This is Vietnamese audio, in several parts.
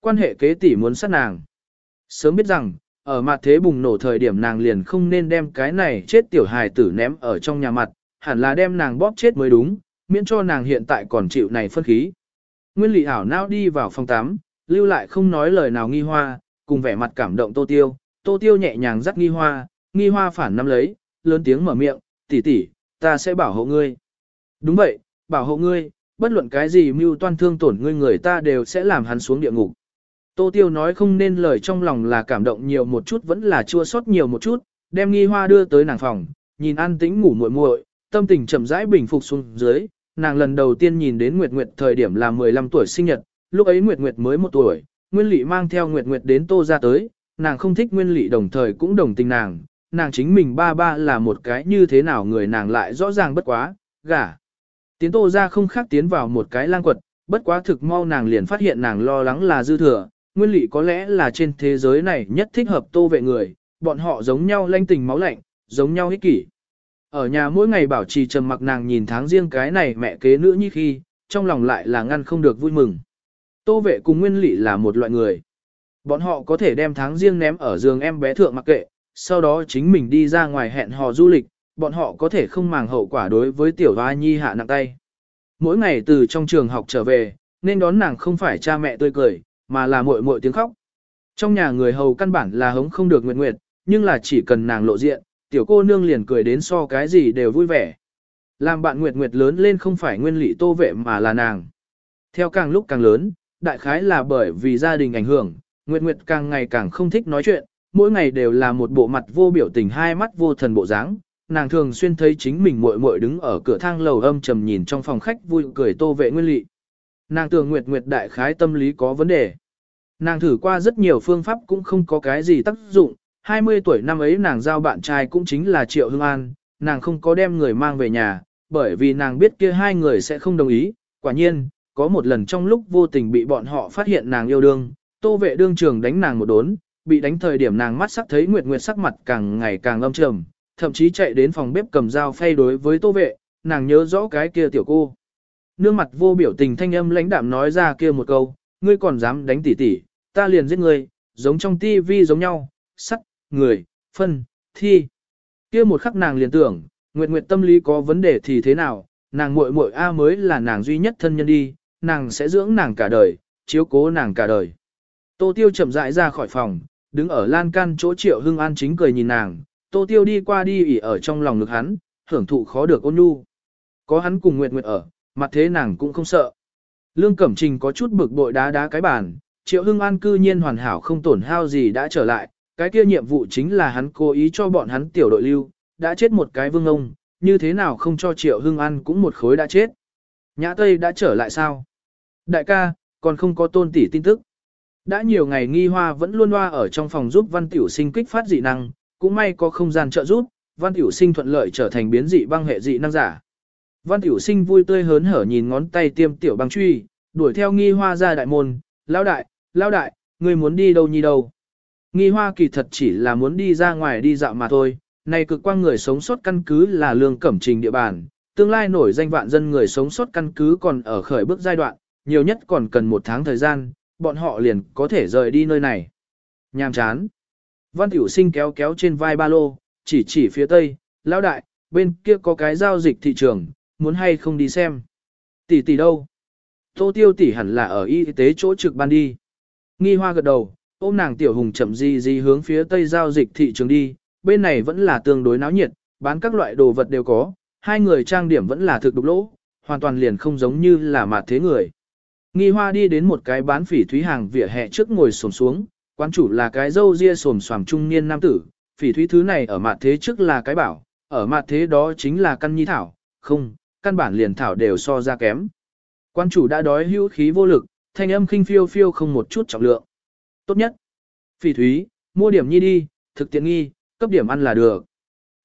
quan hệ kế tỷ muốn sát nàng. Sớm biết rằng, ở mặt thế bùng nổ thời điểm nàng liền không nên đem cái này chết tiểu hài tử ném ở trong nhà mặt, hẳn là đem nàng bóp chết mới đúng, miễn cho nàng hiện tại còn chịu này phân khí. Nguyên lị ảo não đi vào phòng tắm, lưu lại không nói lời nào nghi hoa, cùng vẻ mặt cảm động tô tiêu, tô tiêu nhẹ nhàng dắt nghi hoa, nghi hoa phản nắm lấy, lớn tiếng mở miệng, tỷ tỷ, ta sẽ bảo hộ ngươi. Đúng vậy, bảo hộ ngươi, bất luận cái gì mưu toan thương tổn ngươi người ta đều sẽ làm hắn xuống địa ngục. Tô Tiêu nói không nên lời trong lòng là cảm động nhiều một chút vẫn là chua sót nhiều một chút, đem nghi hoa đưa tới nàng phòng, nhìn an tĩnh ngủ muội muội, tâm tình chậm rãi bình phục xuống dưới, nàng lần đầu tiên nhìn đến Nguyệt Nguyệt thời điểm là 15 tuổi sinh nhật, lúc ấy Nguyệt Nguyệt mới một tuổi, Nguyên Lị mang theo Nguyệt Nguyệt đến Tô ra tới, nàng không thích Nguyên Lị đồng thời cũng đồng tình nàng, nàng chính mình ba ba là một cái như thế nào người nàng lại rõ ràng bất quá, gả. Tiến Tô ra không khác tiến vào một cái lang quật, bất quá thực mau nàng liền phát hiện nàng lo lắng là dư thừa, Nguyên Lị có lẽ là trên thế giới này nhất thích hợp Tô vệ người, bọn họ giống nhau lanh tình máu lạnh, giống nhau ích kỷ. Ở nhà mỗi ngày bảo trì trầm mặc nàng nhìn tháng riêng cái này mẹ kế nữ như khi, trong lòng lại là ngăn không được vui mừng. Tô vệ cùng nguyên lị là một loại người. Bọn họ có thể đem tháng riêng ném ở giường em bé thượng mặc kệ, sau đó chính mình đi ra ngoài hẹn hò du lịch, bọn họ có thể không màng hậu quả đối với tiểu hoa nhi hạ nặng tay. Mỗi ngày từ trong trường học trở về, nên đón nàng không phải cha mẹ tươi cười, mà là muội muội tiếng khóc. Trong nhà người hầu căn bản là hống không được nguyệt nguyệt, nhưng là chỉ cần nàng lộ diện, tiểu cô nương liền cười đến so cái gì đều vui vẻ. Làm bạn Nguyệt Nguyệt lớn lên không phải nguyên lý tô vệ mà là nàng. Theo càng lúc càng lớn, đại khái là bởi vì gia đình ảnh hưởng, Nguyệt Nguyệt càng ngày càng không thích nói chuyện, mỗi ngày đều là một bộ mặt vô biểu tình hai mắt vô thần bộ dáng. Nàng thường xuyên thấy chính mình muội muội đứng ở cửa thang lầu âm trầm nhìn trong phòng khách vui cười tô vệ nguyên lị. Nàng tưởng Nguyệt Nguyệt đại khái tâm lý có vấn đề. Nàng thử qua rất nhiều phương pháp cũng không có cái gì tác dụng, 20 tuổi năm ấy nàng giao bạn trai cũng chính là Triệu Hưng An, nàng không có đem người mang về nhà, bởi vì nàng biết kia hai người sẽ không đồng ý. Quả nhiên, có một lần trong lúc vô tình bị bọn họ phát hiện nàng yêu đương, tô vệ đương trường đánh nàng một đốn, bị đánh thời điểm nàng mắt sắc thấy Nguyệt Nguyệt sắc mặt càng ngày càng âm trầm, thậm chí chạy đến phòng bếp cầm dao phay đối với tô vệ, nàng nhớ rõ cái kia tiểu cô. Nương mặt vô biểu tình thanh âm lãnh đạm nói ra kia một câu, ngươi còn dám đánh tỷ tỷ, ta liền giết người, giống trong tivi giống nhau, sắt, người, phân, thi. kia một khắc nàng liền tưởng, Nguyệt Nguyệt tâm lý có vấn đề thì thế nào, nàng muội muội A mới là nàng duy nhất thân nhân đi, nàng sẽ dưỡng nàng cả đời, chiếu cố nàng cả đời. Tô Tiêu chậm rãi ra khỏi phòng, đứng ở lan can chỗ Triệu Hưng An chính cười nhìn nàng, Tô Tiêu đi qua đi ỉ ở trong lòng ngực hắn, hưởng thụ khó được ôn nhu. Có hắn cùng Nguyệt Nguyệt ở, mặt thế nàng cũng không sợ. Lương Cẩm Trình có chút bực bội đá đá cái bàn, Triệu Hưng An cư nhiên hoàn hảo không tổn hao gì đã trở lại, cái kia nhiệm vụ chính là hắn cố ý cho bọn hắn tiểu đội lưu, đã chết một cái vương ông, như thế nào không cho Triệu Hưng An cũng một khối đã chết. Nhã Tây đã trở lại sao? Đại ca, còn không có tôn tỷ tin tức. Đã nhiều ngày nghi hoa vẫn luôn loa ở trong phòng giúp văn tiểu sinh kích phát dị năng, cũng may có không gian trợ giúp, văn tiểu sinh thuận lợi trở thành biến dị băng hệ dị năng giả. Văn tiểu sinh vui tươi hớn hở nhìn ngón tay tiêm tiểu băng truy, đuổi theo nghi hoa ra đại môn, lão đại, lão đại, người muốn đi đâu nhi đâu. Nghi hoa kỳ thật chỉ là muốn đi ra ngoài đi dạo mà thôi, này cực quang người sống sót căn cứ là lương cẩm trình địa bàn, tương lai nổi danh vạn dân người sống sót căn cứ còn ở khởi bước giai đoạn, nhiều nhất còn cần một tháng thời gian, bọn họ liền có thể rời đi nơi này. Nhàm chán. Văn tiểu sinh kéo kéo trên vai ba lô, chỉ chỉ phía tây, lão đại, bên kia có cái giao dịch thị trường, muốn hay không đi xem. Tỷ tỷ đâu? Tô tiêu tỷ hẳn là ở y tế chỗ trực ban đi. Nghi hoa gật đầu, ôm nàng tiểu hùng chậm gì gì hướng phía tây giao dịch thị trường đi, bên này vẫn là tương đối náo nhiệt, bán các loại đồ vật đều có, hai người trang điểm vẫn là thực đục lỗ, hoàn toàn liền không giống như là mặt thế người. Nghi hoa đi đến một cái bán phỉ thúy hàng vỉa hè trước ngồi xổm xuống, quán chủ là cái dâu ria xồm xoàm trung niên nam tử, phỉ thúy thứ này ở mặt thế trước là cái bảo, ở mặt thế đó chính là căn nhi thảo, không, căn bản liền thảo đều so ra kém. Quan chủ đã đói hữu khí vô lực, thanh âm khinh phiêu phiêu không một chút trọng lượng. Tốt nhất. Phỉ thúy, mua điểm nhi đi, thực tiện nghi, cấp điểm ăn là được.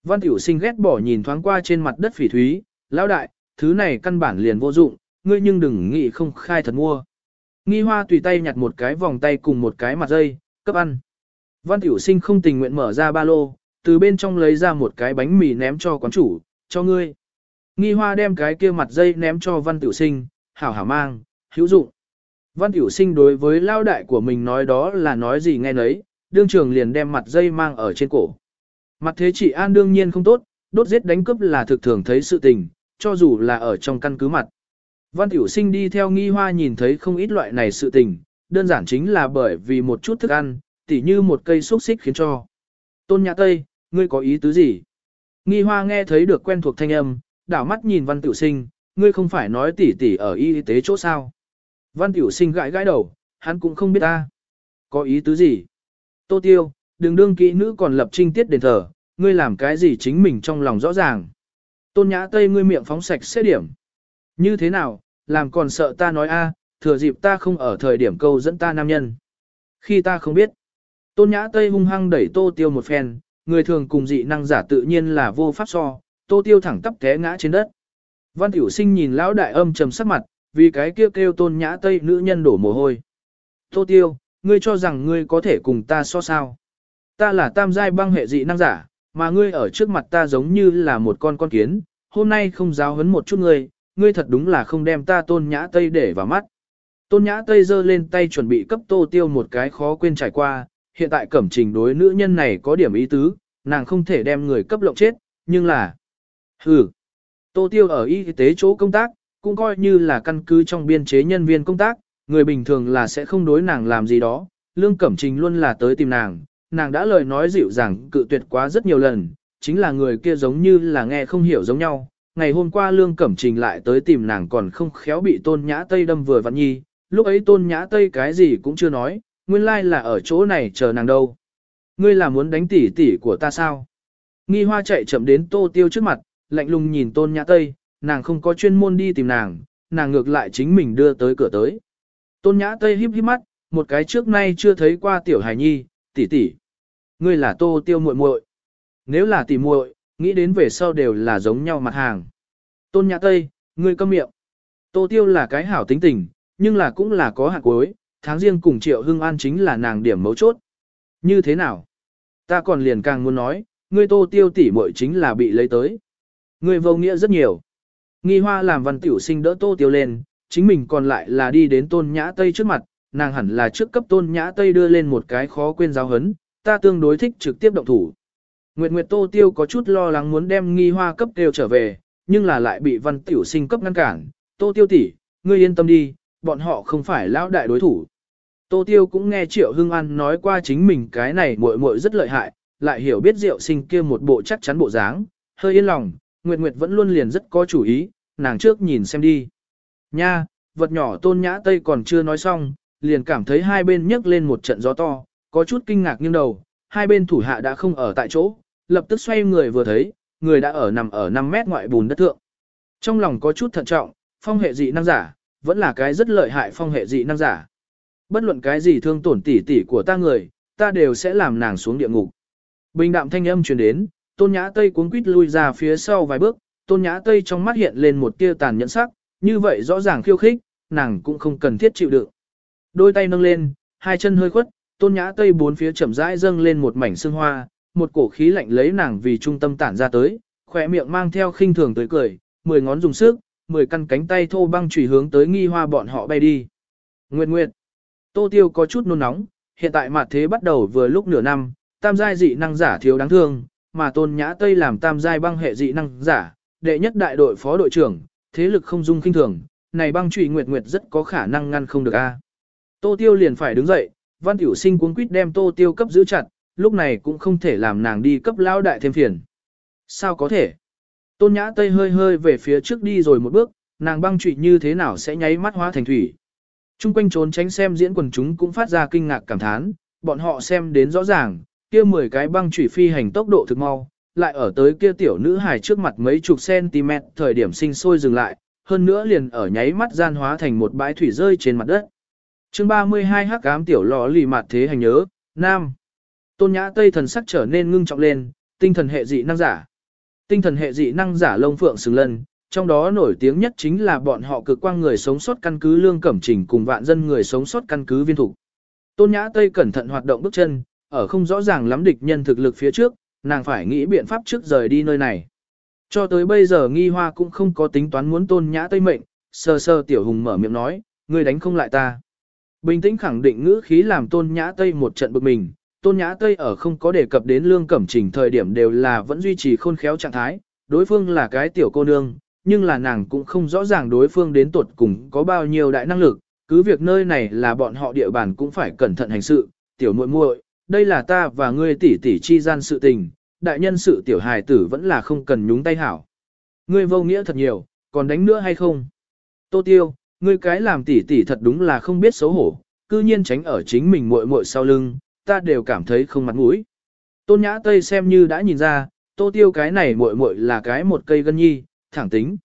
Văn tiểu sinh ghét bỏ nhìn thoáng qua trên mặt đất phỉ thúy, lão đại, thứ này căn bản liền vô dụng, ngươi nhưng đừng nghĩ không khai thật mua. Nghi hoa tùy tay nhặt một cái vòng tay cùng một cái mặt dây, cấp ăn. Văn tiểu sinh không tình nguyện mở ra ba lô, từ bên trong lấy ra một cái bánh mì ném cho quán chủ, cho ngươi. Nghi hoa đem cái kia mặt dây ném cho văn tiểu sinh, hảo hảo mang, hữu dụng. Văn Tiểu Sinh đối với lao đại của mình nói đó là nói gì nghe nấy, đương trường liền đem mặt dây mang ở trên cổ. Mặt thế trị an đương nhiên không tốt, đốt giết đánh cướp là thực thường thấy sự tình, cho dù là ở trong căn cứ mặt. Văn Tiểu Sinh đi theo nghi hoa nhìn thấy không ít loại này sự tình, đơn giản chính là bởi vì một chút thức ăn, tỉ như một cây xúc xích khiến cho. Tôn Nhã Tây, ngươi có ý tứ gì? Nghi hoa nghe thấy được quen thuộc thanh âm, đảo mắt nhìn Văn Tiểu Sinh, ngươi không phải nói tỉ tỉ ở y tế chỗ sao? Văn Tiểu Sinh gãi gãi đầu, hắn cũng không biết ta. Có ý tứ gì? Tô Tiêu, đừng đương kỹ nữ còn lập trinh tiết đền thờ, ngươi làm cái gì chính mình trong lòng rõ ràng. Tôn Nhã Tây ngươi miệng phóng sạch sẽ điểm. Như thế nào, làm còn sợ ta nói a, thừa dịp ta không ở thời điểm câu dẫn ta nam nhân. Khi ta không biết. Tôn Nhã Tây hung hăng đẩy Tô Tiêu một phen, người thường cùng dị năng giả tự nhiên là vô pháp so, Tô Tiêu thẳng tắp té ngã trên đất. Văn Tiểu Sinh nhìn lão đại âm trầm sắc mặt, vì cái kêu kêu Tôn Nhã Tây nữ nhân đổ mồ hôi. Tô Tiêu, ngươi cho rằng ngươi có thể cùng ta so sao? Ta là tam giai băng hệ dị năng giả, mà ngươi ở trước mặt ta giống như là một con con kiến, hôm nay không giáo huấn một chút ngươi, ngươi thật đúng là không đem ta Tôn Nhã Tây để vào mắt. Tôn Nhã Tây giơ lên tay chuẩn bị cấp Tô Tiêu một cái khó quên trải qua, hiện tại cẩm trình đối nữ nhân này có điểm ý tứ, nàng không thể đem người cấp lộng chết, nhưng là... Hừ, Tô Tiêu ở y tế chỗ công tác, cũng coi như là căn cứ trong biên chế nhân viên công tác, người bình thường là sẽ không đối nàng làm gì đó, Lương Cẩm Trình luôn là tới tìm nàng, nàng đã lời nói dịu dàng cự tuyệt quá rất nhiều lần, chính là người kia giống như là nghe không hiểu giống nhau. Ngày hôm qua Lương Cẩm Trình lại tới tìm nàng còn không khéo bị Tôn Nhã Tây đâm vừa vặn nhi, lúc ấy Tôn Nhã Tây cái gì cũng chưa nói, nguyên lai like là ở chỗ này chờ nàng đâu. Ngươi là muốn đánh tỉ tỉ của ta sao? Nghi hoa chạy chậm đến Tô Tiêu trước mặt, lạnh lùng nhìn Tôn Nhã Tây, nàng không có chuyên môn đi tìm nàng, nàng ngược lại chính mình đưa tới cửa tới. Tôn Nhã Tây híp híp mắt, một cái trước nay chưa thấy qua tiểu hài nhi, tỷ tỷ. Ngươi là Tô Tiêu muội muội. Nếu là tỷ muội, nghĩ đến về sau đều là giống nhau mặt hàng. Tôn Nhã Tây, ngươi câm miệng. Tô Tiêu là cái hảo tính tình, nhưng là cũng là có hạt cuối, tháng riêng cùng Triệu Hưng An chính là nàng điểm mấu chốt. Như thế nào? Ta còn liền càng muốn nói, ngươi Tô Tiêu tỷ muội chính là bị lấy tới. Ngươi vô nghĩa rất nhiều. Nghi hoa làm văn tiểu sinh đỡ Tô Tiêu lên, chính mình còn lại là đi đến Tôn Nhã Tây trước mặt, nàng hẳn là trước cấp Tôn Nhã Tây đưa lên một cái khó quên giáo hấn, ta tương đối thích trực tiếp động thủ. Nguyệt Nguyệt Tô Tiêu có chút lo lắng muốn đem nghi hoa cấp đều trở về, nhưng là lại bị văn tiểu sinh cấp ngăn cản. Tô Tiêu tỷ, ngươi yên tâm đi, bọn họ không phải lão đại đối thủ. Tô Tiêu cũng nghe Triệu Hưng An nói qua chính mình cái này muội muội rất lợi hại, lại hiểu biết Diệu Sinh kia một bộ chắc chắn bộ dáng, hơi yên lòng, Nguyệt Nguyệt vẫn luôn liền rất có chủ ý, nàng trước nhìn xem đi. Nha, vật nhỏ Tôn Nhã Tây còn chưa nói xong, liền cảm thấy hai bên nhấc lên một trận gió to, có chút kinh ngạc nghiêng đầu, hai bên thủ hạ đã không ở tại chỗ, lập tức xoay người vừa thấy, người đã ở nằm ở 5 mét ngoại bùn đất thượng. Trong lòng có chút thận trọng, phong hệ dị năng giả, vẫn là cái rất lợi hại phong hệ dị năng giả. Bất luận cái gì thương tổn tỉ tỉ của ta người, ta đều sẽ làm nàng xuống địa ngục. Bình đạm thanh âm truyền đến, tôn nhã tây cuốn quýt lui ra phía sau vài bước, tôn nhã tây trong mắt hiện lên một tia tàn nhẫn sắc, như vậy rõ ràng khiêu khích, nàng cũng không cần thiết chịu đựng. Đôi tay nâng lên, hai chân hơi khuất, tôn nhã tây bốn phía chậm rãi dâng lên một mảnh sương hoa, một cổ khí lạnh lấy nàng vì trung tâm tản ra tới, khỏe miệng mang theo khinh thường tới cười, mười ngón dùng sức, mười căn cánh tay thô băng chủy hướng tới nghi hoa bọn họ bay đi. Nguyệt Nguyệt, Tô Tiêu có chút nôn nóng, hiện tại mặt thế bắt đầu vừa lúc nửa năm, tam giai dị năng giả thiếu đáng thương, mà tôn nhã tây làm tam giai băng hệ dị năng giả, đệ nhất đại đội phó đội trưởng, thế lực không dung kinh thường, này băng trụy Nguyệt Nguyệt rất có khả năng ngăn không được a. Tô Tiêu liền phải đứng dậy, Văn Tiểu Sinh cuống quýt đem Tô Tiêu cấp giữ chặt, lúc này cũng không thể làm nàng đi cấp lao đại thêm phiền. Sao có thể? Tôn Nhã Tây hơi hơi về phía trước đi rồi một bước, nàng băng trụy như thế nào sẽ nháy mắt hóa thành thủy. Trung quanh trốn tránh xem diễn quần chúng cũng phát ra kinh ngạc cảm thán, bọn họ xem đến rõ ràng, kia 10 cái băng chủy phi hành tốc độ thực mau, lại ở tới kia tiểu nữ hài trước mặt mấy chục cm thời điểm sinh sôi dừng lại, hơn nữa liền ở nháy mắt gian hóa thành một bãi thủy rơi trên mặt đất. chương 32 hắc ám tiểu lò lì mặt thế hành nhớ, Nam. Tôn nhã tây thần sắc trở nên ngưng trọng lên, tinh thần hệ dị năng giả. Tinh thần hệ dị năng giả lông phượng xứng lân, trong đó nổi tiếng nhất chính là bọn họ cực quang người sống sót căn cứ lương cẩm trình cùng vạn dân người sống sót căn cứ viên thủ. Tôn nhã tây cẩn thận hoạt động bước chân, ở không rõ ràng lắm địch nhân thực lực phía trước, nàng phải nghĩ biện pháp trước rời đi nơi này. Cho tới bây giờ nghi hoa cũng không có tính toán muốn tôn nhã tây mệnh, sơ sơ tiểu hùng mở miệng nói, ngươi đánh không lại ta. Bình tĩnh khẳng định ngữ khí làm tôn nhã tây một trận bực mình, tôn nhã tây ở không có đề cập đến lương cẩm trình thời điểm đều là vẫn duy trì khôn khéo trạng thái, đối phương là cái tiểu cô nương, nhưng là nàng cũng không rõ ràng đối phương đến tuột cùng có bao nhiêu đại năng lực, cứ việc nơi này là bọn họ địa bàn cũng phải cẩn thận hành sự, tiểu muội muội, đây là ta và ngươi tỷ tỷ chi gian sự tình, đại nhân sự tiểu hài tử vẫn là không cần nhúng tay hảo. Ngươi vô nghĩa thật nhiều, còn đánh nữa hay không? Tô Tiêu, ngươi cái làm tỷ tỷ thật đúng là không biết xấu hổ, cư nhiên tránh ở chính mình muội muội sau lưng, ta đều cảm thấy không mặt mũi. Tôn Nhã Tây xem như đã nhìn ra, Tô Tiêu cái này muội muội là cái một cây gân nhi, thẳng tính.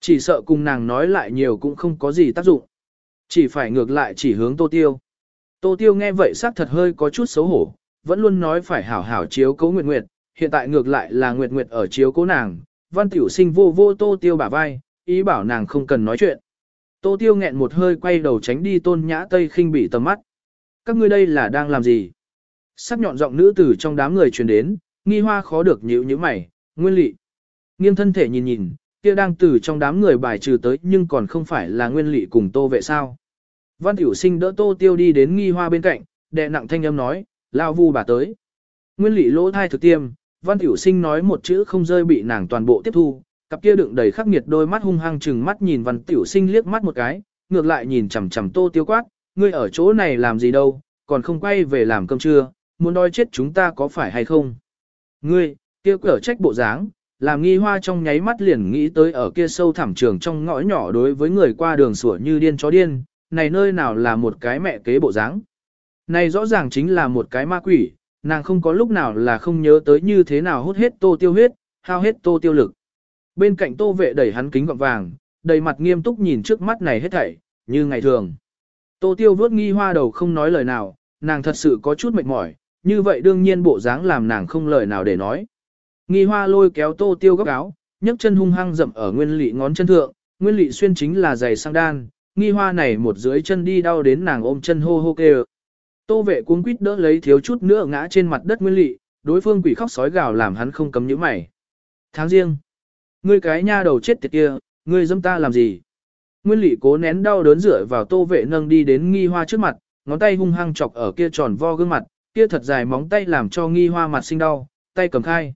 Chỉ sợ cùng nàng nói lại nhiều cũng không có gì tác dụng. Chỉ phải ngược lại chỉ hướng Tô Tiêu. Tô Tiêu nghe vậy xác thật hơi có chút xấu hổ, vẫn luôn nói phải hảo hảo chiếu cố Nguyệt Nguyệt, hiện tại ngược lại là Nguyệt Nguyệt ở chiếu cố nàng, văn tiểu sinh vô vô Tô Tiêu bả vai, ý bảo nàng không cần nói chuyện. Tô Tiêu nghẹn một hơi quay đầu tránh đi tôn nhã tây khinh bị tầm mắt. Các ngươi đây là đang làm gì? Sắc nhọn giọng nữ tử trong đám người truyền đến, nghi hoa khó được nhíu nhíu mày, nguyên lị. Nghiêng thân thể nhìn nhìn, kia đang từ trong đám người bài trừ tới nhưng còn không phải là nguyên lị cùng tô vệ sao. Văn tiểu sinh đỡ tô tiêu đi đến nghi hoa bên cạnh, đệ nặng thanh âm nói, lao vu bà tới. Nguyên lị lỗ thai thực tiêm, văn tiểu sinh nói một chữ không rơi bị nàng toàn bộ tiếp thu, cặp kia đựng đầy khắc nghiệt đôi mắt hung hăng chừng mắt nhìn văn tiểu sinh liếc mắt một cái, ngược lại nhìn chằm chằm tô tiêu quát, ngươi ở chỗ này làm gì đâu, còn không quay về làm cơm trưa, muốn đói chết chúng ta có phải hay không? Ngươi, kia cở trách bộ dáng, làm nghi hoa trong nháy mắt liền nghĩ tới ở kia sâu thẳm trường trong ngõ nhỏ đối với người qua đường sủa như điên chó điên, này nơi nào là một cái mẹ kế bộ dáng. Này rõ ràng chính là một cái ma quỷ, nàng không có lúc nào là không nhớ tới như thế nào hút hết tô tiêu huyết, hao hết tô tiêu lực. Bên cạnh tô vệ đẩy hắn kính gọng vàng, đầy mặt nghiêm túc nhìn trước mắt này hết thảy, như ngày thường. Tô tiêu vớt nghi hoa đầu không nói lời nào, nàng thật sự có chút mệt mỏi, như vậy đương nhiên bộ dáng làm nàng không lời nào để nói. Nghi hoa lôi kéo tô tiêu góc áo, nhấc chân hung hăng dậm ở nguyên lị ngón chân thượng, nguyên lị xuyên chính là giày sang đan, nghi hoa này một dưới chân đi đau đến nàng ôm chân hô hô kêu. Tô vệ cuống quýt đỡ lấy thiếu chút nữa ngã trên mặt đất nguyên lị, đối phương quỷ khóc sói gào làm hắn không cấm nhíu mày. Tháng riêng, ngươi cái nha đầu chết tiệt kia, ngươi dâm ta làm gì? Nguyên lị cố nén đau đớn rửa vào tô vệ nâng đi đến nghi hoa trước mặt, ngón tay hung hăng chọc ở kia tròn vo gương mặt, kia thật dài móng tay làm cho nghi hoa mặt sinh đau, tay cầm khai.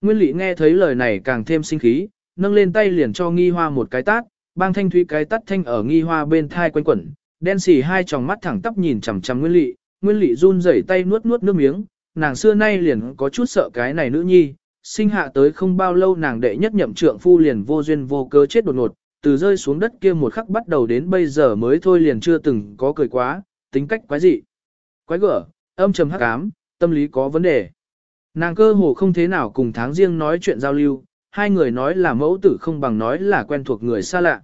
Nguyên lị nghe thấy lời này càng thêm sinh khí, nâng lên tay liền cho nghi hoa một cái tát, bang thanh thúy cái tắt thanh ở nghi hoa bên thai quanh quẩn, đen xì hai tròng mắt thẳng tắp nhìn chằm chằm nguyên lị, nguyên lị run rẩy tay nuốt nuốt nước miếng, nàng xưa nay liền có chút sợ cái này nữ nhi, sinh hạ tới không bao lâu nàng đệ nhất nhậm trượng phu liền vô duyên vô cớ chết đột ngột, từ rơi xuống đất kia một khắc bắt đầu đến bây giờ mới thôi liền chưa từng có cười quá, tính cách quái dị. Quái gở, âm trầm hắc ám, tâm lý có vấn đề. Nàng cơ hồ không thế nào cùng tháng riêng nói chuyện giao lưu, hai người nói là mẫu tử không bằng nói là quen thuộc người xa lạ.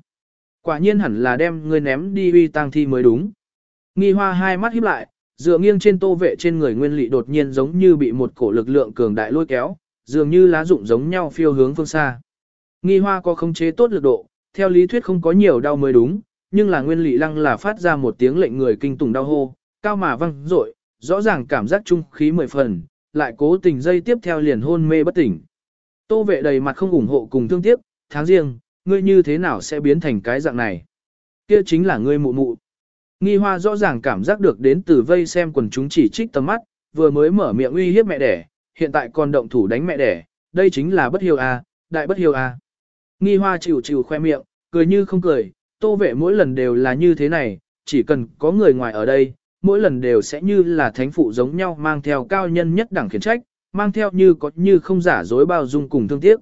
Quả nhiên hẳn là đem người ném đi uy tang thi mới đúng. Nghi hoa hai mắt híp lại, dựa nghiêng trên tô vệ trên người nguyên lị đột nhiên giống như bị một cổ lực lượng cường đại lôi kéo, dường như lá rụng giống nhau phiêu hướng phương xa. Nghi hoa có khống chế tốt lực độ, theo lý thuyết không có nhiều đau mới đúng, nhưng là nguyên lị lăng là phát ra một tiếng lệnh người kinh tủng đau hô, cao mà văng rội, rõ ràng cảm giác trung khí mười phần, lại cố tình dây tiếp theo liền hôn mê bất tỉnh. Tô vệ đầy mặt không ủng hộ cùng thương tiếc, tháng riêng, ngươi như thế nào sẽ biến thành cái dạng này? Kia chính là ngươi mụ mụ. Nghi hoa rõ ràng cảm giác được đến từ vây xem quần chúng chỉ trích tầm mắt, vừa mới mở miệng uy hiếp mẹ đẻ, hiện tại còn động thủ đánh mẹ đẻ, đây chính là bất hiếu a, đại bất hiếu a. Nghi hoa chịu chịu khoe miệng, cười như không cười, tô vệ mỗi lần đều là như thế này, chỉ cần có người ngoài ở đây, mỗi lần đều sẽ như là thánh phụ giống nhau mang theo cao nhân nhất đẳng khiển trách, mang theo như có như không giả dối bao dung cùng thương tiếc.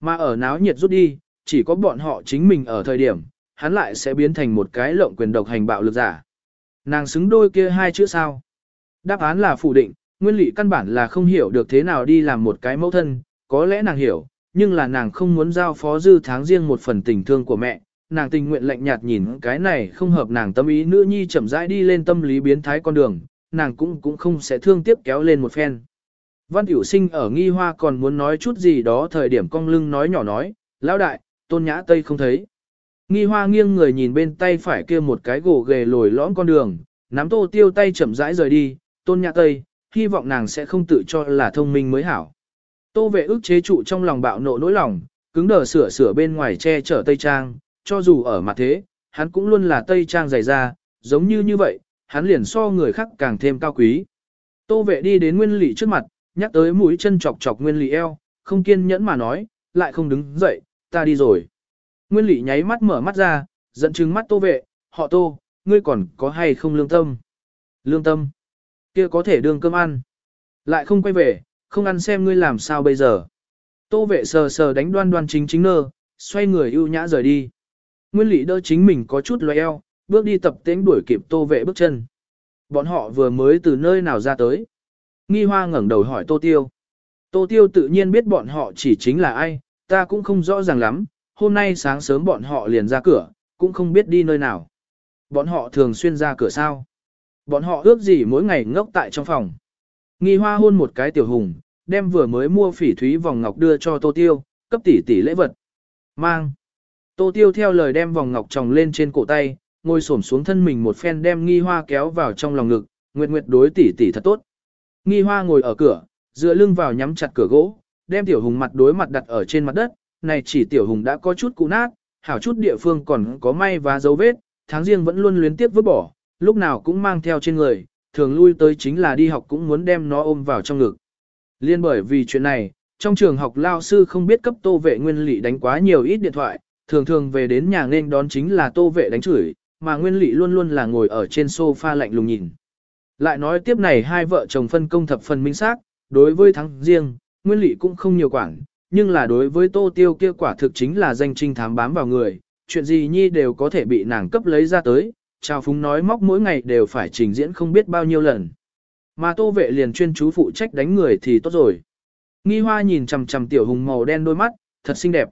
Mà ở náo nhiệt rút đi, chỉ có bọn họ chính mình ở thời điểm, hắn lại sẽ biến thành một cái lộng quyền độc hành bạo lực giả. Nàng xứng đôi kia hai chữ sao? Đáp án là phủ định, nguyên lý căn bản là không hiểu được thế nào đi làm một cái mẫu thân, có lẽ nàng hiểu, nhưng là nàng không muốn giao phó dư tháng riêng một phần tình thương của mẹ, nàng tình nguyện lạnh nhạt nhìn cái này không hợp nàng tâm ý nữ nhi chậm rãi đi lên tâm lý biến thái con đường, nàng cũng cũng không sẽ thương tiếp kéo lên một phen. Văn Tiểu Sinh ở nghi hoa còn muốn nói chút gì đó thời điểm cong lưng nói nhỏ nói, lão đại, tôn nhã tây không thấy. Nghi hoa nghiêng người nhìn bên tay phải kia một cái gỗ ghề lồi lõm con đường, nắm tô tiêu tay chậm rãi rời đi, tôn nhã tây, hy vọng nàng sẽ không tự cho là thông minh mới hảo. Tô vệ ức chế trụ trong lòng bạo nộ nỗi lòng, cứng đờ sửa sửa bên ngoài che chở tây trang, cho dù ở mặt thế, hắn cũng luôn là tây trang dày ra, giống như như vậy, hắn liền so người khác càng thêm cao quý. Tô vệ đi đến nguyên lị trước mặt, nhắc tới mũi chân chọc chọc nguyên lị eo, không kiên nhẫn mà nói, lại không đứng dậy, ta đi rồi. Nguyên lị nháy mắt mở mắt ra, giận chứng mắt tô vệ, họ tô, ngươi còn có hay không lương tâm? Lương tâm? kia có thể đương cơm ăn. Lại không quay về, không ăn xem ngươi làm sao bây giờ. Tô vệ sờ sờ đánh đoan đoan chính chính nơ, xoay người ưu nhã rời đi. Nguyên lị đỡ chính mình có chút loe eo, bước đi tập tễnh đuổi kịp tô vệ bước chân. Bọn họ vừa mới từ nơi nào ra tới. Nghi hoa ngẩng đầu hỏi tô tiêu. Tô tiêu tự nhiên biết bọn họ chỉ chính là ai, ta cũng không rõ ràng lắm, hôm nay sáng sớm bọn họ liền ra cửa, cũng không biết đi nơi nào. Bọn họ thường xuyên ra cửa sao. Bọn họ ước gì mỗi ngày ngốc tại trong phòng. Nghi hoa hôn một cái tiểu hùng, đem vừa mới mua phỉ thúy vòng ngọc đưa cho tô tiêu, cấp tỷ tỷ lễ vật. Mang. Tô tiêu theo lời đem vòng ngọc tròng lên trên cổ tay, ngồi xổm xuống thân mình một phen đem nghi hoa kéo vào trong lòng ngực, nguyệt nguyệt đối tỷ tỷ thật tốt. Nghi hoa ngồi ở cửa, dựa lưng vào nhắm chặt cửa gỗ, đem tiểu hùng mặt đối mặt đặt ở trên mặt đất, này chỉ tiểu hùng đã có chút cũ nát, hảo chút địa phương còn có may và dấu vết, tháng riêng vẫn luôn luyến tiếp vứt bỏ, lúc nào cũng mang theo trên người, thường lui tới chính là đi học cũng muốn đem nó ôm vào trong ngực. Liên bởi vì chuyện này, trong trường học lao sư không biết cấp tô vệ nguyên lị đánh quá nhiều ít điện thoại, thường thường về đến nhà nên đón chính là tô vệ đánh chửi, mà nguyên lị luôn luôn là ngồi ở trên sofa lạnh lùng nhìn. Lại nói tiếp này hai vợ chồng phân công thập phần minh xác, đối với thắng riêng, nguyên lị cũng không nhiều quản, nhưng là đối với tô tiêu kia quả thực chính là danh trinh thám bám vào người, chuyện gì nhi đều có thể bị nàng cấp lấy ra tới, Trao Phúng nói móc mỗi ngày đều phải trình diễn không biết bao nhiêu lần. Mà tô vệ liền chuyên chú phụ trách đánh người thì tốt rồi. Nghi hoa nhìn chằm chằm tiểu hùng màu đen đôi mắt, thật xinh đẹp.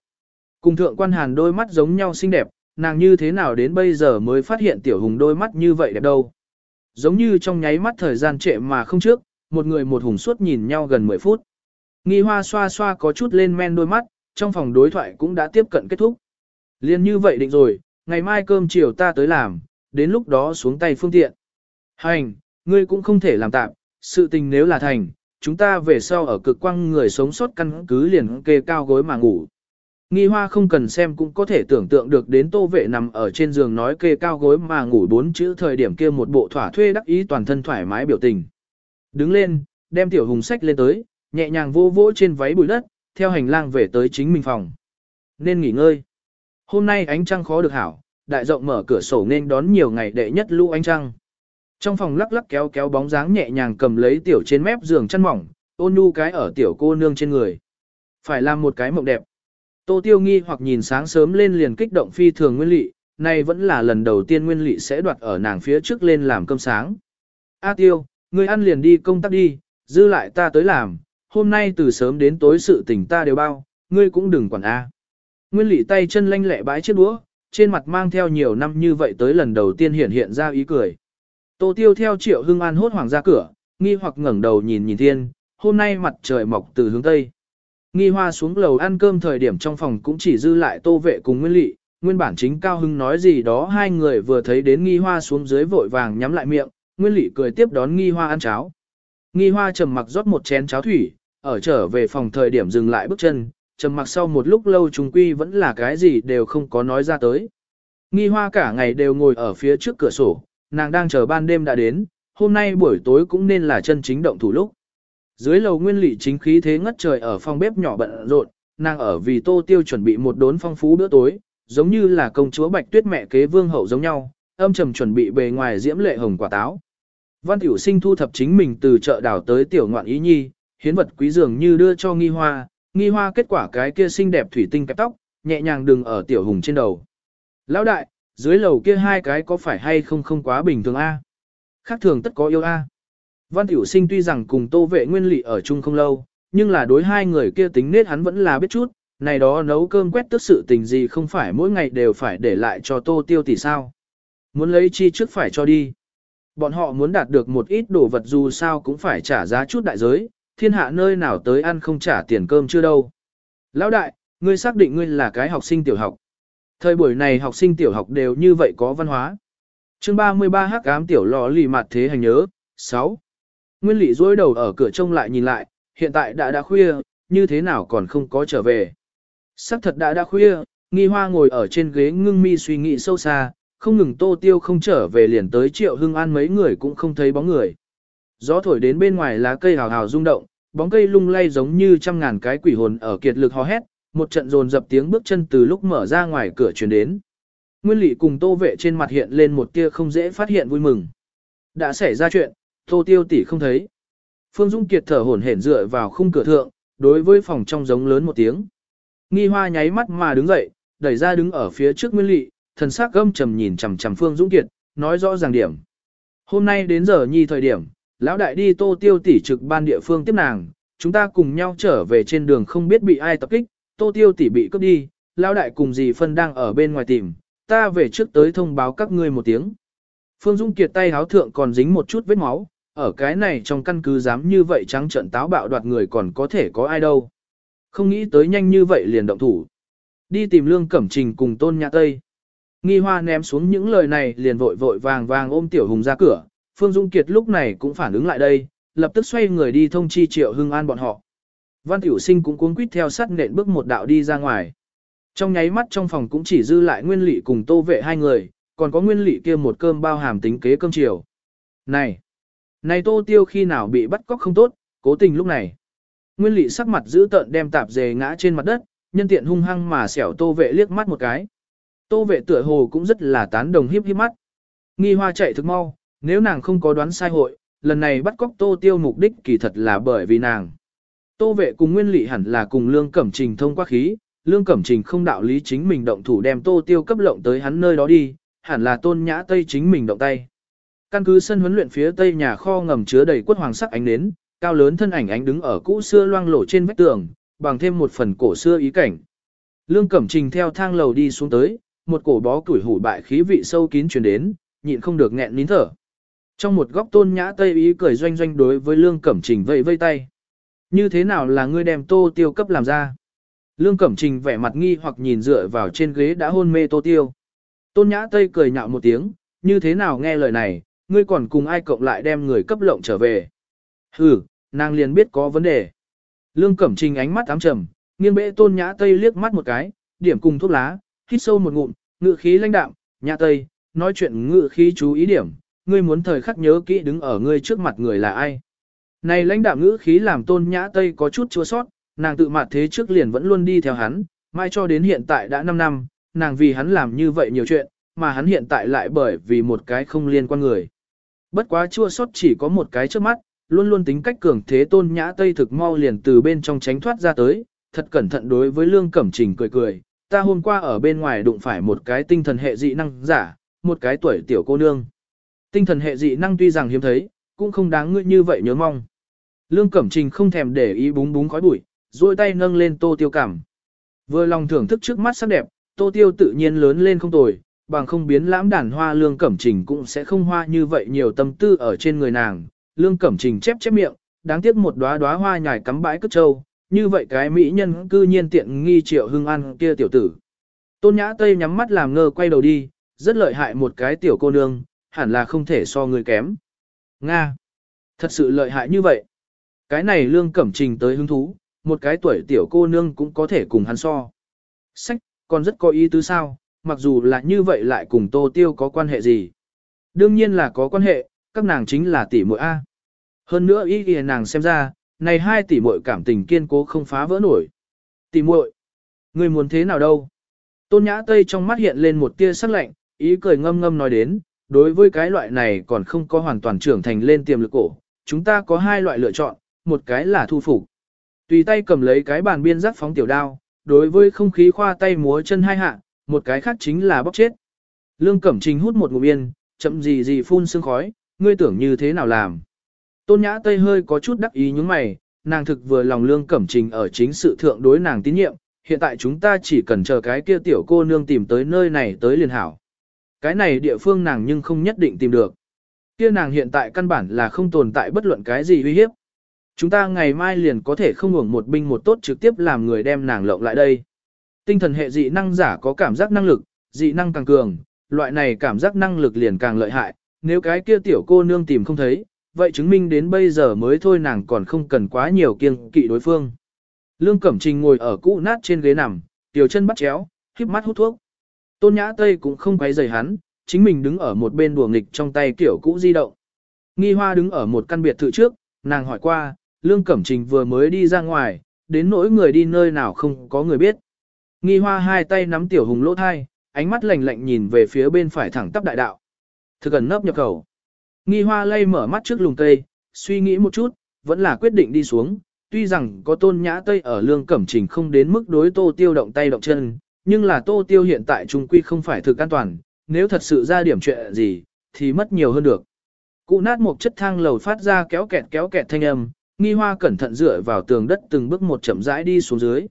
Cùng thượng quan hàn đôi mắt giống nhau xinh đẹp, nàng như thế nào đến bây giờ mới phát hiện tiểu hùng đôi mắt như vậy đẹp đâu. Giống như trong nháy mắt thời gian trệ mà không trước, một người một hùng suốt nhìn nhau gần 10 phút. Nghi hoa xoa xoa có chút lên men đôi mắt, trong phòng đối thoại cũng đã tiếp cận kết thúc. Liên như vậy định rồi, ngày mai cơm chiều ta tới làm, đến lúc đó xuống tay phương tiện. Hành, ngươi cũng không thể làm tạm, sự tình nếu là thành, chúng ta về sau ở cực quang người sống sót căn cứ liền kê cao gối mà ngủ. Nghi hoa không cần xem cũng có thể tưởng tượng được đến tô vệ nằm ở trên giường nói kê cao gối mà ngủ bốn chữ thời điểm kia một bộ thỏa thuê đắc ý toàn thân thoải mái biểu tình. Đứng lên, đem tiểu hùng sách lên tới, nhẹ nhàng vô vỗ trên váy bụi đất, theo hành lang về tới chính mình phòng. Nên nghỉ ngơi. Hôm nay ánh trăng khó được hảo, đại rộng mở cửa sổ nên đón nhiều ngày đệ nhất lũ ánh trăng. Trong phòng lắc lắc kéo kéo bóng dáng nhẹ nhàng cầm lấy tiểu trên mép giường chăn mỏng, ôn nhu cái ở tiểu cô nương trên người. Phải làm một cái mộng đẹp. Tô Tiêu nghi hoặc nhìn sáng sớm lên liền kích động phi thường nguyên lị, nay vẫn là lần đầu tiên nguyên lị sẽ đoạt ở nàng phía trước lên làm cơm sáng. A Tiêu, người ăn liền đi công tác đi, dư lại ta tới làm, hôm nay từ sớm đến tối sự tình ta đều bao, ngươi cũng đừng quản A. Nguyên lị tay chân lanh lẹ bãi chiếc đũa, trên mặt mang theo nhiều năm như vậy tới lần đầu tiên hiện hiện ra ý cười. Tô Tiêu theo Triệu Hưng An hốt hoảng ra cửa, nghi hoặc ngẩng đầu nhìn nhìn thiên, hôm nay mặt trời mọc từ hướng tây. Nghi hoa xuống lầu ăn cơm thời điểm trong phòng cũng chỉ dư lại tô vệ cùng nguyên lị, nguyên bản chính cao hưng nói gì đó hai người vừa thấy đến nghi hoa xuống dưới vội vàng nhắm lại miệng, nguyên lị cười tiếp đón nghi hoa ăn cháo. Nghi hoa trầm mặc rót một chén cháo thủy, ở trở về phòng thời điểm dừng lại bước chân, trầm mặc sau một lúc lâu trùng quy vẫn là cái gì đều không có nói ra tới. Nghi hoa cả ngày đều ngồi ở phía trước cửa sổ, nàng đang chờ ban đêm đã đến, hôm nay buổi tối cũng nên là chân chính động thủ lúc. Dưới lầu nguyên lị chính khí thế ngất trời ở phòng bếp nhỏ bận rộn, nàng ở vì tô tiêu chuẩn bị một đốn phong phú bữa tối, giống như là công chúa bạch tuyết mẹ kế vương hậu giống nhau, âm trầm chuẩn bị bề ngoài diễm lệ hồng quả táo. Văn tiểu sinh thu thập chính mình từ chợ đảo tới tiểu ngoạn ý nhi, hiến vật quý dường như đưa cho nghi hoa, nghi hoa kết quả cái kia xinh đẹp thủy tinh kẹp tóc, nhẹ nhàng đừng ở tiểu hùng trên đầu. Lão đại, dưới lầu kia hai cái có phải hay không không quá bình thường a? Khác thường tất có yêu a. Văn Tiểu Sinh tuy rằng cùng Tô Vệ Nguyên Lị ở chung không lâu, nhưng là đối hai người kia tính nết hắn vẫn là biết chút, này đó nấu cơm quét tức sự tình gì không phải mỗi ngày đều phải để lại cho Tô Tiêu tỷ sao. Muốn lấy chi trước phải cho đi. Bọn họ muốn đạt được một ít đồ vật dù sao cũng phải trả giá chút đại giới, thiên hạ nơi nào tới ăn không trả tiền cơm chưa đâu. Lão đại, ngươi xác định ngươi là cái học sinh tiểu học. Thời buổi này học sinh tiểu học đều như vậy có văn hóa. chương 33 hắc ám tiểu lò lì mặt thế hành nhớ, 6. Nguyên Lị dối đầu ở cửa trông lại nhìn lại, hiện tại đã đã khuya, như thế nào còn không có trở về. Sắc thật đã đã khuya, nghi hoa ngồi ở trên ghế ngưng mi suy nghĩ sâu xa, không ngừng tô tiêu không trở về liền tới triệu hưng an mấy người cũng không thấy bóng người. Gió thổi đến bên ngoài lá cây hào hào rung động, bóng cây lung lay giống như trăm ngàn cái quỷ hồn ở kiệt lực hò hét, một trận dồn dập tiếng bước chân từ lúc mở ra ngoài cửa truyền đến. Nguyên Lị cùng Tô Vệ trên mặt hiện lên một tia không dễ phát hiện vui mừng. Đã xảy ra chuyện, Tô Tiêu tỷ không thấy. Phương Dung Kiệt thở hổn hển dựa vào khung cửa thượng, đối với phòng trong giống lớn một tiếng. Nghi Hoa nháy mắt mà đứng dậy, đẩy ra đứng ở phía trước Nguyên Lệ, thần sắc gâm trầm nhìn chằm chằm Phương Dung Kiệt, nói rõ ràng điểm. Hôm nay đến giờ nhi thời điểm, lão đại đi Tô Tiêu tỷ trực ban địa phương tiếp nàng, chúng ta cùng nhau trở về trên đường không biết bị ai tập kích, Tô Tiêu tỷ bị cướp đi, lão đại cùng dì phân đang ở bên ngoài tìm, ta về trước tới thông báo các ngươi một tiếng. Phương Dung Kiệt tay háo thượng còn dính một chút vết máu, ở cái này trong căn cứ dám như vậy trắng trận táo bạo đoạt người còn có thể có ai đâu. Không nghĩ tới nhanh như vậy liền động thủ. Đi tìm Lương Cẩm Trình cùng Tôn Nhã Tây. Nghi Hoa ném xuống những lời này liền vội vội vàng vàng ôm Tiểu Hùng ra cửa. Phương Dung Kiệt lúc này cũng phản ứng lại đây, lập tức xoay người đi thông chi Triệu Hưng An bọn họ. Văn Tiểu Sinh cũng cuống quýt theo sát nện bước một đạo đi ra ngoài. Trong nháy mắt trong phòng cũng chỉ dư lại Nguyên Lệ cùng Tô Vệ hai người, còn có Nguyên Lệ kia một cơm bao hàm tính kế cơm chiều. Này, này Tô Tiêu khi nào bị bắt cóc không tốt, cố tình lúc này. Nguyên lị sắc mặt giữ tợn đem tạp dề ngã trên mặt đất, nhân tiện hung hăng mà xẻo Tô Vệ liếc mắt một cái. Tô Vệ tựa hồ cũng rất là tán đồng hiếp hiếp mắt. Nghi Hoa chạy thực mau, nếu nàng không có đoán sai hội, lần này bắt cóc Tô Tiêu mục đích kỳ thật là bởi vì nàng. Tô vệ cùng nguyên lị hẳn là cùng Lương Cẩm Trình thông qua khí, Lương Cẩm Trình không đạo lý chính mình động thủ đem Tô Tiêu cấp lộng tới hắn nơi đó đi, hẳn là tôn nhã Tây chính mình động tay. Căn cứ sân huấn luyện phía tây nhà kho ngầm chứa đầy quất hoàng sắc ánh nến, cao lớn thân ảnh ánh đứng ở cũ xưa loang lổ trên vách tường, bằng thêm một phần cổ xưa ý cảnh. Lương Cẩm Trình theo thang lầu đi xuống tới, một cổ bó củi hủ bại khí vị sâu kín truyền đến, nhịn không được nghẹn nín thở. Trong một góc tôn nhã Tây ý cười doanh doanh đối với Lương Cẩm Trình vẫy vây tay. Như thế nào là ngươi đem tô tiêu cấp làm ra? Lương Cẩm Trình vẻ mặt nghi hoặc nhìn dựa vào trên ghế đã hôn mê tô tiêu. Tôn Nhã Tây cười nhạo một tiếng, như thế nào nghe lời này, ngươi còn cùng ai cộng lại đem người cấp lộng trở về. Hừ, nàng liền biết có vấn đề. Lương Cẩm Trình ánh mắt ám trầm, nghiêng bệ Tôn Nhã Tây liếc mắt một cái, điểm cùng thuốc lá, hít sâu một ngụm, ngự khí lãnh đạm, Nhã Tây, nói chuyện ngự khí chú ý điểm, ngươi muốn thời khắc nhớ kỹ đứng ở ngươi trước mặt người là ai. Này lãnh đạm ngữ khí làm tôn nhã tây có chút chua sót, nàng tự mặt thế trước liền vẫn luôn đi theo hắn, mai cho đến hiện tại đã 5 năm, nàng vì hắn làm như vậy nhiều chuyện, mà hắn hiện tại lại bởi vì một cái không liên quan người. Bất quá chua sót chỉ có một cái trước mắt, luôn luôn tính cách cường thế tôn nhã tây thực mau liền từ bên trong tránh thoát ra tới, thật cẩn thận đối với lương cẩm trình cười cười, ta hôm qua ở bên ngoài đụng phải một cái tinh thần hệ dị năng giả, một cái tuổi tiểu cô nương. Tinh thần hệ dị năng tuy rằng hiếm thấy, cũng không đáng ngươi như vậy nhớ mong. Lương Cẩm Trình không thèm để ý búng búng khói bụi, duỗi tay nâng lên tô tiêu cảm. Vừa lòng thưởng thức trước mắt sắc đẹp, tô tiêu tự nhiên lớn lên không tồi, bằng không biến lãm đàn hoa Lương Cẩm Trình cũng sẽ không hoa như vậy nhiều tâm tư ở trên người nàng. Lương Cẩm Trình chép chép miệng, đáng tiếc một đóa đóa hoa nhài cắm bãi cất trâu, như vậy cái mỹ nhân cư nhiên tiện nghi triệu hưng ăn kia tiểu tử. Tôn Nhã Tây nhắm mắt làm ngơ quay đầu đi, rất lợi hại một cái tiểu cô nương, hẳn là không thể so người kém. Nga! Thật sự lợi hại như vậy. Cái này lương cẩm trình tới hứng thú, một cái tuổi tiểu cô nương cũng có thể cùng hắn so. Sách, còn rất có ý tứ sao, mặc dù là như vậy lại cùng tô tiêu có quan hệ gì. Đương nhiên là có quan hệ, các nàng chính là tỷ muội A. Hơn nữa ý kìa nàng xem ra, này hai tỷ muội cảm tình kiên cố không phá vỡ nổi. Tỷ muội, người muốn thế nào đâu? Tôn Nhã Tây trong mắt hiện lên một tia sắc lạnh, ý cười ngâm ngâm nói đến, đối với cái loại này còn không có hoàn toàn trưởng thành lên tiềm lực cổ, chúng ta có hai loại lựa chọn, một cái là thu phục. Tùy tay cầm lấy cái bàn biên giác phóng tiểu đao, đối với không khí khoa tay múa chân hai hạ, một cái khác chính là bóc chết. Lương Cẩm Trình hút một ngụm yên, chậm gì gì phun sương khói, ngươi tưởng như thế nào làm. Tôn Nhã Tây hơi có chút đắc ý những mày, nàng thực vừa lòng Lương Cẩm Trình ở chính sự thượng đối nàng tín nhiệm, hiện tại chúng ta chỉ cần chờ cái kia tiểu cô nương tìm tới nơi này tới liền hảo. Cái này địa phương nàng nhưng không nhất định tìm được. Kia nàng hiện tại căn bản là không tồn tại bất luận cái gì uy hiếp. Chúng ta ngày mai liền có thể không hưởng một binh một tốt trực tiếp làm người đem nàng lộng lại đây. Tinh thần hệ dị năng giả có cảm giác năng lực, dị năng càng cường, loại này cảm giác năng lực liền càng lợi hại, nếu cái kia tiểu cô nương tìm không thấy, vậy chứng minh đến bây giờ mới thôi nàng còn không cần quá nhiều kiêng kỵ đối phương. Lương Cẩm Trình ngồi ở cũ nát trên ghế nằm, tiểu chân bắt chéo, híp mắt hút thuốc. Tôn Nhã Tây cũng không quấy rầy hắn, chính mình đứng ở một bên đùa nghịch trong tay kiểu cũ di động. Nghi hoa đứng ở một căn biệt thự trước, nàng hỏi qua, Lương Cẩm Trình vừa mới đi ra ngoài, đến nỗi người đi nơi nào không có người biết. Nghi hoa hai tay nắm tiểu hùng lỗ thai, ánh mắt lạnh lạnh nhìn về phía bên phải thẳng tắp đại đạo. Thực ẩn nấp nhập khẩu. Nghi hoa lay mở mắt trước lùng cây, suy nghĩ một chút, vẫn là quyết định đi xuống. Tuy rằng có tôn nhã tây ở lương cẩm trình không đến mức đối tô tiêu động tay động chân, nhưng là tô tiêu hiện tại trung quy không phải thực an toàn, nếu thật sự ra điểm chuyện gì, thì mất nhiều hơn được. Cụ nát một chất thang lầu phát ra kéo kẹt kéo kẹt thanh âm, nghi hoa cẩn thận dựa vào tường đất từng bước một chậm rãi đi xuống dưới.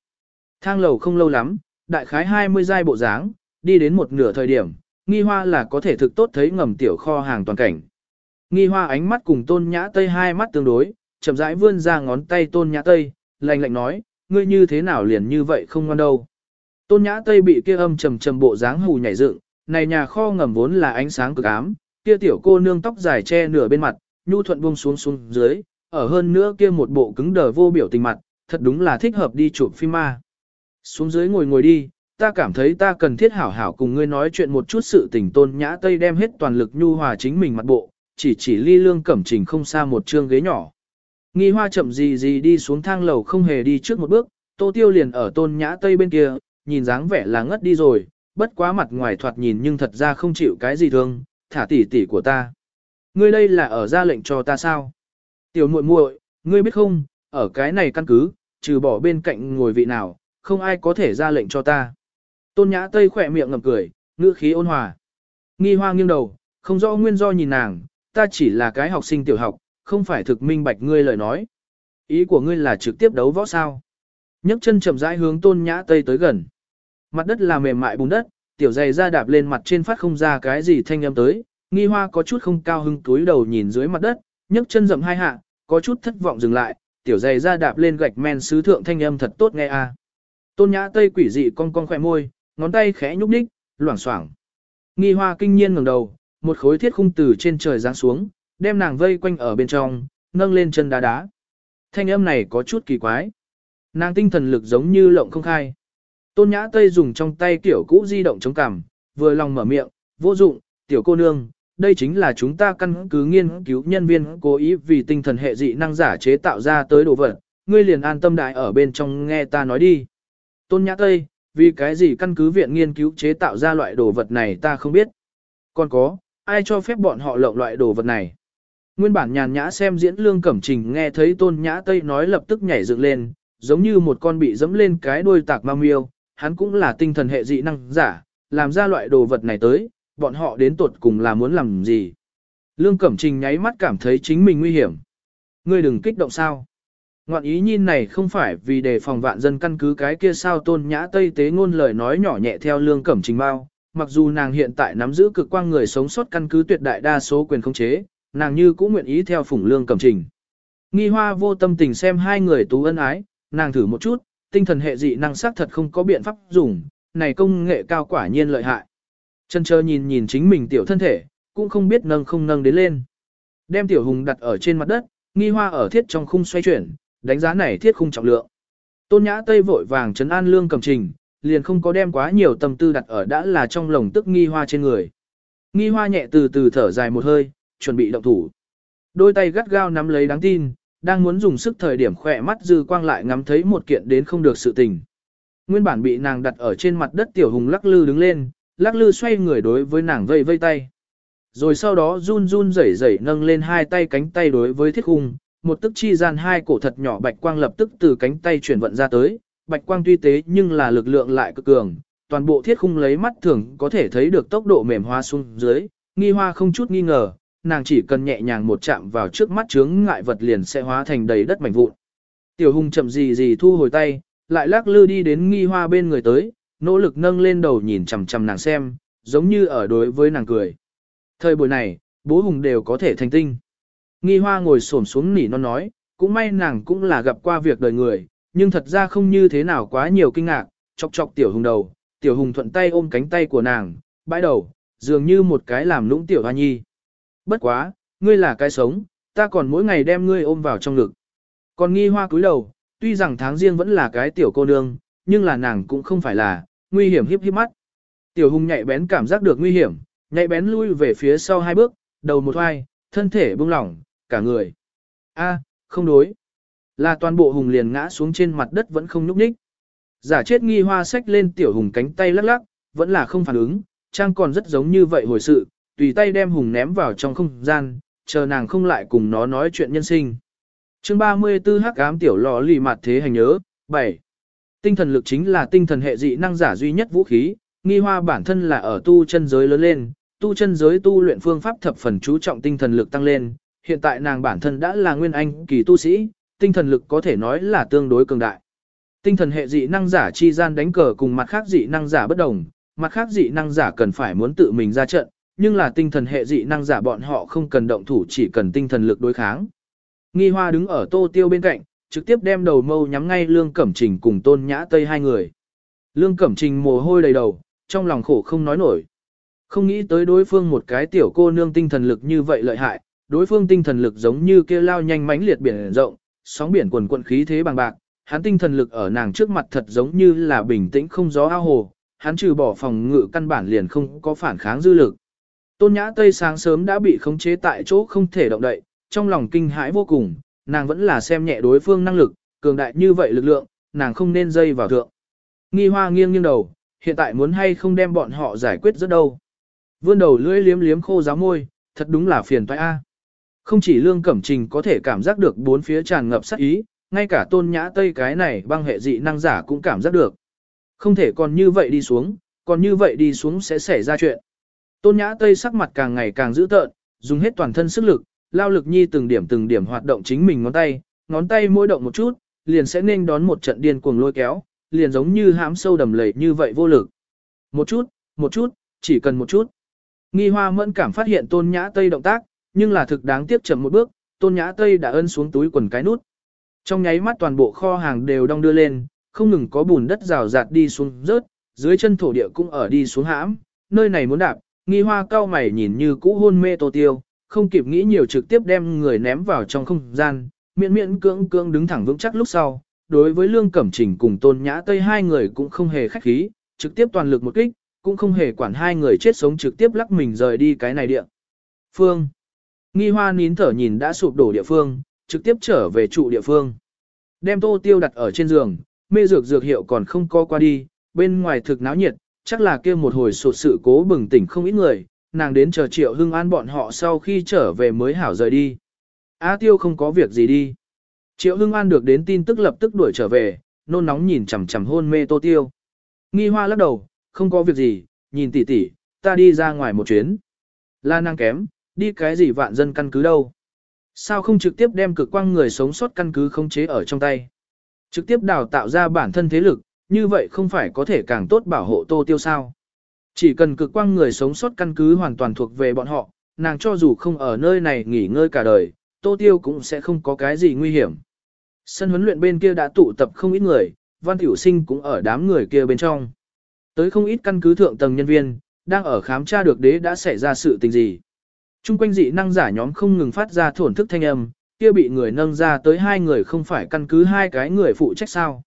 Thang lầu không lâu lắm, đại khái 20 giai bộ dáng, đi đến một nửa thời điểm, nghi hoa là có thể thực tốt thấy ngầm tiểu kho hàng toàn cảnh. Nghi hoa ánh mắt cùng tôn nhã tây hai mắt tương đối, chậm rãi vươn ra ngón tay tôn nhã tây, lạnh lạnh nói, ngươi như thế nào liền như vậy không ngon đâu. Tôn nhã tây bị kia âm trầm trầm bộ dáng hù nhảy dựng, này nhà kho ngầm vốn là ánh sáng cực ám, kia tiểu cô nương tóc dài che nửa bên mặt, nhu thuận buông xuống xuống dưới, ở hơn nữa kia một bộ cứng đờ vô biểu tình mặt, thật đúng là thích hợp đi chụp phim ma. Xuống dưới ngồi ngồi đi, ta cảm thấy ta cần thiết hảo hảo cùng ngươi nói chuyện một chút sự tình tôn nhã tây đem hết toàn lực nhu hòa chính mình mặt bộ, chỉ chỉ ly lương cẩm trình không xa một trương ghế nhỏ. Nghi hoa chậm gì gì đi xuống thang lầu không hề đi trước một bước, tô tiêu liền ở tôn nhã tây bên kia, nhìn dáng vẻ là ngất đi rồi, bất quá mặt ngoài thoạt nhìn nhưng thật ra không chịu cái gì thương, thả tỉ tỉ của ta. Ngươi đây là ở ra lệnh cho ta sao? Tiểu muội muội, ngươi biết không, ở cái này căn cứ, trừ bỏ bên cạnh ngồi vị nào, không ai có thể ra lệnh cho ta. Tôn nhã tây khỏe miệng ngầm cười, ngữ khí ôn hòa. Nghi hoa nghiêng đầu, không rõ nguyên do nhìn nàng, ta chỉ là cái học sinh tiểu học, không phải thực minh bạch ngươi lời nói. Ý của ngươi là trực tiếp đấu võ sao. nhấc chân chậm rãi hướng tôn nhã tây tới gần. Mặt đất là mềm mại bùn đất, tiểu dày ra đạp lên mặt trên phát không ra cái gì thanh âm tới. Nghi hoa có chút không cao hưng túi đầu nhìn dưới mặt đất, nhấc chân dậm hai hạ, có chút thất vọng dừng lại, tiểu dày ra đạp lên gạch men sứ thượng thanh âm thật tốt nghe a. Tôn nhã tây quỷ dị cong cong khỏe môi, ngón tay khẽ nhúc nhích, loảng xoảng. Nghi hoa kinh nhiên ngẩng đầu, một khối thiết khung từ trên trời giáng xuống, đem nàng vây quanh ở bên trong, nâng lên chân đá đá. Thanh âm này có chút kỳ quái. Nàng tinh thần lực giống như lộng không khai. Tôn nhã tây dùng trong tay tiểu cũ di động chống cằm, vừa lòng mở miệng, vô dụng, tiểu cô nương, đây chính là chúng ta căn cứ nghiên cứu nhân viên cố ý vì tinh thần hệ dị năng giả chế tạo ra tới đồ vật, ngươi liền an tâm đại ở bên trong nghe ta nói đi. Tôn Nhã Tây, vì cái gì căn cứ viện nghiên cứu chế tạo ra loại đồ vật này ta không biết. Còn có, ai cho phép bọn họ lộng loại đồ vật này? Nguyên bản nhàn nhã xem diễn lương cẩm trình nghe thấy Tôn Nhã Tây nói lập tức nhảy dựng lên, giống như một con bị dẫm lên cái đuôi tạc ma miêu, hắn cũng là tinh thần hệ dị năng giả, làm ra loại đồ vật này tới, bọn họ đến tuột cùng là muốn làm gì. Lương Cẩm Trình nháy mắt cảm thấy chính mình nguy hiểm. Ngươi đừng kích động sao. Ngoạn ý nhìn này không phải vì đề phòng vạn dân căn cứ cái kia sao tôn nhã tây tế ngôn lời nói nhỏ nhẹ theo lương cẩm trình bao, mặc dù nàng hiện tại nắm giữ cực quang người sống sót căn cứ tuyệt đại đa số quyền không chế, nàng như cũng nguyện ý theo phủng lương cẩm trình. Nghi hoa vô tâm tình xem hai người tú ân ái, nàng thử một chút, tinh thần hệ dị năng sắc thật không có biện pháp dùng, này công nghệ cao quả nhiên lợi hại. Chân chờ nhìn nhìn chính mình tiểu thân thể, cũng không biết nâng không nâng đến lên. Đem tiểu hùng đặt ở trên mặt đất, nghi hoa ở thiết trong khung xoay chuyển, đánh giá này thiết khung trọng lượng. Tôn Nhã Tây vội vàng trấn an lương cầm trình, liền không có đem quá nhiều tâm tư đặt ở đã là trong lồng tức nghi hoa trên người. Nghi hoa nhẹ từ từ thở dài một hơi, chuẩn bị động thủ. Đôi tay gắt gao nắm lấy đáng tin, đang muốn dùng sức thời điểm khỏe mắt dư quang lại ngắm thấy một kiện đến không được sự tình. Nguyên bản bị nàng đặt ở trên mặt đất tiểu hùng lắc lư đứng lên, lắc lư xoay người đối với nàng vây vây tay. Rồi sau đó run run rẩy rẩy nâng lên hai tay cánh tay đối với thiết khung, một tức chi gian hai cổ thật nhỏ bạch quang lập tức từ cánh tay chuyển vận ra tới, bạch quang tuy tế nhưng là lực lượng lại cực cường, toàn bộ thiết khung lấy mắt thường có thể thấy được tốc độ mềm hoa xuống dưới, nghi hoa không chút nghi ngờ, nàng chỉ cần nhẹ nhàng một chạm vào trước mắt chướng ngại vật liền sẽ hóa thành đầy đất mảnh vụn. Tiểu hùng chậm gì gì thu hồi tay, lại lắc lư đi đến nghi hoa bên người tới, nỗ lực nâng lên đầu nhìn chằm chằm nàng xem, giống như ở đối với nàng cười. Thời buổi này, bố hùng đều có thể thành tinh. Nghi hoa ngồi xổm xuống nỉ non nói, cũng may nàng cũng là gặp qua việc đời người, nhưng thật ra không như thế nào quá nhiều kinh ngạc, chọc chọc tiểu hùng đầu, tiểu hùng thuận tay ôm cánh tay của nàng, bãi đầu, dường như một cái làm lũng tiểu hoa nhi. Bất quá, ngươi là cái sống, ta còn mỗi ngày đem ngươi ôm vào trong ngực. Còn nghi hoa cúi đầu, tuy rằng tháng riêng vẫn là cái tiểu cô nương, nhưng là nàng cũng không phải là, nguy hiểm hiếp hiếp mắt. Tiểu hùng nhạy bén cảm giác được nguy hiểm, nhạy bén lui về phía sau hai bước, đầu một hoai, thân thể buông lỏng, cả người. A, không đối. Là toàn bộ hùng liền ngã xuống trên mặt đất vẫn không nhúc nhích. Giả chết nghi hoa sách lên tiểu hùng cánh tay lắc lắc, vẫn là không phản ứng, trang còn rất giống như vậy hồi sự, tùy tay đem hùng ném vào trong không gian, chờ nàng không lại cùng nó nói chuyện nhân sinh. Chương 34 hắc ám tiểu lò lì mặt thế hành nhớ, 7. Tinh thần lực chính là tinh thần hệ dị năng giả duy nhất vũ khí, nghi hoa bản thân là ở tu chân giới lớn lên, tu chân giới tu luyện phương pháp thập phần chú trọng tinh thần lực tăng lên, hiện tại nàng bản thân đã là nguyên anh kỳ tu sĩ, tinh thần lực có thể nói là tương đối cường đại. Tinh thần hệ dị năng giả chi gian đánh cờ cùng mặt khác dị năng giả bất đồng, mặt khác dị năng giả cần phải muốn tự mình ra trận, nhưng là tinh thần hệ dị năng giả bọn họ không cần động thủ chỉ cần tinh thần lực đối kháng. Nghi hoa đứng ở tô tiêu bên cạnh, trực tiếp đem đầu mâu nhắm ngay Lương Cẩm Trình cùng Tôn Nhã Tây hai người. Lương Cẩm Trình mồ hôi đầy đầu, trong lòng khổ không nói nổi. Không nghĩ tới đối phương một cái tiểu cô nương tinh thần lực như vậy lợi hại, đối phương tinh thần lực giống như kia lao nhanh mãnh liệt biển rộng, sóng biển quần quận khí thế bằng bạc, hắn tinh thần lực ở nàng trước mặt thật giống như là bình tĩnh không gió ao hồ, hắn trừ bỏ phòng ngự căn bản liền không có phản kháng dư lực. Tôn Nhã Tây sáng sớm đã bị khống chế tại chỗ không thể động đậy, trong lòng kinh hãi vô cùng, nàng vẫn là xem nhẹ đối phương năng lực, cường đại như vậy lực lượng, nàng không nên dây vào thượng. Nghi hoa nghiêng nghiêng đầu, hiện tại muốn hay không đem bọn họ giải quyết rất đâu. Vươn đầu lưỡi liếm liếm khô giáo môi, thật đúng là phiền toái a. Không chỉ Lương Cẩm Trình có thể cảm giác được bốn phía tràn ngập sát ý, ngay cả tôn nhã tây cái này băng hệ dị năng giả cũng cảm giác được. Không thể còn như vậy đi xuống, còn như vậy đi xuống sẽ xảy ra chuyện. Tôn nhã tây sắc mặt càng ngày càng dữ tợn, dùng hết toàn thân sức lực, lao lực nhi từng điểm từng điểm hoạt động chính mình ngón tay, ngón tay mỗi động một chút, liền sẽ nên đón một trận điên cuồng lôi kéo, liền giống như hãm sâu đầm lầy như vậy vô lực. Một chút, một chút, chỉ cần một chút. Nghi hoa mẫn cảm phát hiện tôn nhã tây động tác, nhưng là thực đáng tiếc chậm một bước, tôn nhã tây đã ân xuống túi quần cái nút. Trong nháy mắt toàn bộ kho hàng đều đong đưa lên, không ngừng có bùn đất rào rạt đi xuống rớt, dưới chân thổ địa cũng ở đi xuống hãm, nơi này muốn đạp, nghi hoa cao mày nhìn như cũ hôn mê tô tiêu, không kịp nghĩ nhiều trực tiếp đem người ném vào trong không gian, miễn miễn cưỡng cưỡng đứng thẳng vững chắc lúc sau. Đối với Lương Cẩm Trình cùng Tôn Nhã Tây hai người cũng không hề khách khí, trực tiếp toàn lực một kích, cũng không hề quản hai người chết sống trực tiếp lắc mình rời đi cái này địa. Phương. Nghi hoa nín thở nhìn đã sụp đổ địa phương, trực tiếp trở về trụ địa phương. Đem tô tiêu đặt ở trên giường, mê dược dược hiệu còn không co qua đi, bên ngoài thực náo nhiệt, chắc là kia một hồi sụt sự cố bừng tỉnh không ít người, nàng đến chờ triệu hưng an bọn họ sau khi trở về mới hảo rời đi. A tiêu không có việc gì đi. Triệu hưng an được đến tin tức lập tức đuổi trở về, nôn nóng nhìn chằm chằm hôn mê tô tiêu. Nghi hoa lắc đầu, không có việc gì, nhìn tỉ tỉ, ta đi ra ngoài một chuyến. La năng kém, đi cái gì vạn dân căn cứ đâu. Sao không trực tiếp đem cực quang người sống sót căn cứ khống chế ở trong tay. Trực tiếp đào tạo ra bản thân thế lực, như vậy không phải có thể càng tốt bảo hộ tô tiêu sao. Chỉ cần cực quang người sống sót căn cứ hoàn toàn thuộc về bọn họ, nàng cho dù không ở nơi này nghỉ ngơi cả đời, tô tiêu cũng sẽ không có cái gì nguy hiểm. Sân huấn luyện bên kia đã tụ tập không ít người, văn tiểu sinh cũng ở đám người kia bên trong. Tới không ít căn cứ thượng tầng nhân viên, đang ở khám tra được đế đã xảy ra sự tình gì. Trung quanh dị năng giả nhóm không ngừng phát ra thổn thức thanh âm, kia bị người nâng ra tới hai người không phải căn cứ hai cái người phụ trách sao.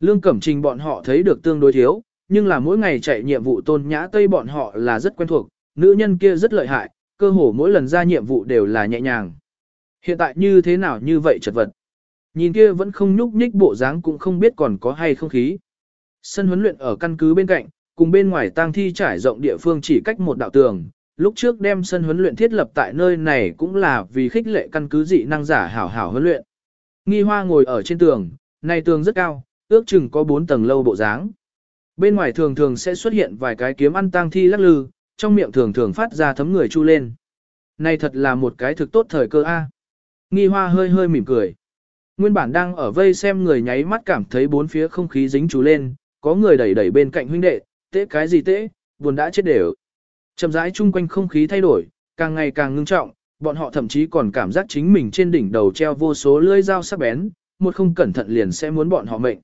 Lương Cẩm Trình bọn họ thấy được tương đối thiếu, nhưng là mỗi ngày chạy nhiệm vụ tôn nhã tây bọn họ là rất quen thuộc, nữ nhân kia rất lợi hại, cơ hồ mỗi lần ra nhiệm vụ đều là nhẹ nhàng. Hiện tại như thế nào như vậy chật vật. Nhìn kia vẫn không nhúc nhích bộ dáng cũng không biết còn có hay không khí. Sân huấn luyện ở căn cứ bên cạnh, cùng bên ngoài tang thi trải rộng địa phương chỉ cách một đạo tường. Lúc trước đem sân huấn luyện thiết lập tại nơi này cũng là vì khích lệ căn cứ dị năng giả hảo hảo huấn luyện. Nghi hoa ngồi ở trên tường, này tường rất cao, ước chừng có 4 tầng lâu bộ dáng. Bên ngoài thường thường sẽ xuất hiện vài cái kiếm ăn tang thi lắc lư, trong miệng thường thường phát ra thấm người chu lên. Này thật là một cái thực tốt thời cơ A. Nghi hoa hơi hơi mỉm cười. Nguyên bản đang ở vây xem người nháy mắt cảm thấy bốn phía không khí dính chú lên, có người đẩy đẩy bên cạnh huynh đệ, tế cái gì tế, buồn đã chết đều. Chậm rãi chung quanh không khí thay đổi, càng ngày càng ngưng trọng, bọn họ thậm chí còn cảm giác chính mình trên đỉnh đầu treo vô số lưỡi dao sắc bén, một không cẩn thận liền sẽ muốn bọn họ mệnh.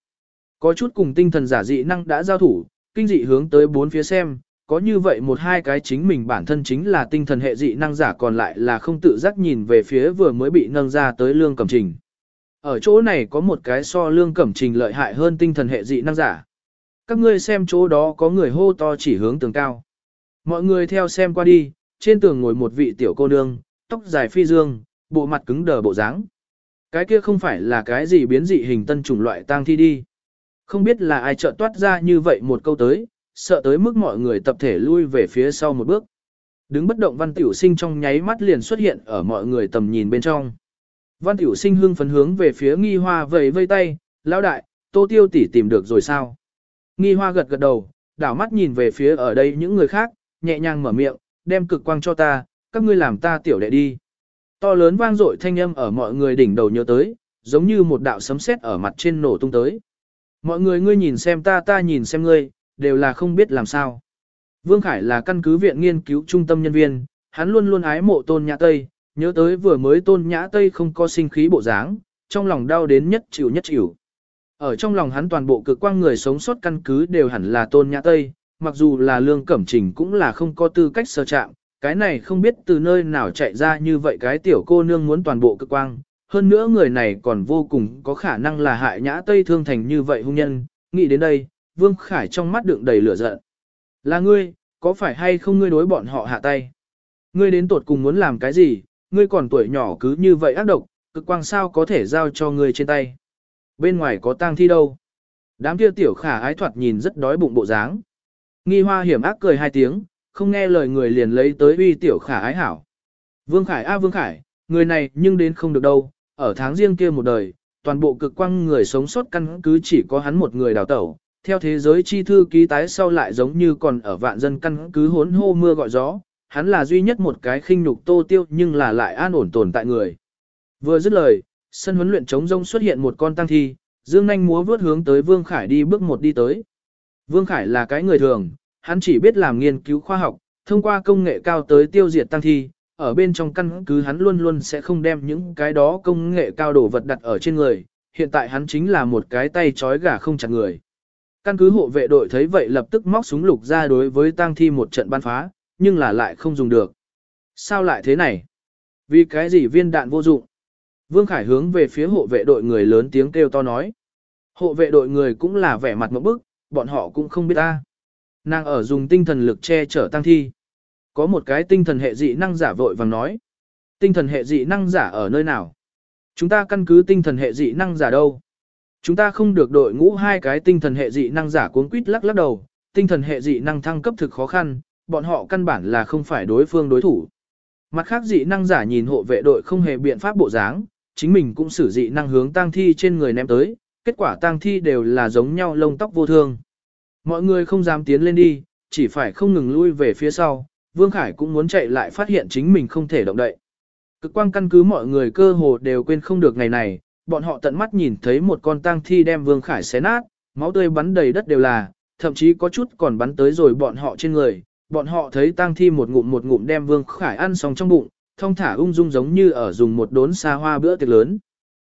Có chút cùng tinh thần giả dị năng đã giao thủ, kinh dị hướng tới bốn phía xem, có như vậy một hai cái chính mình bản thân chính là tinh thần hệ dị năng giả còn lại là không tự giác nhìn về phía vừa mới bị nâng ra tới lương cẩm trình. Ở chỗ này có một cái so lương cẩm trình lợi hại hơn tinh thần hệ dị năng giả. Các ngươi xem chỗ đó có người hô to chỉ hướng tường cao. Mọi người theo xem qua đi, trên tường ngồi một vị tiểu cô nương, tóc dài phi dương, bộ mặt cứng đờ bộ dáng. Cái kia không phải là cái gì biến dị hình tân chủng loại tang thi đi. Không biết là ai chợt toát ra như vậy một câu tới, sợ tới mức mọi người tập thể lui về phía sau một bước. Đứng bất động văn tiểu sinh trong nháy mắt liền xuất hiện ở mọi người tầm nhìn bên trong. Văn tiểu sinh hưng phấn hướng về phía nghi hoa vầy vây tay, lão đại, tô tiêu tỷ tìm được rồi sao? Nghi hoa gật gật đầu, đảo mắt nhìn về phía ở đây những người khác, nhẹ nhàng mở miệng, đem cực quang cho ta, các ngươi làm ta tiểu đệ đi. To lớn vang dội thanh âm ở mọi người đỉnh đầu nhớ tới, giống như một đạo sấm sét ở mặt trên nổ tung tới. Mọi người ngươi nhìn xem ta ta nhìn xem ngươi, đều là không biết làm sao. Vương Khải là căn cứ viện nghiên cứu trung tâm nhân viên, hắn luôn luôn ái mộ tôn nhã Tây, nhớ tới vừa mới tôn nhã Tây không có sinh khí bộ dáng, trong lòng đau đến nhất chịu nhất chịu. Ở trong lòng hắn toàn bộ cực quang người sống sót căn cứ đều hẳn là tôn nhã Tây, mặc dù là lương cẩm trình cũng là không có tư cách sơ chạm, cái này không biết từ nơi nào chạy ra như vậy cái tiểu cô nương muốn toàn bộ cực quang. Hơn nữa người này còn vô cùng có khả năng là hại nhã Tây thương thành như vậy hung nhân, nghĩ đến đây, Vương Khải trong mắt đựng đầy lửa giận. Là ngươi, có phải hay không ngươi đối bọn họ hạ tay? Ngươi đến tuột cùng muốn làm cái gì, ngươi còn tuổi nhỏ cứ như vậy ác độc, cực quang sao có thể giao cho ngươi trên tay? Bên ngoài có tang thi đâu? Đám kia tiểu khả ái thoạt nhìn rất đói bụng bộ dáng. Nghi hoa hiểm ác cười hai tiếng, không nghe lời người liền lấy tới uy tiểu khả ái hảo. Vương Khải a Vương Khải, người này nhưng đến không được đâu, ở tháng riêng kia một đời, toàn bộ cực quang người sống sót căn cứ chỉ có hắn một người đào tẩu, theo thế giới chi thư ký tái sau lại giống như còn ở vạn dân căn cứ hốn hô mưa gọi gió, hắn là duy nhất một cái khinh nhục tô tiêu nhưng là lại an ổn tồn tại người. Vừa dứt lời, sân huấn luyện chống rông xuất hiện một con tăng thi, dương nhanh múa vướt hướng tới Vương Khải đi bước một đi tới. Vương Khải là cái người thường, hắn chỉ biết làm nghiên cứu khoa học, thông qua công nghệ cao tới tiêu diệt tăng thi, ở bên trong căn cứ hắn luôn luôn sẽ không đem những cái đó công nghệ cao đồ vật đặt ở trên người, hiện tại hắn chính là một cái tay trói gà không chặt người. Căn cứ hộ vệ đội thấy vậy lập tức móc súng lục ra đối với tang thi một trận ban phá, nhưng là lại không dùng được. Sao lại thế này? Vì cái gì viên đạn vô dụng? Vương Khải hướng về phía hộ vệ đội người lớn tiếng kêu to nói. Hộ vệ đội người cũng là vẻ mặt một bức, bọn họ cũng không biết ta. Nàng ở dùng tinh thần lực che chở tăng thi. Có một cái tinh thần hệ dị năng giả vội vàng nói. Tinh thần hệ dị năng giả ở nơi nào? Chúng ta căn cứ tinh thần hệ dị năng giả đâu? Chúng ta không được đội ngũ hai cái tinh thần hệ dị năng giả cuốn quýt lắc lắc đầu, tinh thần hệ dị năng thăng cấp thực khó khăn, bọn họ căn bản là không phải đối phương đối thủ. Mặt khác dị năng giả nhìn hộ vệ đội không hề biện pháp bộ dáng, chính mình cũng sử dị năng hướng tang thi trên người ném tới, kết quả tang thi đều là giống nhau lông tóc vô thương. Mọi người không dám tiến lên đi, chỉ phải không ngừng lui về phía sau, Vương Khải cũng muốn chạy lại phát hiện chính mình không thể động đậy. Cực quang căn cứ mọi người cơ hồ đều quên không được ngày này, bọn họ tận mắt nhìn thấy một con tang thi đem Vương Khải xé nát, máu tươi bắn đầy đất đều là, thậm chí có chút còn bắn tới rồi bọn họ trên người. Bọn họ thấy tang thi một ngụm một ngụm đem Vương Khải ăn xong trong bụng, thông thả ung dung giống như ở dùng một đốn xa hoa bữa tiệc lớn.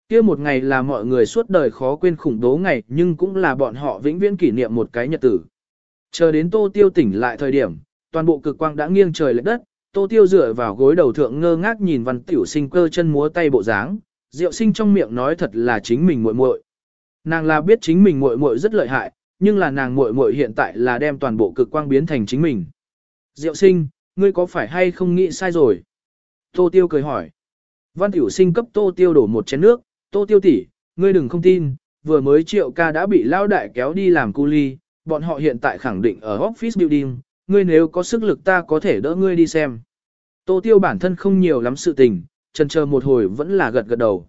Kia một ngày là mọi người suốt đời khó quên khủng bố ngày nhưng cũng là bọn họ vĩnh viễn kỷ niệm một cái nhật tử. Chờ đến Tô Tiêu tỉnh lại thời điểm, toàn bộ cực quang đã nghiêng trời lệch đất, Tô Tiêu dựa vào gối đầu thượng ngơ ngác nhìn Văn Tiểu Sinh cơ chân múa tay bộ dáng, Diệu Sinh trong miệng nói thật là chính mình muội muội. Nàng là biết chính mình muội muội rất lợi hại, nhưng là nàng muội muội hiện tại là đem toàn bộ cực quang biến thành chính mình. Diệu Sinh, ngươi có phải hay không nghĩ sai rồi? Tô Tiêu cười hỏi. Văn Tiểu Sinh cấp Tô Tiêu đổ một chén nước, Tô Tiêu tỷ, ngươi đừng không tin, vừa mới triệu ca đã bị lao đại kéo đi làm cu ly, bọn họ hiện tại khẳng định ở office building, ngươi nếu có sức lực ta có thể đỡ ngươi đi xem. Tô Tiêu bản thân không nhiều lắm sự tình, chần chờ một hồi vẫn là gật gật đầu.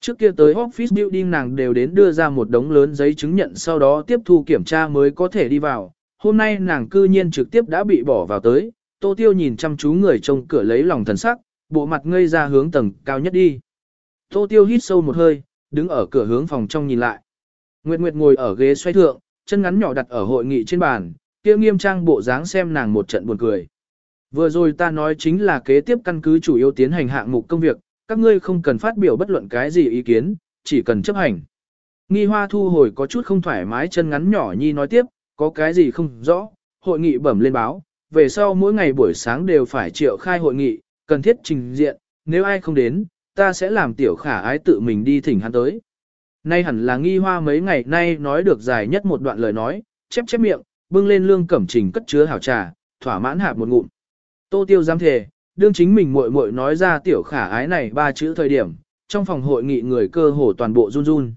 Trước kia tới office building nàng đều đến đưa ra một đống lớn giấy chứng nhận sau đó tiếp thu kiểm tra mới có thể đi vào. Hôm nay nàng cư nhiên trực tiếp đã bị bỏ vào tới, Tô Tiêu nhìn chăm chú người trông cửa lấy lòng thần sắc, bộ mặt ngây ra hướng tầng cao nhất đi. Tô Tiêu hít sâu một hơi, đứng ở cửa hướng phòng trong nhìn lại. Nguyệt Nguyệt ngồi ở ghế xoay thượng, chân ngắn nhỏ đặt ở hội nghị trên bàn, kia nghiêm trang bộ dáng xem nàng một trận buồn cười. Vừa rồi ta nói chính là kế tiếp căn cứ chủ yếu tiến hành hạng mục công việc, các ngươi không cần phát biểu bất luận cái gì ý kiến, chỉ cần chấp hành. Nghi hoa thu hồi có chút không thoải mái chân ngắn nhỏ nhi nói tiếp, có cái gì không rõ, hội nghị bẩm lên báo, về sau mỗi ngày buổi sáng đều phải triệu khai hội nghị, cần thiết trình diện, nếu ai không đến, ta sẽ làm tiểu khả ái tự mình đi thỉnh hắn tới. Nay hẳn là nghi hoa mấy ngày nay nói được dài nhất một đoạn lời nói, chép chép miệng, bưng lên lương cẩm trình cất chứa hảo trà, thỏa mãn hạp một ngụm. Tô Tiêu dám thề, đương chính mình muội muội nói ra tiểu khả ái này ba chữ thời điểm, trong phòng hội nghị người cơ hồ toàn bộ run run.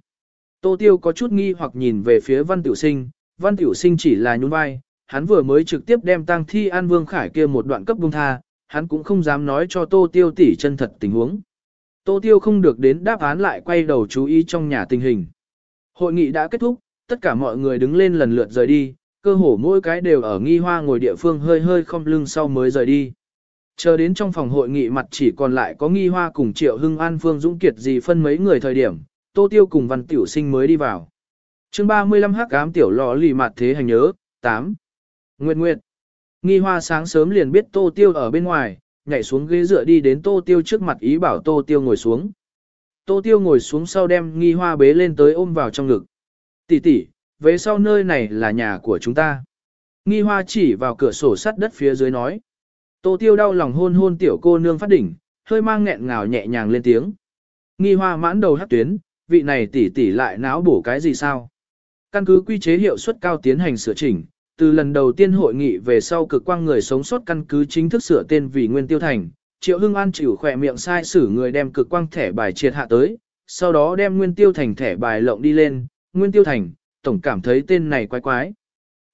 Tô Tiêu có chút nghi hoặc nhìn về phía Văn Tiểu Sinh, Văn Tiểu Sinh chỉ là nhún vai, hắn vừa mới trực tiếp đem tang thi An Vương Khải kia một đoạn cấp bung tha, hắn cũng không dám nói cho Tô Tiêu tỷ chân thật tình huống. Tô Tiêu không được đến đáp án lại quay đầu chú ý trong nhà tình hình. Hội nghị đã kết thúc, tất cả mọi người đứng lên lần lượt rời đi, cơ hồ mỗi cái đều ở nghi hoa ngồi địa phương hơi hơi không lưng sau mới rời đi. Chờ đến trong phòng hội nghị mặt chỉ còn lại có nghi hoa cùng Triệu Hưng An Phương Dũng Kiệt gì phân mấy người thời điểm, Tô Tiêu cùng Văn Tiểu Sinh mới đi vào. chương 35 hắc ám tiểu lò lì mặt thế hành nhớ, 8. Nguyệt Nguyệt. Nghi hoa sáng sớm liền biết Tô Tiêu ở bên ngoài, nhảy xuống ghế dựa đi đến Tô Tiêu trước mặt ý bảo Tô Tiêu ngồi xuống. Tô Tiêu ngồi xuống sau đem nghi hoa bế lên tới ôm vào trong ngực. Tỷ tỷ, về sau nơi này là nhà của chúng ta. Nghi hoa chỉ vào cửa sổ sắt đất phía dưới nói. Tô Tiêu đau lòng hôn hôn tiểu cô nương phát đỉnh, hơi mang nghẹn ngào nhẹ nhàng lên tiếng. Nghi hoa mãn đầu hát tuyến, vị này tỷ tỷ lại náo bổ cái gì sao? Căn cứ quy chế hiệu suất cao tiến hành sửa chỉnh, từ lần đầu tiên hội nghị về sau cực quang người sống sót căn cứ chính thức sửa tên vì Nguyên Tiêu Thành, Triệu Hưng An chịu khỏe miệng sai xử người đem cực quang thẻ bài triệt hạ tới, sau đó đem Nguyên Tiêu Thành thẻ bài lộng đi lên, Nguyên Tiêu Thành, tổng cảm thấy tên này quái quái.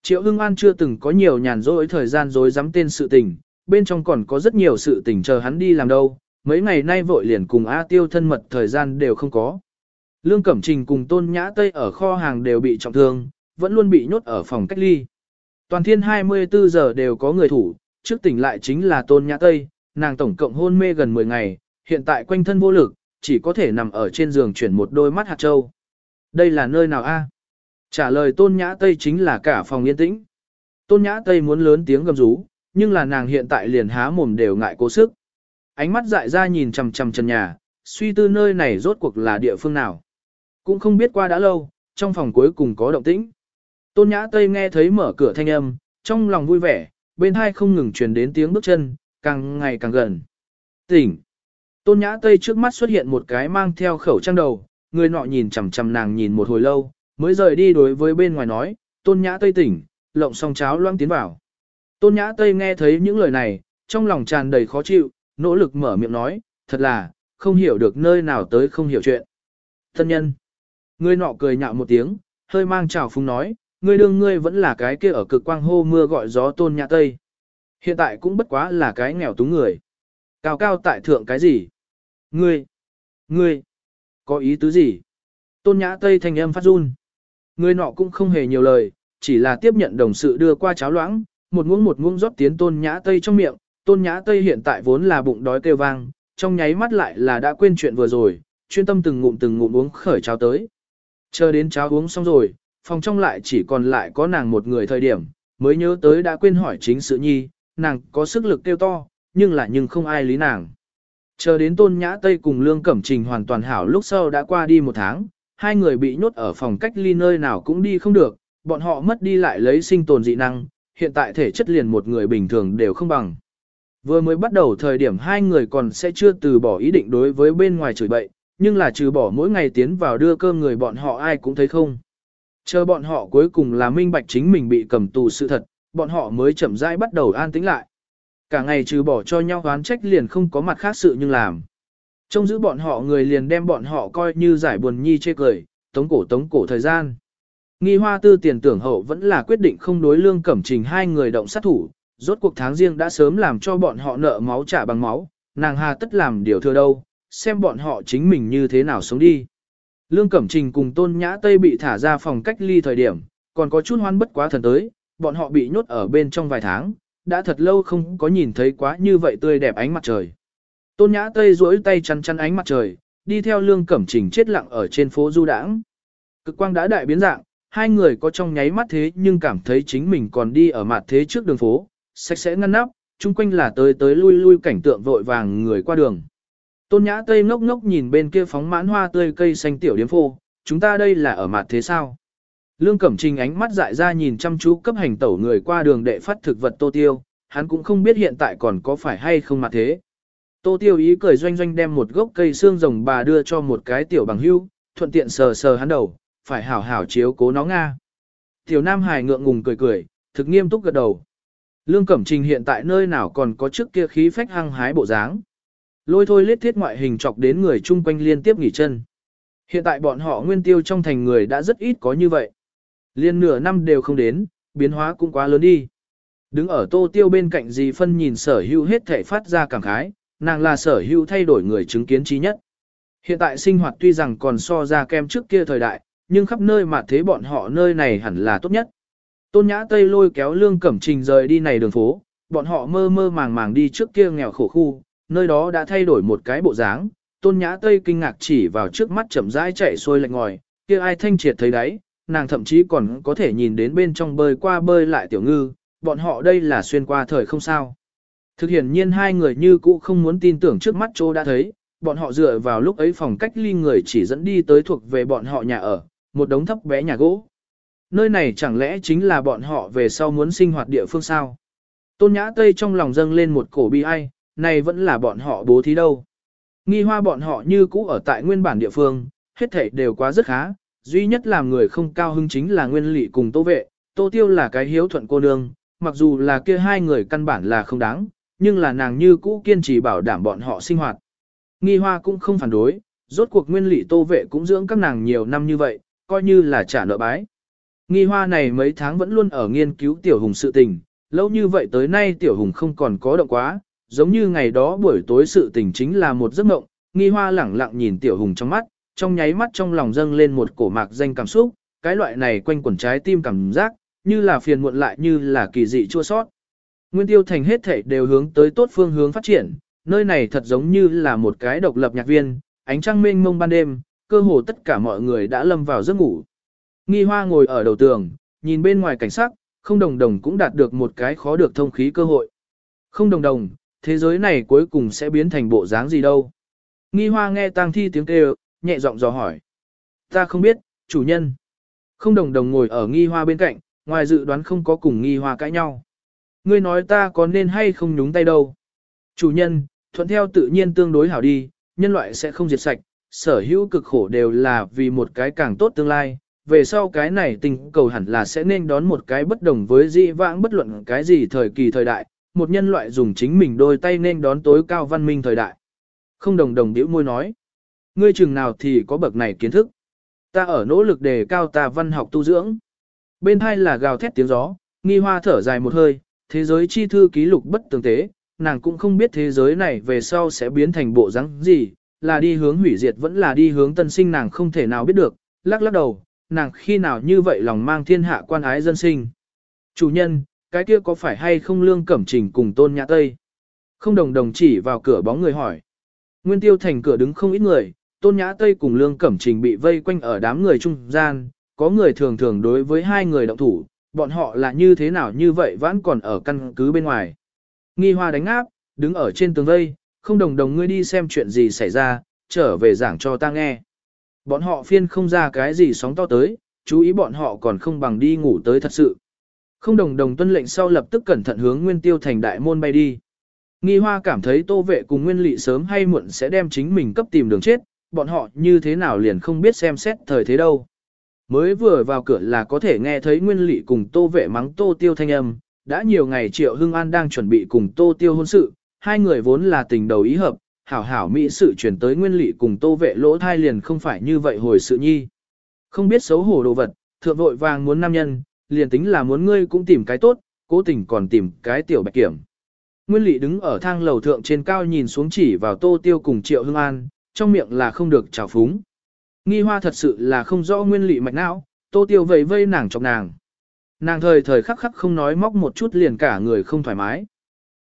Triệu Hưng An chưa từng có nhiều nhàn rỗi thời gian dối dám tên sự tình, bên trong còn có rất nhiều sự tình chờ hắn đi làm đâu, mấy ngày nay vội liền cùng A Tiêu thân mật thời gian đều không có. Lương Cẩm Trình cùng Tôn Nhã Tây ở kho hàng đều bị trọng thương, vẫn luôn bị nhốt ở phòng cách ly. Toàn thiên 24 giờ đều có người thủ, trước tỉnh lại chính là Tôn Nhã Tây, nàng tổng cộng hôn mê gần 10 ngày, hiện tại quanh thân vô lực, chỉ có thể nằm ở trên giường chuyển một đôi mắt hạt châu. Đây là nơi nào a? Trả lời Tôn Nhã Tây chính là cả phòng yên tĩnh. Tôn Nhã Tây muốn lớn tiếng gầm rú, nhưng là nàng hiện tại liền há mồm đều ngại cố sức. Ánh mắt dại ra nhìn chằm chằm trần nhà, suy tư nơi này rốt cuộc là địa phương nào. Cũng không biết qua đã lâu, trong phòng cuối cùng có động tĩnh. Tôn Nhã Tây nghe thấy mở cửa thanh âm, trong lòng vui vẻ, bên hai không ngừng truyền đến tiếng bước chân, càng ngày càng gần. Tỉnh. Tôn Nhã Tây trước mắt xuất hiện một cái mang theo khẩu trang đầu, người nọ nhìn chằm chằm nàng nhìn một hồi lâu, mới rời đi đối với bên ngoài nói, Tôn Nhã Tây tỉnh, lộng xong cháo loang tiến vào. Tôn Nhã Tây nghe thấy những lời này, trong lòng tràn đầy khó chịu, nỗ lực mở miệng nói, thật là, không hiểu được nơi nào tới không hiểu chuyện. Thân nhân. Người nọ cười nhạo một tiếng, hơi mang trào phúng nói, ngươi đương ngươi vẫn là cái kia ở cực quang hô mưa gọi gió Tôn Nhã Tây. Hiện tại cũng bất quá là cái nghèo túng người. Cao cao tại thượng cái gì? Ngươi, ngươi, có ý tứ gì? Tôn Nhã Tây thanh âm phát run. Người nọ cũng không hề nhiều lời, chỉ là tiếp nhận đồng sự đưa qua cháo loãng, một muỗng một muỗng rót tiến tôn nhã tây trong miệng, tôn nhã tây hiện tại vốn là bụng đói kêu vang, trong nháy mắt lại là đã quên chuyện vừa rồi, chuyên tâm từng ngụm từng ngụm uống khởi cháo tới. Chờ đến cháo uống xong rồi, phòng trong lại chỉ còn lại có nàng một người thời điểm, mới nhớ tới đã quên hỏi chính sự nhi, nàng có sức lực kêu to, nhưng là nhưng không ai lý nàng. Chờ đến tôn nhã tây cùng lương cẩm trình hoàn toàn hảo lúc sau đã qua đi một tháng, hai người bị nhốt ở phòng cách ly nơi nào cũng đi không được, bọn họ mất đi lại lấy sinh tồn dị năng, hiện tại thể chất liền một người bình thường đều không bằng. Vừa mới bắt đầu thời điểm hai người còn sẽ chưa từ bỏ ý định đối với bên ngoài chửi bậy, nhưng là trừ bỏ mỗi ngày tiến vào đưa cơm người bọn họ ai cũng thấy không. Chờ bọn họ cuối cùng là minh bạch chính mình bị cầm tù sự thật, bọn họ mới chậm rãi bắt đầu an tĩnh lại. Cả ngày trừ bỏ cho nhau oán trách liền không có mặt khác sự nhưng làm. Trông giữ bọn họ người liền đem bọn họ coi như giải buồn nhi chê cười, tống cổ tống cổ thời gian. Nghi hoa tư tiền tưởng hậu vẫn là quyết định không đối lương cẩm trình hai người động sát thủ, rốt cuộc tháng riêng đã sớm làm cho bọn họ nợ máu trả bằng máu, nàng hà tất làm điều thừa đâu, xem bọn họ chính mình như thế nào sống đi. Lương Cẩm Trình cùng Tôn Nhã Tây bị thả ra phòng cách ly thời điểm, còn có chút hoan bất quá thần tới, bọn họ bị nhốt ở bên trong vài tháng, đã thật lâu không có nhìn thấy quá như vậy tươi đẹp ánh mặt trời. Tôn Nhã Tây duỗi tay chăn chăn ánh mặt trời, đi theo Lương Cẩm Trình chết lặng ở trên phố Du Đãng. Cực quang đã đại biến dạng, hai người có trong nháy mắt thế nhưng cảm thấy chính mình còn đi ở mặt thế trước đường phố, sạch sẽ ngăn nắp, chung quanh là tới tới lui lui cảnh tượng vội vàng người qua đường. Tôn Nhã Tây ngốc ngốc nhìn bên kia phóng mãn hoa tươi cây xanh tiểu điếm phô, chúng ta đây là ở mặt thế sao? Lương Cẩm Trình ánh mắt dại ra nhìn chăm chú cấp hành tẩu người qua đường đệ phát thực vật Tô Tiêu, hắn cũng không biết hiện tại còn có phải hay không mặt thế. Tô Tiêu ý cười doanh doanh đem một gốc cây xương rồng bà đưa cho một cái tiểu bằng hưu, thuận tiện sờ sờ hắn đầu, phải hảo hảo chiếu cố nó Nga. Tiểu Nam Hải ngượng ngùng cười cười, thực nghiêm túc gật đầu. Lương Cẩm Trình hiện tại nơi nào còn có trước kia khí phách hăng hái bộ dáng. Lôi thôi lết thiết ngoại hình chọc đến người chung quanh liên tiếp nghỉ chân. Hiện tại bọn họ nguyên tiêu trong thành người đã rất ít có như vậy. Liên nửa năm đều không đến, biến hóa cũng quá lớn đi. Đứng ở tô tiêu bên cạnh dì phân nhìn sở hữu hết thể phát ra cảm khái, nàng là sở hữu thay đổi người chứng kiến trí nhất. Hiện tại sinh hoạt tuy rằng còn so ra kem trước kia thời đại, nhưng khắp nơi mà thế bọn họ nơi này hẳn là tốt nhất. Tôn Nhã Tây lôi kéo Lương Cẩm Trình rời đi này đường phố, bọn họ mơ mơ màng màng đi trước kia nghèo khổ khu, nơi đó đã thay đổi một cái bộ dáng. Tôn Nhã Tây kinh ngạc chỉ vào trước mắt chậm rãi chạy xuôi lạnh ngòi, kia ai thanh triệt thấy đấy, nàng thậm chí còn có thể nhìn đến bên trong bơi qua bơi lại tiểu ngư, bọn họ đây là xuyên qua thời không sao. Thực hiện nhiên hai người như cũ không muốn tin tưởng trước mắt chỗ đã thấy, bọn họ dựa vào lúc ấy phòng cách ly người chỉ dẫn đi tới thuộc về bọn họ nhà ở, một đống thấp bé nhà gỗ. Nơi này chẳng lẽ chính là bọn họ về sau muốn sinh hoạt địa phương sao? Tôn Nhã Tây trong lòng dâng lên một cổ bi ai, này vẫn là bọn họ bố thí đâu. Nghi hoa bọn họ như cũ ở tại nguyên bản địa phương, hết thảy đều quá rất khá, duy nhất làm người không cao hứng chính là nguyên lị cùng tô vệ, tô tiêu là cái hiếu thuận cô nương, mặc dù là kia hai người căn bản là không đáng, nhưng là nàng như cũ kiên trì bảo đảm bọn họ sinh hoạt. Nghi hoa cũng không phản đối, rốt cuộc nguyên lị tô vệ cũng dưỡng các nàng nhiều năm như vậy, coi như là trả nợ bái. Nghi hoa này mấy tháng vẫn luôn ở nghiên cứu tiểu hùng sự tình, lâu như vậy tới nay tiểu hùng không còn có động quá, giống như ngày đó buổi tối sự tình chính là một giấc mộng, nghi hoa lẳng lặng nhìn tiểu hùng trong mắt, trong nháy mắt trong lòng dâng lên một cổ mạc danh cảm xúc, cái loại này quanh quẩn trái tim cảm giác, như là phiền muộn lại như là kỳ dị chua sót. Nguyên tiêu thành hết thảy đều hướng tới tốt phương hướng phát triển, nơi này thật giống như là một cái độc lập nhạc viên, ánh trăng mênh mông ban đêm, cơ hồ tất cả mọi người đã lâm vào giấc ngủ. Nghi hoa ngồi ở đầu tường, nhìn bên ngoài cảnh sắc, không đồng đồng cũng đạt được một cái khó được thông khí cơ hội. Không đồng đồng, thế giới này cuối cùng sẽ biến thành bộ dáng gì đâu. Nghi hoa nghe tang thi tiếng kêu, nhẹ giọng dò hỏi. Ta không biết, chủ nhân. Không đồng đồng ngồi ở nghi hoa bên cạnh, ngoài dự đoán không có cùng nghi hoa cãi nhau. Ngươi nói ta có nên hay không nhúng tay đâu. Chủ nhân, thuận theo tự nhiên tương đối hảo đi, nhân loại sẽ không diệt sạch, sở hữu cực khổ đều là vì một cái càng tốt tương lai. Về sau cái này tình cầu hẳn là sẽ nên đón một cái bất đồng với dị vãng bất luận cái gì thời kỳ thời đại, một nhân loại dùng chính mình đôi tay nên đón tối cao văn minh thời đại. Không đồng đồng điểu môi nói. Ngươi chừng nào thì có bậc này kiến thức. Ta ở nỗ lực đề cao ta văn học tu dưỡng. Bên hai là gào thét tiếng gió, nghi hoa thở dài một hơi, thế giới chi thư ký lục bất tường tế, nàng cũng không biết thế giới này về sau sẽ biến thành bộ dáng gì, là đi hướng hủy diệt vẫn là đi hướng tân sinh nàng không thể nào biết được, lắc lắc đầu, nàng khi nào như vậy lòng mang thiên hạ quan ái dân sinh. Chủ nhân, cái kia có phải hay không lương cẩm trình cùng tôn nhã tây? Không đồng đồng chỉ vào cửa bóng người hỏi. Nguyên tiêu thành cửa đứng không ít người, tôn nhã tây cùng lương cẩm trình bị vây quanh ở đám người trung gian, có người thường thường đối với hai người động thủ, bọn họ là như thế nào như vậy vẫn còn ở căn cứ bên ngoài. Nghi hoa đánh áp, đứng ở trên tường vây, không đồng đồng ngươi đi xem chuyện gì xảy ra, trở về giảng cho ta nghe. Bọn họ phiên không ra cái gì sóng to tới, chú ý bọn họ còn không bằng đi ngủ tới thật sự. Không đồng đồng tuân lệnh sau lập tức cẩn thận hướng nguyên tiêu thành đại môn bay đi. Nghi hoa cảm thấy tô vệ cùng nguyên lị sớm hay muộn sẽ đem chính mình cấp tìm đường chết, bọn họ như thế nào liền không biết xem xét thời thế đâu. Mới vừa vào cửa là có thể nghe thấy nguyên lị cùng tô vệ mắng tô tiêu thanh âm, đã nhiều ngày Triệu Hưng An đang chuẩn bị cùng Tô Tiêu hôn sự, hai người vốn là tình đầu ý hợp, hảo hảo mỹ sự chuyển tới nguyên lị cùng Tô vệ lỗ thai liền không phải như vậy hồi sự nhi. Không biết xấu hổ đồ vật, thượng vội vàng muốn nam nhân, liền tính là muốn ngươi cũng tìm cái tốt, cố tình còn tìm cái tiểu bạch kiểm. Nguyên lị đứng ở thang lầu thượng trên cao nhìn xuống chỉ vào Tô Tiêu cùng Triệu Hưng An, trong miệng là không được trào phúng. Nghi hoa thật sự là không rõ nguyên lị mạch não, Tô Tiêu vẫy vây nàng chọc nàng. Nàng thời thời khắc khắc không nói móc một chút liền cả người không thoải mái.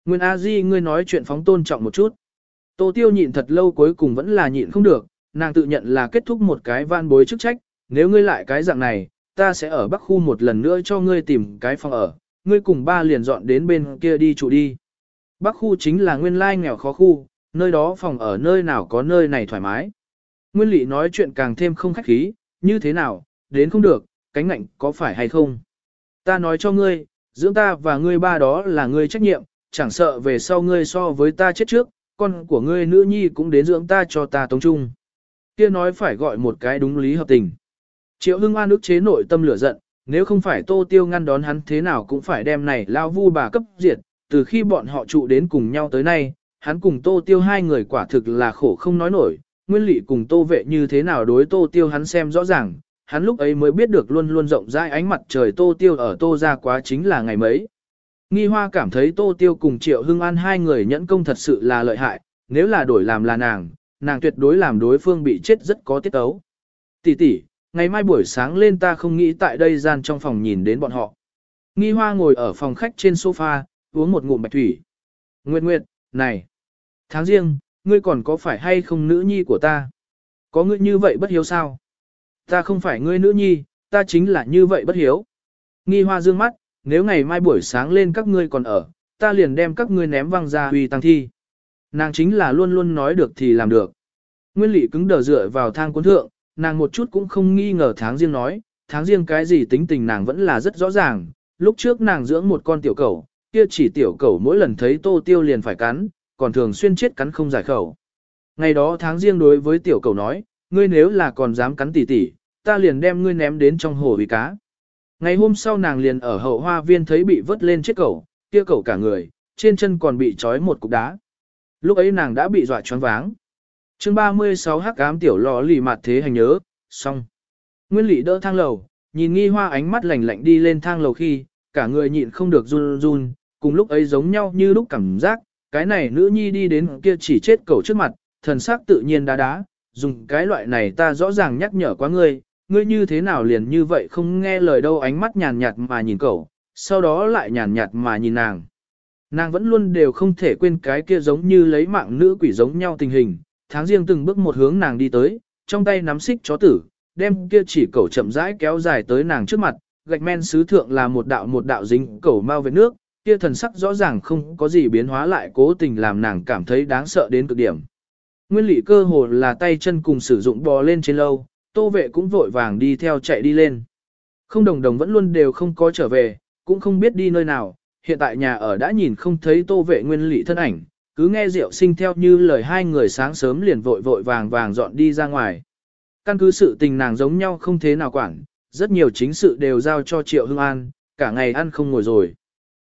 Nguyên A Di ngươi nói chuyện phóng tôn trọng một chút. Tô Tiêu nhịn thật lâu cuối cùng vẫn là nhịn không được, nàng tự nhận là kết thúc một cái van bối chức trách, nếu ngươi lại cái dạng này, ta sẽ ở Bắc khu một lần nữa cho ngươi tìm cái phòng ở, ngươi cùng ba liền dọn đến bên kia đi trụ đi. Bắc khu chính là nguyên lai nghèo khó khu, nơi đó phòng ở nơi nào có nơi này thoải mái. Nguyên Lị nói chuyện càng thêm không khách khí, như thế nào, đến không được, cánh ngạnh có phải hay không. Ta nói cho ngươi, dưỡng ta và ngươi ba đó là ngươi trách nhiệm, chẳng sợ về sau ngươi so với ta chết trước, con của ngươi nữ nhi cũng đến dưỡng ta cho ta tống trung. Kia nói phải gọi một cái đúng lý hợp tình. Triệu Hưng An ức chế nội tâm lửa giận, nếu không phải tô tiêu ngăn đón hắn thế nào cũng phải đem này lao vu bà cấp diệt, từ khi bọn họ trụ đến cùng nhau tới nay, hắn cùng tô tiêu hai người quả thực là khổ không nói nổi, nguyên lị cùng tô vệ như thế nào đối tô tiêu hắn xem rõ ràng, hắn lúc ấy mới biết được luôn luôn rộng rãi ánh mặt trời tô tiêu ở tô ra quá chính là ngày mấy. Nghi hoa cảm thấy tô tiêu cùng triệu hưng an hai người nhẫn công thật sự là lợi hại, nếu là đổi làm là nàng, nàng tuyệt đối làm đối phương bị chết rất có tiết ấu. Tỷ tỷ, ngày mai buổi sáng lên ta không nghĩ tại đây gian trong phòng nhìn đến bọn họ. Nghi hoa ngồi ở phòng khách trên sofa, uống một ngụm bạch thủy. Nguyệt Nguyệt, này, tháng riêng, ngươi còn có phải hay không nữ nhi của ta? Có ngươi như vậy bất hiếu sao? Ta không phải ngươi nữ nhi, ta chính là như vậy bất hiếu. Nghi hoa dương mắt, nếu ngày mai buổi sáng lên các ngươi còn ở, ta liền đem các ngươi ném văng ra huy tăng thi. Nàng chính là luôn luôn nói được thì làm được. Nguyên lị cứng đờ dựa vào thang cuốn thượng, nàng một chút cũng không nghi ngờ tháng riêng nói, tháng riêng cái gì tính tình nàng vẫn là rất rõ ràng. Lúc trước nàng dưỡng một con tiểu cẩu, kia chỉ tiểu cẩu mỗi lần thấy tô tiêu liền phải cắn, còn thường xuyên chết cắn không giải khẩu. Ngày đó tháng riêng đối với tiểu cẩu nói, ngươi nếu là còn dám cắn tỉ tỉ, ta liền đem ngươi ném đến trong hồ vì cá. Ngày hôm sau nàng liền ở hậu hoa viên thấy bị vớt lên chiếc cẩu, kia cẩu cả người, trên chân còn bị trói một cục đá. Lúc ấy nàng đã bị dọa choáng váng chương 36 hắc ám tiểu lò lì mặt thế hành nhớ, xong. Nguyên lị đỡ thang lầu, nhìn nghi hoa ánh mắt lạnh lạnh đi lên thang lầu khi, cả người nhịn không được run run, cùng lúc ấy giống nhau như lúc cảm giác, cái này nữ nhi đi đến kia chỉ chết cầu trước mặt, thần sắc tự nhiên đá đá, dùng cái loại này ta rõ ràng nhắc nhở quá ngươi, ngươi như thế nào liền như vậy không nghe lời đâu ánh mắt nhàn nhạt mà nhìn cậu, sau đó lại nhàn nhạt mà nhìn nàng. Nàng vẫn luôn đều không thể quên cái kia giống như lấy mạng nữ quỷ giống nhau tình hình, tháng riêng từng bước một hướng nàng đi tới, trong tay nắm xích chó tử, đem kia chỉ cẩu chậm rãi kéo dài tới nàng trước mặt, gạch men sứ thượng là một đạo một đạo dính cẩu mau về nước, kia thần sắc rõ ràng không có gì biến hóa lại cố tình làm nàng cảm thấy đáng sợ đến cực điểm. Nguyên lý cơ hồ là tay chân cùng sử dụng bò lên trên lâu, tô vệ cũng vội vàng đi theo chạy đi lên. Không đồng đồng vẫn luôn đều không có trở về, cũng không biết đi nơi nào, hiện tại nhà ở đã nhìn không thấy tô vệ nguyên lý thân ảnh, cứ nghe Diệu sinh theo như lời hai người sáng sớm liền vội vội vàng vàng dọn đi ra ngoài. Căn cứ sự tình nàng giống nhau không thế nào quản, rất nhiều chính sự đều giao cho Triệu Hưng An, cả ngày ăn không ngồi rồi.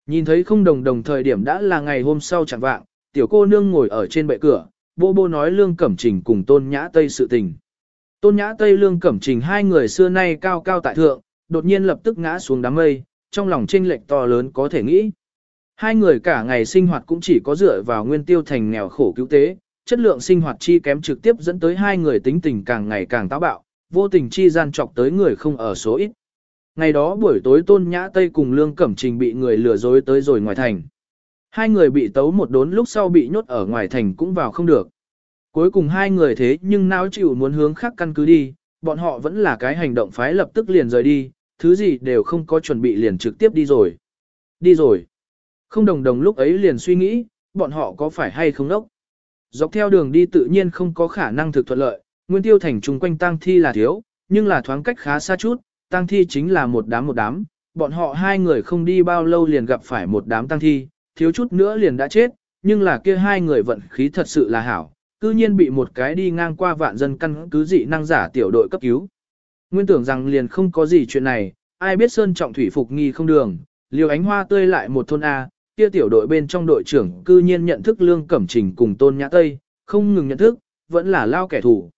Nhìn thấy không đồng đồng thời điểm đã là ngày hôm sau chẳng vạng, tiểu cô nương ngồi ở trên bệ cửa, bô bô nói lương cẩm trình cùng tôn nhã tây sự tình. Tôn nhã tây lương cẩm trình hai người xưa nay cao cao tại thượng, đột nhiên lập tức ngã xuống đám mây, trong lòng chênh lệch to lớn có thể nghĩ. Hai người cả ngày sinh hoạt cũng chỉ có dựa vào nguyên tiêu thành nghèo khổ cứu tế, chất lượng sinh hoạt chi kém trực tiếp dẫn tới hai người tính tình càng ngày càng táo bạo, vô tình chi gian trọc tới người không ở số ít. Ngày đó buổi tối Tôn Nhã Tây cùng Lương Cẩm Trình bị người lừa dối tới rồi ngoài thành. Hai người bị tấu một đốn lúc sau bị nhốt ở ngoài thành cũng vào không được. Cuối cùng hai người thế nhưng não chịu muốn hướng khác căn cứ đi, bọn họ vẫn là cái hành động phái lập tức liền rời đi, thứ gì đều không có chuẩn bị liền trực tiếp đi rồi. Đi rồi. Không đồng đồng lúc ấy liền suy nghĩ, bọn họ có phải hay không đốc. Dọc theo đường đi tự nhiên không có khả năng thực thuận lợi, nguyên tiêu thành chung quanh tang thi là thiếu, nhưng là thoáng cách khá xa chút, tang thi chính là một đám một đám, bọn họ hai người không đi bao lâu liền gặp phải một đám tang thi, thiếu chút nữa liền đã chết, nhưng là kia hai người vận khí thật sự là hảo, cư nhiên bị một cái đi ngang qua vạn dân căn cứ dị năng giả tiểu đội cấp cứu. Nguyên tưởng rằng liền không có gì chuyện này, ai biết sơn trọng thủy phục nghi không đường, liều ánh hoa tươi lại một thôn A, kia tiểu đội bên trong đội trưởng cư nhiên nhận thức lương cẩm trình cùng tôn nhã tây, không ngừng nhận thức, vẫn là lao kẻ thù.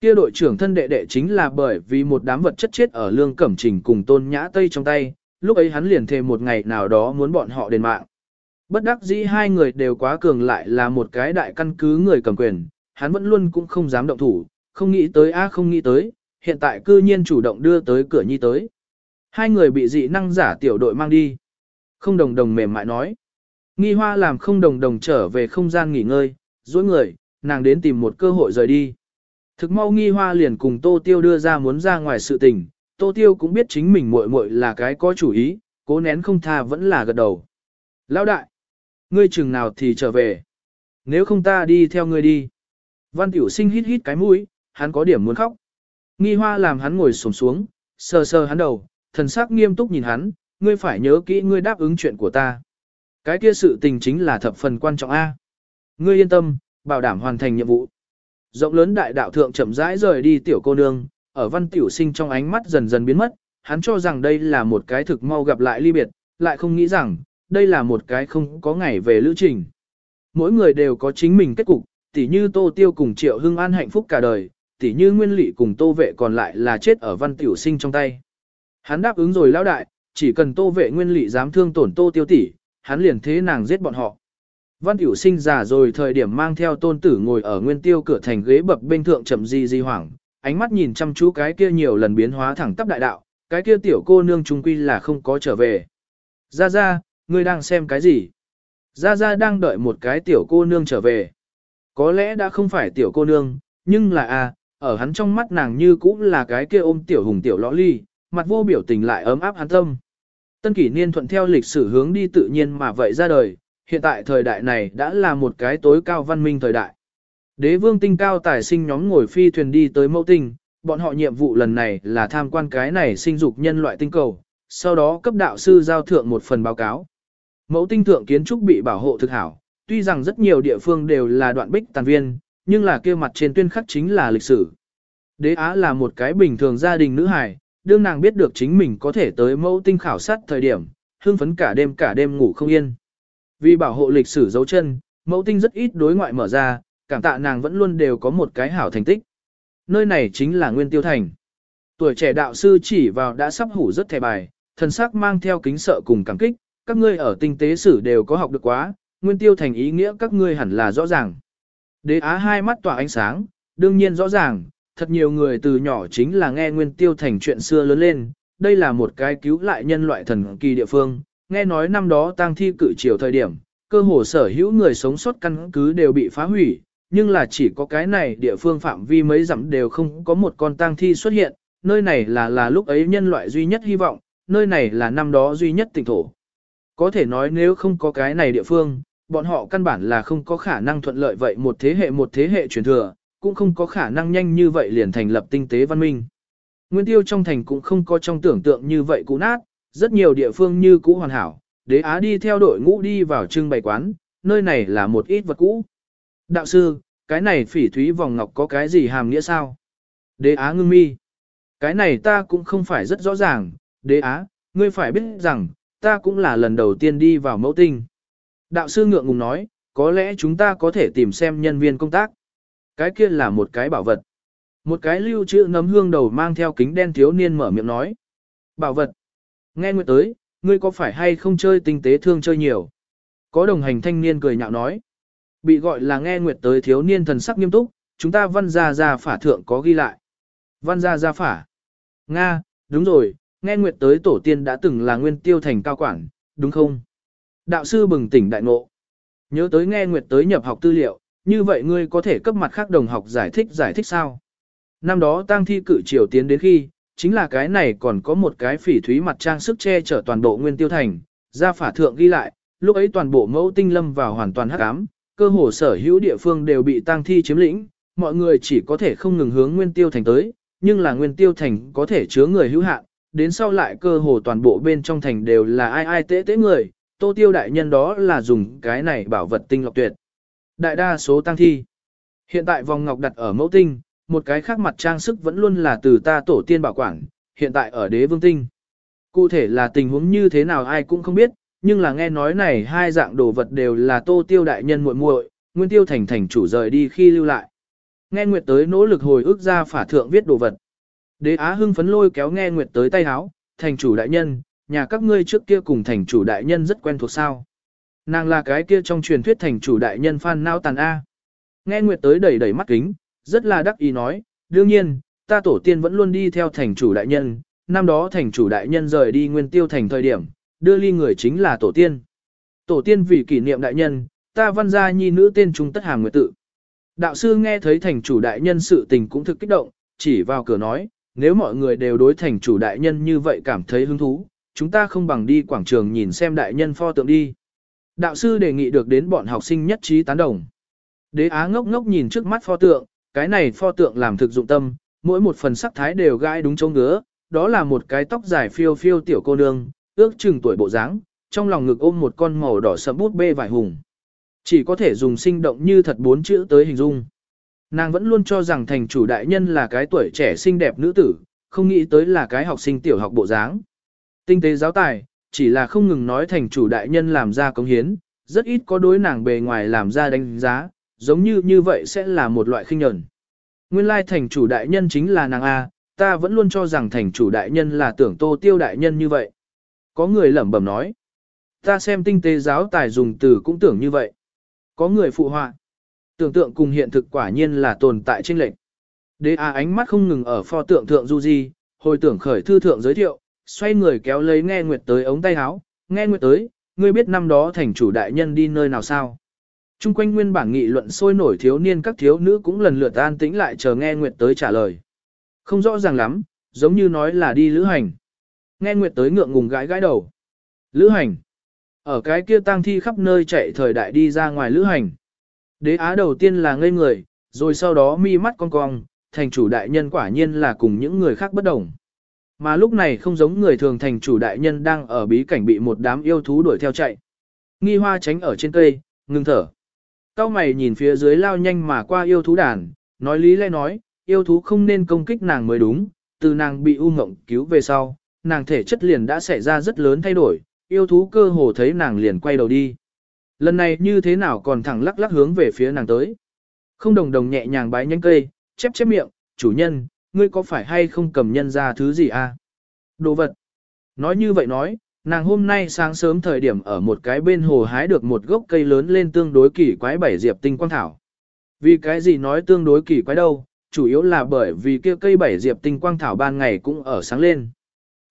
Kia đội trưởng thân đệ đệ chính là bởi vì một đám vật chất chết ở lương cẩm trình cùng tôn nhã tây trong tay, lúc ấy hắn liền thề một ngày nào đó muốn bọn họ đền mạng. Bất đắc dĩ hai người đều quá cường lại là một cái đại căn cứ người cầm quyền, hắn vẫn luôn cũng không dám động thủ, không nghĩ tới a không nghĩ tới, hiện tại cư nhiên chủ động đưa tới cửa nhi tới. Hai người bị dị năng giả tiểu đội mang đi. Không đồng đồng mềm mại nói. Nghi hoa làm không đồng đồng trở về không gian nghỉ ngơi, dối người, nàng đến tìm một cơ hội rời đi. Thực mau nghi hoa liền cùng Tô Tiêu đưa ra muốn ra ngoài sự tình, Tô Tiêu cũng biết chính mình muội muội là cái có chủ ý, cố nén không tha vẫn là gật đầu. Lão đại, ngươi chừng nào thì trở về. Nếu không ta đi theo ngươi đi. Văn tiểu sinh hít hít cái mũi, hắn có điểm muốn khóc. Nghi hoa làm hắn ngồi xổm xuống, sờ sờ hắn đầu, thần sắc nghiêm túc nhìn hắn, ngươi phải nhớ kỹ ngươi đáp ứng chuyện của ta. Cái kia sự tình chính là thập phần quan trọng A. Ngươi yên tâm, bảo đảm hoàn thành nhiệm vụ. Rộng lớn đại đạo thượng chậm rãi rời đi tiểu cô nương, ở văn tiểu sinh trong ánh mắt dần dần biến mất, hắn cho rằng đây là một cái thực mau gặp lại ly biệt, lại không nghĩ rằng, đây là một cái không có ngày về lữ trình. Mỗi người đều có chính mình kết cục, tỉ như Tô Tiêu cùng Triệu Hưng An hạnh phúc cả đời, tỉ như Nguyên Lị cùng Tô Vệ còn lại là chết ở văn tiểu sinh trong tay. Hắn đáp ứng rồi lão đại, chỉ cần Tô Vệ Nguyên Lị dám thương tổn Tô Tiêu tỷ, hắn liền thế nàng giết bọn họ. Văn Tiểu Sinh già rồi thời điểm mang theo tôn tử ngồi ở nguyên tiêu cửa thành ghế bập bên thượng chậm di di hoảng, ánh mắt nhìn chăm chú cái kia nhiều lần biến hóa thẳng tắp đại đạo, cái kia tiểu cô nương trung quy là không có trở về. Ra ra, ngươi đang xem cái gì? Ra ra đang đợi một cái tiểu cô nương trở về. Có lẽ đã không phải tiểu cô nương, nhưng là a, à, ở hắn trong mắt nàng như cũng là cái kia ôm tiểu hùng tiểu lõ ly, mặt vô biểu tình lại ấm áp hắn tâm. Tân kỷ niên thuận theo lịch sử hướng đi tự nhiên mà vậy ra đời, hiện tại thời đại này đã là một cái tối cao văn minh thời đại. Đế vương tinh cao tài sinh nhóm ngồi phi thuyền đi tới mẫu tinh, bọn họ nhiệm vụ lần này là tham quan cái này sinh dục nhân loại tinh cầu, sau đó cấp đạo sư giao thượng một phần báo cáo. Mẫu tinh thượng kiến trúc bị bảo hộ thực hảo, tuy rằng rất nhiều địa phương đều là đoạn bích tàn viên, nhưng là kia mặt trên tuyên khắc chính là lịch sử. Đế Á là một cái bình thường gia đình nữ hài, đương nàng biết được chính mình có thể tới mẫu tinh khảo sát thời điểm, hưng phấn cả đêm cả đêm ngủ không yên. Vì bảo hộ lịch sử dấu chân, mẫu tinh rất ít đối ngoại mở ra, cảm tạ nàng vẫn luôn đều có một cái hảo thành tích. Nơi này chính là Nguyên Tiêu Thành. Tuổi trẻ đạo sư chỉ vào đã sắp hủ rất thẻ bài, thần sắc mang theo kính sợ cùng cảm kích, các ngươi ở tinh tế sử đều có học được quá, Nguyên Tiêu Thành ý nghĩa các ngươi hẳn là rõ ràng. Đế Á hai mắt tỏa ánh sáng, đương nhiên rõ ràng, thật nhiều người từ nhỏ chính là nghe Nguyên Tiêu Thành chuyện xưa lớn lên, đây là một cái cứu lại nhân loại thần kỳ địa phương, nghe nói năm đó tang thi cử chiều thời điểm, cơ hồ sở hữu người sống sót căn cứ đều bị phá hủy, nhưng là chỉ có cái này địa phương phạm vi mấy dặm đều không có một con tang thi xuất hiện, nơi này là là lúc ấy nhân loại duy nhất hy vọng, nơi này là năm đó duy nhất tỉnh thổ. Có thể nói nếu không có cái này địa phương, bọn họ căn bản là không có khả năng thuận lợi vậy một thế hệ một thế hệ truyền thừa, cũng không có khả năng nhanh như vậy liền thành lập tinh tế văn minh. Nguyên tiêu trong thành cũng không có trong tưởng tượng như vậy cũ nát, rất nhiều địa phương như cũ hoàn hảo, đế á đi theo đội ngũ đi vào trưng bày quán, nơi này là một ít vật cũ. Đạo sư, cái này phỉ thúy vòng ngọc có cái gì hàm nghĩa sao? Đế á ngưng mi. Cái này ta cũng không phải rất rõ ràng, đế á, ngươi phải biết rằng, ta cũng là lần đầu tiên đi vào mẫu tinh. Đạo sư ngượng ngùng nói, có lẽ chúng ta có thể tìm xem nhân viên công tác. Cái kia là một cái bảo vật. Một cái lưu trữ nấm hương đầu mang theo kính đen thiếu niên mở miệng nói. Bảo vật. Nghe nguyệt tới, ngươi có phải hay không chơi tinh tế thương chơi nhiều? Có đồng hành thanh niên cười nhạo nói. Bị gọi là nghe nguyệt tới thiếu niên thần sắc nghiêm túc, chúng ta văn gia gia phả thượng có ghi lại. Văn gia gia phả. Nga, đúng rồi, nghe nguyệt tới tổ tiên đã từng là nguyên tiêu thành cao quản, đúng không? Đạo sư bừng tỉnh đại ngộ. Nhớ tới nghe nguyệt tới nhập học tư liệu, như vậy ngươi có thể cấp mặt khác đồng học giải thích giải thích sao? Năm đó tang thi cử triều tiến đến khi, chính là cái này còn có một cái phỉ thúy mặt trang sức che chở toàn bộ nguyên tiêu thành, ra phả thượng ghi lại, lúc ấy toàn bộ mẫu tinh lâm vào hoàn toàn hắc ám, cơ hồ sở hữu địa phương đều bị tang thi chiếm lĩnh, mọi người chỉ có thể không ngừng hướng nguyên tiêu thành tới, nhưng là nguyên tiêu thành có thể chứa người hữu hạn, đến sau lại cơ hồ toàn bộ bên trong thành đều là ai ai tế tế người, tô tiêu đại nhân đó là dùng cái này bảo vật tinh lọc tuyệt. Đại đa số tăng thi. Hiện tại vòng ngọc đặt ở mẫu tinh, một cái khác mặt trang sức vẫn luôn là từ ta tổ tiên bảo quản, hiện tại ở đế vương tinh. Cụ thể là tình huống như thế nào ai cũng không biết, nhưng là nghe nói này hai dạng đồ vật đều là tô tiêu đại nhân muội muội, nguyên tiêu thành thành chủ rời đi khi lưu lại. Nghe Nguyệt tới nỗ lực hồi ức ra phả thượng viết đồ vật. Đế Á hưng phấn lôi kéo nghe Nguyệt tới tay háo, thành chủ đại nhân, nhà các ngươi trước kia cùng thành chủ đại nhân rất quen thuộc sao. Nàng là cái kia trong truyền thuyết thành chủ đại nhân Phan Nao Tàn A. Nghe Nguyệt tới đẩy đẩy mắt kính, rất là đắc ý nói, đương nhiên, ta tổ tiên vẫn luôn đi theo thành chủ đại nhân, năm đó thành chủ đại nhân rời đi nguyên tiêu thành thời điểm, đưa ly người chính là tổ tiên. Tổ tiên vì kỷ niệm đại nhân, ta văn gia nhi nữ tên trung tất hàm nguyệt tự. Đạo sư nghe thấy thành chủ đại nhân sự tình cũng thực kích động, chỉ vào cửa nói, nếu mọi người đều đối thành chủ đại nhân như vậy cảm thấy hứng thú, chúng ta không bằng đi quảng trường nhìn xem đại nhân pho tượng đi. Đạo sư đề nghị được đến bọn học sinh nhất trí tán đồng. Đế Á ngốc ngốc nhìn trước mắt pho tượng, cái này pho tượng làm thực dụng tâm, mỗi một phần sắc thái đều gai đúng chỗ ngứa, đó là một cái tóc dài phiêu phiêu tiểu cô nương, ước chừng tuổi bộ dáng, trong lòng ngực ôm một con màu đỏ sẫm bút bê vải hùng. Chỉ có thể dùng sinh động như thật bốn chữ tới hình dung. Nàng vẫn luôn cho rằng thành chủ đại nhân là cái tuổi trẻ xinh đẹp nữ tử, không nghĩ tới là cái học sinh tiểu học bộ dáng. Tinh tế giáo tài, chỉ là không ngừng nói thành chủ đại nhân làm ra công hiến, rất ít có đối nàng bề ngoài làm ra đánh giá, giống như như vậy sẽ là một loại khinh nhẫn. Nguyên lai thành chủ đại nhân chính là nàng A, ta vẫn luôn cho rằng thành chủ đại nhân là tưởng tô tiêu đại nhân như vậy. Có người lẩm bẩm nói. Ta xem tinh tế giáo tài dùng từ cũng tưởng như vậy. Có người phụ họa. Tưởng tượng cùng hiện thực quả nhiên là tồn tại trên lệnh. Đế A ánh mắt không ngừng ở pho tượng thượng du di, hồi tưởng khởi thư thượng giới thiệu, xoay người kéo lấy nghe nguyệt tới ống tay áo, nghe nguyệt tới, ngươi biết năm đó thành chủ đại nhân đi nơi nào sao? Trung quanh nguyên bản nghị luận sôi nổi thiếu niên các thiếu nữ cũng lần lượt an tĩnh lại chờ nghe nguyệt tới trả lời. Không rõ ràng lắm, giống như nói là đi lữ hành. Nghe nguyệt tới ngượng ngùng gãi gãi đầu. Lữ hành. Ở cái kia tang thi khắp nơi chạy thời đại đi ra ngoài lữ hành. Đế á đầu tiên là ngây người, rồi sau đó mi mắt con cong, thành chủ đại nhân quả nhiên là cùng những người khác bất đồng. Mà lúc này không giống người thường thành chủ đại nhân đang ở bí cảnh bị một đám yêu thú đuổi theo chạy. Nghi hoa tránh ở trên cây, ngừng thở. Cao mày nhìn phía dưới lao nhanh mà qua yêu thú đàn, nói lý lẽ nói, yêu thú không nên công kích nàng mới đúng, từ nàng bị u ngộng cứu về sau, nàng thể chất liền đã xảy ra rất lớn thay đổi, yêu thú cơ hồ thấy nàng liền quay đầu đi. Lần này như thế nào còn thẳng lắc lắc hướng về phía nàng tới. Không đồng đồng nhẹ nhàng bái nhánh cây, chép chép miệng, chủ nhân, ngươi có phải hay không cầm nhân ra thứ gì à? Đồ vật. Nói như vậy nói, nàng hôm nay sáng sớm thời điểm ở một cái bên hồ hái được một gốc cây lớn lên tương đối kỳ quái bảy diệp tinh quang thảo. Vì cái gì nói tương đối kỳ quái đâu, chủ yếu là bởi vì kia cây bảy diệp tinh quang thảo ban ngày cũng ở sáng lên.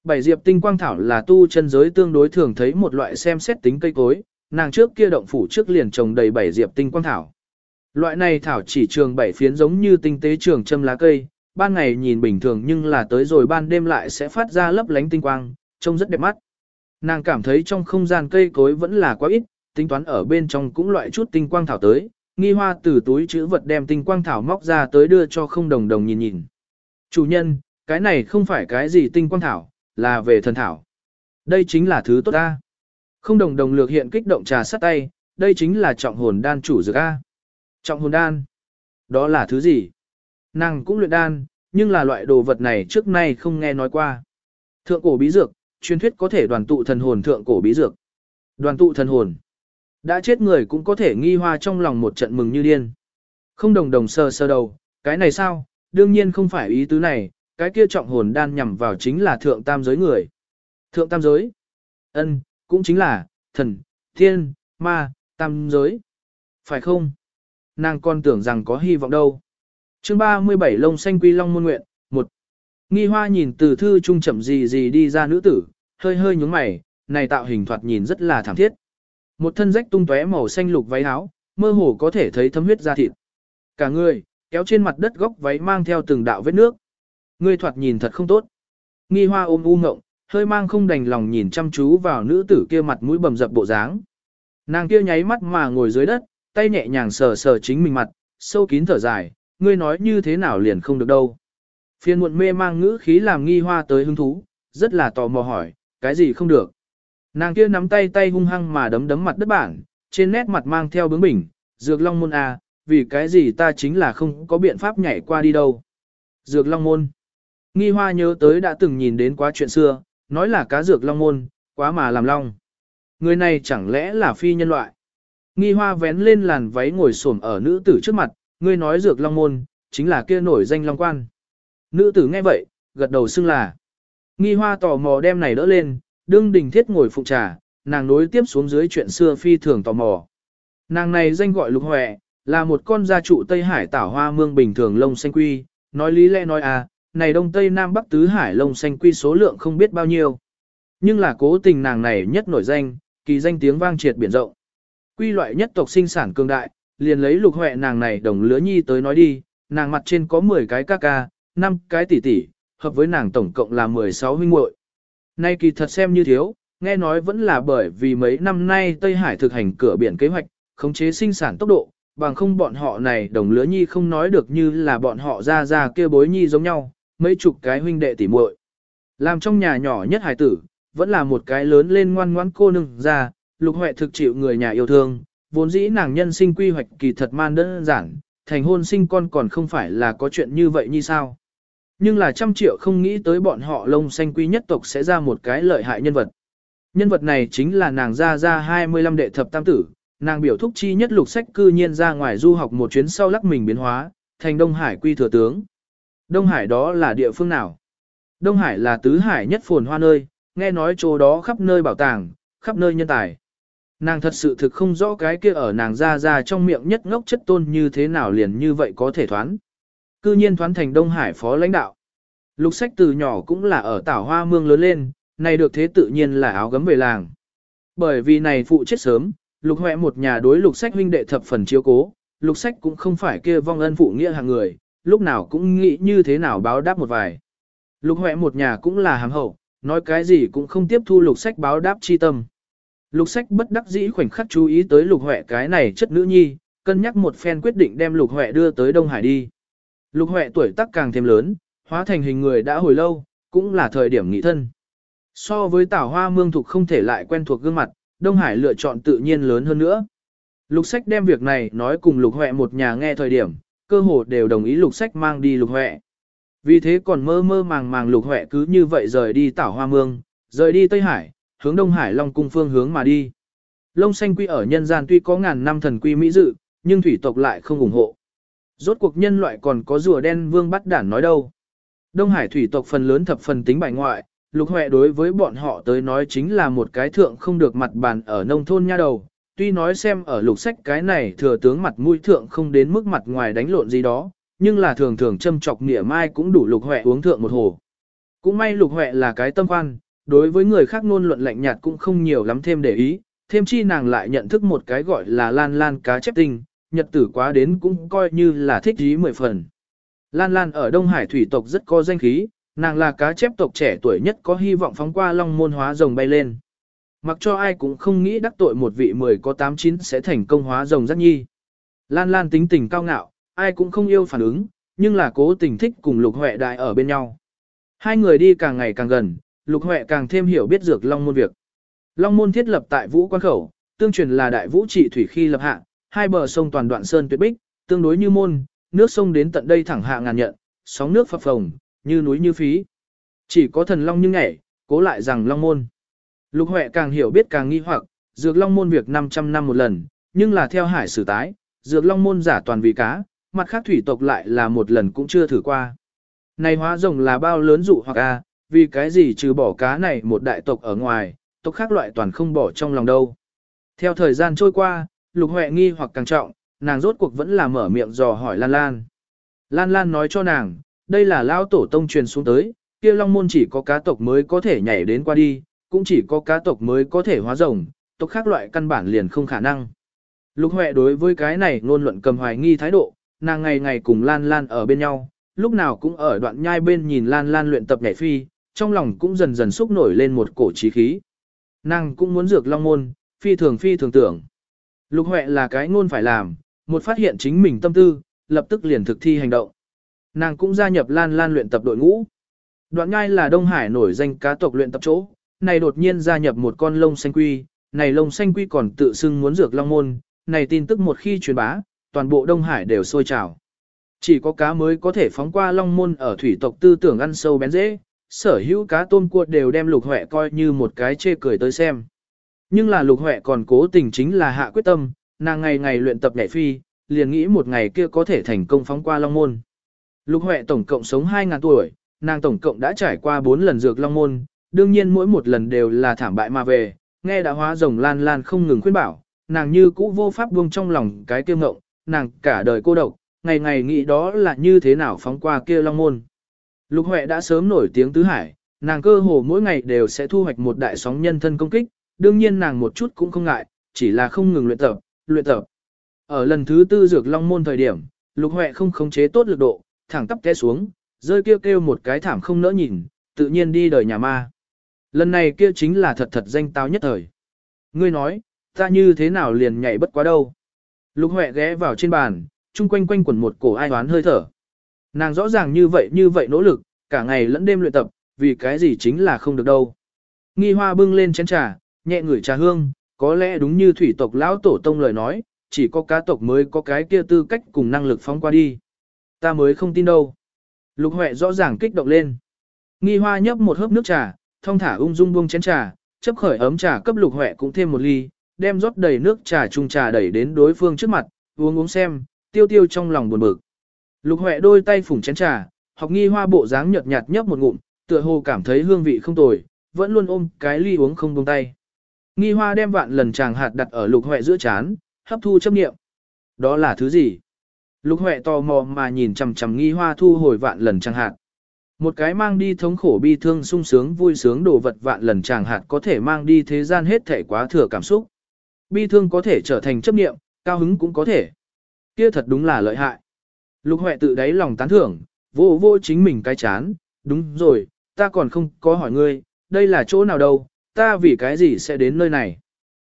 Bảy diệp tinh quang thảo là tu chân giới tương đối thường thấy một loại xem xét tính cây cối, nàng trước kia động phủ trước liền trồng đầy bảy diệp tinh quang thảo. Loại này thảo chỉ trường bảy phiến giống như tinh tế trường châm lá cây, ban ngày nhìn bình thường nhưng là tới rồi ban đêm lại sẽ phát ra lấp lánh tinh quang, trông rất đẹp mắt. Nàng cảm thấy trong không gian cây cối vẫn là quá ít, tính toán ở bên trong cũng loại chút tinh quang thảo tới, nghi hoa từ túi chữ vật đem tinh quang thảo móc ra tới đưa cho không đồng đồng nhìn nhìn. Chủ nhân, cái này không phải cái gì tinh quang thảo, là về thần thảo. Đây chính là thứ tốt ta. Không đồng đồng lược hiện kích động trà sắt tay, đây chính là trọng hồn đan chủ dược A. Trọng hồn đan. Đó là thứ gì? Nàng cũng luyện đan, nhưng là loại đồ vật này trước nay không nghe nói qua. Thượng cổ bí dược, truyền thuyết có thể đoàn tụ thần hồn thượng cổ bí dược. Đoàn tụ thần hồn. Đã chết người cũng có thể nghi hoa trong lòng một trận mừng như điên. Không đồng đồng sơ sơ đầu, cái này sao, đương nhiên không phải ý tứ này, cái kia trọng hồn đan nhằm vào chính là thượng tam giới người. Thượng tam giới. ân cũng chính là, thần, thiên, ma, tam giới. Phải không? Nàng còn tưởng rằng có hy vọng đâu chương 37 lông xanh quy long môn nguyện, một Nghi hoa nhìn từ thư trung chậm gì gì đi ra nữ tử, hơi hơi nhúng mày, này tạo hình thoạt nhìn rất là thảm thiết. Một thân rách tung tóe màu xanh lục váy áo, mơ hồ có thể thấy thấm huyết da thịt. Cả người, kéo trên mặt đất góc váy mang theo từng đạo vết nước. người thoạt nhìn thật không tốt. Nghi hoa ôm u ngộng, hơi mang không đành lòng nhìn chăm chú vào nữ tử kia mặt mũi bầm dập bộ dáng. Nàng kia nháy mắt mà ngồi dưới đất, tay nhẹ nhàng sờ sờ chính mình mặt, sâu kín thở dài, ngươi nói như thế nào liền không được đâu. Phiên muộn mê mang ngữ khí làm nghi hoa tới hứng thú, rất là tò mò hỏi, cái gì không được. Nàng kia nắm tay tay hung hăng mà đấm đấm mặt đất bảng, trên nét mặt mang theo bướng bỉnh, dược long môn à, vì cái gì ta chính là không có biện pháp nhảy qua đi đâu. Dược long môn. Nghi hoa nhớ tới đã từng nhìn đến quá chuyện xưa, nói là cá dược long môn, quá mà làm long. Người này chẳng lẽ là phi nhân loại. Nghi hoa vén lên làn váy ngồi xổm ở nữ tử trước mặt, ngươi nói dược long môn, chính là kia nổi danh long quan. Nữ tử nghe vậy, gật đầu xưng là. Nghi hoa tò mò đem này đỡ lên, đương đình thiết ngồi phụ trà, nàng nối tiếp xuống dưới chuyện xưa phi thường tò mò. Nàng này danh gọi lục huệ, là một con gia trụ Tây Hải tảo hoa mương bình thường lông xanh quy, nói lý lẽ nói à, này đông tây nam bắc tứ hải lông xanh quy số lượng không biết bao nhiêu. Nhưng là cố tình nàng này nhất nổi danh, kỳ danh tiếng vang triệt biển rộng. Quy loại nhất tộc sinh sản cường đại, liền lấy lục huệ nàng này đồng lứa nhi tới nói đi, nàng mặt trên có 10 cái ca ca, 5 cái tỷ tỷ, hợp với nàng tổng cộng là 16 huynh muội. Nay kỳ thật xem như thiếu, nghe nói vẫn là bởi vì mấy năm nay Tây Hải thực hành cửa biển kế hoạch, khống chế sinh sản tốc độ, bằng không bọn họ này đồng lứa nhi không nói được như là bọn họ ra ra kia bối nhi giống nhau, mấy chục cái huynh đệ tỷ muội. Làm trong nhà nhỏ nhất hải tử, vẫn là một cái lớn lên ngoan ngoãn cô nương ra, lục huệ thực chịu người nhà yêu thương, vốn dĩ nàng nhân sinh quy hoạch kỳ thật man đơn giản, thành hôn sinh con còn không phải là có chuyện như vậy như sao. Nhưng là trăm triệu không nghĩ tới bọn họ lông xanh quy nhất tộc sẽ ra một cái lợi hại nhân vật. Nhân vật này chính là nàng ra ra 25 đệ thập tam tử, nàng biểu thúc chi nhất lục sách cư nhiên ra ngoài du học một chuyến sau lắc mình biến hóa, thành Đông Hải quy thừa tướng. Đông Hải đó là địa phương nào? Đông Hải là tứ hải nhất phồn hoa nơi, nghe nói chỗ đó khắp nơi bảo tàng, khắp nơi nhân tài. Nàng thật sự thực không rõ cái kia ở nàng ra ra trong miệng nhất ngốc chất tôn như thế nào liền như vậy có thể thoán. Cư nhiên thoán thành Đông Hải phó lãnh đạo. Lục sách từ nhỏ cũng là ở tảo hoa mương lớn lên, này được thế tự nhiên là áo gấm về làng. Bởi vì này phụ chết sớm, lục huệ một nhà đối lục sách huynh đệ thập phần chiếu cố, lục sách cũng không phải kia vong ân phụ nghĩa hàng người, lúc nào cũng nghĩ như thế nào báo đáp một vài. Lục huệ một nhà cũng là hàm hậu, nói cái gì cũng không tiếp thu lục sách báo đáp chi tâm. Lục sách bất đắc dĩ khoảnh khắc chú ý tới lục huệ cái này chất nữ nhi, cân nhắc một phen quyết định đem lục huệ đưa tới Đông Hải đi. Lục huệ tuổi tác càng thêm lớn, hóa thành hình người đã hồi lâu, cũng là thời điểm nghỉ thân. So với tảo hoa mương thục không thể lại quen thuộc gương mặt, Đông Hải lựa chọn tự nhiên lớn hơn nữa. Lục sách đem việc này nói cùng lục huệ một nhà nghe thời điểm, cơ hồ đều đồng ý lục sách mang đi lục huệ. Vì thế còn mơ mơ màng màng lục huệ cứ như vậy rời đi tảo hoa mương, rời đi Tây Hải, hướng Đông Hải Long cung phương hướng mà đi. Lông xanh quy ở nhân gian tuy có ngàn năm thần quy mỹ dự, nhưng thủy tộc lại không ủng hộ. Rốt cuộc nhân loại còn có rùa đen vương bắt đản nói đâu. Đông Hải thủy tộc phần lớn thập phần tính bài ngoại, lục huệ đối với bọn họ tới nói chính là một cái thượng không được mặt bàn ở nông thôn nha đầu. Tuy nói xem ở lục sách cái này thừa tướng mặt mũi thượng không đến mức mặt ngoài đánh lộn gì đó, nhưng là thường thường châm chọc nghĩa mai cũng đủ lục huệ uống thượng một hồ. Cũng may lục huệ là cái tâm quan, đối với người khác ngôn luận lạnh nhạt cũng không nhiều lắm thêm để ý, thêm chi nàng lại nhận thức một cái gọi là lan lan cá chép tinh, nhật tử quá đến cũng coi như là thích ý mười phần. Lan Lan ở Đông Hải thủy tộc rất có danh khí, nàng là cá chép tộc trẻ tuổi nhất có hy vọng phóng qua long môn hóa rồng bay lên. Mặc cho ai cũng không nghĩ đắc tội một vị mười có tám chín sẽ thành công hóa rồng rất nhi. Lan Lan tính tình cao ngạo, ai cũng không yêu phản ứng, nhưng là cố tình thích cùng Lục Huệ đại ở bên nhau. Hai người đi càng ngày càng gần, Lục Huệ càng thêm hiểu biết dược long môn việc. Long môn thiết lập tại Vũ Quan Khẩu, tương truyền là đại vũ trị thủy khi lập hạ, hai bờ sông toàn đoạn sơn tuyệt bích, tương đối như môn, nước sông đến tận đây thẳng hạ ngàn nhận, sóng nước phập phồng, như núi như phí. Chỉ có thần long như nhảy, cố lại rằng long môn. Lục Huệ càng hiểu biết càng nghi hoặc, dược long môn việc 500 năm một lần, nhưng là theo hải sử tái, dược long môn giả toàn vì cá, mặt khác thủy tộc lại là một lần cũng chưa thử qua. Này hóa rồng là bao lớn dụ hoặc a, vì cái gì trừ bỏ cá này một đại tộc ở ngoài, tộc khác loại toàn không bỏ trong lòng đâu. Theo thời gian trôi qua, Lục Huệ nghi hoặc càng trọng, nàng rốt cuộc vẫn là mở miệng dò hỏi Lan Lan. Lan Lan nói cho nàng, đây là lao tổ tông truyền xuống tới, kia long môn chỉ có cá tộc mới có thể nhảy đến qua đi, cũng chỉ có cá tộc mới có thể hóa rồng, tộc khác loại căn bản liền không khả năng. Lục Huệ đối với cái này ngôn luận cầm hoài nghi thái độ, nàng ngày ngày cùng Lan Lan ở bên nhau, lúc nào cũng ở đoạn nhai bên nhìn Lan Lan luyện tập nhảy phi, trong lòng cũng dần dần xúc nổi lên một cổ trí khí. Nàng cũng muốn dược long môn, phi thường phi thường tưởng. Lục Huệ là cái ngôn phải làm, một phát hiện chính mình tâm tư, lập tức liền thực thi hành động. Nàng cũng gia nhập Lan Lan luyện tập đội ngũ. Đoạn ngai là Đông Hải nổi danh cá tộc luyện tập chỗ, này đột nhiên gia nhập một con lông xanh quy, này lông xanh quy còn tự xưng muốn dược long môn, này tin tức một khi truyền bá, toàn bộ Đông Hải đều sôi trào. Chỉ có cá mới có thể phóng qua long môn ở thủy tộc tư tưởng ăn sâu bén dễ, sở hữu cá tôm cua đều đem lục huệ coi như một cái chê cười tới xem. Nhưng là lục huệ còn cố tình chính là hạ quyết tâm, nàng ngày ngày luyện tập nhảy phi, liền nghĩ một ngày kia có thể thành công phóng qua long môn. Lục huệ tổng cộng sống 2.000 tuổi, nàng tổng cộng đã trải qua 4 lần dược long môn, đương nhiên mỗi một lần đều là thảm bại mà về, nghe đã hóa rồng lan lan không ngừng khuyên bảo, nàng như cũ vô pháp buông trong lòng cái kiêu ngộng, nàng cả đời cô độc, ngày ngày nghĩ đó là như thế nào phóng qua kia long môn. Lục Huệ đã sớm nổi tiếng tứ hải, nàng cơ hồ mỗi ngày đều sẽ thu hoạch một đại sóng nhân thân công kích, đương nhiên nàng một chút cũng không ngại, chỉ là không ngừng luyện tập, luyện tập. Ở lần thứ tư dược long môn thời điểm, Lục Huệ không khống chế tốt lực độ, thẳng tắp té xuống, rơi kêu kêu một cái thảm không nỡ nhìn, tự nhiên đi đời nhà ma. Lần này kia chính là thật thật danh tao nhất thời. Ngươi nói, ta như thế nào liền nhảy bất quá đâu. Lục Huệ ghé vào trên bàn, chung quanh quanh quẩn một cổ ai oán hơi thở. Nàng rõ ràng như vậy như vậy nỗ lực, cả ngày lẫn đêm luyện tập, vì cái gì chính là không được đâu. Nghi hoa bưng lên chén trà, nhẹ ngửi trà hương, có lẽ đúng như thủy tộc lão tổ tông lời nói, chỉ có cá tộc mới có cái kia tư cách cùng năng lực phóng qua đi. Ta mới không tin đâu. Lục Huệ rõ ràng kích động lên. Nghi hoa nhấp một hớp nước trà, thong thả ung dung buông chén trà, chấp khởi ấm trà cấp Lục Huệ cũng thêm một ly, đem rót đầy nước trà chung trà đẩy đến đối phương trước mặt, uống uống xem, tiêu tiêu trong lòng buồn bực. Lục Huệ đôi tay phủng chén trà, học nghi hoa bộ dáng nhợt nhạt nhấp một ngụm, tựa hồ cảm thấy hương vị không tồi, vẫn luôn ôm cái ly uống không buông tay. Nghi hoa đem vạn lần chàng hạt đặt ở lục huệ giữa chán, hấp thu chấp niệm. Đó là thứ gì? Lục huệ tò mò mà nhìn chằm chằm nghi hoa thu hồi vạn lần chàng hạt. Một cái mang đi thống khổ bi thương sung sướng vui sướng đồ vật vạn lần chàng hạt có thể mang đi thế gian hết thể quá thừa cảm xúc. Bi thương có thể trở thành chấp niệm, cao hứng cũng có thể. Kia thật đúng là lợi hại. Lục Huệ tự đáy lòng tán thưởng, vô vô chính mình cái chán, đúng rồi, ta còn không có hỏi ngươi, đây là chỗ nào đâu, ta vì cái gì sẽ đến nơi này.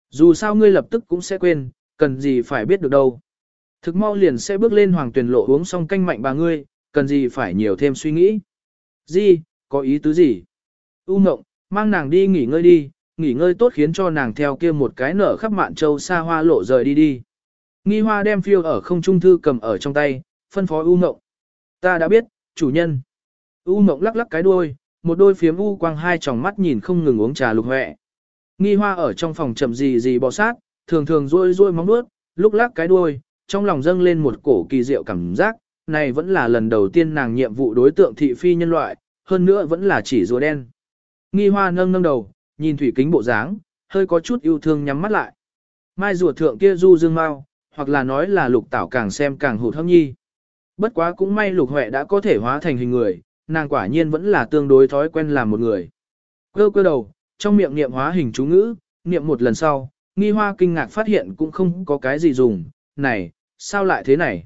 Dù sao ngươi lập tức cũng sẽ quên, cần gì phải biết được đâu. Thực mau liền sẽ bước lên hoàng tuyển lộ uống xong canh mạnh bà ngươi, cần gì phải nhiều thêm suy nghĩ. Gì, có ý tứ gì? U ngộng, mang nàng đi nghỉ ngơi đi, nghỉ ngơi tốt khiến cho nàng theo kia một cái nở khắp mạn châu xa hoa lộ rời đi đi. Nghi hoa đem phiêu ở không trung thư cầm ở trong tay, phân phó U Ngộng. Ta đã biết, chủ nhân. U Ngộng lắc lắc cái đuôi, một đôi phiếm u quang hai tròng mắt nhìn không ngừng uống trà lục huệ. Nghi hoa ở trong phòng chậm gì gì bò sát, thường thường rôi rôi móng nuốt, lúc lắc cái đuôi, trong lòng dâng lên một cổ kỳ diệu cảm giác, này vẫn là lần đầu tiên nàng nhiệm vụ đối tượng thị phi nhân loại, hơn nữa vẫn là chỉ rùa đen. Nghi hoa nâng nâng đầu, nhìn thủy kính bộ dáng, hơi có chút yêu thương nhắm mắt lại. Mai rùa thượng kia du dương mau, hoặc là nói là lục tảo càng xem càng hụt hâm nhi. Bất quá cũng may lục huệ đã có thể hóa thành hình người, nàng quả nhiên vẫn là tương đối thói quen làm một người. Cơ cơ đầu, trong miệng niệm hóa hình chú ngữ, niệm một lần sau, nghi hoa kinh ngạc phát hiện cũng không có cái gì dùng, này, sao lại thế này?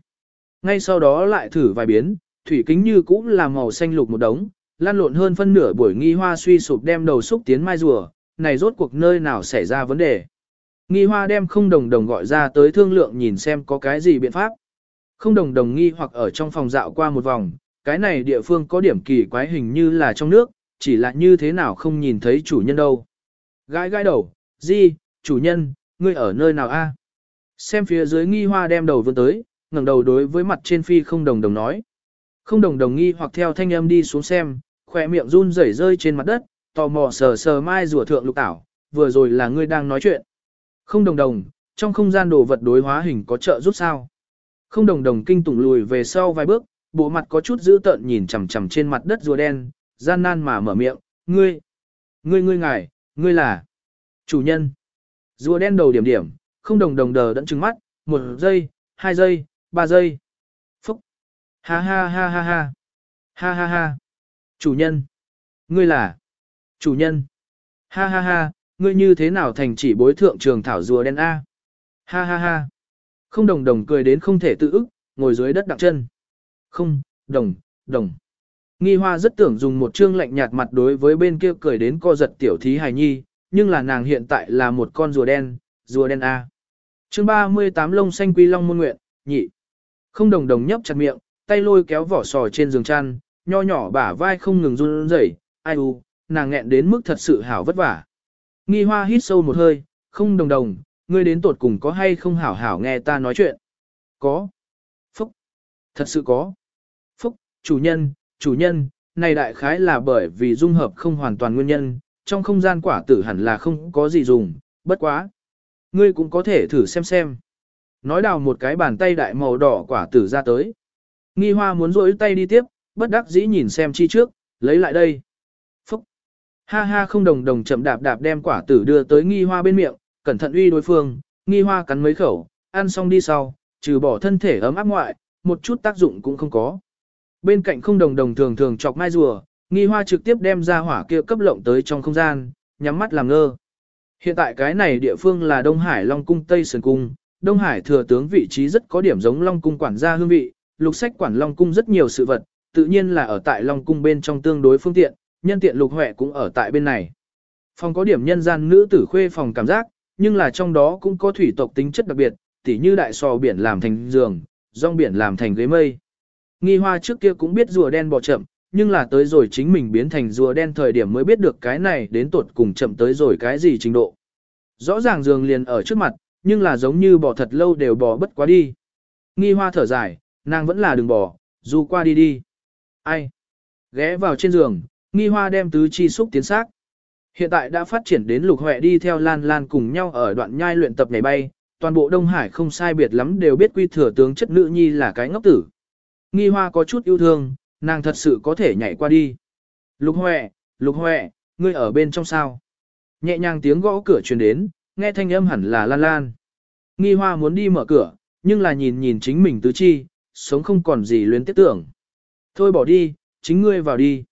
Ngay sau đó lại thử vài biến, thủy kính như cũng là màu xanh lục một đống, lan lộn hơn phân nửa buổi nghi hoa suy sụp đem đầu xúc tiến mai rùa, này rốt cuộc nơi nào xảy ra vấn đề. Nghi hoa đem không đồng đồng gọi ra tới thương lượng nhìn xem có cái gì biện pháp. Không đồng đồng nghi hoặc ở trong phòng dạo qua một vòng, cái này địa phương có điểm kỳ quái hình như là trong nước, chỉ là như thế nào không nhìn thấy chủ nhân đâu. Gái gãi đầu, gì, chủ nhân, ngươi ở nơi nào a? Xem phía dưới nghi hoa đem đầu vươn tới, ngẩng đầu đối với mặt trên phi không đồng đồng nói. Không đồng đồng nghi hoặc theo thanh âm đi xuống xem, khỏe miệng run rẩy rơi trên mặt đất, tò mò sờ sờ mai rùa thượng lục tảo, vừa rồi là ngươi đang nói chuyện. Không đồng đồng, trong không gian đồ vật đối hóa hình có trợ giúp sao? Không đồng đồng kinh tủng lùi về sau vài bước, bộ mặt có chút dữ tợn nhìn chằm chằm trên mặt đất rùa đen, gian nan mà mở miệng, ngươi, ngươi ngươi ngài, ngươi là chủ nhân. Rùa đen đầu điểm điểm, không đồng đồng đờ đẫn trừng mắt, một giây, hai giây, ba giây. Phúc. Ha ha ha ha ha. Ha ha ha. Chủ nhân. Ngươi là. Chủ nhân. Ha ha ha, ngươi như thế nào thành chỉ bối thượng trường thảo rùa đen A. Ha ha ha. Không đồng đồng cười đến không thể tự ức, ngồi dưới đất đặng chân. Không, đồng, đồng. Nghi hoa rất tưởng dùng một chương lạnh nhạt mặt đối với bên kia cười đến co giật tiểu thí hài nhi, nhưng là nàng hiện tại là một con rùa đen, rùa đen A. chương 38 lông xanh quy long môn nguyện, nhị. Không đồng đồng nhấp chặt miệng, tay lôi kéo vỏ sò trên giường chăn, nho nhỏ bả vai không ngừng run rẩy, ai u, nàng nghẹn đến mức thật sự hảo vất vả. Nghi hoa hít sâu một hơi, không đồng đồng, ngươi đến tột cùng có hay không hảo hảo nghe ta nói chuyện. Có. Phúc. Thật sự có Phúc. chủ nhân, chủ nhân, này đại khái là bởi vì dung hợp không hoàn toàn nguyên nhân, trong không gian quả tử hẳn là không có gì dùng, bất quá. Ngươi cũng có thể thử xem xem. Nói đào một cái bàn tay đại màu đỏ quả tử ra tới. Nghi hoa muốn rỗi tay đi tiếp, bất đắc dĩ nhìn xem chi trước, lấy lại đây. Phúc! Ha ha không đồng đồng chậm đạp đạp đem quả tử đưa tới nghi hoa bên miệng, cẩn thận uy đối phương, nghi hoa cắn mấy khẩu, ăn xong đi sau, trừ bỏ thân thể ấm áp ngoại, một chút tác dụng cũng không có. Bên cạnh không đồng đồng thường thường chọc mai rùa, nghi hoa trực tiếp đem ra hỏa kia cấp lộng tới trong không gian, nhắm mắt làm ngơ. Hiện tại cái này địa phương là Đông Hải Long Cung Tây Sơn Cung, Đông Hải thừa tướng vị trí rất có điểm giống Long Cung quản gia hương vị, lục sách quản Long Cung rất nhiều sự vật, tự nhiên là ở tại Long Cung bên trong tương đối phương tiện, nhân tiện lục huệ cũng ở tại bên này. Phòng có điểm nhân gian nữ tử khuê phòng cảm giác, nhưng là trong đó cũng có thủy tộc tính chất đặc biệt, tỉ như đại sò biển làm thành giường, rong biển làm thành ghế mây. Nghi hoa trước kia cũng biết rùa đen bò chậm, nhưng là tới rồi chính mình biến thành rùa đen thời điểm mới biết được cái này đến tột cùng chậm tới rồi cái gì trình độ. Rõ ràng giường liền ở trước mặt, nhưng là giống như bò thật lâu đều bò bất quá đi. Nghi hoa thở dài, nàng vẫn là đừng bò, dù qua đi đi. Ai? Ghé vào trên giường, nghi hoa đem tứ chi xúc tiến xác. Hiện tại đã phát triển đến lục huệ đi theo Lan Lan cùng nhau ở đoạn nhai luyện tập nhảy bay, toàn bộ Đông Hải không sai biệt lắm đều biết quy thừa tướng chất nữ nhi là cái ngốc tử. Nghi hoa có chút yêu thương, nàng thật sự có thể nhảy qua đi. Lục huệ, lục huệ, ngươi ở bên trong sao? Nhẹ nhàng tiếng gõ cửa truyền đến, nghe thanh âm hẳn là Lan Lan. Nghi hoa muốn đi mở cửa, nhưng là nhìn nhìn chính mình tứ chi, sống không còn gì luyến tiếc tưởng. Thôi bỏ đi, chính ngươi vào đi.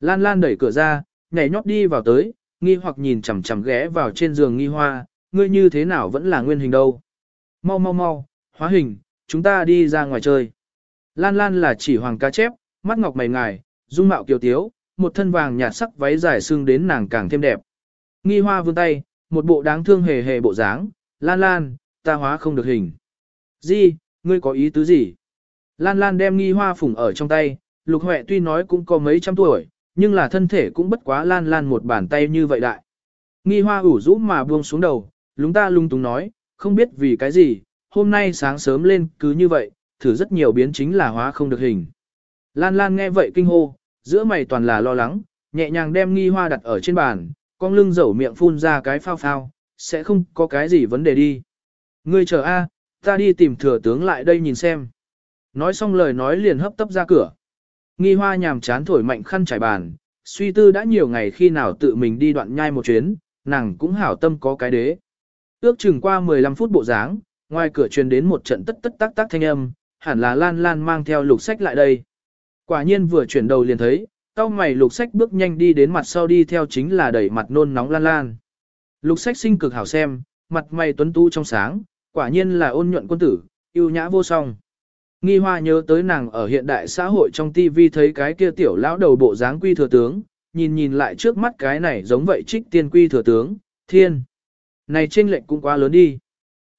Lan Lan đẩy cửa ra, nhảy nhót đi vào tới, nghi hoặc nhìn chằm chằm ghé vào trên giường nghi hoa, ngươi như thế nào vẫn là nguyên hình đâu. Mau mau mau, hóa hình, chúng ta đi ra ngoài chơi. Lan Lan là chỉ hoàng cá chép, mắt ngọc mày ngài, dung mạo kiều tiếu, một thân vàng nhạt sắc váy dài xương đến nàng càng thêm đẹp. Nghi hoa vươn tay, một bộ đáng thương hề hề bộ dáng, Lan Lan, ta hóa không được hình. Di, ngươi có ý tứ gì? Lan Lan đem nghi hoa phủng ở trong tay, lục huệ tuy nói cũng có mấy trăm tuổi, nhưng là thân thể cũng bất quá Lan Lan một bàn tay như vậy đại. Nghi hoa ủ rũ mà buông xuống đầu, lúng ta lung túng nói, không biết vì cái gì, hôm nay sáng sớm lên cứ như vậy, thử rất nhiều biến chính là hóa không được hình. Lan Lan nghe vậy kinh hô, giữa mày toàn là lo lắng, nhẹ nhàng đem nghi hoa đặt ở trên bàn, con lưng dẩu miệng phun ra cái phao phao, sẽ không có cái gì vấn đề đi. Ngươi chờ a, ta đi tìm thừa tướng lại đây nhìn xem. Nói xong lời nói liền hấp tấp ra cửa. Nghi hoa nhàm chán thổi mạnh khăn trải bàn, suy tư đã nhiều ngày khi nào tự mình đi đoạn nhai một chuyến, nàng cũng hảo tâm có cái đế. Ước chừng qua 15 phút bộ dáng, ngoài cửa truyền đến một trận tất tất tác tác thanh âm, hẳn là Lan Lan mang theo lục sách lại đây. Quả nhiên vừa chuyển đầu liền thấy, tao mày lục sách bước nhanh đi đến mặt sau đi theo chính là đẩy mặt nôn nóng Lan Lan. Lục sách sinh cực hảo xem, mặt mày tuấn tu trong sáng, quả nhiên là ôn nhuận quân tử, yêu nhã vô song. Nghi hoa nhớ tới nàng ở hiện đại xã hội trong TV thấy cái kia tiểu lão đầu bộ dáng quy thừa tướng, nhìn nhìn lại trước mắt cái này giống vậy trích tiên quy thừa tướng, thiên. Này trên lệnh cũng quá lớn đi.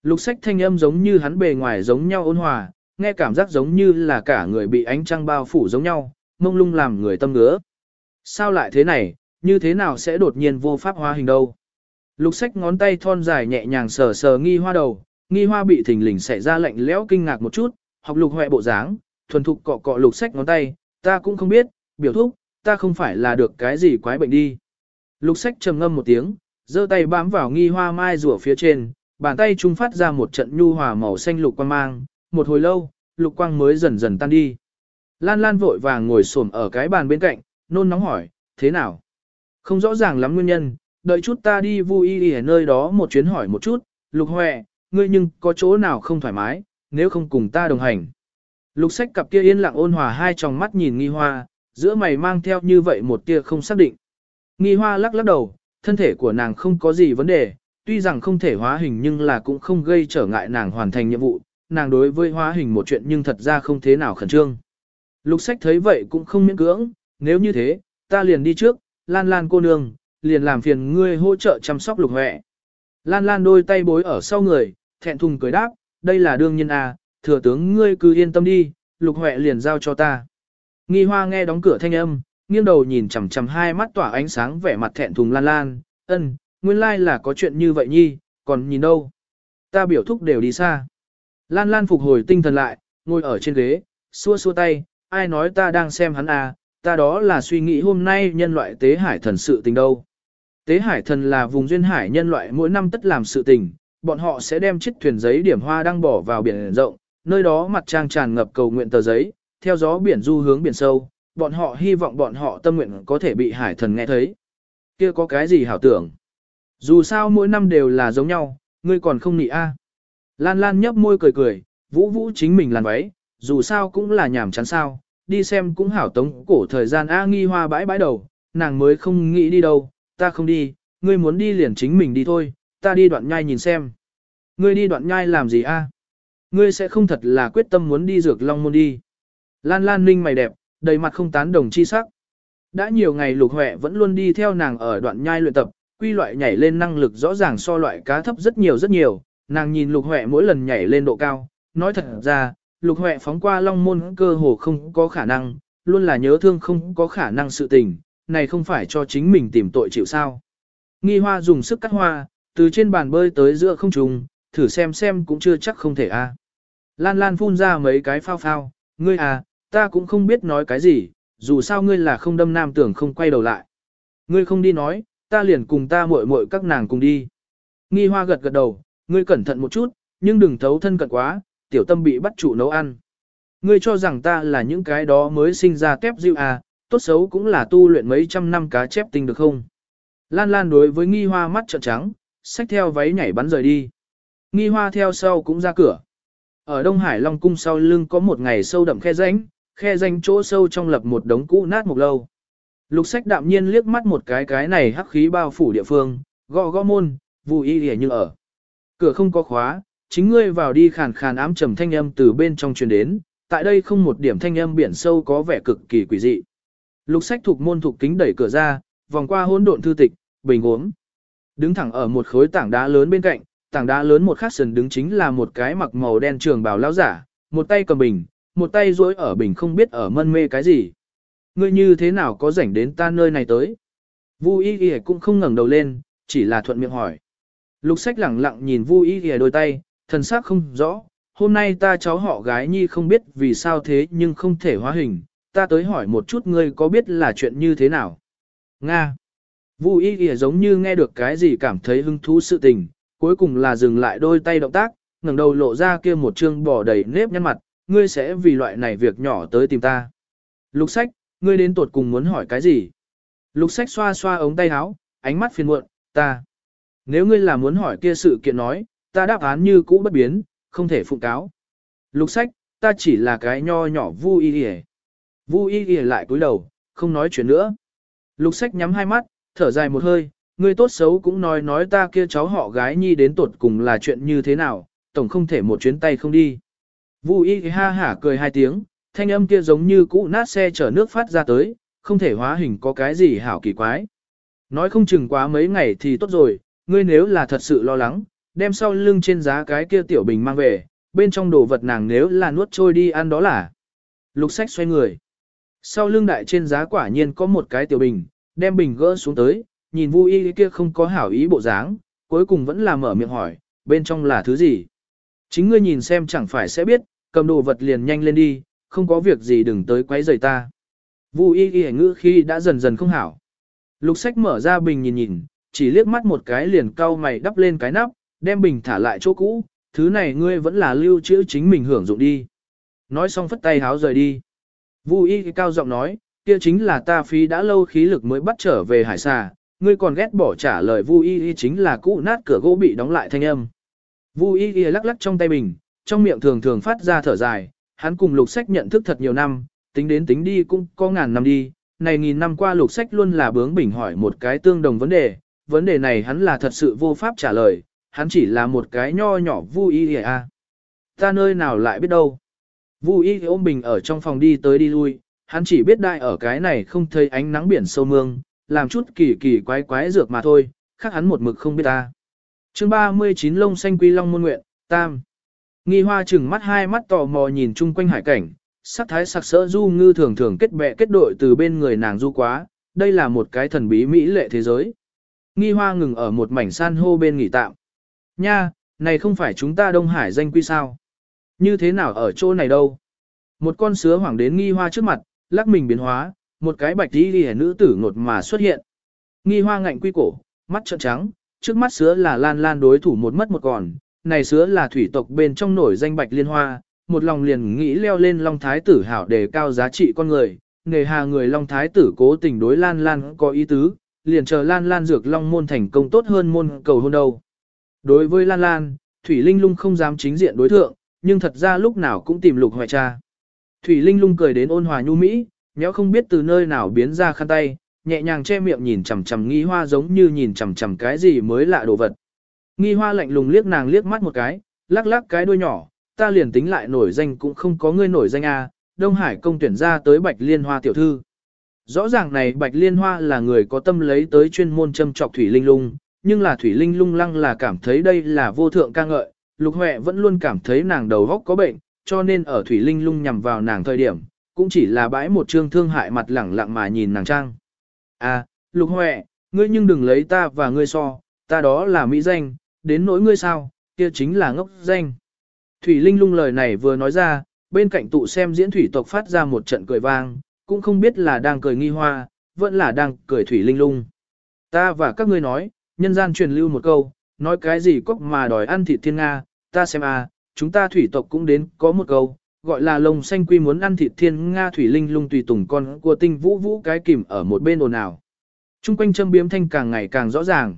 Lục sách thanh âm giống như hắn bề ngoài giống nhau ôn hòa, nghe cảm giác giống như là cả người bị ánh trăng bao phủ giống nhau, mông lung làm người tâm ngứa. Sao lại thế này, như thế nào sẽ đột nhiên vô pháp hóa hình đâu? Lục sách ngón tay thon dài nhẹ nhàng sờ sờ nghi hoa đầu, nghi hoa bị thình lình xảy ra lạnh lẽo kinh ngạc một chút, học lục hoẹ bộ dáng, thuần thục cọ cọ lục sách ngón tay, ta cũng không biết, biểu thúc, ta không phải là được cái gì quái bệnh đi. Lục sách trầm ngâm một tiếng, giơ tay bám vào nghi hoa mai rùa phía trên, bàn tay trung phát ra một trận nhu hòa màu xanh lục quang mang, một hồi lâu, lục quang mới dần dần tan đi. Lan Lan vội vàng ngồi xổm ở cái bàn bên cạnh, nôn nóng hỏi, thế nào? Không rõ ràng lắm nguyên nhân, đợi chút ta đi vui y ở nơi đó một chuyến hỏi một chút, lục hoẹ, ngươi nhưng có chỗ nào không thoải mái, nếu không cùng ta đồng hành. Lục sách cặp kia yên lặng ôn hòa hai tròng mắt nhìn nghi hoa, giữa mày mang theo như vậy một tia không xác định. Nghi hoa lắc lắc đầu, thân thể của nàng không có gì vấn đề, tuy rằng không thể hóa hình nhưng là cũng không gây trở ngại nàng hoàn thành nhiệm vụ, nàng đối với hóa hình một chuyện nhưng thật ra không thế nào khẩn trương. Lục sách thấy vậy cũng không miễn cưỡng, nếu như thế, ta liền đi trước, lan lan cô nương, liền làm phiền ngươi hỗ trợ chăm sóc lục huệ. Lan lan đôi tay bối ở sau người, thẹn thùng cười đáp, đây là đương nhiên à, thừa tướng ngươi cứ yên tâm đi, lục huệ liền giao cho ta. Nghi hoa nghe đóng cửa thanh âm, nghiêng đầu nhìn chằm chằm hai mắt tỏa ánh sáng vẻ mặt thẹn thùng lan lan, ân, nguyên lai là có chuyện như vậy nhi, còn nhìn đâu. Ta biểu thúc đều đi xa. Lan lan phục hồi tinh thần lại, ngồi ở trên ghế, xua xua tay, ai nói ta đang xem hắn à, ta đó là suy nghĩ hôm nay nhân loại tế hải thần sự tình đâu. Tế hải thần là vùng duyên hải nhân loại mỗi năm tất làm sự tình, bọn họ sẽ đem chiếc thuyền giấy điểm hoa đang bỏ vào biển rộng, nơi đó mặt trang tràn ngập cầu nguyện tờ giấy, theo gió biển du hướng biển sâu, bọn họ hy vọng bọn họ tâm nguyện có thể bị hải thần nghe thấy. Kia có cái gì hảo tưởng? Dù sao mỗi năm đều là giống nhau, ngươi còn không nị a. Lan Lan nhấp môi cười cười, vũ vũ chính mình làn váy, dù sao cũng là nhảm chán sao, đi xem cũng hảo tống cổ thời gian A nghi hoa bãi bãi đầu, nàng mới không nghĩ đi đâu, ta không đi, ngươi muốn đi liền chính mình đi thôi, ta đi đoạn nhai nhìn xem. Ngươi đi đoạn nhai làm gì a? Ngươi sẽ không thật là quyết tâm muốn đi dược long môn đi. Lan Lan ninh mày đẹp, đầy mặt không tán đồng chi sắc. Đã nhiều ngày lục huệ vẫn luôn đi theo nàng ở đoạn nhai luyện tập, quy loại nhảy lên năng lực rõ ràng so loại cá thấp rất nhiều rất nhiều, nàng nhìn lục huệ mỗi lần nhảy lên độ cao, nói thật ra, lục huệ phóng qua long môn cơ hồ không có khả năng, luôn là nhớ thương không có khả năng sự tình, này không phải cho chính mình tìm tội chịu sao. Nghi hoa dùng sức cắt hoa, từ trên bàn bơi tới giữa không trùng, thử xem xem cũng chưa chắc không thể a. À. Lan Lan phun ra mấy cái phao phao, ngươi à, ta cũng không biết nói cái gì, dù sao ngươi là không đâm nam tưởng không quay đầu lại. Ngươi không đi nói, ta liền cùng ta muội muội các nàng cùng đi. Nghi hoa gật gật đầu, ngươi cẩn thận một chút, nhưng đừng thấu thân cận quá, tiểu tâm bị bắt chủ nấu ăn. Ngươi cho rằng ta là những cái đó mới sinh ra tép dịu à, tốt xấu cũng là tu luyện mấy trăm năm cá chép tinh được không? Lan Lan đối với nghi hoa mắt trợn trắng, xách theo váy nhảy bắn rời đi. Nghi hoa theo sau cũng ra cửa. Ở Đông Hải Long Cung sau lưng có một ngày sâu đậm khe rãnh, khe rãnh chỗ sâu trong lập một đống cũ nát một lâu. Lục sách đạm nhiên liếc mắt một cái cái này hắc khí bao phủ địa phương, gõ gõ môn, vui y hề như ở. Cửa không có khóa, chính ngươi vào đi khàn khàn ám trầm thanh âm từ bên trong truyền đến, tại đây không một điểm thanh âm biển sâu có vẻ cực kỳ quỷ dị. Lục sách thuộc môn thuộc kính đẩy cửa ra, vòng qua hỗn độn thư tịch, bình uống. Đứng thẳng ở một khối tảng đá lớn bên cạnh, tảng đá lớn một khắc sần đứng chính là một cái mặc màu đen trường bào lão giả, một tay cầm bình, một tay duỗi ở bình không biết ở mân mê cái gì. Ngươi như thế nào có rảnh đến ta nơi này tới? Vu Y Y cũng không ngẩng đầu lên, chỉ là thuận miệng hỏi. Lục sách lẳng lặng nhìn Vu Y Y đôi tay, thần sắc không rõ. Hôm nay ta cháu họ gái nhi không biết vì sao thế nhưng không thể hóa hình, ta tới hỏi một chút ngươi có biết là chuyện như thế nào? Nga. Vu Y Y giống như nghe được cái gì cảm thấy hứng thú sự tình, cuối cùng là dừng lại đôi tay động tác, ngẩng đầu lộ ra kia một trương bỏ đầy nếp nhăn mặt, ngươi sẽ vì loại này việc nhỏ tới tìm ta. Lục sách, ngươi đến tuột cùng muốn hỏi cái gì? Lục sách xoa xoa ống tay áo, ánh mắt phiền muộn, ta. Nếu ngươi là muốn hỏi kia sự kiện nói, ta đáp án như cũ bất biến, không thể phụng cáo. Lục sách, ta chỉ là cái nho nhỏ vu y y Vu y y lại cúi đầu, không nói chuyện nữa. Lục sách nhắm hai mắt, thở dài một hơi, ngươi tốt xấu cũng nói nói ta kia cháu họ gái nhi đến tuột cùng là chuyện như thế nào, tổng không thể một chuyến tay không đi. Vu y ha hả cười hai tiếng, thanh âm kia giống như cũ nát xe chở nước phát ra tới, không thể hóa hình có cái gì hảo kỳ quái. Nói không chừng quá mấy ngày thì tốt rồi, ngươi nếu là thật sự lo lắng, đem sau lưng trên giá cái kia tiểu bình mang về, bên trong đồ vật nàng nếu là nuốt trôi đi ăn đó là. Lục sách xoay người. Sau lưng đại trên giá quả nhiên có một cái tiểu bình, đem bình gỡ xuống tới, nhìn Vu y kia không có hảo ý bộ dáng, cuối cùng vẫn là mở miệng hỏi, bên trong là thứ gì? Chính ngươi nhìn xem chẳng phải sẽ biết, cầm đồ vật liền nhanh lên đi, không có việc gì đừng tới quấy rầy ta. Vu y y ngữ khi đã dần dần không hảo. Lục sách mở ra bình nhìn nhìn, chỉ liếc mắt một cái liền cau mày đắp lên cái nắp, đem bình thả lại chỗ cũ, thứ này ngươi vẫn là lưu trữ chính mình hưởng dụng đi. Nói xong phất tay háo rời đi. Vu y cao giọng nói, kia chính là ta phí đã lâu khí lực mới bắt trở về hải xà, ngươi còn ghét bỏ trả lời Vu y Y chính là cũ nát cửa gỗ bị đóng lại thanh âm. Vu y Y lắc lắc trong tay bình, trong miệng thường thường phát ra thở dài, hắn cùng lục sách nhận thức thật nhiều năm, tính đến tính đi cũng có ngàn năm đi, này nghìn năm qua lục sách luôn là bướng bỉnh hỏi một cái tương đồng vấn đề, vấn đề này hắn là thật sự vô pháp trả lời, hắn chỉ là một cái nho nhỏ Vu y Y a, Ta nơi nào lại biết đâu. Vu y ôm bình ở trong phòng đi tới đi lui, hắn chỉ biết đại ở cái này không thấy ánh nắng biển sâu mương, làm chút kỳ kỳ quái quái dược mà thôi, khác hắn một mực không biết ta. chương 39 lông xanh quy long môn nguyện, tam. Nghi hoa chừng mắt hai mắt tò mò nhìn chung quanh hải cảnh, sắc thái sặc sỡ du ngư thường thường kết bè kết đội từ bên người nàng du quá, đây là một cái thần bí mỹ lệ thế giới. Nghi hoa ngừng ở một mảnh san hô bên nghỉ tạm. Nha, này không phải chúng ta Đông Hải danh quy sao? Như thế nào ở chỗ này đâu? Một con sứa hoảng đến nghi hoa trước mặt, lắc mình biến hóa, một cái bạch đi đi nữ tử ngột mà xuất hiện. Nghi hoa ngạnh quy cổ, mắt trợn trắng, trước mắt sứa là lan lan đối thủ một mất một còn, này sứa là thủy tộc bên trong nổi danh bạch liên hoa, một lòng liền nghĩ leo lên Long Thái tử hảo để cao giá trị con người, nghề hà người Long Thái tử cố tình đối Lan Lan có ý tứ, liền chờ Lan Lan dược Long môn thành công tốt hơn môn cầu hôn đâu. Đối với Lan Lan, Thủy Linh lung không dám chính diện đối thượng, nhưng thật ra lúc nào cũng tìm lục hoại cha. Thủy Linh lung cười đến ôn hòa nhu mỹ, nhéo không biết từ nơi nào biến ra khăn tay, nhẹ nhàng che miệng nhìn chằm chằm nghi hoa giống như nhìn chằm chằm cái gì mới lạ đồ vật. Nghi hoa lạnh lùng liếc nàng liếc mắt một cái, lắc lắc cái đuôi nhỏ, ta liền tính lại nổi danh cũng không có ngươi nổi danh a. À, Đông Hải công tuyển ra tới Bạch Liên Hoa tiểu thư. Rõ ràng này Bạch Liên Hoa là người có tâm lấy tới chuyên môn châm trọc Thủy Linh Lung, nhưng là Thủy Linh Lung lăng là cảm thấy đây là vô thượng ca ngợi, Lục Huệ vẫn luôn cảm thấy nàng đầu góc có bệnh, cho nên ở Thủy Linh Lung nhằm vào nàng thời điểm, cũng chỉ là bãi một trương thương hại mặt lẳng lặng mà nhìn nàng trang. À, Lục Huệ, ngươi nhưng đừng lấy ta và ngươi so, ta đó là mỹ danh, đến nỗi ngươi sao, kia chính là ngốc danh. Thủy Linh lung lời này vừa nói ra, bên cạnh tụ xem diễn thủy tộc phát ra một trận cười vang, cũng không biết là đang cười nghi hoa, vẫn là đang cười thủy linh lung. Ta và các ngươi nói, nhân gian truyền lưu một câu, nói cái gì cốc mà đòi ăn thịt thiên Nga, ta xem à, chúng ta thủy tộc cũng đến có một câu, gọi là lông xanh quy muốn ăn thịt thiên Nga thủy linh lung tùy tùng con của tinh vũ vũ cái kìm ở một bên ồn ào. Trung quanh châm biếm thanh càng ngày càng rõ ràng.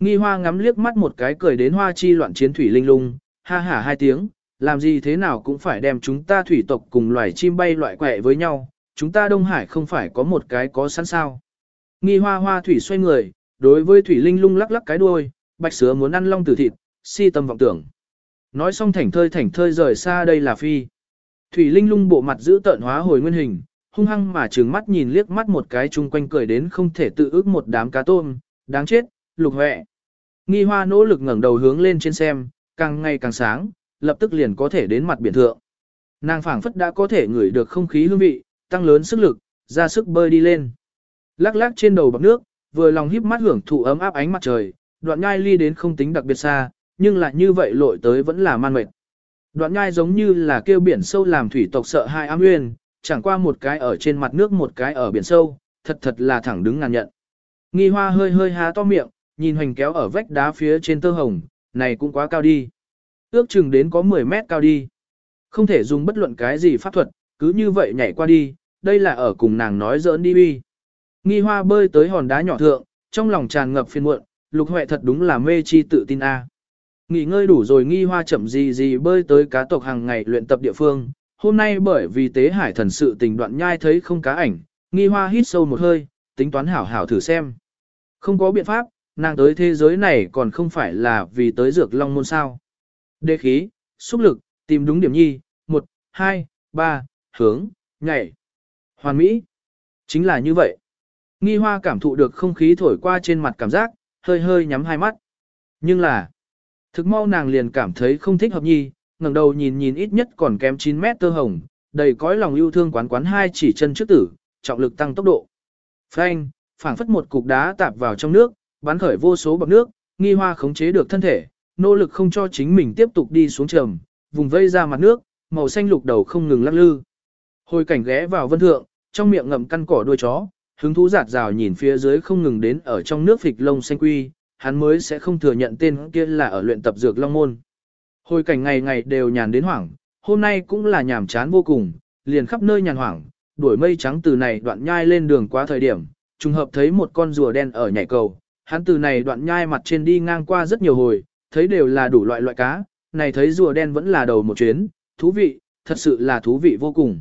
Nghi hoa ngắm liếc mắt một cái cười đến hoa chi loạn chiến thủy linh lung, ha hả hai tiếng, làm gì thế nào cũng phải đem chúng ta thủy tộc cùng loài chim bay loại quẹ với nhau, chúng ta Đông Hải không phải có một cái có sẵn sao. Nghi hoa hoa thủy xoay người, đối với thủy linh lung lắc lắc cái đuôi, bạch sứa muốn ăn long tử thịt, si tâm vọng tưởng. Nói xong thảnh thơi thảnh thơi rời xa đây là phi. Thủy linh lung bộ mặt giữ tợn hóa hồi nguyên hình, hung hăng mà trừng mắt nhìn liếc mắt một cái chung quanh cười đến không thể tự ước một đám cá tôm, đáng chết, lục huệ. Nghi hoa nỗ lực ngẩng đầu hướng lên trên xem, càng ngày càng sáng, lập tức liền có thể đến mặt biển thượng. Nàng phảng phất đã có thể ngửi được không khí hương vị, tăng lớn sức lực, ra sức bơi đi lên. Lắc lắc trên đầu bọc nước, vừa lòng híp mắt hưởng thụ ấm áp ánh mặt trời, đoạn nhai ly đến không tính đặc biệt xa, nhưng lại như vậy lội tới vẫn là man mệt. Đoạn nhai giống như là kêu biển sâu làm thủy tộc sợ hai ám nguyên, chẳng qua một cái ở trên mặt nước một cái ở biển sâu, thật thật là thẳng đứng ngàn nhận. Nghi hoa hơi hơi há to miệng, nhìn hoành kéo ở vách đá phía trên tơ hồng, này cũng quá cao đi. Ước chừng đến có 10 mét cao đi. Không thể dùng bất luận cái gì pháp thuật, cứ như vậy nhảy qua đi, đây là ở cùng nàng nói giỡn đi bi. Nghi hoa bơi tới hòn đá nhỏ thượng, trong lòng tràn ngập phiền muộn, lục huệ thật đúng là mê chi tự tin a. Nghỉ ngơi đủ rồi nghi hoa chậm gì gì bơi tới cá tộc hàng ngày luyện tập địa phương. Hôm nay bởi vì tế hải thần sự tình đoạn nhai thấy không cá ảnh, nghi hoa hít sâu một hơi, tính toán hảo hảo thử xem. Không có biện pháp, nàng tới thế giới này còn không phải là vì tới dược long môn sao. Đề khí, xúc lực, tìm đúng điểm nhi, 1, 2, 3, hướng, nhảy. Hoàn mỹ. Chính là như vậy. Nghi hoa cảm thụ được không khí thổi qua trên mặt cảm giác, hơi hơi nhắm hai mắt. Nhưng là, thực mau nàng liền cảm thấy không thích hợp nhi, ngẩng đầu nhìn nhìn ít nhất còn kém 9 mét tơ hồng, đầy cõi lòng yêu thương quán quán hai chỉ chân trước tử, trọng lực tăng tốc độ. Phanh, phảng phất một cục đá tạp vào trong nước, bắn khởi vô số bọt nước, nghi hoa khống chế được thân thể, nỗ lực không cho chính mình tiếp tục đi xuống trầm, vùng vây ra mặt nước, màu xanh lục đầu không ngừng lắc lư. Hồi cảnh ghé vào vân thượng, trong miệng ngậm căn cỏ đuôi chó, hứng thú giạt rào nhìn phía dưới không ngừng đến ở trong nước phịch lông xanh quy, hắn mới sẽ không thừa nhận tên kia là ở luyện tập dược long môn. Hồi cảnh ngày ngày đều nhàn đến hoảng, hôm nay cũng là nhàm chán vô cùng, liền khắp nơi nhàn hoảng, đuổi mây trắng từ này đoạn nhai lên đường qua thời điểm, trùng hợp thấy một con rùa đen ở nhảy cầu, hắn từ này đoạn nhai mặt trên đi ngang qua rất nhiều hồi, thấy đều là đủ loại loại cá, này thấy rùa đen vẫn là đầu một chuyến, thú vị, thật sự là thú vị vô cùng.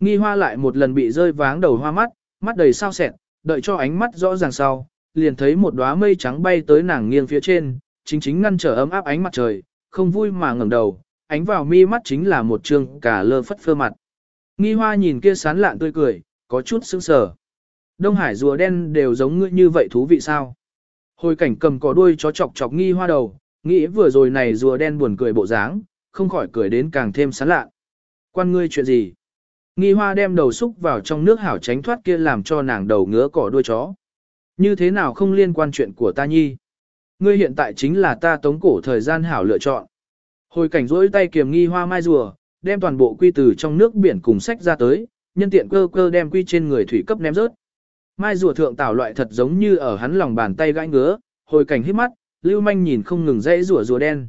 Nghi hoa lại một lần bị rơi váng đầu hoa mắt, mắt đầy sao sẹn, đợi cho ánh mắt rõ ràng sau, liền thấy một đóa mây trắng bay tới nàng nghiêng phía trên, chính chính ngăn trở ấm áp ánh mặt trời, không vui mà ngẩng đầu, ánh vào mi mắt chính là một trương cả lơ phất phơ mặt. Nghi hoa nhìn kia sán lạn tươi cười, có chút sững sờ. Đông Hải rùa đen đều giống ngươi như vậy thú vị sao? Hồi cảnh cầm cỏ đuôi chó chọc chọc nghi hoa đầu, nghĩ vừa rồi này rùa đen buồn cười bộ dáng, không khỏi cười đến càng thêm sán lạ. Quan ngươi chuyện gì? Nghi hoa đem đầu xúc vào trong nước hảo tránh thoát kia làm cho nàng đầu ngứa cỏ đuôi chó. Như thế nào không liên quan chuyện của ta nhi? Ngươi hiện tại chính là ta tống cổ thời gian hảo lựa chọn. Hồi cảnh rỗi tay kiềm nghi hoa mai rùa, đem toàn bộ quy từ trong nước biển cùng sách ra tới, nhân tiện cơ cơ đem quy trên người thủy cấp ném rớt. Mai rùa thượng tảo loại thật giống như ở hắn lòng bàn tay gãi ngứa, hồi cảnh hít mắt, lưu manh nhìn không ngừng dãy rùa rùa đen.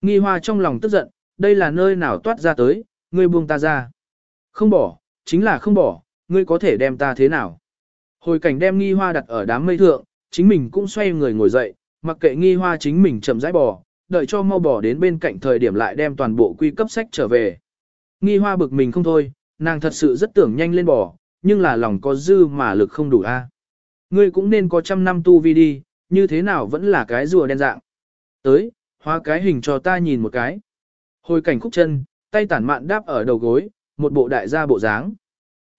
Nghi hoa trong lòng tức giận, đây là nơi nào toát ra tới, ngươi buông ta ra. Không bỏ, chính là không bỏ, ngươi có thể đem ta thế nào. Hồi cảnh đem nghi hoa đặt ở đám mây thượng, chính mình cũng xoay người ngồi dậy, mặc kệ nghi hoa chính mình chậm rãi bỏ, đợi cho mau bỏ đến bên cạnh thời điểm lại đem toàn bộ quy cấp sách trở về. Nghi hoa bực mình không thôi, nàng thật sự rất tưởng nhanh lên bỏ, nhưng là lòng có dư mà lực không đủ a. Ngươi cũng nên có trăm năm tu vi đi, như thế nào vẫn là cái rùa đen dạng. Tới, hóa cái hình cho ta nhìn một cái. Hồi cảnh khúc chân, tay tản mạn đáp ở đầu gối, một bộ đại gia bộ dáng.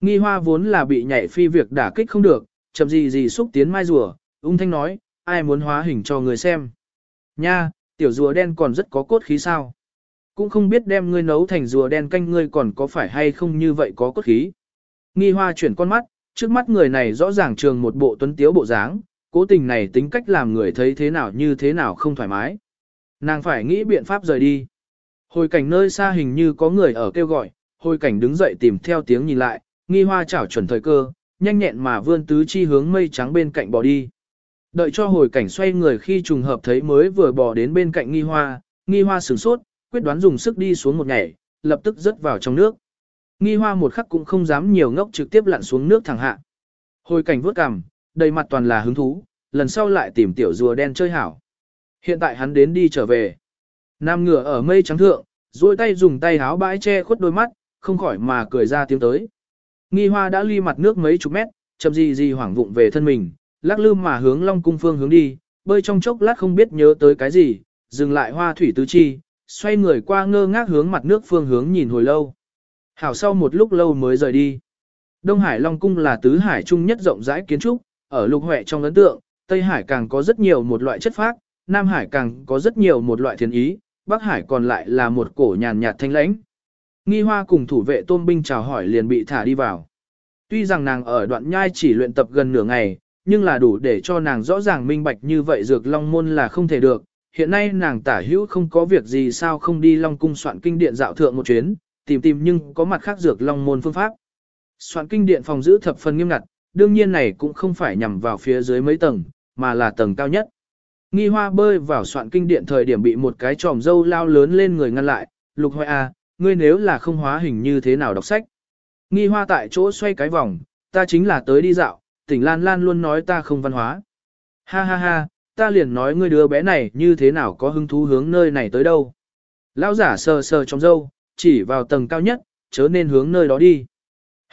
Nghi hoa vốn là bị nhảy phi việc đả kích không được, chậm gì gì xúc tiến mai rùa, ung thanh nói, ai muốn hóa hình cho người xem. Nha, tiểu rùa đen còn rất có cốt khí sao. Cũng không biết đem ngươi nấu thành rùa đen canh ngươi còn có phải hay không như vậy có cốt khí. Nghi hoa chuyển con mắt, trước mắt người này rõ ràng trường một bộ tuấn tiếu bộ dáng, cố tình này tính cách làm người thấy thế nào như thế nào không thoải mái. Nàng phải nghĩ biện pháp rời đi. Hồi cảnh nơi xa hình như có người ở kêu gọi, hồi cảnh đứng dậy tìm theo tiếng nhìn lại, nghi hoa chảo chuẩn thời cơ, nhanh nhẹn mà vươn tứ chi hướng mây trắng bên cạnh bỏ đi. Đợi cho hồi cảnh xoay người khi trùng hợp thấy mới vừa bỏ đến bên cạnh nghi hoa, nghi hoa sửng sốt, quyết đoán dùng sức đi xuống một nhảy, lập tức rớt vào trong nước. Nghi hoa một khắc cũng không dám nhiều ngốc trực tiếp lặn xuống nước thẳng hạ. Hồi cảnh vớt cằm, đầy mặt toàn là hứng thú, lần sau lại tìm tiểu rùa đen chơi hảo. Hiện tại hắn đến đi trở về. Nam ngựa ở mây trắng thượng, duỗi tay dùng tay háo bãi che khuất đôi mắt, không khỏi mà cười ra tiếng tới. Nghi hoa đã ly mặt nước mấy chục mét, chậm gì gì hoảng vụng về thân mình, lắc lư mà hướng long cung phương hướng đi, bơi trong chốc lát không biết nhớ tới cái gì, dừng lại hoa thủy tứ chi, xoay người qua ngơ ngác hướng mặt nước phương hướng nhìn hồi lâu. Hảo sau một lúc lâu mới rời đi. Đông Hải Long Cung là tứ hải trung nhất rộng rãi kiến trúc, ở lục huệ trong ấn tượng, Tây Hải càng có rất nhiều một loại chất phác, Nam Hải càng có rất nhiều một loại thiên ý, Bắc Hải còn lại là một cổ nhàn nhạt thanh lãnh. Nghi hoa cùng thủ vệ tôn binh chào hỏi liền bị thả đi vào. Tuy rằng nàng ở đoạn nhai chỉ luyện tập gần nửa ngày, nhưng là đủ để cho nàng rõ ràng minh bạch như vậy dược long môn là không thể được. Hiện nay nàng tả hữu không có việc gì sao không đi long cung soạn kinh điện dạo thượng một chuyến, tìm tìm nhưng có mặt khác dược long môn phương pháp. Soạn kinh điện phòng giữ thập phần nghiêm ngặt, đương nhiên này cũng không phải nhằm vào phía dưới mấy tầng, mà là tầng cao nhất. Nghi hoa bơi vào soạn kinh điện thời điểm bị một cái tròm dâu lao lớn lên người ngăn lại, lục hoại a, à, ngươi nếu là không hóa hình như thế nào đọc sách. Nghi hoa tại chỗ xoay cái vòng, ta chính là tới đi dạo, tỉnh Lan Lan luôn nói ta không văn hóa. Ha ha ha, ta liền nói ngươi đứa bé này như thế nào có hứng thú hướng nơi này tới đâu. Lão giả sờ sờ trong dâu, chỉ vào tầng cao nhất, chớ nên hướng nơi đó đi.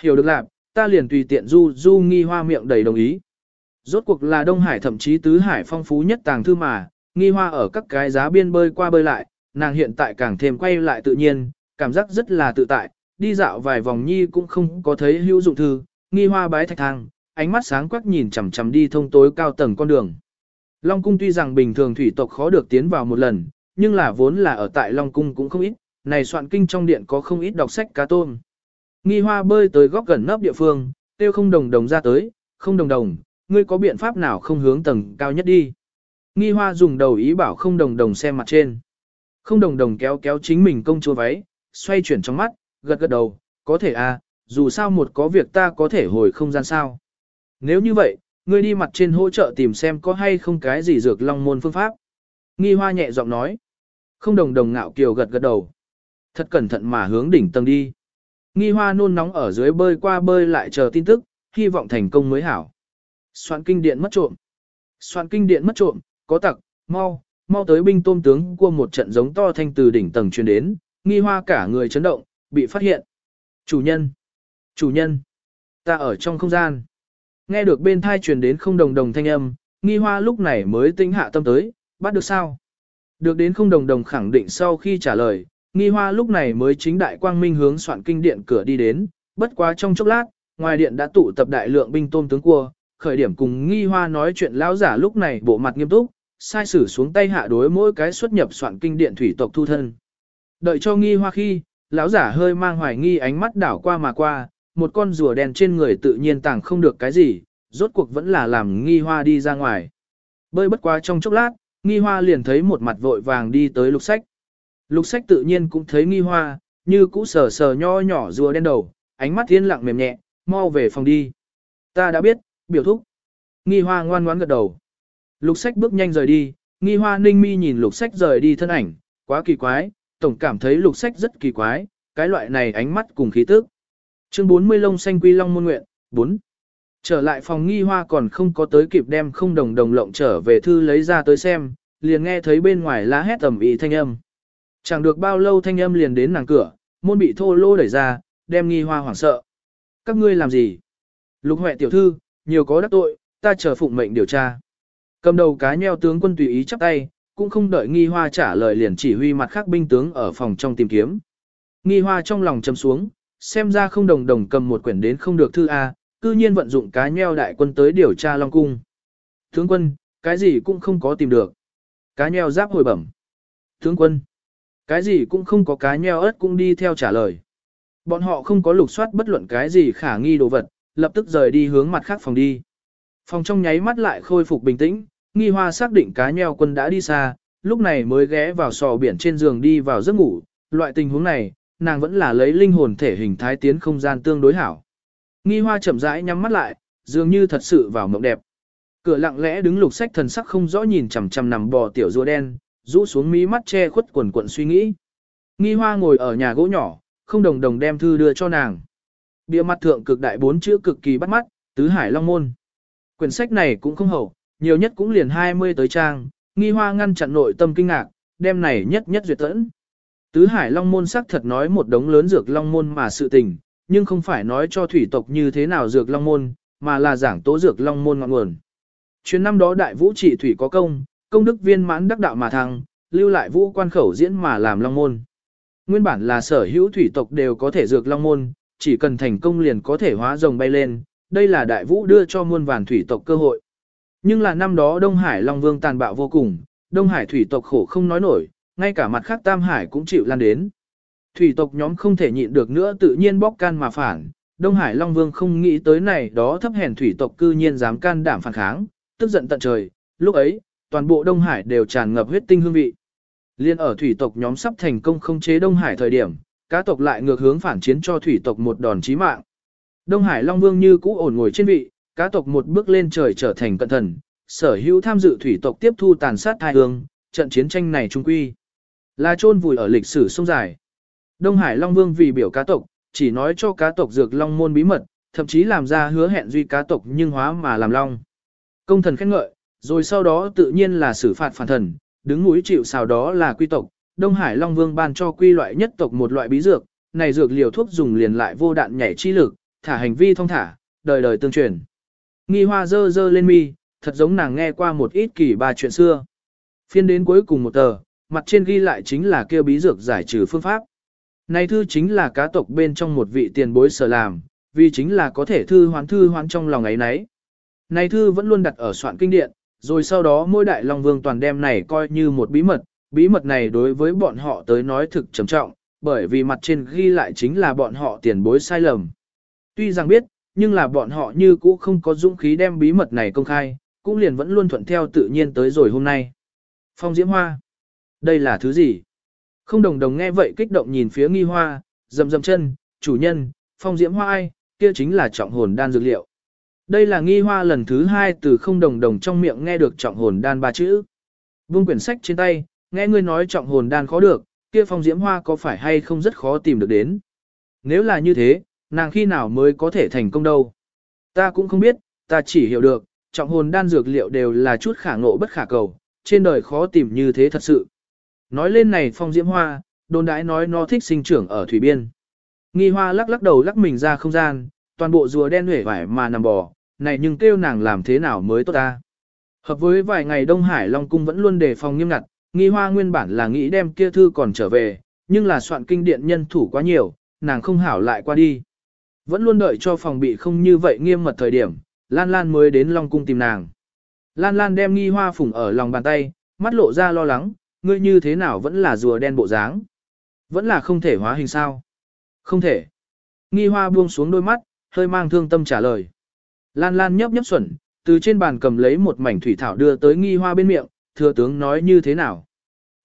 Hiểu được làm, ta liền tùy tiện du du nghi hoa miệng đầy đồng ý. Rốt cuộc là Đông Hải thậm chí Tứ Hải phong phú nhất tàng thư mà, nghi hoa ở các cái giá biên bơi qua bơi lại, nàng hiện tại càng thêm quay lại tự nhiên, cảm giác rất là tự tại, đi dạo vài vòng nhi cũng không có thấy hữu dụng thư, nghi hoa bái thạch thang, ánh mắt sáng quắc nhìn chằm chằm đi thông tối cao tầng con đường. Long cung tuy rằng bình thường thủy tộc khó được tiến vào một lần, nhưng là vốn là ở tại Long cung cũng không ít, này soạn kinh trong điện có không ít đọc sách cá tôm. Nghi hoa bơi tới góc gần nấp địa phương, tiêu không đồng đồng ra tới, không đồng đồng, ngươi có biện pháp nào không hướng tầng cao nhất đi. Nghi hoa dùng đầu ý bảo không đồng đồng xem mặt trên. Không đồng đồng kéo kéo chính mình công chúa váy, xoay chuyển trong mắt, gật gật đầu, có thể à, dù sao một có việc ta có thể hồi không gian sao. Nếu như vậy, ngươi đi mặt trên hỗ trợ tìm xem có hay không cái gì dược long môn phương pháp. Nghi hoa nhẹ giọng nói. Không đồng đồng ngạo kiều gật gật đầu. Thật cẩn thận mà hướng đỉnh tầng đi. Nghi hoa nôn nóng ở dưới bơi qua bơi lại chờ tin tức, hy vọng thành công mới hảo. Soạn kinh điện mất trộm. Soạn kinh điện mất trộm, có tặc, mau, mau tới binh tôm tướng cua một trận giống to thanh từ đỉnh tầng truyền đến, nghi hoa cả người chấn động, bị phát hiện. Chủ nhân, chủ nhân, ta ở trong không gian. Nghe được bên thai truyền đến không đồng đồng thanh âm, nghi hoa lúc này mới tinh hạ tâm tới, bắt được sao? Được đến không đồng đồng khẳng định sau khi trả lời, nghi hoa lúc này mới chính đại quang minh hướng soạn kinh điện cửa đi đến, bất quá trong chốc lát, ngoài điện đã tụ tập đại lượng binh tôm tướng cua, khởi điểm cùng nghi hoa nói chuyện lão giả lúc này bộ mặt nghiêm túc, sai sử xuống tay hạ đối mỗi cái xuất nhập soạn kinh điện thủy tộc thu thân. Đợi cho nghi hoa khi, lão giả hơi mang hoài nghi ánh mắt đảo qua mà qua, một con rùa đen trên người tự nhiên tàng không được cái gì, rốt cuộc vẫn là làm nghi hoa đi ra ngoài. Bơi bất quá trong chốc lát, nghi hoa liền thấy một mặt vội vàng đi tới lục sách. Lục sách tự nhiên cũng thấy nghi hoa, như cũ sờ sờ nho nhỏ rùa đen đầu, ánh mắt thiên lặng mềm nhẹ, mau về phòng đi. Ta đã biết, biểu thúc. Nghi hoa ngoan ngoãn gật đầu. Lục sách bước nhanh rời đi, nghi hoa ninh mi nhìn lục sách rời đi thân ảnh, quá kỳ quái, tổng cảm thấy lục sách rất kỳ quái, cái loại này ánh mắt cùng khí tức. Chương 40 lông xanh quy long môn nguyện, 4. Trở lại phòng nghi hoa còn không có tới kịp đem không đồng đồng lộng trở về thư lấy ra tới xem, liền nghe thấy bên ngoài lá hét tầm ý thanh âm. Chẳng được bao lâu thanh âm liền đến nàng cửa, môn bị thô lô đẩy ra, đem nghi hoa hoảng sợ. Các ngươi làm gì? Lục Huệ tiểu thư, nhiều có đắc tội, ta chờ phụng mệnh điều tra. Cầm đầu cá nheo tướng quân tùy ý chắp tay, cũng không đợi nghi hoa trả lời liền chỉ huy mặt khác binh tướng ở phòng trong tìm kiếm. Nghi hoa trong lòng chấm xuống, xem ra không đồng đồng cầm một quyển đến không được thư A, cư nhiên vận dụng cá nheo đại quân tới điều tra Long Cung. Tướng quân, cái gì cũng không có tìm được. Cá nheo giáp hồi bẩm. Tướng quân, cái gì cũng không có cá nheo ớt cũng đi theo trả lời. Bọn họ không có lục soát bất luận cái gì khả nghi đồ vật, lập tức rời đi hướng mặt khác phòng đi. Phòng trong nháy mắt lại khôi phục bình tĩnh, nghi hoa xác định cá nheo quân đã đi xa, lúc này mới ghé vào sò biển trên giường đi vào giấc ngủ, loại tình huống này, nàng vẫn là lấy linh hồn thể hình thái tiến không gian tương đối hảo. Nghi hoa chậm rãi nhắm mắt lại, dường như thật sự vào mộng đẹp. Cửa lặng lẽ đứng lục sách thần sắc không rõ nhìn chằm chằm nằm bò tiểu rùa đen, rũ xuống mí mắt che khuất quần quần suy nghĩ. Nghi hoa ngồi ở nhà gỗ nhỏ, không đồng đồng đem thư đưa cho nàng. Bia mặt thượng cực đại bốn chữ cực kỳ bắt mắt, tứ hải long môn. Quyển sách này cũng không hậu, nhiều nhất cũng liền 20 tới trang, nghi hoa ngăn chặn nội tâm kinh ngạc, đem này nhất nhất duyệt tẫn. Tứ hải long môn sắc thật nói một đống lớn dược long môn mà sự tình, nhưng không phải nói cho thủy tộc như thế nào dược long môn, mà là giảng tố dược long môn ngọn nguồn. Chuyến năm đó đại vũ trị thủy có công, công đức viên mãn đắc đạo mà thăng, lưu lại vũ quan khẩu diễn mà làm long môn. Nguyên bản là sở hữu thủy tộc đều có thể dược long môn, chỉ cần thành công liền có thể hóa rồng bay lên, đây là đại vũ đưa cho muôn vàn thủy tộc cơ hội. Nhưng là năm đó Đông Hải Long Vương tàn bạo vô cùng, Đông Hải thủy tộc khổ không nói nổi, ngay cả mặt khác Tam Hải cũng chịu lan đến. Thủy tộc nhóm không thể nhịn được nữa tự nhiên bóc can mà phản, Đông Hải Long Vương không nghĩ tới này đó thấp hèn thủy tộc cư nhiên dám can đảm phản kháng, tức giận tận trời, lúc ấy, toàn bộ Đông Hải đều tràn ngập huyết tinh hương vị. Liên ở thủy tộc nhóm sắp thành công không chế Đông Hải thời điểm, cá tộc lại ngược hướng phản chiến cho thủy tộc một đòn chí mạng. Đông Hải Long Vương như cũ ổn ngồi trên vị, cá tộc một bước lên trời trở thành cận thần, sở hữu tham dự thủy tộc tiếp thu tàn sát thai hương, trận chiến tranh này trung quy. Là chôn vùi ở lịch sử sông dài. Đông Hải Long Vương vì biểu cá tộc, chỉ nói cho cá tộc dược long môn bí mật, thậm chí làm ra hứa hẹn duy cá tộc nhưng hóa mà làm long. Công thần khen ngợi, rồi sau đó tự nhiên là xử phạt phản thần, đứng núi chịu sào đó là quy tộc. Đông Hải Long Vương ban cho quy loại nhất tộc một loại bí dược, này dược liều thuốc dùng liền lại vô đạn nhảy chi lực, thả hành vi thông thả, đời đời tương truyền. Nghi hoa dơ dơ lên mi, thật giống nàng nghe qua một ít kỳ ba chuyện xưa. Phiên đến cuối cùng một tờ, mặt trên ghi lại chính là kêu bí dược giải trừ phương pháp. Này thư chính là cá tộc bên trong một vị tiền bối sở làm, vì chính là có thể thư hoán thư hoán trong lòng ấy nấy. Này thư vẫn luôn đặt ở soạn kinh điện, rồi sau đó mỗi đại long vương toàn đem này coi như một bí mật, bí mật này đối với bọn họ tới nói thực trầm trọng, bởi vì mặt trên ghi lại chính là bọn họ tiền bối sai lầm. Tuy rằng biết, nhưng là bọn họ như cũ không có dũng khí đem bí mật này công khai, cũng liền vẫn luôn thuận theo tự nhiên tới rồi hôm nay. Phong diễm hoa. Đây là thứ gì? Không đồng đồng nghe vậy kích động nhìn phía nghi hoa, dầm dầm chân, chủ nhân, phong diễm hoa ai, kia chính là trọng hồn đan dược liệu. Đây là nghi hoa lần thứ hai từ không đồng đồng trong miệng nghe được trọng hồn đan ba chữ. Vương quyển sách trên tay, nghe ngươi nói trọng hồn đan khó được, kia phong diễm hoa có phải hay không rất khó tìm được đến. Nếu là như thế, nàng khi nào mới có thể thành công đâu. Ta cũng không biết, ta chỉ hiểu được, trọng hồn đan dược liệu đều là chút khả ngộ bất khả cầu, trên đời khó tìm như thế thật sự. Nói lên này phong diễm hoa, đồn đãi nói nó thích sinh trưởng ở thủy biên. Nghi hoa lắc lắc đầu lắc mình ra không gian, toàn bộ rùa đen huệ vải mà nằm bò, này nhưng kêu nàng làm thế nào mới tốt ta. Hợp với vài ngày Đông Hải Long Cung vẫn luôn đề phòng nghiêm ngặt, nghi hoa nguyên bản là nghĩ đem kia thư còn trở về, nhưng là soạn kinh điện nhân thủ quá nhiều, nàng không hảo lại qua đi. Vẫn luôn đợi cho phòng bị không như vậy nghiêm mật thời điểm, Lan Lan mới đến Long Cung tìm nàng. Lan Lan đem nghi hoa phủng ở lòng bàn tay, mắt lộ ra lo lắng, ngươi như thế nào vẫn là rùa đen bộ dáng. Vẫn là không thể hóa hình sao. Không thể. Nghi hoa buông xuống đôi mắt, hơi mang thương tâm trả lời. Lan Lan nhấp nhấp xuẩn, từ trên bàn cầm lấy một mảnh thủy thảo đưa tới nghi hoa bên miệng, thừa tướng nói như thế nào.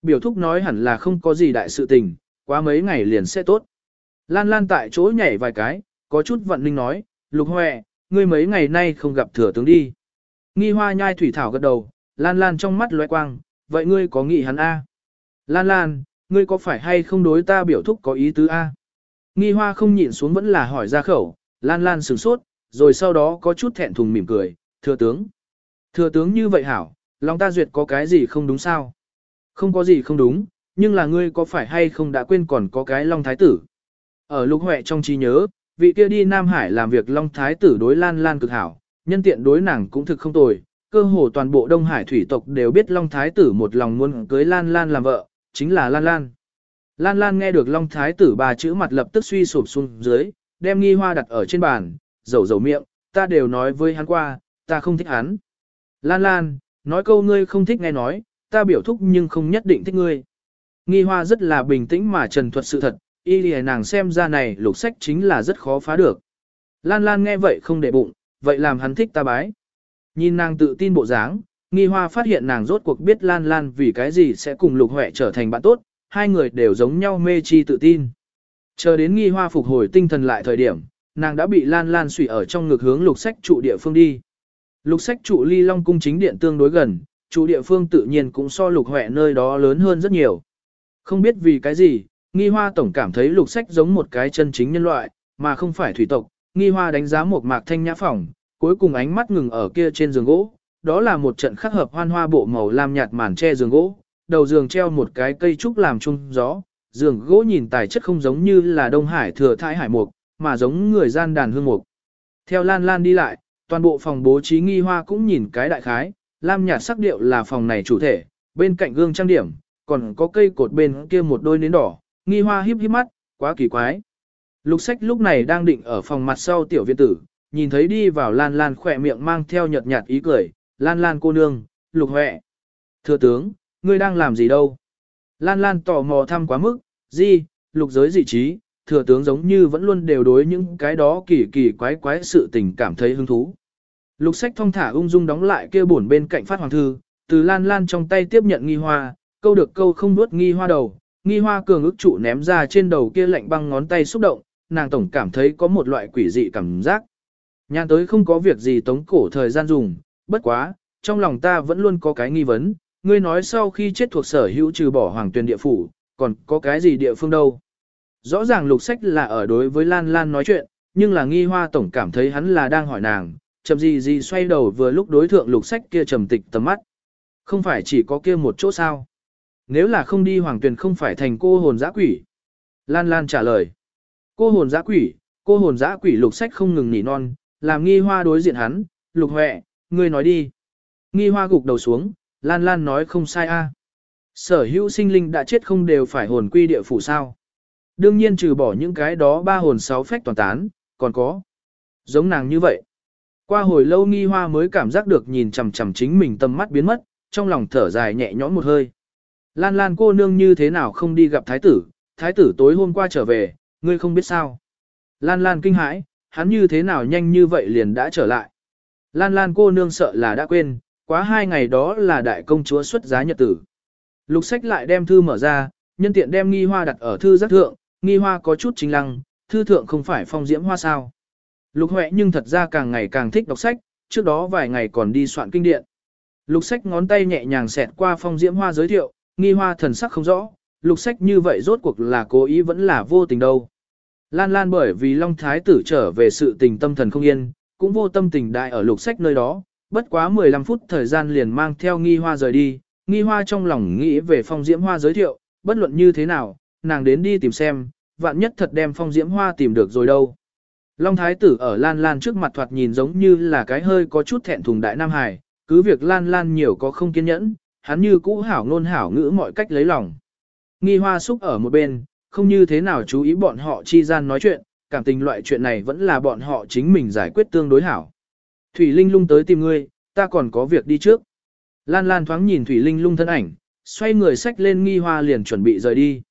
Biểu thúc nói hẳn là không có gì đại sự tình, quá mấy ngày liền sẽ tốt. Lan Lan tại chỗ nhảy vài cái, có chút vận linh nói, lục huệ ngươi mấy ngày nay không gặp thừa tướng đi. Nghi hoa nhai thủy thảo gật đầu, Lan Lan trong mắt loe quang, vậy ngươi có nghĩ hắn A? Lan Lan, ngươi có phải hay không đối ta biểu thúc có ý tứ A? Nghi hoa không nhịn xuống vẫn là hỏi ra khẩu, Lan Lan sửng sốt, rồi sau đó có chút thẹn thùng mỉm cười, thừa tướng. Thừa tướng như vậy hảo, lòng ta duyệt có cái gì không đúng sao? Không có gì không đúng, nhưng là ngươi có phải hay không đã quên còn có cái Long Thái Tử? Ở lục huệ trong trí nhớ, vị kia đi Nam Hải làm việc Long Thái Tử đối Lan Lan cực hảo, nhân tiện đối nàng cũng thực không tồi, cơ hồ toàn bộ Đông Hải thủy tộc đều biết Long Thái tử một lòng muốn cưới Lan Lan làm vợ, chính là Lan Lan. Lan Lan nghe được Long Thái tử ba chữ mặt lập tức suy sụp xuống dưới, đem nghi hoa đặt ở trên bàn, dầu dầu miệng, ta đều nói với hắn qua, ta không thích hắn. Lan Lan, nói câu ngươi không thích nghe nói, ta biểu thúc nhưng không nhất định thích ngươi. Nghi hoa rất là bình tĩnh mà trần thuật sự thật, y lìa nàng xem ra này lục sách chính là rất khó phá được. Lan Lan nghe vậy không để bụng, vậy làm hắn thích ta bái. Nhìn nàng tự tin bộ dáng, nghi hoa phát hiện nàng rốt cuộc biết Lan Lan vì cái gì sẽ cùng Lục Huệ trở thành bạn tốt, hai người đều giống nhau mê chi tự tin. Chờ đến nghi hoa phục hồi tinh thần lại thời điểm, nàng đã bị lan lan sủy ở trong ngực hướng lục sách trụ địa phương đi. Lục sách trụ ly long cung chính điện tương đối gần, trụ địa phương tự nhiên cũng so lục huệ nơi đó lớn hơn rất nhiều. Không biết vì cái gì, nghi hoa tổng cảm thấy lục sách giống một cái chân chính nhân loại, mà không phải thủy tộc. Nghi hoa đánh giá một mạc thanh nhã phòng, cuối cùng ánh mắt ngừng ở kia trên giường gỗ. Đó là một trận khắc hợp hoan hoa bộ màu lam nhạt màn che giường gỗ, đầu giường treo một cái cây trúc làm chung gió. Giường gỗ nhìn tài chất không giống như là Đông Hải thừa thái hải mục, mà giống người gian đàn hương mục. Theo Lan Lan đi lại, toàn bộ phòng bố trí nghi hoa cũng nhìn cái đại khái, lam nhạt sắc điệu là phòng này chủ thể, bên cạnh gương trang điểm, còn có cây cột bên kia một đôi nến đỏ, nghi hoa híp híp mắt, quá kỳ quái. Lục sách lúc này đang định ở phòng mặt sau tiểu viện tử, nhìn thấy đi vào lan lan khỏe miệng mang theo nhợt nhạt ý cười, lan lan cô nương, lục huệ. Thưa tướng, ngươi đang làm gì đâu? Lan lan tò mò thăm quá mức, gì, lục giới dị trí, thừa tướng giống như vẫn luôn đều đối những cái đó kỳ kỳ quái quái sự tình cảm thấy hứng thú. Lục sách thong thả ung dung đóng lại kia bổn bên cạnh phát hoàng thư, từ lan lan trong tay tiếp nhận nghi hoa, câu được câu không nuốt nghi hoa đầu, nghi hoa cường ức trụ ném ra trên đầu kia lạnh băng ngón tay xúc động, nàng tổng cảm thấy có một loại quỷ dị cảm giác. Nhàn tới không có việc gì tống cổ thời gian dùng, bất quá, trong lòng ta vẫn luôn có cái nghi vấn, ngươi nói sau khi chết thuộc sở hữu trừ bỏ hoàng Tuyền địa phủ, còn có cái gì địa phương đâu. Rõ ràng lục sách là ở đối với Lan Lan nói chuyện, nhưng là nghi hoa tổng cảm thấy hắn là đang hỏi nàng, chậm gì gì xoay đầu vừa lúc đối thượng lục sách kia trầm tịch tầm mắt. Không phải chỉ có kia một chỗ sao. Nếu là không đi hoàng tuyền không phải thành cô hồn giã quỷ. Lan Lan trả lời. Cô hồn giã quỷ, cô hồn giã quỷ lục sách không ngừng nỉ non, làm nghi hoa đối diện hắn, lục huệ, ngươi nói đi. Nghi hoa gục đầu xuống, Lan Lan nói không sai a. Sở hữu sinh linh đã chết không đều phải hồn quy địa phủ sao. Đương nhiên trừ bỏ những cái đó ba hồn sáu phách toàn tán, còn có. Giống nàng như vậy. Qua hồi lâu nghi hoa mới cảm giác được nhìn chằm chằm chính mình tầm mắt biến mất, trong lòng thở dài nhẹ nhõm một hơi. Lan Lan cô nương như thế nào không đi gặp thái tử, thái tử tối hôm qua trở về, ngươi không biết sao. Lan Lan kinh hãi, hắn như thế nào nhanh như vậy liền đã trở lại. Lan Lan cô nương sợ là đã quên, quá hai ngày đó là đại công chúa xuất giá nhật tử. Lục sách lại đem thư mở ra, nhân tiện đem nghi hoa đặt ở thư giác thượng, nghi hoa có chút chính lăng, thư thượng không phải phong diễm hoa sao. Lục Huệ nhưng thật ra càng ngày càng thích đọc sách, trước đó vài ngày còn đi soạn kinh điện. Lục sách ngón tay nhẹ nhàng xẹt qua phong diễm hoa giới thiệu, nghi hoa thần sắc không rõ, lục sách như vậy rốt cuộc là cố ý vẫn là vô tình đâu. Lan Lan bởi vì Long Thái tử trở về sự tình tâm thần không yên, cũng vô tâm tình đại ở lục sách nơi đó, bất quá 15 phút thời gian liền mang theo nghi hoa rời đi, nghi hoa trong lòng nghĩ về phong diễm hoa giới thiệu, bất luận như thế nào, nàng đến đi tìm xem, vạn nhất thật đem phong diễm hoa tìm được rồi đâu. Long Thái tử ở Lan Lan trước mặt thoạt nhìn giống như là cái hơi có chút thẹn thùng đại Nam Hải, cứ việc Lan Lan nhiều có không kiên nhẫn, hắn như cũ hảo ngôn hảo ngữ mọi cách lấy lòng. Nghi hoa xúc ở một bên, không như thế nào chú ý bọn họ chi gian nói chuyện, cảm tình loại chuyện này vẫn là bọn họ chính mình giải quyết tương đối hảo. Thủy Linh lung tới tìm ngươi, ta còn có việc đi trước. Lan Lan thoáng nhìn Thủy Linh lung thân ảnh, xoay người xách lên nghi hoa liền chuẩn bị rời đi.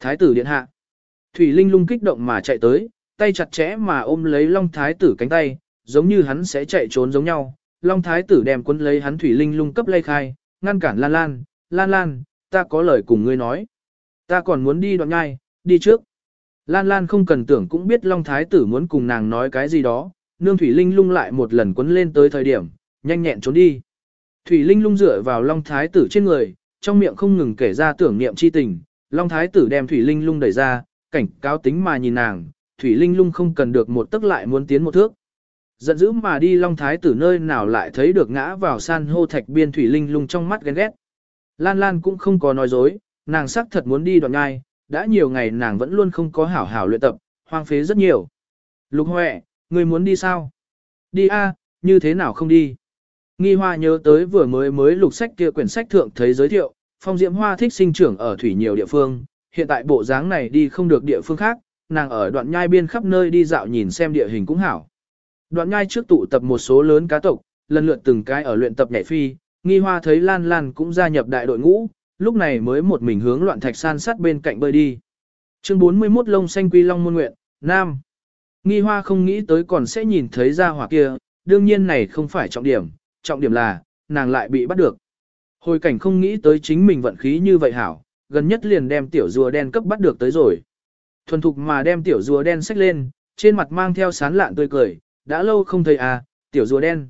Thái tử điện hạ. Thủy Linh lung kích động mà chạy tới, tay chặt chẽ mà ôm lấy Long Thái tử cánh tay, giống như hắn sẽ chạy trốn giống nhau. Long Thái tử đem quân lấy hắn Thủy Linh lung cấp lây khai, ngăn cản Lan Lan, Lan Lan, ta có lời cùng ngươi nói. Ta còn muốn đi đoạn nhai, đi trước. Lan Lan không cần tưởng cũng biết Long Thái tử muốn cùng nàng nói cái gì đó, nương Thủy Linh lung lại một lần quấn lên tới thời điểm, nhanh nhẹn trốn đi. Thủy Linh lung dựa vào Long Thái tử trên người, trong miệng không ngừng kể ra tưởng niệm chi tình. Long Thái tử đem Thủy Linh lung đẩy ra, cảnh cáo tính mà nhìn nàng, Thủy Linh lung không cần được một tức lại muốn tiến một thước. Giận dữ mà đi Long Thái tử nơi nào lại thấy được ngã vào san hô thạch biên Thủy Linh lung trong mắt ghen ghét. Lan Lan cũng không có nói dối, nàng xác thật muốn đi đoạn ngai, đã nhiều ngày nàng vẫn luôn không có hảo hảo luyện tập, hoang phế rất nhiều. Lục Huệ, người muốn đi sao? Đi a, như thế nào không đi? Nghi Hoa nhớ tới vừa mới mới lục sách kia quyển sách thượng thấy giới thiệu, phong diễm hoa thích sinh trưởng ở thủy nhiều địa phương, hiện tại bộ dáng này đi không được địa phương khác, nàng ở đoạn nhai biên khắp nơi đi dạo nhìn xem địa hình cũng hảo. Đoạn ngay trước tụ tập một số lớn cá tộc, lần lượt từng cái ở luyện tập nhảy phi, nghi hoa thấy Lan Lan cũng gia nhập đại đội ngũ, lúc này mới một mình hướng loạn thạch san sát bên cạnh bơi đi. Chương 41 lông xanh quy long môn nguyện, Nam. Nghi hoa không nghĩ tới còn sẽ nhìn thấy ra hỏa kia, đương nhiên này không phải trọng điểm, trọng điểm là, nàng lại bị bắt được. Hồi cảnh không nghĩ tới chính mình vận khí như vậy hảo, gần nhất liền đem tiểu rùa đen cấp bắt được tới rồi. Thuần thục mà đem tiểu rùa đen xách lên, trên mặt mang theo sán lạn tươi cười, đã lâu không thấy à, tiểu rùa đen.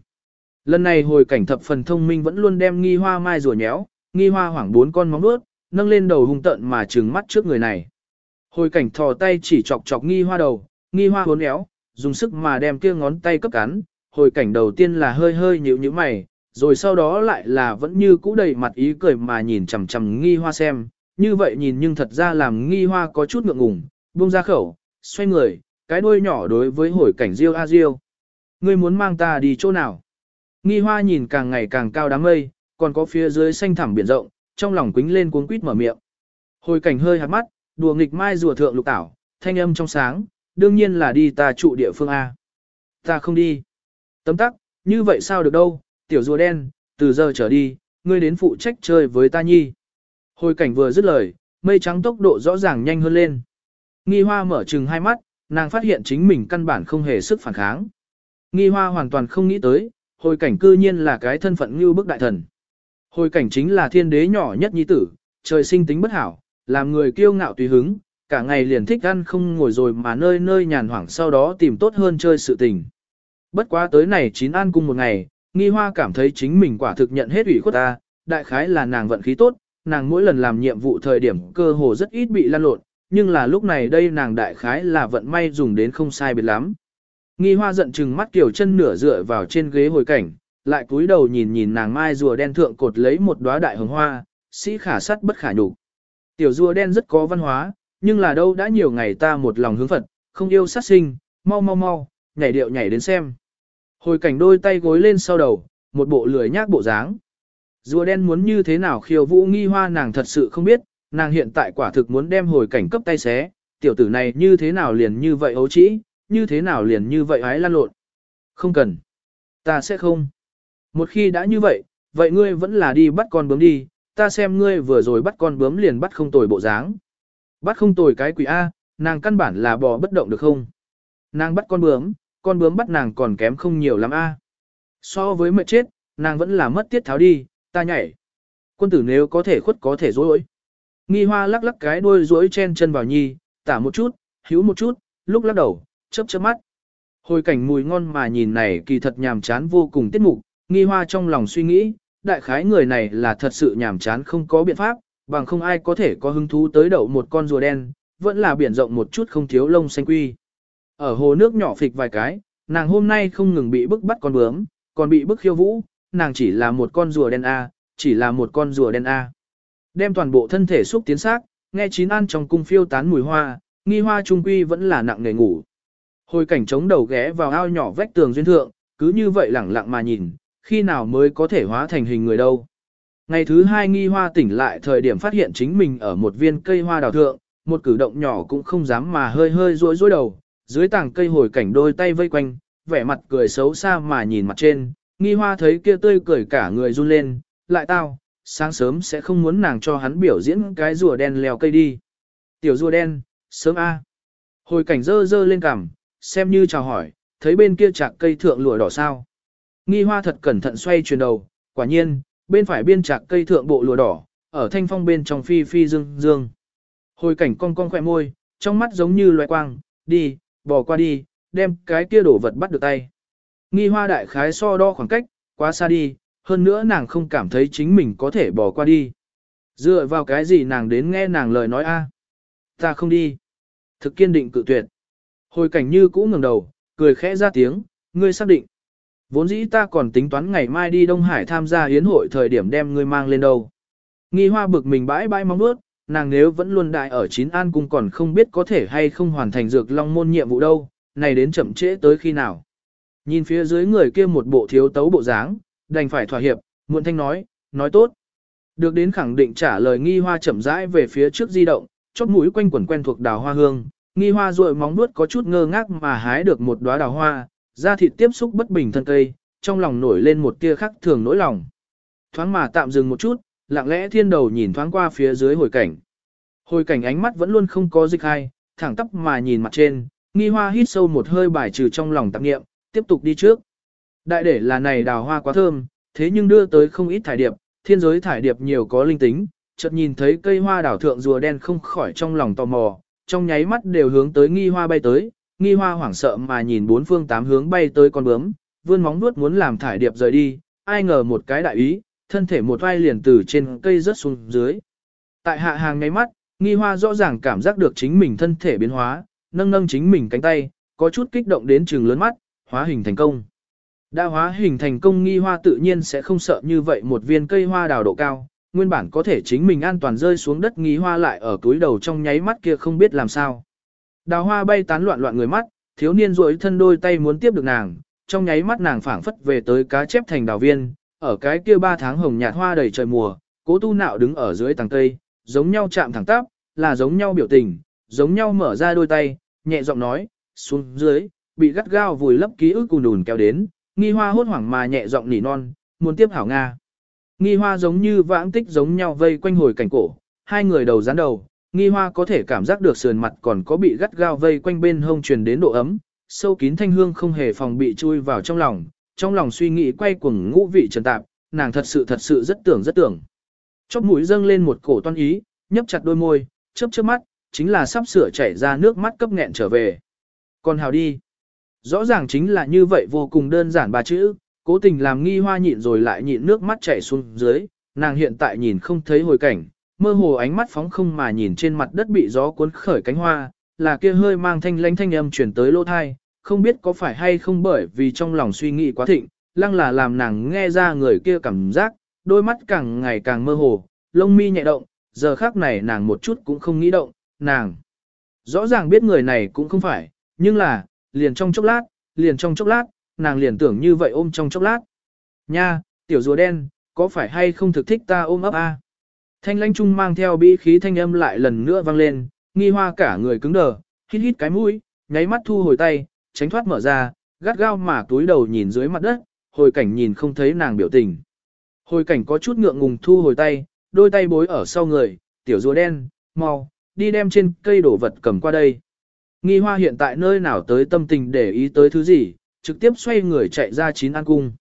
Lần này hồi cảnh thập phần thông minh vẫn luôn đem nghi hoa mai rùa nhéo, nghi hoa hoảng bốn con móng vuốt, nâng lên đầu hung tận mà trừng mắt trước người này. Hồi cảnh thò tay chỉ chọc chọc nghi hoa đầu, nghi hoa hốn éo, dùng sức mà đem kia ngón tay cấp cắn, hồi cảnh đầu tiên là hơi hơi nhíu nhíu mày, rồi sau đó lại là vẫn như cũ đầy mặt ý cười mà nhìn chằm chằm nghi hoa xem, như vậy nhìn nhưng thật ra làm nghi hoa có chút ngượng ngùng, buông ra khẩu, xoay người, cái đuôi nhỏ đối với hồi cảnh riêu a riêu. Ngươi muốn mang ta đi chỗ nào? Nghi hoa nhìn càng ngày càng cao đám mây, còn có phía dưới xanh thẳm biển rộng, trong lòng quính lên cuốn quýt mở miệng. Hồi cảnh hơi hạt mắt, đùa nghịch mai rùa thượng lục tảo, thanh âm trong sáng, đương nhiên là đi ta trụ địa phương A. Ta không đi. Tấm tắc, như vậy sao được đâu, tiểu rùa đen, từ giờ trở đi, ngươi đến phụ trách chơi với ta nhi. Hồi cảnh vừa dứt lời, mây trắng tốc độ rõ ràng nhanh hơn lên. Nghi hoa mở trừng hai mắt, nàng phát hiện chính mình căn bản không hề sức phản kháng. Nghi hoa hoàn toàn không nghĩ tới, hồi cảnh cư nhiên là cái thân phận như bức đại thần. Hồi cảnh chính là thiên đế nhỏ nhất nhi tử, trời sinh tính bất hảo, làm người kiêu ngạo tùy hứng, cả ngày liền thích ăn không ngồi rồi mà nơi nơi nhàn hoảng sau đó tìm tốt hơn chơi sự tình. Bất quá tới này chín an cung một ngày, nghi hoa cảm thấy chính mình quả thực nhận hết ủy khuất ta, đại khái là nàng vận khí tốt, nàng mỗi lần làm nhiệm vụ thời điểm cơ hồ rất ít bị lan lộn, nhưng là lúc này đây nàng đại khái là vận may dùng đến không sai biệt lắm. Nghi hoa giận chừng mắt kiểu chân nửa dựa vào trên ghế hồi cảnh, lại cúi đầu nhìn nhìn nàng mai rùa đen thượng cột lấy một đóa đại hồng hoa, sĩ khả sắt bất khả nhục. Tiểu rùa đen rất có văn hóa, nhưng là đâu đã nhiều ngày ta một lòng hướng Phật, không yêu sát sinh, mau mau mau, nhảy điệu nhảy đến xem. Hồi cảnh đôi tay gối lên sau đầu, một bộ lười nhác bộ dáng. Rùa đen muốn như thế nào khiêu vũ nghi hoa nàng thật sự không biết, nàng hiện tại quả thực muốn đem hồi cảnh cấp tay xé, tiểu tử này như thế nào liền như vậy ấu trĩ, như thế nào liền như vậy ái lan lộn. Không cần. Ta sẽ không. Một khi đã như vậy, vậy ngươi vẫn là đi bắt con bướm đi, ta xem ngươi vừa rồi bắt con bướm liền bắt không tồi bộ dáng. Bắt không tồi cái quỷ A, nàng căn bản là bò bất động được không? Nàng bắt con bướm, con bướm bắt nàng còn kém không nhiều lắm A. So với mệt chết, nàng vẫn là mất tiết tháo đi, ta nhảy. Quân tử nếu có thể khuất có thể dối. Nghi hoa lắc lắc cái đuôi dối chen chân vào nhi, tả một chút, hữu một chút, lúc lắc đầu, chớp chớp mắt. Hồi cảnh mùi ngon mà nhìn này kỳ thật nhàm chán vô cùng tiết mục, nghi hoa trong lòng suy nghĩ, đại khái người này là thật sự nhàm chán không có biện pháp, bằng không ai có thể có hứng thú tới đậu một con rùa đen, vẫn là biển rộng một chút không thiếu lông xanh quy. Ở hồ nước nhỏ phịch vài cái, nàng hôm nay không ngừng bị bức bắt con bướm, còn bị bức khiêu vũ, nàng chỉ là một con rùa đen A, chỉ là một con rùa đen A. Đem toàn bộ thân thể xúc tiến xác, nghe chín ăn trong cung phiêu tán mùi hoa, nghi hoa trung quy vẫn là nặng nề ngủ. Hồi cảnh chống đầu ghé vào ao nhỏ vách tường duyên thượng, cứ như vậy lẳng lặng mà nhìn, khi nào mới có thể hóa thành hình người đâu. Ngày thứ hai nghi hoa tỉnh lại thời điểm phát hiện chính mình ở một viên cây hoa đào thượng, một cử động nhỏ cũng không dám mà hơi hơi rối rối đầu, dưới tảng cây hồi cảnh đôi tay vây quanh, vẻ mặt cười xấu xa mà nhìn mặt trên, nghi hoa thấy kia tươi cười cả người run lên, lại tao, sáng sớm sẽ không muốn nàng cho hắn biểu diễn cái rùa đen leo cây đi. Tiểu rùa đen, sớm A. Hồi cảnh dơ dơ lên cằm, xem như chào hỏi, thấy bên kia chạc cây thượng lụa đỏ sao. Nghi hoa thật cẩn thận xoay chuyển đầu, quả nhiên, bên phải biên chạc cây thượng bộ lụa đỏ, ở thanh phong bên trong phi phi dương dương. Hồi cảnh cong cong khỏe môi, trong mắt giống như loe quang, đi, bỏ qua đi, đem cái kia đổ vật bắt được tay. Nghi hoa đại khái so đo khoảng cách, quá xa đi, hơn nữa nàng không cảm thấy chính mình có thể bỏ qua đi. Dựa vào cái gì nàng đến nghe nàng lời nói a? Ta không đi. Thực kiên định cự tuyệt. Hồi cảnh như cũ ngẩng đầu, cười khẽ ra tiếng, ngươi xác định. Vốn dĩ ta còn tính toán ngày mai đi Đông Hải tham gia hiến hội thời điểm đem ngươi mang lên đâu. Nghi hoa bực mình bãi bãi mong bước, nàng nếu vẫn luôn đại ở chín an cung còn không biết có thể hay không hoàn thành dược long môn nhiệm vụ đâu, này đến chậm trễ tới khi nào. Nhìn phía dưới người kia một bộ thiếu tấu bộ dáng, đành phải thỏa hiệp, muộn thanh nói, nói tốt. Được đến khẳng định trả lời nghi hoa chậm rãi về phía trước di động, chóp mũi quanh quẩn quen thuộc đào hoa hương, nghi hoa ruội móng nuốt có chút ngơ ngác mà hái được một đóa đào hoa, da thịt tiếp xúc bất bình thân cây, trong lòng nổi lên một tia khắc thường nỗi lòng. Thoáng mà tạm dừng một chút, lặng lẽ thiên đầu nhìn thoáng qua phía dưới hồi cảnh. Hồi cảnh ánh mắt vẫn luôn không có dịch hay, thẳng tắp mà nhìn mặt trên, nghi hoa hít sâu một hơi bài trừ trong lòng tạp nghiệm, tiếp tục đi trước. Đại để là này đào hoa quá thơm, thế nhưng đưa tới không ít thải điệp, thiên giới thải điệp nhiều có linh tính, chợt nhìn thấy cây hoa đảo thượng rùa đen không khỏi trong lòng tò mò, trong nháy mắt đều hướng tới nghi hoa bay tới, nghi hoa hoảng sợ mà nhìn bốn phương tám hướng bay tới con bướm, vươn móng nuốt muốn làm thải điệp rời đi, ai ngờ một cái đại ý, thân thể một vai liền từ trên cây rớt xuống dưới. Tại hạ hàng ngay mắt, nghi hoa rõ ràng cảm giác được chính mình thân thể biến hóa, nâng nâng chính mình cánh tay, có chút kích động đến trừng lớn mắt, hóa hình thành công. Đã hóa hình thành công nghi hoa tự nhiên sẽ không sợ như vậy một viên cây hoa đào độ cao, nguyên bản có thể chính mình an toàn rơi xuống đất nghi hoa lại ở túi đầu trong nháy mắt kia không biết làm sao. Đào hoa bay tán loạn loạn người mắt, thiếu niên duỗi thân đôi tay muốn tiếp được nàng, trong nháy mắt nàng phảng phất về tới cá chép thành đào viên, ở cái kia ba tháng hồng nhạt hoa đầy trời mùa, cố tu nạo đứng ở dưới tầng cây, giống nhau chạm thẳng tắp, là giống nhau biểu tình, giống nhau mở ra đôi tay, nhẹ giọng nói, xuống dưới, bị gắt gao vùi lấp ký ức cùn đùn kéo đến, nghi hoa hốt hoảng mà nhẹ giọng nỉ non, muốn tiếp hảo Nga. Nghi hoa giống như vãng tích giống nhau vây quanh hồi cảnh cổ, hai người đầu dán đầu, nghi hoa có thể cảm giác được sườn mặt còn có bị gắt gao vây quanh bên hông truyền đến độ ấm, sâu kín thanh hương không hề phòng bị chui vào trong lòng, trong lòng suy nghĩ quay cuồng ngũ vị trần tạp, nàng thật sự thật sự rất tưởng rất tưởng. Chóp mũi dâng lên một cổ toan ý, nhấp chặt đôi môi, chớp chớp mắt, chính là sắp sửa chảy ra nước mắt cấp nghẹn trở về. Còn hào đi. Rõ ràng chính là như vậy vô cùng đơn giản ba chữ, cố tình làm nghi hoa nhịn rồi lại nhịn nước mắt chảy xuống dưới, nàng hiện tại nhìn không thấy hồi cảnh, mơ hồ ánh mắt phóng không mà nhìn trên mặt đất bị gió cuốn khởi cánh hoa, là kia hơi mang thanh lãnh thanh âm chuyển tới lỗ thai, không biết có phải hay không bởi vì trong lòng suy nghĩ quá thịnh, lăng là làm nàng nghe ra người kia cảm giác, đôi mắt càng ngày càng mơ hồ, lông mi nhẹ động, giờ khác này nàng một chút cũng không nghĩ động, nàng. Rõ ràng biết người này cũng không phải, nhưng là, liền trong chốc lát, liền trong chốc lát, nàng liền tưởng như vậy ôm trong chốc lát. Nha, tiểu rùa đen, có phải hay không thực thích ta ôm ấp a? Thanh lãnh trung mang theo bí khí thanh âm lại lần nữa vang lên, nghi hoa cả người cứng đờ, hít hít cái mũi, nháy mắt thu hồi tay, tránh thoát mở ra, gắt gao mà túi đầu nhìn dưới mặt đất, hồi cảnh nhìn không thấy nàng biểu tình. Hồi cảnh có chút ngượng ngùng thu hồi tay, đôi tay bối ở sau người, tiểu rùa đen, mau, đi đem trên cây đổ vật cầm qua đây. Nghi hoa hiện tại nơi nào tới tâm tình để ý tới thứ gì, trực tiếp xoay người chạy ra chín an cung.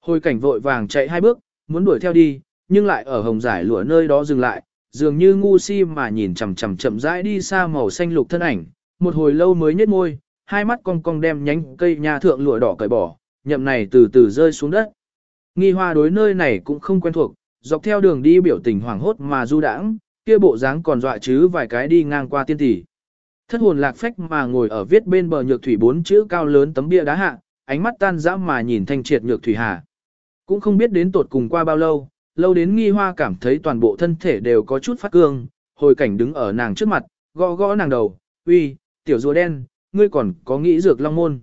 Hồi cảnh vội vàng chạy hai bước, muốn đuổi theo đi, nhưng lại ở hồng giải lụa nơi đó dừng lại, dường như ngu si mà nhìn chằm chằm chậm rãi đi xa màu xanh lục thân ảnh, một hồi lâu mới nhếch môi, hai mắt cong cong đem nhánh cây nhà thượng lụa đỏ cởi bỏ, nhậm này từ từ rơi xuống đất. Nghi hoa đối nơi này cũng không quen thuộc, dọc theo đường đi biểu tình hoảng hốt mà du đãng, kia bộ dáng còn dọa chứ vài cái đi ngang qua tiên tỷ. Thất hồn lạc phách mà ngồi ở viết bên bờ nhược thủy bốn chữ cao lớn tấm bia đá hạ, ánh mắt tan dã mà nhìn thanh triệt nhược thủy hà. Cũng không biết đến tột cùng qua bao lâu, lâu đến nghi hoa cảm thấy toàn bộ thân thể đều có chút phát cương, hồi cảnh đứng ở nàng trước mặt, gõ gõ nàng đầu, uy, tiểu rùa đen, ngươi còn có nghĩ dược long môn.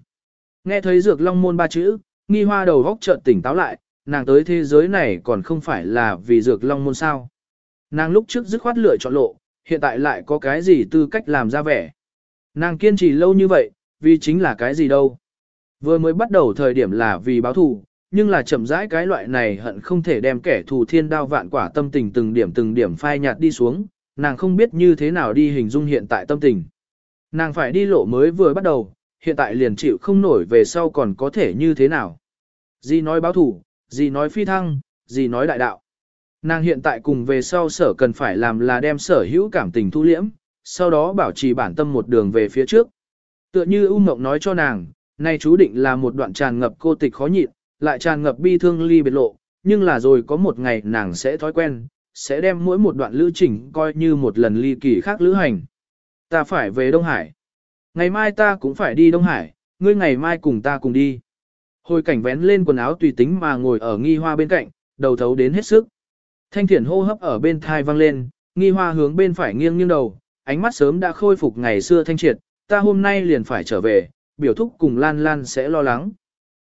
Nghe thấy dược long môn ba chữ, nghi hoa đầu góc chợt tỉnh táo lại, nàng tới thế giới này còn không phải là vì dược long môn sao. Nàng lúc trước dứt khoát lựa chọn lộ, hiện tại lại có cái gì tư cách làm ra vẻ. Nàng kiên trì lâu như vậy, vì chính là cái gì đâu. Vừa mới bắt đầu thời điểm là vì báo thù, nhưng là chậm rãi cái loại này hận không thể đem kẻ thù thiên đao vạn quả tâm tình từng điểm từng điểm phai nhạt đi xuống, nàng không biết như thế nào đi hình dung hiện tại tâm tình. Nàng phải đi lộ mới vừa bắt đầu, hiện tại liền chịu không nổi về sau còn có thể như thế nào. Gì nói báo thủ, gì nói phi thăng, gì nói đại đạo. Nàng hiện tại cùng về sau sở cần phải làm là đem sở hữu cảm tình thu liễm, sau đó bảo trì bản tâm một đường về phía trước. Tựa như U Ngọc nói cho nàng, nay chú định là một đoạn tràn ngập cô tịch khó nhịn, lại tràn ngập bi thương ly biệt lộ, nhưng là rồi có một ngày nàng sẽ thói quen, sẽ đem mỗi một đoạn lữ trình coi như một lần ly kỳ khác lữ hành. Ta phải về Đông Hải. Ngày mai ta cũng phải đi Đông Hải, ngươi ngày mai cùng ta cùng đi. Hồi cảnh vén lên quần áo tùy tính mà ngồi ở nghi hoa bên cạnh, đầu thấu đến hết sức. Thanh thiển hô hấp ở bên thai vang lên, nghi hoa hướng bên phải nghiêng nghiêng đầu, ánh mắt sớm đã khôi phục ngày xưa thanh triệt, ta hôm nay liền phải trở về, biểu thúc cùng Lan Lan sẽ lo lắng.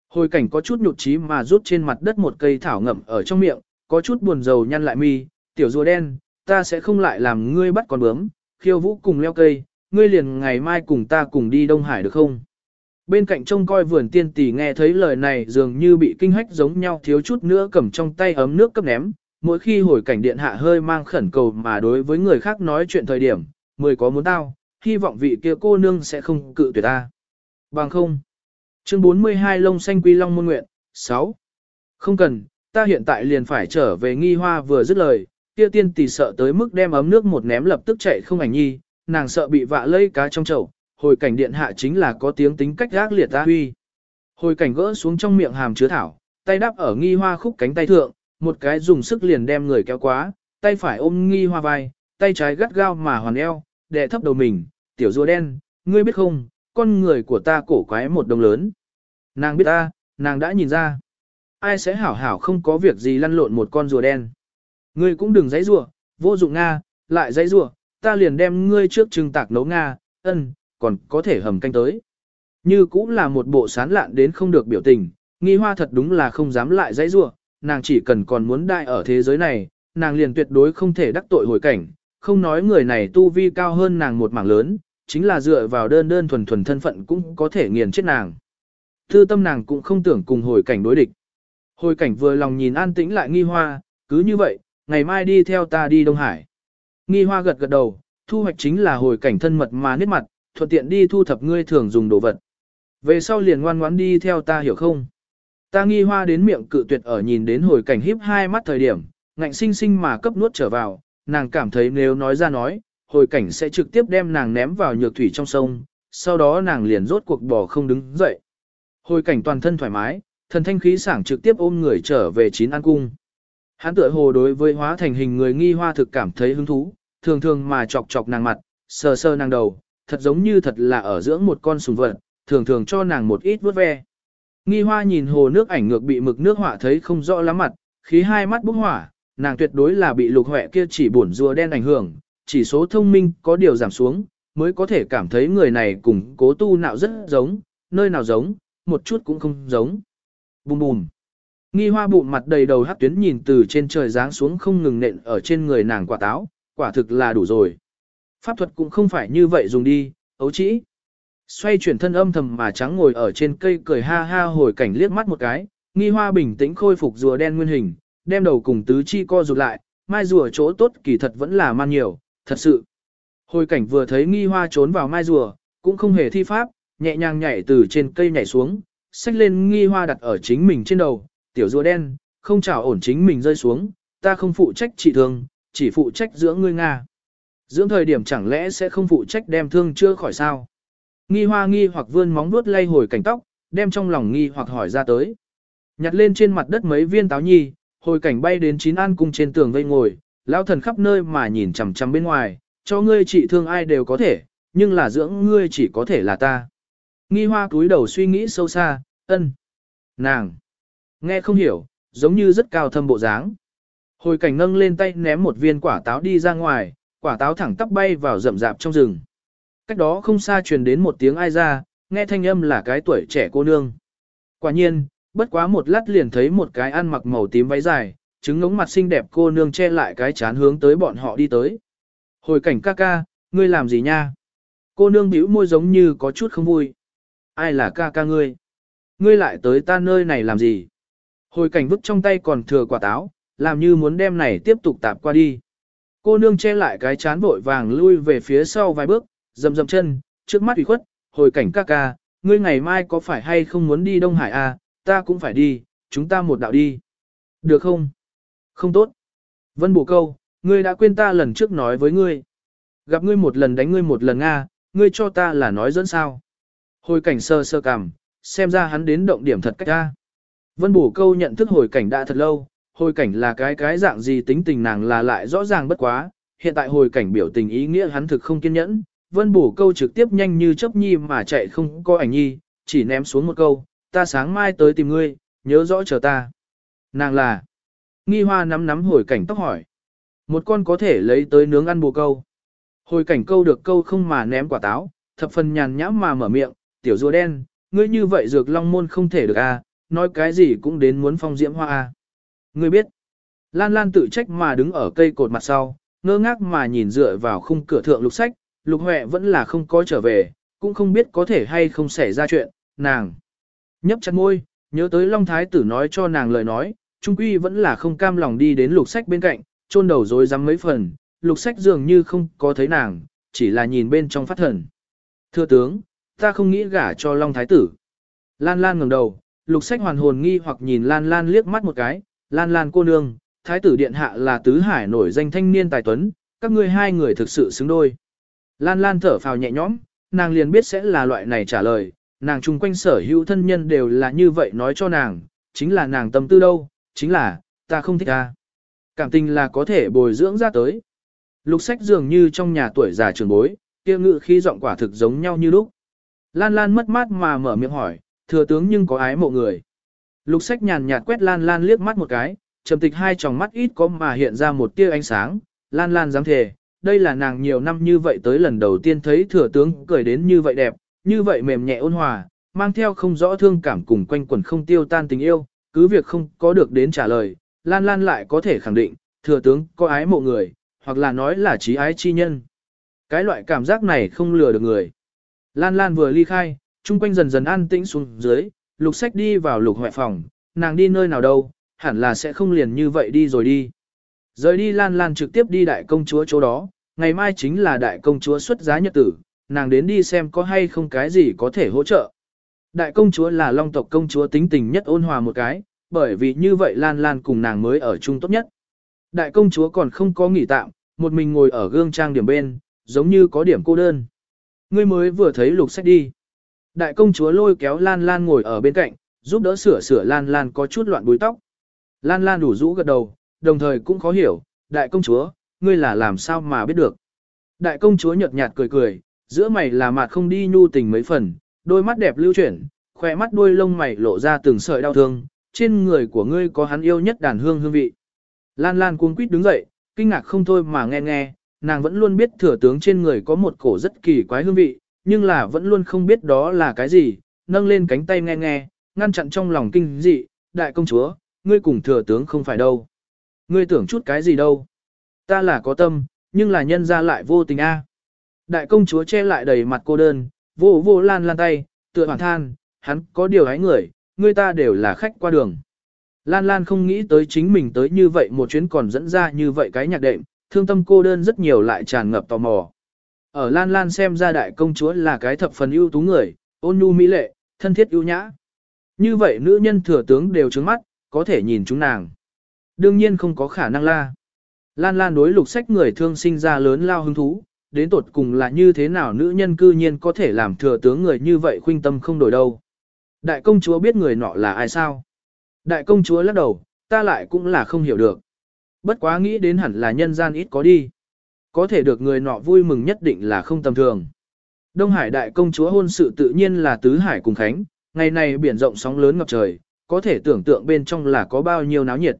Hồi cảnh có chút nhụt chí mà rút trên mặt đất một cây thảo ngậm ở trong miệng, có chút buồn rầu nhăn lại mi, tiểu rùa đen, ta sẽ không lại làm ngươi bắt con bướm, khiêu vũ cùng leo cây, ngươi liền ngày mai cùng ta cùng đi Đông Hải được không? Bên cạnh trông coi vườn tiên tỷ nghe thấy lời này dường như bị kinh hách giống nhau thiếu chút nữa cầm trong tay ấm nước cấp ném, mỗi khi hồi cảnh điện hạ hơi mang khẩn cầu mà đối với người khác nói chuyện thời điểm, mười có muốn tao, hy vọng vị kia cô nương sẽ không cự tuyệt ta. Bằng không. Chương 42 Lông xanh quy long môn nguyện, 6. Không cần, ta hiện tại liền phải trở về nghi hoa vừa dứt lời, kia tiên tỷ sợ tới mức đem ấm nước một ném lập tức chạy không ảnh nhi, nàng sợ bị vạ lây cá trong chậu, hồi cảnh điện hạ chính là có tiếng tính cách gác liệt ta huy. Hồi cảnh gỡ xuống trong miệng hàm chứa thảo, tay đắp ở nghi hoa khúc cánh tay thượng, một cái dùng sức liền đem người kéo quá, tay phải ôm nghi hoa vai, tay trái gắt gao mà hoàn eo, đè thấp đầu mình, tiểu rùa đen, ngươi biết không, con người của ta cổ quái một đồng lớn. Nàng biết ta, nàng đã nhìn ra. Ai sẽ hảo hảo không có việc gì lăn lộn một con rùa đen. Ngươi cũng đừng dãy rùa, vô dụng Nga, lại dãy rùa, ta liền đem ngươi trước trưng tạc nấu Nga, ân, còn có thể hầm canh tới. Như cũng là một bộ sán lạn đến không được biểu tình, nghi hoa thật đúng là không dám lại dãy rùa, nàng chỉ cần còn muốn đại ở thế giới này, nàng liền tuyệt đối không thể đắc tội hồi cảnh, không nói người này tu vi cao hơn nàng một mảng lớn, chính là dựa vào đơn đơn thuần thuần thân phận cũng có thể nghiền chết nàng. Thư tâm nàng cũng không tưởng cùng hồi cảnh đối địch. Hồi cảnh vừa lòng nhìn an tĩnh lại nghi hoa, cứ như vậy, ngày mai đi theo ta đi Đông Hải. Nghi hoa gật gật đầu, thu hoạch chính là hồi cảnh thân mật mà nét mặt, thuận tiện đi thu thập ngươi thường dùng đồ vật. Về sau liền ngoan ngoãn đi theo ta hiểu không? Ta nghi hoa đến miệng cự tuyệt ở nhìn đến hồi cảnh híp hai mắt thời điểm, ngạnh sinh sinh mà cấp nuốt trở vào, nàng cảm thấy nếu nói ra nói, hồi cảnh sẽ trực tiếp đem nàng ném vào nhược thủy trong sông, sau đó nàng liền rốt cuộc bỏ không đứng dậy. Hồi cảnh toàn thân thoải mái, thần thanh khí sảng trực tiếp ôm người trở về chín an cung. Hắn tựa hồ đối với hóa thành hình người nghi hoa thực cảm thấy hứng thú, thường thường mà chọc chọc nàng mặt, sờ sờ nàng đầu, thật giống như thật là ở dưỡng một con sùng vật, thường thường cho nàng một ít vuốt ve. Nghi hoa nhìn hồ nước ảnh ngược bị mực nước họa thấy không rõ lắm mặt, khí hai mắt bốc hỏa, nàng tuyệt đối là bị lục huệ kia chỉ bổn rùa đen ảnh hưởng, chỉ số thông minh có điều giảm xuống, mới có thể cảm thấy người này cùng cố tu nạo rất giống, nơi nào giống, một chút cũng không giống. Bùm bùm. Nghi hoa bụng mặt đầy đầu hát tuyến nhìn từ trên trời giáng xuống không ngừng nện ở trên người nàng quả táo, quả thực là đủ rồi. Pháp thuật cũng không phải như vậy dùng đi, ấu chỉ. Xoay chuyển thân âm thầm mà trắng ngồi ở trên cây cười ha ha hồi cảnh liếc mắt một cái, nghi hoa bình tĩnh khôi phục rùa đen nguyên hình, đem đầu cùng tứ chi co rụt lại, mai rùa chỗ tốt kỳ thật vẫn là man nhiều, thật sự. Hồi cảnh vừa thấy nghi hoa trốn vào mai rùa, cũng không hề thi pháp, nhẹ nhàng nhảy từ trên cây nhảy xuống, xách lên nghi hoa đặt ở chính mình trên đầu, tiểu rùa đen, không chảo ổn chính mình rơi xuống, ta không phụ trách trị thương, chỉ phụ trách dưỡng ngươi Nga. Dưỡng thời điểm chẳng lẽ sẽ không phụ trách đem thương chưa khỏi sao? Nghi hoa nghi hoặc vươn móng vuốt lay hồi cảnh tóc, đem trong lòng nghi hoặc hỏi ra tới. Nhặt lên trên mặt đất mấy viên táo nhi, hồi cảnh bay đến chín an cung trên tường vây ngồi, lão thần khắp nơi mà nhìn chằm chằm bên ngoài, cho ngươi trị thương ai đều có thể, nhưng là dưỡng ngươi chỉ có thể là ta. Nghi hoa cúi đầu suy nghĩ sâu xa, ân, nàng, nghe không hiểu, giống như rất cao thâm bộ dáng. Hồi cảnh nâng lên tay ném một viên quả táo đi ra ngoài, quả táo thẳng tắp bay vào rậm rạp trong rừng. Cách đó không xa truyền đến một tiếng ai ra, nghe thanh âm là cái tuổi trẻ cô nương. Quả nhiên, bất quá một lát liền thấy một cái ăn mặc màu tím váy dài, trứng ngống mặt xinh đẹp cô nương che lại cái chán hướng tới bọn họ đi tới. Hồi cảnh ca ca, ngươi làm gì nha? Cô nương bĩu môi giống như có chút không vui. Ai là ca ca ngươi? Ngươi lại tới ta nơi này làm gì? Hồi cảnh vứt trong tay còn thừa quả táo, làm như muốn đem này tiếp tục tạp qua đi. Cô nương che lại cái chán vội vàng lui về phía sau vài bước, dầm dầm chân, trước mắt ủy khuất, hồi cảnh ca ca, ngươi ngày mai có phải hay không muốn đi Đông Hải à, ta cũng phải đi, chúng ta một đạo đi. Được không? Không tốt. Vân bổ câu, ngươi đã quên ta lần trước nói với ngươi. Gặp ngươi một lần đánh ngươi một lần Nga, ngươi cho ta là nói dẫn sao. Hồi cảnh sơ sơ cảm, xem ra hắn đến động điểm thật cách ta. Vân bổ câu nhận thức hồi cảnh đã thật lâu, hồi cảnh là cái cái dạng gì tính tình nàng là lại rõ ràng bất quá, hiện tại hồi cảnh biểu tình ý nghĩa hắn thực không kiên nhẫn, vân bổ câu trực tiếp nhanh như chớp nhi mà chạy không có ảnh nhi, chỉ ném xuống một câu, ta sáng mai tới tìm ngươi, nhớ rõ chờ ta. Nàng là, nghi hoa nắm nắm hồi cảnh tóc hỏi, một con có thể lấy tới nướng ăn bồ câu. Hồi cảnh câu được câu không mà ném quả táo, thập phần nhàn nhãm mà mở miệng, tiểu rùa đen, ngươi như vậy dược long môn không thể được à, nói cái gì cũng đến muốn phong diễm hoa à. Ngươi biết, Lan Lan tự trách mà đứng ở cây cột mặt sau, ngơ ngác mà nhìn dựa vào khung cửa thượng lục sách, lục huệ vẫn là không có trở về, cũng không biết có thể hay không xảy ra chuyện, nàng. Nhấp chặt môi, nhớ tới Long Thái tử nói cho nàng lời nói, trung quy vẫn là không cam lòng đi đến lục sách bên cạnh, chôn đầu rồi rắm mấy phần, lục sách dường như không có thấy nàng, chỉ là nhìn bên trong phát thần. Thưa tướng, ta không nghĩ gả cho Long Thái tử. Lan Lan ngẩng đầu, lục sách hoàn hồn nghi hoặc nhìn Lan Lan liếc mắt một cái, Lan Lan cô nương, Thái tử điện hạ là tứ hải nổi danh thanh niên tài tuấn, các ngươi hai người thực sự xứng đôi. Lan Lan thở phào nhẹ nhõm, nàng liền biết sẽ là loại này trả lời, nàng chung quanh sở hữu thân nhân đều là như vậy nói cho nàng, chính là nàng tâm tư đâu, chính là, ta không thích ta. Cảm tình là có thể bồi dưỡng ra tới. Lục sách dường như trong nhà tuổi già trường bối, kia ngự khi giọng quả thực giống nhau như lúc. Lan Lan mất mát mà mở miệng hỏi, thừa tướng nhưng có ái mộ người. Lục sách nhàn nhạt quét Lan Lan liếc mắt một cái, trầm tịch hai tròng mắt ít có mà hiện ra một tia ánh sáng, Lan Lan dám thề, đây là nàng nhiều năm như vậy tới lần đầu tiên thấy thừa tướng cười đến như vậy đẹp, như vậy mềm nhẹ ôn hòa, mang theo không rõ thương cảm cùng quanh quẩn không tiêu tan tình yêu, cứ việc không có được đến trả lời, Lan Lan lại có thể khẳng định, thừa tướng có ái mộ người, hoặc là nói là trí ái chi nhân. Cái loại cảm giác này không lừa được người. Lan Lan vừa ly khai, chung quanh dần dần an tĩnh xuống dưới, lục sách đi vào lục hoại phòng, nàng đi nơi nào đâu, hẳn là sẽ không liền như vậy đi rồi đi. Rời đi Lan Lan trực tiếp đi đại công chúa chỗ đó, ngày mai chính là đại công chúa xuất giá nhật tử, nàng đến đi xem có hay không cái gì có thể hỗ trợ. Đại công chúa là long tộc công chúa tính tình nhất ôn hòa một cái, bởi vì như vậy Lan Lan cùng nàng mới ở chung tốt nhất. Đại công chúa còn không có nghỉ tạm, một mình ngồi ở gương trang điểm bên, giống như có điểm cô đơn. Ngươi mới vừa thấy lục sách đi. Đại công chúa lôi kéo Lan Lan ngồi ở bên cạnh, giúp đỡ sửa sửa Lan Lan có chút loạn búi tóc. Lan Lan đủ rũ gật đầu, đồng thời cũng khó hiểu, đại công chúa, ngươi là làm sao mà biết được. Đại công chúa nhợt nhạt cười cười, giữa mày là mặt không đi nhu tình mấy phần, đôi mắt đẹp lưu chuyển, khỏe mắt đuôi lông mày lộ ra từng sợi đau thương, trên người của ngươi có hắn yêu nhất đàn hương hương vị. Lan Lan cuống quýt đứng dậy, kinh ngạc không thôi mà nghe nghe, nàng vẫn luôn biết thừa tướng trên người có một cổ rất kỳ quái hương vị, nhưng là vẫn luôn không biết đó là cái gì, nâng lên cánh tay nghe nghe, ngăn chặn trong lòng kinh dị, đại công chúa, ngươi cùng thừa tướng không phải đâu. Ngươi tưởng chút cái gì đâu. Ta là có tâm, nhưng là nhân ra lại vô tình a. Đại công chúa che lại đầy mặt cô đơn, vô vô lan lan tay, tựa hoàn than, hắn có điều hái người, người ta đều là khách qua đường. Lan Lan không nghĩ tới chính mình tới như vậy một chuyến còn dẫn ra như vậy cái nhạc đệm, thương tâm cô đơn rất nhiều lại tràn ngập tò mò. Ở Lan Lan xem ra đại công chúa là cái thập phần ưu tú người, ôn nhu mỹ lệ, thân thiết ưu nhã. Như vậy nữ nhân thừa tướng đều trứng mắt, có thể nhìn chúng nàng. Đương nhiên không có khả năng la. Lan Lan đối lục sách người thương sinh ra lớn lao hứng thú, đến tột cùng là như thế nào nữ nhân cư nhiên có thể làm thừa tướng người như vậy khuynh tâm không đổi đâu. Đại công chúa biết người nọ là ai sao? Đại công chúa lắc đầu, ta lại cũng là không hiểu được. Bất quá nghĩ đến hẳn là nhân gian ít có đi. Có thể được người nọ vui mừng nhất định là không tầm thường. Đông Hải đại công chúa hôn sự tự nhiên là tứ hải cùng khánh, ngày này biển rộng sóng lớn ngập trời, có thể tưởng tượng bên trong là có bao nhiêu náo nhiệt.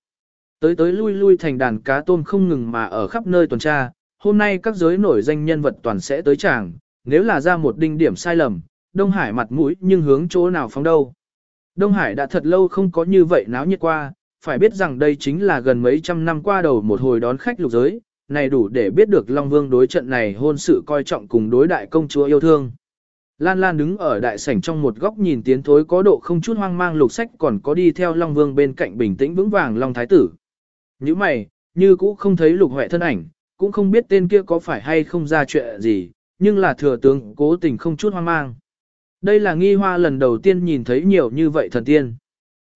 Tới tới lui lui thành đàn cá tôm không ngừng mà ở khắp nơi tuần tra, hôm nay các giới nổi danh nhân vật toàn sẽ tới chàng, nếu là ra một đinh điểm sai lầm, Đông Hải mặt mũi nhưng hướng chỗ nào phóng đâu. Đông Hải đã thật lâu không có như vậy náo nhiệt qua, phải biết rằng đây chính là gần mấy trăm năm qua đầu một hồi đón khách lục giới, này đủ để biết được Long Vương đối trận này hôn sự coi trọng cùng đối đại công chúa yêu thương. Lan Lan đứng ở đại sảnh trong một góc nhìn tiến thối có độ không chút hoang mang lục sách còn có đi theo Long Vương bên cạnh bình tĩnh vững vàng Long Thái Tử. Như mày, như cũ không thấy lục huệ thân ảnh, cũng không biết tên kia có phải hay không ra chuyện gì, nhưng là thừa tướng cố tình không chút hoang mang. Đây là nghi hoa lần đầu tiên nhìn thấy nhiều như vậy thần tiên.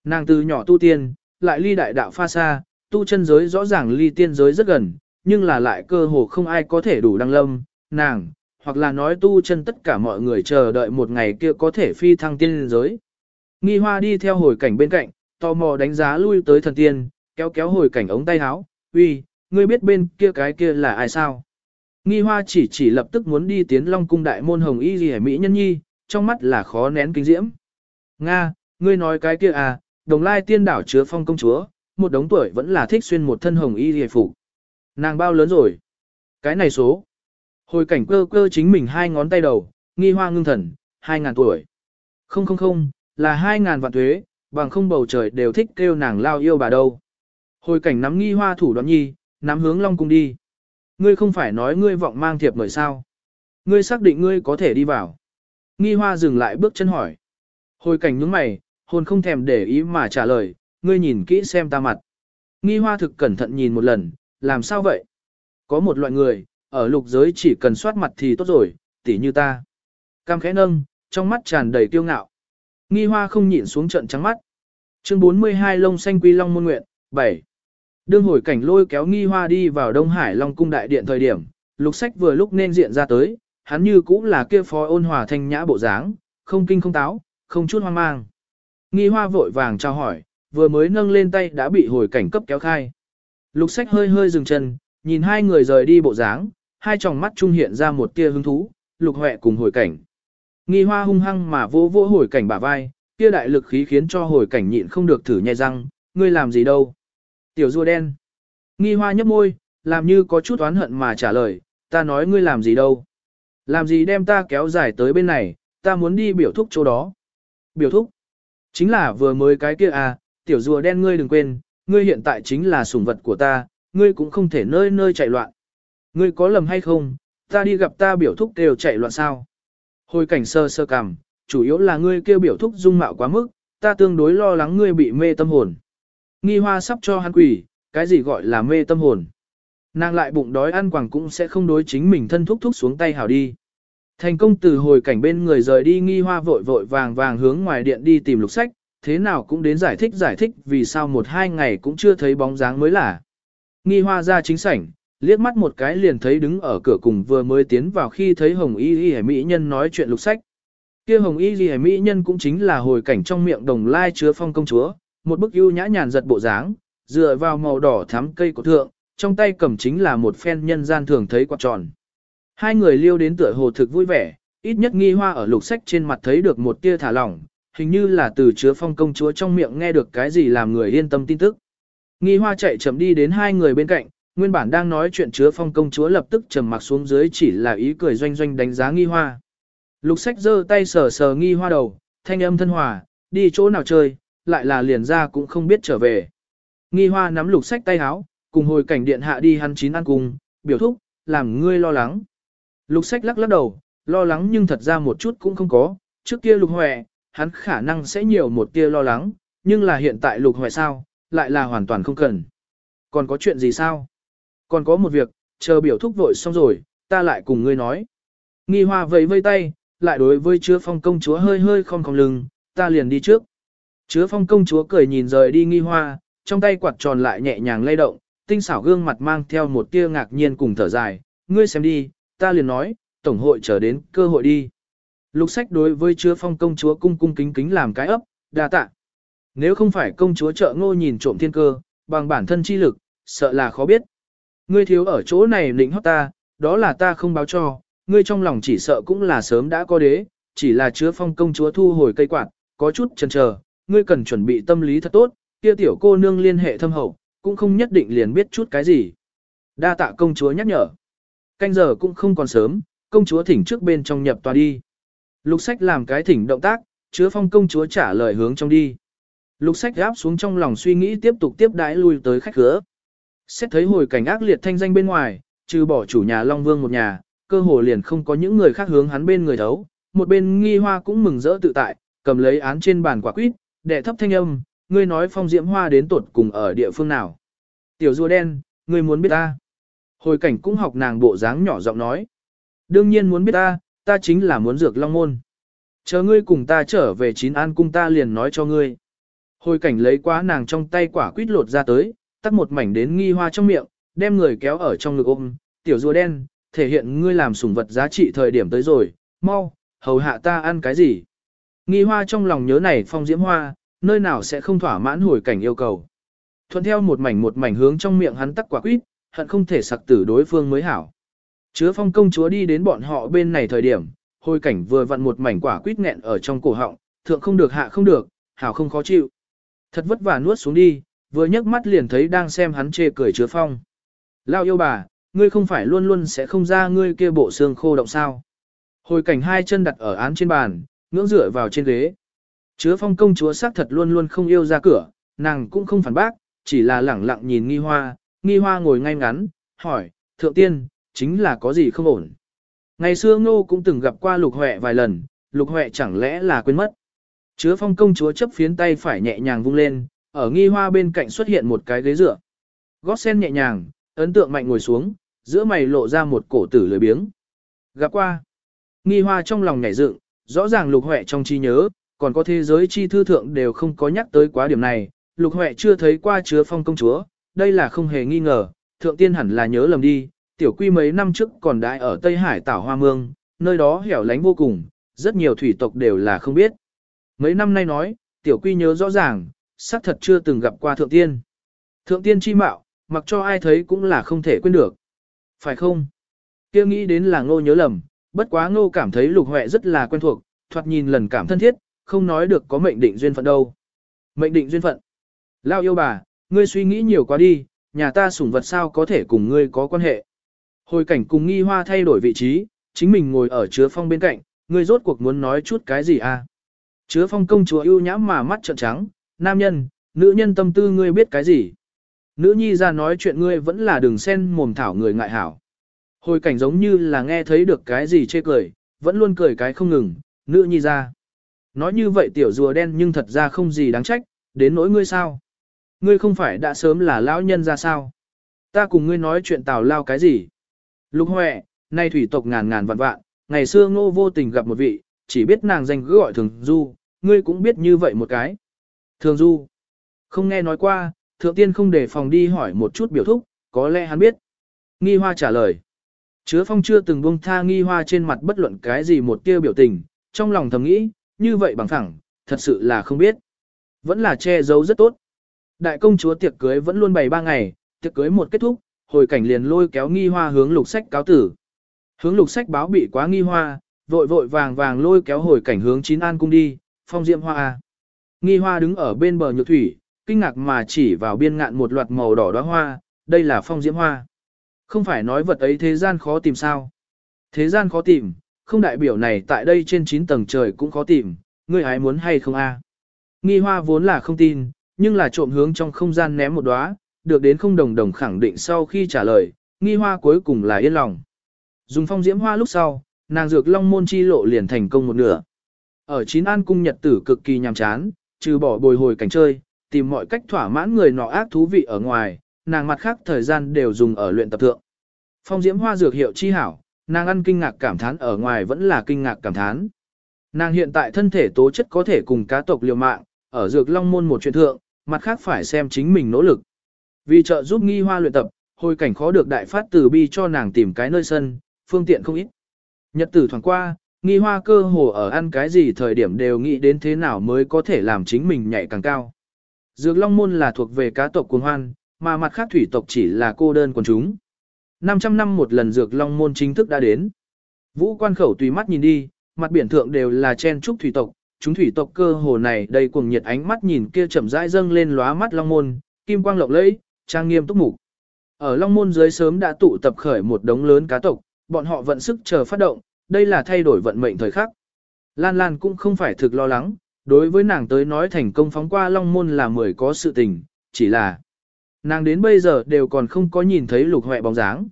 Nàng từ nhỏ tu tiên, lại ly đại đạo pha xa, tu chân giới rõ ràng ly tiên giới rất gần, nhưng là lại cơ hồ không ai có thể đủ đăng lâm, nàng, hoặc là nói tu chân tất cả mọi người chờ đợi một ngày kia có thể phi thăng tiên giới. Nghi hoa đi theo hồi cảnh bên cạnh, tò mò đánh giá lui tới thần tiên, kéo kéo hồi cảnh ống tay áo, uy, ngươi biết bên kia cái kia là ai sao? Nghi hoa chỉ chỉ lập tức muốn đi tiến long cung đại môn hồng y gì mỹ nhân nhi, trong mắt là khó nén kinh diễm. Nga, ngươi nói cái kia à, đồng lai tiên đảo chứa phong công chúa, một đống tuổi vẫn là thích xuyên một thân hồng y gì phục. Nàng bao lớn rồi? Cái này số. Hồi cảnh cơ cơ chính mình hai ngón tay đầu, nghi hoa ngưng thần, hai ngàn tuổi. Không không không, là hai ngàn vạn thuế, bằng không bầu trời đều thích kêu nàng lao yêu bà đâu. Hồi cảnh nắm nghi hoa thủ đoạn nhi, nắm hướng long cung đi. Ngươi không phải nói ngươi vọng mang thiệp mời sao. Ngươi xác định ngươi có thể đi vào. Nghi hoa dừng lại bước chân hỏi. Hồi cảnh nhướng mày, hồn không thèm để ý mà trả lời, ngươi nhìn kỹ xem ta mặt. Nghi hoa thực cẩn thận nhìn một lần, làm sao vậy? Có một loại người, ở lục giới chỉ cần soát mặt thì tốt rồi, tỉ như ta. Cam khẽ nâng, trong mắt tràn đầy kiêu ngạo. Nghi hoa không nhịn xuống trận trắng mắt. Chương 42 lông xanh quy long môn nguyện, 7. Đương hồi cảnh lôi kéo nghi hoa đi vào Đông Hải Long cung đại điện thời điểm, lục sách vừa lúc nên diện ra tới, hắn như cũng là kia phó ôn hòa thanh nhã bộ dáng, không kinh không táo, không chút hoang mang. Nghi hoa vội vàng trao hỏi, vừa mới nâng lên tay đã bị hồi cảnh cấp kéo khai. Lục sách hơi hơi dừng chân, nhìn hai người rời đi bộ dáng, hai tròng mắt trung hiện ra một tia hứng thú, lục huệ cùng hồi cảnh. Nghi hoa hung hăng mà vô vô hồi cảnh bả vai, kia đại lực khí khiến cho hồi cảnh nhịn không được thử nhai răng, ngươi làm gì đâu. Tiểu rùa đen. Nghi hoa nhấp môi, làm như có chút oán hận mà trả lời, ta nói ngươi làm gì đâu. Làm gì đem ta kéo dài tới bên này, ta muốn đi biểu thúc chỗ đó. Biểu thúc. Chính là vừa mới cái kia à, tiểu rùa đen ngươi đừng quên, ngươi hiện tại chính là sủng vật của ta, ngươi cũng không thể nơi nơi chạy loạn. Ngươi có lầm hay không, ta đi gặp ta biểu thúc đều chạy loạn sao. Hồi cảnh sơ sơ cằm, chủ yếu là ngươi kêu biểu thúc dung mạo quá mức, ta tương đối lo lắng ngươi bị mê tâm hồn. Nghi hoa sắp cho hắn quỷ, cái gì gọi là mê tâm hồn. Nàng lại bụng đói ăn quẳng cũng sẽ không đối chính mình thân thúc thúc xuống tay hảo đi. Thành công từ hồi cảnh bên người rời đi nghi hoa vội vội vàng vàng hướng ngoài điện đi tìm lục sách, thế nào cũng đến giải thích giải thích vì sao một hai ngày cũng chưa thấy bóng dáng mới là. Nghi hoa ra chính sảnh, liếc mắt một cái liền thấy đứng ở cửa cùng vừa mới tiến vào khi thấy hồng y y mỹ nhân nói chuyện lục sách. kia hồng y y mỹ nhân cũng chính là hồi cảnh trong miệng đồng lai chứa phong công chúa, một bức ưu nhã nhàn giật bộ dáng, dựa vào màu đỏ thắm cây của thượng, trong tay cầm chính là một phen nhân gian thường thấy quạt tròn. Hai người liêu đến tựa hồ thực vui vẻ, ít nhất nghi hoa ở lục sách trên mặt thấy được một tia thả lỏng, hình như là từ chứa phong công chúa trong miệng nghe được cái gì làm người yên tâm tin tức. Nghi hoa chạy chậm đi đến hai người bên cạnh, nguyên bản đang nói chuyện chứa phong công chúa lập tức trầm mặc xuống dưới chỉ là ý cười doanh doanh đánh giá nghi hoa. Lục sách giơ tay sờ sờ nghi hoa đầu, thanh âm thân hòa, đi chỗ nào chơi, lại là liền ra cũng không biết trở về. Nghi hoa nắm lục sách tay háo, cùng hồi cảnh điện hạ đi hắn chín ăn cùng, biểu thúc, làm ngươi lo lắng. Lục sách lắc lắc đầu, lo lắng nhưng thật ra một chút cũng không có, trước kia lục huệ, hắn khả năng sẽ nhiều một tia lo lắng, nhưng là hiện tại lục huệ sao, lại là hoàn toàn không cần. Còn có chuyện gì sao? Còn có một việc, chờ biểu thúc vội xong rồi, ta lại cùng ngươi nói. Nghi hoa vẫy vây tay, lại đối với chứa phong công chúa hơi hơi không không lưng, ta liền đi trước. Chứa phong công chúa cười nhìn rời đi nghi hoa, trong tay quạt tròn lại nhẹ nhàng lay động, tinh xảo gương mặt mang theo một tia ngạc nhiên cùng thở dài, ngươi xem đi, ta liền nói, tổng hội chờ đến cơ hội đi. Lục sách đối với chứa phong công chúa cung cung kính kính làm cái ấp, đa tạ. Nếu không phải công chúa trợ ngô nhìn trộm thiên cơ, bằng bản thân chi lực, sợ là khó biết. Ngươi thiếu ở chỗ này lĩnh hót ta, đó là ta không báo cho, ngươi trong lòng chỉ sợ cũng là sớm đã có đế, chỉ là chứa phong công chúa thu hồi cây quạt, có chút chần chờ, ngươi cần chuẩn bị tâm lý thật tốt, kia tiểu cô nương liên hệ thâm hậu, cũng không nhất định liền biết chút cái gì. Đa tạ công chúa nhắc nhở. Canh giờ cũng không còn sớm, công chúa thỉnh trước bên trong nhập tòa đi. Lục sách làm cái thỉnh động tác, chứa phong công chúa trả lời hướng trong đi. Lục sách gáp xuống trong lòng suy nghĩ tiếp tục tiếp đãi lui tới khách khứa. Xét thấy hồi cảnh ác liệt thanh danh bên ngoài, trừ bỏ chủ nhà Long Vương một nhà, cơ hồ liền không có những người khác hướng hắn bên người thấu. Một bên nghi hoa cũng mừng rỡ tự tại, cầm lấy án trên bàn quả quýt, đệ thấp thanh âm, ngươi nói phong diễm hoa đến tuột cùng ở địa phương nào. Tiểu rùa đen, ngươi muốn biết ta. Hồi cảnh cũng học nàng bộ dáng nhỏ giọng nói. Đương nhiên muốn biết ta, ta chính là muốn dược long môn. Chờ ngươi cùng ta trở về chín an cung ta liền nói cho ngươi. Hồi cảnh lấy quá nàng trong tay quả quýt lột ra tới, tắt một mảnh đến nghi hoa trong miệng, đem người kéo ở trong ngực ôm, tiểu rùa đen, thể hiện ngươi làm sủng vật giá trị thời điểm tới rồi, mau, hầu hạ ta ăn cái gì. Nghi hoa trong lòng nhớ này phong diễm hoa, nơi nào sẽ không thỏa mãn hồi cảnh yêu cầu. Thuận theo một mảnh một mảnh hướng trong miệng hắn tắc quả quýt, hận không thể sặc tử đối phương mới hảo. Chứa phong công chúa đi đến bọn họ bên này thời điểm, hồi cảnh vừa vặn một mảnh quả quýt nghẹn ở trong cổ họng, thượng không được hạ không được, hảo không khó chịu. Thật vất vả nuốt xuống đi, vừa nhấc mắt liền thấy đang xem hắn chê cười chứa phong. Lao yêu bà, ngươi không phải luôn luôn sẽ không ra ngươi kia bộ xương khô động sao. Hồi cảnh hai chân đặt ở án trên bàn, ngưỡng dựa vào trên ghế. Chứa phong công chúa xác thật luôn luôn không yêu ra cửa, nàng cũng không phản bác, chỉ là lẳng lặng nhìn nghi hoa, nghi hoa ngồi ngay ngắn, hỏi, thượng tiên, chính là có gì không ổn. Ngày xưa ngô cũng từng gặp qua lục huệ vài lần, lục huệ chẳng lẽ là quên mất. Chứa phong công chúa chấp phiến tay phải nhẹ nhàng vung lên, ở nghi hoa bên cạnh xuất hiện một cái ghế dựa. Gót sen nhẹ nhàng, ấn tượng mạnh ngồi xuống, giữa mày lộ ra một cổ tử lười biếng. Gặp qua. Nghi hoa trong lòng nhảy dựng, rõ ràng lục huệ trong trí nhớ, còn có thế giới chi thư thượng đều không có nhắc tới quá điểm này. Lục huệ chưa thấy qua chứa phong công chúa, đây là không hề nghi ngờ, thượng tiên hẳn là nhớ lầm đi, tiểu quy mấy năm trước còn đại ở Tây Hải tảo hoa mương, nơi đó hẻo lánh vô cùng, rất nhiều thủy tộc đều là không biết. Mấy năm nay nói, tiểu quy nhớ rõ ràng, xác thật chưa từng gặp qua thượng tiên. Thượng tiên chi mạo, mặc cho ai thấy cũng là không thể quên được. Phải không? kia nghĩ đến là ngô nhớ lầm, bất quá ngô cảm thấy lục huệ rất là quen thuộc, thoạt nhìn lần cảm thân thiết, không nói được có mệnh định duyên phận đâu. Mệnh định duyên phận. Lao yêu bà, ngươi suy nghĩ nhiều quá đi, nhà ta sủng vật sao có thể cùng ngươi có quan hệ. Hồi cảnh cùng nghi hoa thay đổi vị trí, chính mình ngồi ở chứa phong bên cạnh, ngươi rốt cuộc muốn nói chút cái gì à? Chứa phong công chúa ưu nhãm mà mắt trợn trắng, nam nhân, nữ nhân tâm tư ngươi biết cái gì? Nữ nhi ra nói chuyện ngươi vẫn là đường sen mồm thảo người ngại hảo. Hồi cảnh giống như là nghe thấy được cái gì chê cười, vẫn luôn cười cái không ngừng, nữ nhi ra. Nói như vậy tiểu rùa đen nhưng thật ra không gì đáng trách, đến nỗi ngươi sao? Ngươi không phải đã sớm là lão nhân ra sao? Ta cùng ngươi nói chuyện tào lao cái gì? Lục Huệ, nay thủy tộc ngàn ngàn vạn vạn, ngày xưa ngô vô tình gặp một vị, chỉ biết nàng danh cứ gọi thường du, ngươi cũng biết như vậy một cái. Thường du, không nghe nói qua, thượng tiên không để phòng đi hỏi một chút biểu thúc, có lẽ hắn biết. Nghi hoa trả lời. Chứa phong chưa từng buông tha nghi hoa trên mặt bất luận cái gì một tia biểu tình, trong lòng thầm nghĩ, như vậy bằng thẳng, thật sự là không biết. Vẫn là che giấu rất tốt. Đại công chúa tiệc cưới vẫn luôn bày ba ngày, tiệc cưới một kết thúc, hồi cảnh liền lôi kéo nghi hoa hướng lục sách cáo tử. Hướng lục sách báo bị quá nghi hoa, vội vội vàng vàng lôi kéo hồi cảnh hướng chín an cung đi, phong diệm hoa. Nghi hoa đứng ở bên bờ nhược thủy, kinh ngạc mà chỉ vào biên ngạn một loạt màu đỏ đóa hoa, đây là phong diễm hoa. Không phải nói vật ấy thế gian khó tìm sao. Thế gian khó tìm, không đại biểu này tại đây trên 9 tầng trời cũng khó tìm, ngươi hái muốn hay không a? Nghi hoa vốn là không tin, nhưng là trộm hướng trong không gian ném một đóa, được đến không đồng đồng khẳng định sau khi trả lời, nghi hoa cuối cùng là yên lòng. Dùng phong diễm hoa lúc sau, nàng dược long môn chi lộ liền thành công một nửa. Ở chín an cung nhật tử cực kỳ nhàm chán, trừ bỏ bồi hồi cảnh chơi, tìm mọi cách thỏa mãn người nọ ác thú vị ở ngoài, nàng mặt khác thời gian đều dùng ở luyện tập thượng. Phong diễm hoa dược hiệu chi hảo, nàng ăn kinh ngạc cảm thán ở ngoài vẫn là kinh ngạc cảm thán. Nàng hiện tại thân thể tố chất có thể cùng cá tộc liều mạng, ở dược long môn một chuyện thượng, mặt khác phải xem chính mình nỗ lực. Vì trợ giúp nghi hoa luyện tập, hồi cảnh khó được đại phát từ bi cho nàng tìm cái nơi sân, phương tiện không ít. Nhật tử thoảng qua, nghi hoa cơ hồ ở ăn cái gì thời điểm đều nghĩ đến thế nào mới có thể làm chính mình nhảy càng cao. Dược long môn là thuộc về cá tộc cuồng hoan, mà mặt khác thủy tộc chỉ là cô đơn quần chúng. 500 năm một lần dược long môn chính thức đã đến. Vũ quan khẩu tùy mắt nhìn đi, mặt biển thượng đều là chen trúc thủy tộc, chúng thủy tộc cơ hồ này đầy cuồng nhiệt ánh mắt nhìn kia chậm rãi dâng lên lóa mắt long môn, kim quang lộng lẫy, trang nghiêm túc mục. Ở long môn dưới sớm đã tụ tập khởi một đống lớn cá tộc, bọn họ vận sức chờ phát động, đây là thay đổi vận mệnh thời khắc. Lan Lan cũng không phải thực lo lắng, đối với nàng tới nói thành công phóng qua long môn là mười có sự tình, chỉ là nàng đến bây giờ đều còn không có nhìn thấy lục huệ bóng dáng.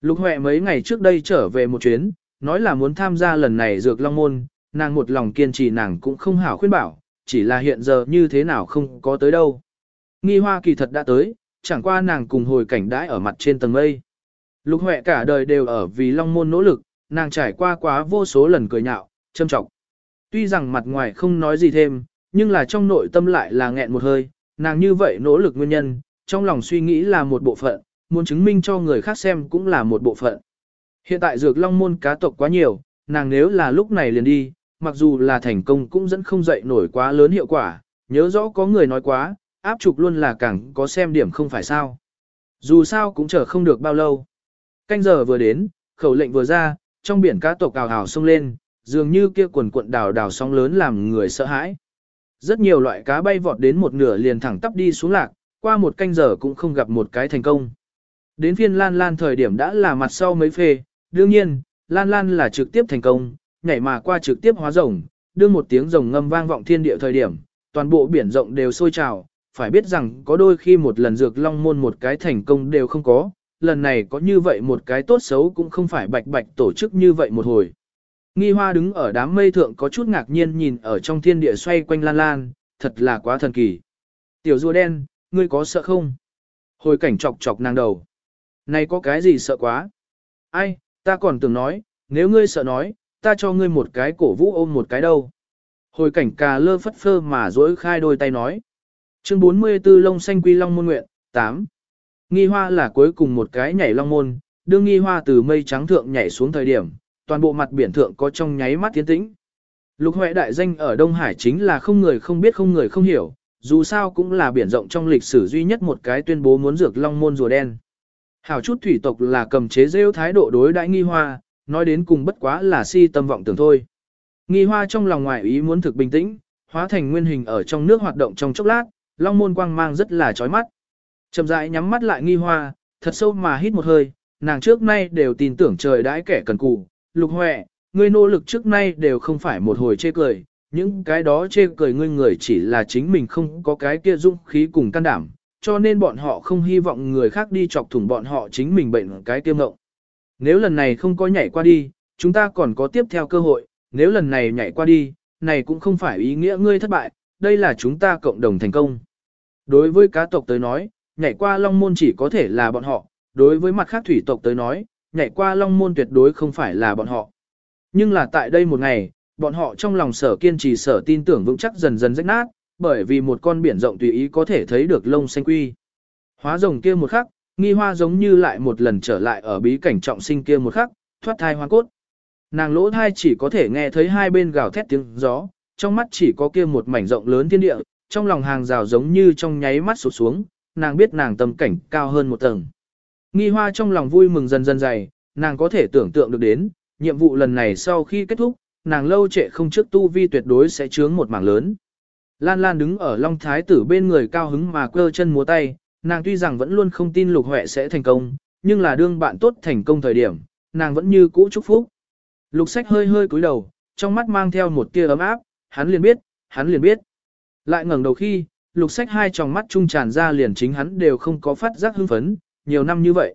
Lục huệ mấy ngày trước đây trở về một chuyến, nói là muốn tham gia lần này dược long môn, nàng một lòng kiên trì nàng cũng không hảo khuyên bảo, chỉ là hiện giờ như thế nào không có tới đâu. Nghi hoa kỳ thật đã tới, chẳng qua nàng cùng hồi cảnh đãi ở mặt trên tầng mây. Lục Huệ cả đời đều ở vì Long Môn nỗ lực, nàng trải qua quá vô số lần cười nhạo, châm trọng. Tuy rằng mặt ngoài không nói gì thêm, nhưng là trong nội tâm lại là nghẹn một hơi, nàng như vậy nỗ lực nguyên nhân, trong lòng suy nghĩ là một bộ phận, muốn chứng minh cho người khác xem cũng là một bộ phận. Hiện tại dược long môn cá tộc quá nhiều, nàng nếu là lúc này liền đi, mặc dù là thành công cũng dẫn không dậy nổi quá lớn hiệu quả, nhớ rõ có người nói quá, áp trục luôn là càng có xem điểm không phải sao. Dù sao cũng chờ không được bao lâu. Canh giờ vừa đến, khẩu lệnh vừa ra, trong biển cá tộc cào hào sông lên, dường như kia quần cuộn đào đào sóng lớn làm người sợ hãi. Rất nhiều loại cá bay vọt đến một nửa liền thẳng tắp đi xuống lạc, qua một canh giờ cũng không gặp một cái thành công. Đến phiên Lan Lan thời điểm đã là mặt sau mấy phê, đương nhiên, Lan Lan là trực tiếp thành công, nhảy mà qua trực tiếp hóa rồng, đưa một tiếng rồng ngâm vang vọng thiên địa thời điểm, toàn bộ biển rộng đều sôi trào, phải biết rằng có đôi khi một lần dược long môn một cái thành công đều không có, lần này có như vậy một cái tốt xấu cũng không phải bạch bạch tổ chức như vậy một hồi. Nghi hoa đứng ở đám mây thượng có chút ngạc nhiên nhìn ở trong thiên địa xoay quanh lan lan, thật là quá thần kỳ. Tiểu rùa đen, ngươi có sợ không? Hồi cảnh chọc chọc nàng đầu. Này có cái gì sợ quá? Ai, ta còn tưởng nói, nếu ngươi sợ nói, ta cho ngươi một cái cổ vũ ôm một cái đâu. Hồi cảnh cà lơ phất phơ mà dối khai đôi tay nói. Chương 44 Lông xanh quy long môn nguyện, 8. Nghi hoa là cuối cùng một cái nhảy long môn, đương nghi hoa từ mây trắng thượng nhảy xuống thời điểm, toàn bộ mặt biển thượng có trong nháy mắt tiến tĩnh. Lục Huệ đại danh ở Đông Hải chính là không người không biết không người không hiểu, dù sao cũng là biển rộng trong lịch sử duy nhất một cái tuyên bố muốn dược long môn rùa đen. Hảo chút thủy tộc là cầm chế rêu thái độ đối đãi nghi hoa, nói đến cùng bất quá là si tâm vọng tưởng thôi. Nghi hoa trong lòng ngoại ý muốn thực bình tĩnh, hóa thành nguyên hình ở trong nước hoạt động trong chốc lát, long môn quang mang rất là chói mắt. Chậm rãi nhắm mắt lại nghi hoa, thật sâu mà hít một hơi, nàng trước nay đều tin tưởng trời đãi kẻ cần cù, lục huệ, ngươi nỗ lực trước nay đều không phải một hồi chê cười, những cái đó chê cười ngươi người chỉ là chính mình không có cái kia dũng khí cùng can đảm, cho nên bọn họ không hy vọng người khác đi chọc thủng bọn họ chính mình bệnh cái tiêu ngộng. Nếu lần này không có nhảy qua đi, chúng ta còn có tiếp theo cơ hội, nếu lần này nhảy qua đi, này cũng không phải ý nghĩa ngươi thất bại, đây là chúng ta cộng đồng thành công. Đối với cá tộc tới nói, nhảy qua long môn chỉ có thể là bọn họ, đối với mặt khác thủy tộc tới nói, nhảy qua long môn tuyệt đối không phải là bọn họ. Nhưng là tại đây một ngày, bọn họ trong lòng sở kiên trì sở tin tưởng vững chắc dần dần rách nát, bởi vì một con biển rộng tùy ý có thể thấy được lông xanh quy. Hóa rồng kia một khắc, nghi hoa giống như lại một lần trở lại ở bí cảnh trọng sinh kia một khắc, thoát thai hoa cốt. Nàng lỗ thai chỉ có thể nghe thấy hai bên gào thét tiếng gió, trong mắt chỉ có kia một mảnh rộng lớn thiên địa, trong lòng hàng rào giống như trong nháy mắt sụp xuống, nàng biết nàng tâm cảnh cao hơn một tầng. Nghi hoa trong lòng vui mừng dần dần dày, nàng có thể tưởng tượng được đến, nhiệm vụ lần này sau khi kết thúc, nàng lâu trệ không trước tu vi tuyệt đối sẽ chướng một mảng lớn. Lan Lan đứng ở Long Thái tử bên người cao hứng mà quơ chân múa tay, nàng tuy rằng vẫn luôn không tin lục huệ sẽ thành công, nhưng là đương bạn tốt thành công thời điểm, nàng vẫn như cũ chúc phúc. Lục sách hơi hơi cúi đầu, trong mắt mang theo một tia ấm áp, hắn liền biết, hắn liền biết. Lại ngẩng đầu khi, lục sách hai tròng mắt trung tràn ra liền chính hắn đều không có phát giác hưng phấn, nhiều năm như vậy.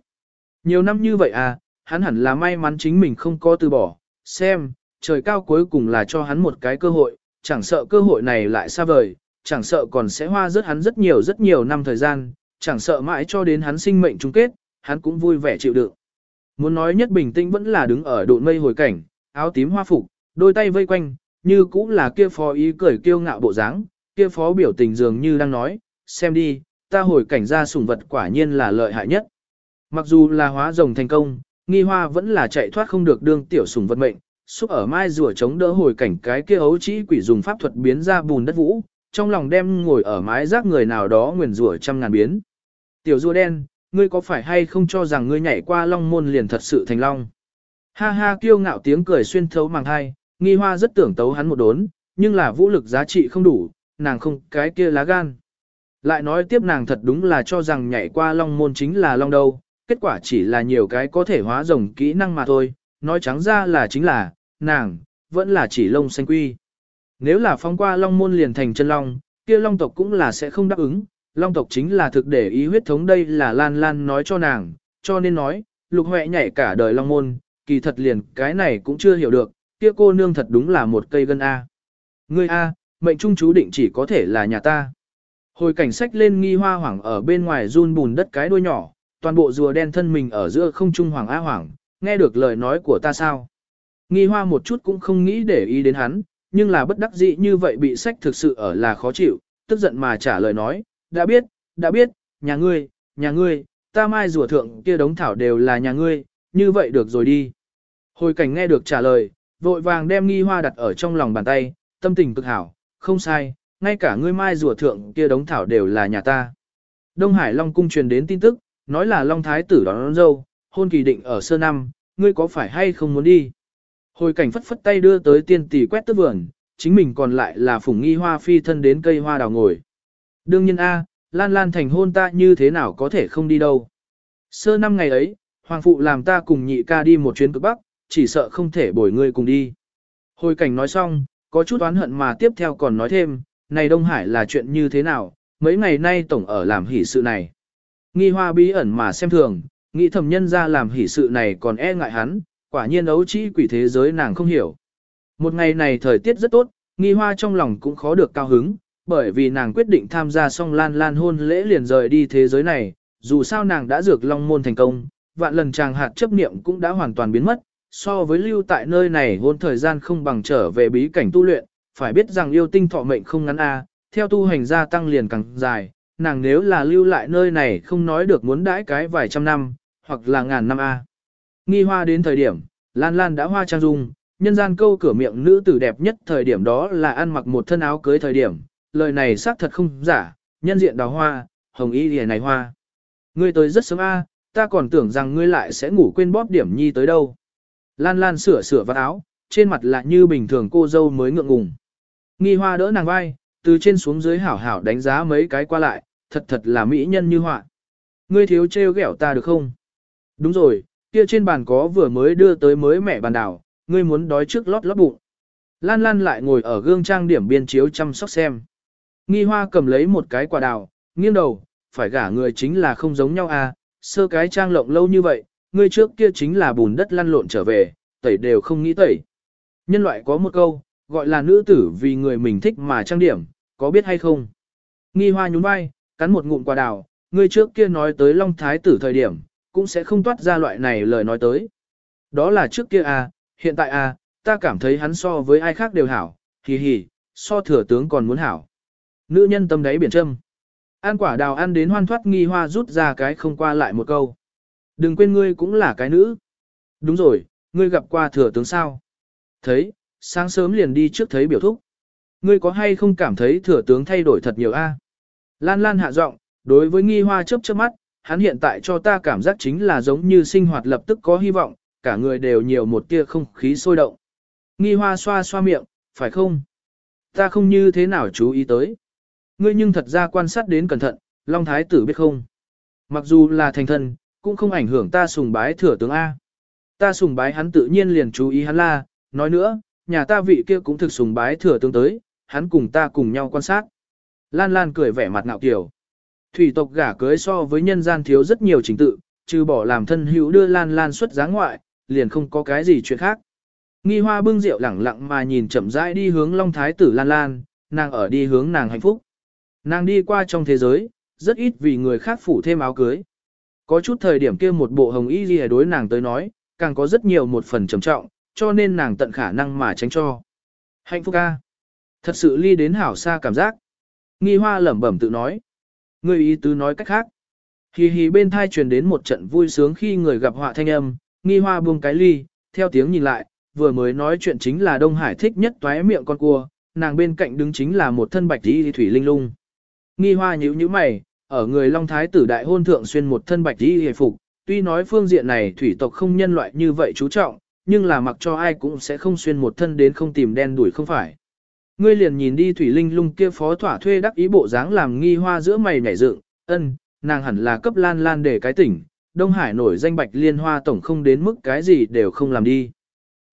Nhiều năm như vậy à, hắn hẳn là may mắn chính mình không có từ bỏ, xem, trời cao cuối cùng là cho hắn một cái cơ hội, chẳng sợ cơ hội này lại xa vời, chẳng sợ còn sẽ hoa rớt hắn rất nhiều rất nhiều năm thời gian, chẳng sợ mãi cho đến hắn sinh mệnh chung kết, hắn cũng vui vẻ chịu đựng. Muốn nói nhất bình tĩnh vẫn là đứng ở độn mây hồi cảnh, áo tím hoa phục, đôi tay vây quanh, như cũng là kia phó ý cười kiêu ngạo bộ dáng, kia phó biểu tình dường như đang nói, xem đi, ta hồi cảnh ra sủng vật quả nhiên là lợi hại nhất. Mặc dù là hóa rồng thành công, nghi hoa vẫn là chạy thoát không được đương tiểu sủng vật mệnh, xúc ở mai rùa chống đỡ hồi cảnh cái kia ấu chỉ quỷ dùng pháp thuật biến ra bùn đất vũ, trong lòng đem ngồi ở mái rác người nào đó nguyền rủa trăm ngàn biến. Tiểu rùa đen, ngươi có phải hay không cho rằng ngươi nhảy qua long môn liền thật sự thành long? Ha ha kiêu ngạo tiếng cười xuyên thấu màng hai, nghi hoa rất tưởng tấu hắn một đốn, nhưng là vũ lực giá trị không đủ, nàng không cái kia lá gan. Lại nói tiếp nàng thật đúng là cho rằng nhảy qua long môn chính là long đâu, kết quả chỉ là nhiều cái có thể hóa rồng kỹ năng mà thôi, nói trắng ra là chính là, nàng, vẫn là chỉ lông xanh quy. Nếu là phong qua long môn liền thành chân long, kia long tộc cũng là sẽ không đáp ứng, long tộc chính là thực để ý huyết thống đây là lan lan nói cho nàng, cho nên nói, lục huệ nhảy cả đời long môn, kỳ thật liền cái này cũng chưa hiểu được, kia cô nương thật đúng là một cây gân A. Ngươi A, mệnh trung chú định chỉ có thể là nhà ta. Hồi cảnh sách lên nghi hoa hoảng ở bên ngoài run bùn đất cái đuôi nhỏ, toàn bộ rùa đen thân mình ở giữa không trung hoàng a hoảng, nghe được lời nói của ta sao. Nghi hoa một chút cũng không nghĩ để ý đến hắn, nhưng là bất đắc dĩ như vậy bị sách thực sự ở là khó chịu, tức giận mà trả lời nói, đã biết, đã biết, nhà ngươi, nhà ngươi, ta mai rùa thượng kia đống thảo đều là nhà ngươi, như vậy được rồi đi. Hồi cảnh nghe được trả lời, vội vàng đem nghi hoa đặt ở trong lòng bàn tay, tâm tình cực hảo, không sai, ngay cả ngươi mai rùa thượng kia đống thảo đều là nhà ta. Đông Hải Long Cung truyền đến tin tức, nói là Long Thái tử đón, đón dâu, hôn kỳ định ở sơ năm, ngươi có phải hay không muốn đi? Hồi cảnh phất phất tay đưa tới tiên tỷ quét tước vườn, chính mình còn lại là phủng nghi hoa phi thân đến cây hoa đào ngồi. Đương nhiên A, Lan Lan thành hôn ta như thế nào có thể không đi đâu. Sơ năm ngày ấy, Hoàng Phụ làm ta cùng nhị ca đi một chuyến cực bắc, chỉ sợ không thể bồi ngươi cùng đi. Hồi cảnh nói xong, có chút oán hận mà tiếp theo còn nói thêm, này Đông Hải là chuyện như thế nào, mấy ngày nay tổng ở làm hỷ sự này. Nghi hoa bí ẩn mà xem thường, nghĩ thầm nhân ra làm hỷ sự này còn e ngại hắn, quả nhiên ấu trĩ quỷ thế giới nàng không hiểu. Một ngày này thời tiết rất tốt, nghi hoa trong lòng cũng khó được cao hứng, bởi vì nàng quyết định tham gia xong lan lan hôn lễ liền rời đi thế giới này, dù sao nàng đã dược long môn thành công, vạn lần chàng hạt chấp niệm cũng đã hoàn toàn biến mất, so với lưu tại nơi này hôn thời gian không bằng trở về bí cảnh tu luyện, phải biết rằng yêu tinh thọ mệnh không ngắn a, theo tu hành gia tăng liền càng dài, nàng nếu là lưu lại nơi này không nói được muốn đãi cái vài trăm năm, hoặc là ngàn năm a. Nghi hoa đến thời điểm, Lan Lan đã hoa trang dung, nhân gian câu cửa miệng nữ tử đẹp nhất thời điểm đó là ăn mặc một thân áo cưới thời điểm, lời này xác thật không giả, nhân diện đào hoa, hồng y lìa này hoa. Ngươi tới rất sớm a, ta còn tưởng rằng ngươi lại sẽ ngủ quên bóp điểm nhi tới đâu. Lan Lan sửa sửa vạt áo, trên mặt lại như bình thường cô dâu mới ngượng ngùng. Nghi hoa đỡ nàng vai, từ trên xuống dưới hảo hảo đánh giá mấy cái qua lại, thật thật là mỹ nhân như họa. Ngươi thiếu trêu ghẹo ta được không? Đúng rồi, kia trên bàn có vừa mới đưa tới mới mẹ bàn đảo, ngươi muốn đói trước lót lót bụng. Lan Lan lại ngồi ở gương trang điểm biên chiếu chăm sóc xem. Nghi hoa cầm lấy một cái quả đào, nghiêng đầu, phải gả người chính là không giống nhau à, sơ cái trang lộng lâu như vậy, ngươi trước kia chính là bùn đất lăn lộn trở về, tẩy đều không nghĩ tẩy. Nhân loại có một câu, gọi là nữ tử vì người mình thích mà trang điểm, có biết hay không? Nghi hoa nhún vai, cắn một ngụm quả đào, ngươi trước kia nói tới Long Thái tử thời điểm, cũng sẽ không toát ra loại này lời nói tới. Đó là trước kia à, hiện tại à, ta cảm thấy hắn so với ai khác đều hảo, hì hì, so thừa tướng còn muốn hảo. Nữ nhân tâm đáy biển trâm. An quả đào ăn đến hoan thoát nghi hoa rút ra cái không qua lại một câu. Đừng quên ngươi cũng là cái nữ. Đúng rồi, ngươi gặp qua thừa tướng sao? Thấy, sáng sớm liền đi trước thấy biểu thúc. Ngươi có hay không cảm thấy thừa tướng thay đổi thật nhiều a? Lan Lan hạ giọng, đối với nghi hoa chớp chớp mắt, hắn hiện tại cho ta cảm giác chính là giống như sinh hoạt lập tức có hy vọng, cả người đều nhiều một tia không khí sôi động. Nghi hoa xoa xoa miệng, phải không? Ta không như thế nào chú ý tới. Ngươi nhưng thật ra quan sát đến cẩn thận, Long Thái tử biết không? Mặc dù là thành thân, cũng không ảnh hưởng ta sùng bái thừa tướng A. Ta sùng bái hắn tự nhiên liền chú ý hắn la, nói nữa, nhà ta vị kia cũng thực sùng bái thừa tướng tới, hắn cùng ta cùng nhau quan sát. Lan Lan cười vẻ mặt ngạo kiều. Thủy tộc gả cưới so với nhân gian thiếu rất nhiều trình tự, trừ bỏ làm thân hữu đưa Lan Lan xuất giá ngoại, liền không có cái gì chuyện khác. Nghi hoa bưng rượu lẳng lặng mà nhìn chậm rãi đi hướng Long Thái tử Lan Lan, nàng ở đi hướng nàng hạnh phúc. Nàng đi qua trong thế giới, rất ít vì người khác phủ thêm áo cưới. Có chút thời điểm kia một bộ hồng y gì đối nàng tới nói, càng có rất nhiều một phần trầm trọng, cho nên nàng tận khả năng mà tránh cho. Hạnh phúc ca. Thật sự ly đến hảo xa cảm giác. Nghi hoa lẩm bẩm tự nói. Ngươi ý tứ nói cách khác. Hì hì bên thai truyền đến một trận vui sướng khi người gặp họa thanh âm, nghi hoa buông cái ly, theo tiếng nhìn lại, vừa mới nói chuyện chính là Đông Hải thích nhất toé miệng con cua, nàng bên cạnh đứng chính là một thân bạch y thủy linh lung. Nghi hoa nhíu nhíu mày, ở người Long Thái tử đại hôn thượng xuyên một thân bạch y hề phục, tuy nói phương diện này thủy tộc không nhân loại như vậy chú trọng, nhưng là mặc cho ai cũng sẽ không xuyên một thân đến không tìm đen đuổi không phải. Ngươi liền nhìn đi thủy linh lung kia phó thỏa thuê đắc ý bộ dáng làm nghi hoa giữa mày nhảy dựng, ân, nàng hẳn là cấp lan lan để cái tỉnh, Đông Hải nổi danh bạch liên hoa tổng không đến mức cái gì đều không làm đi.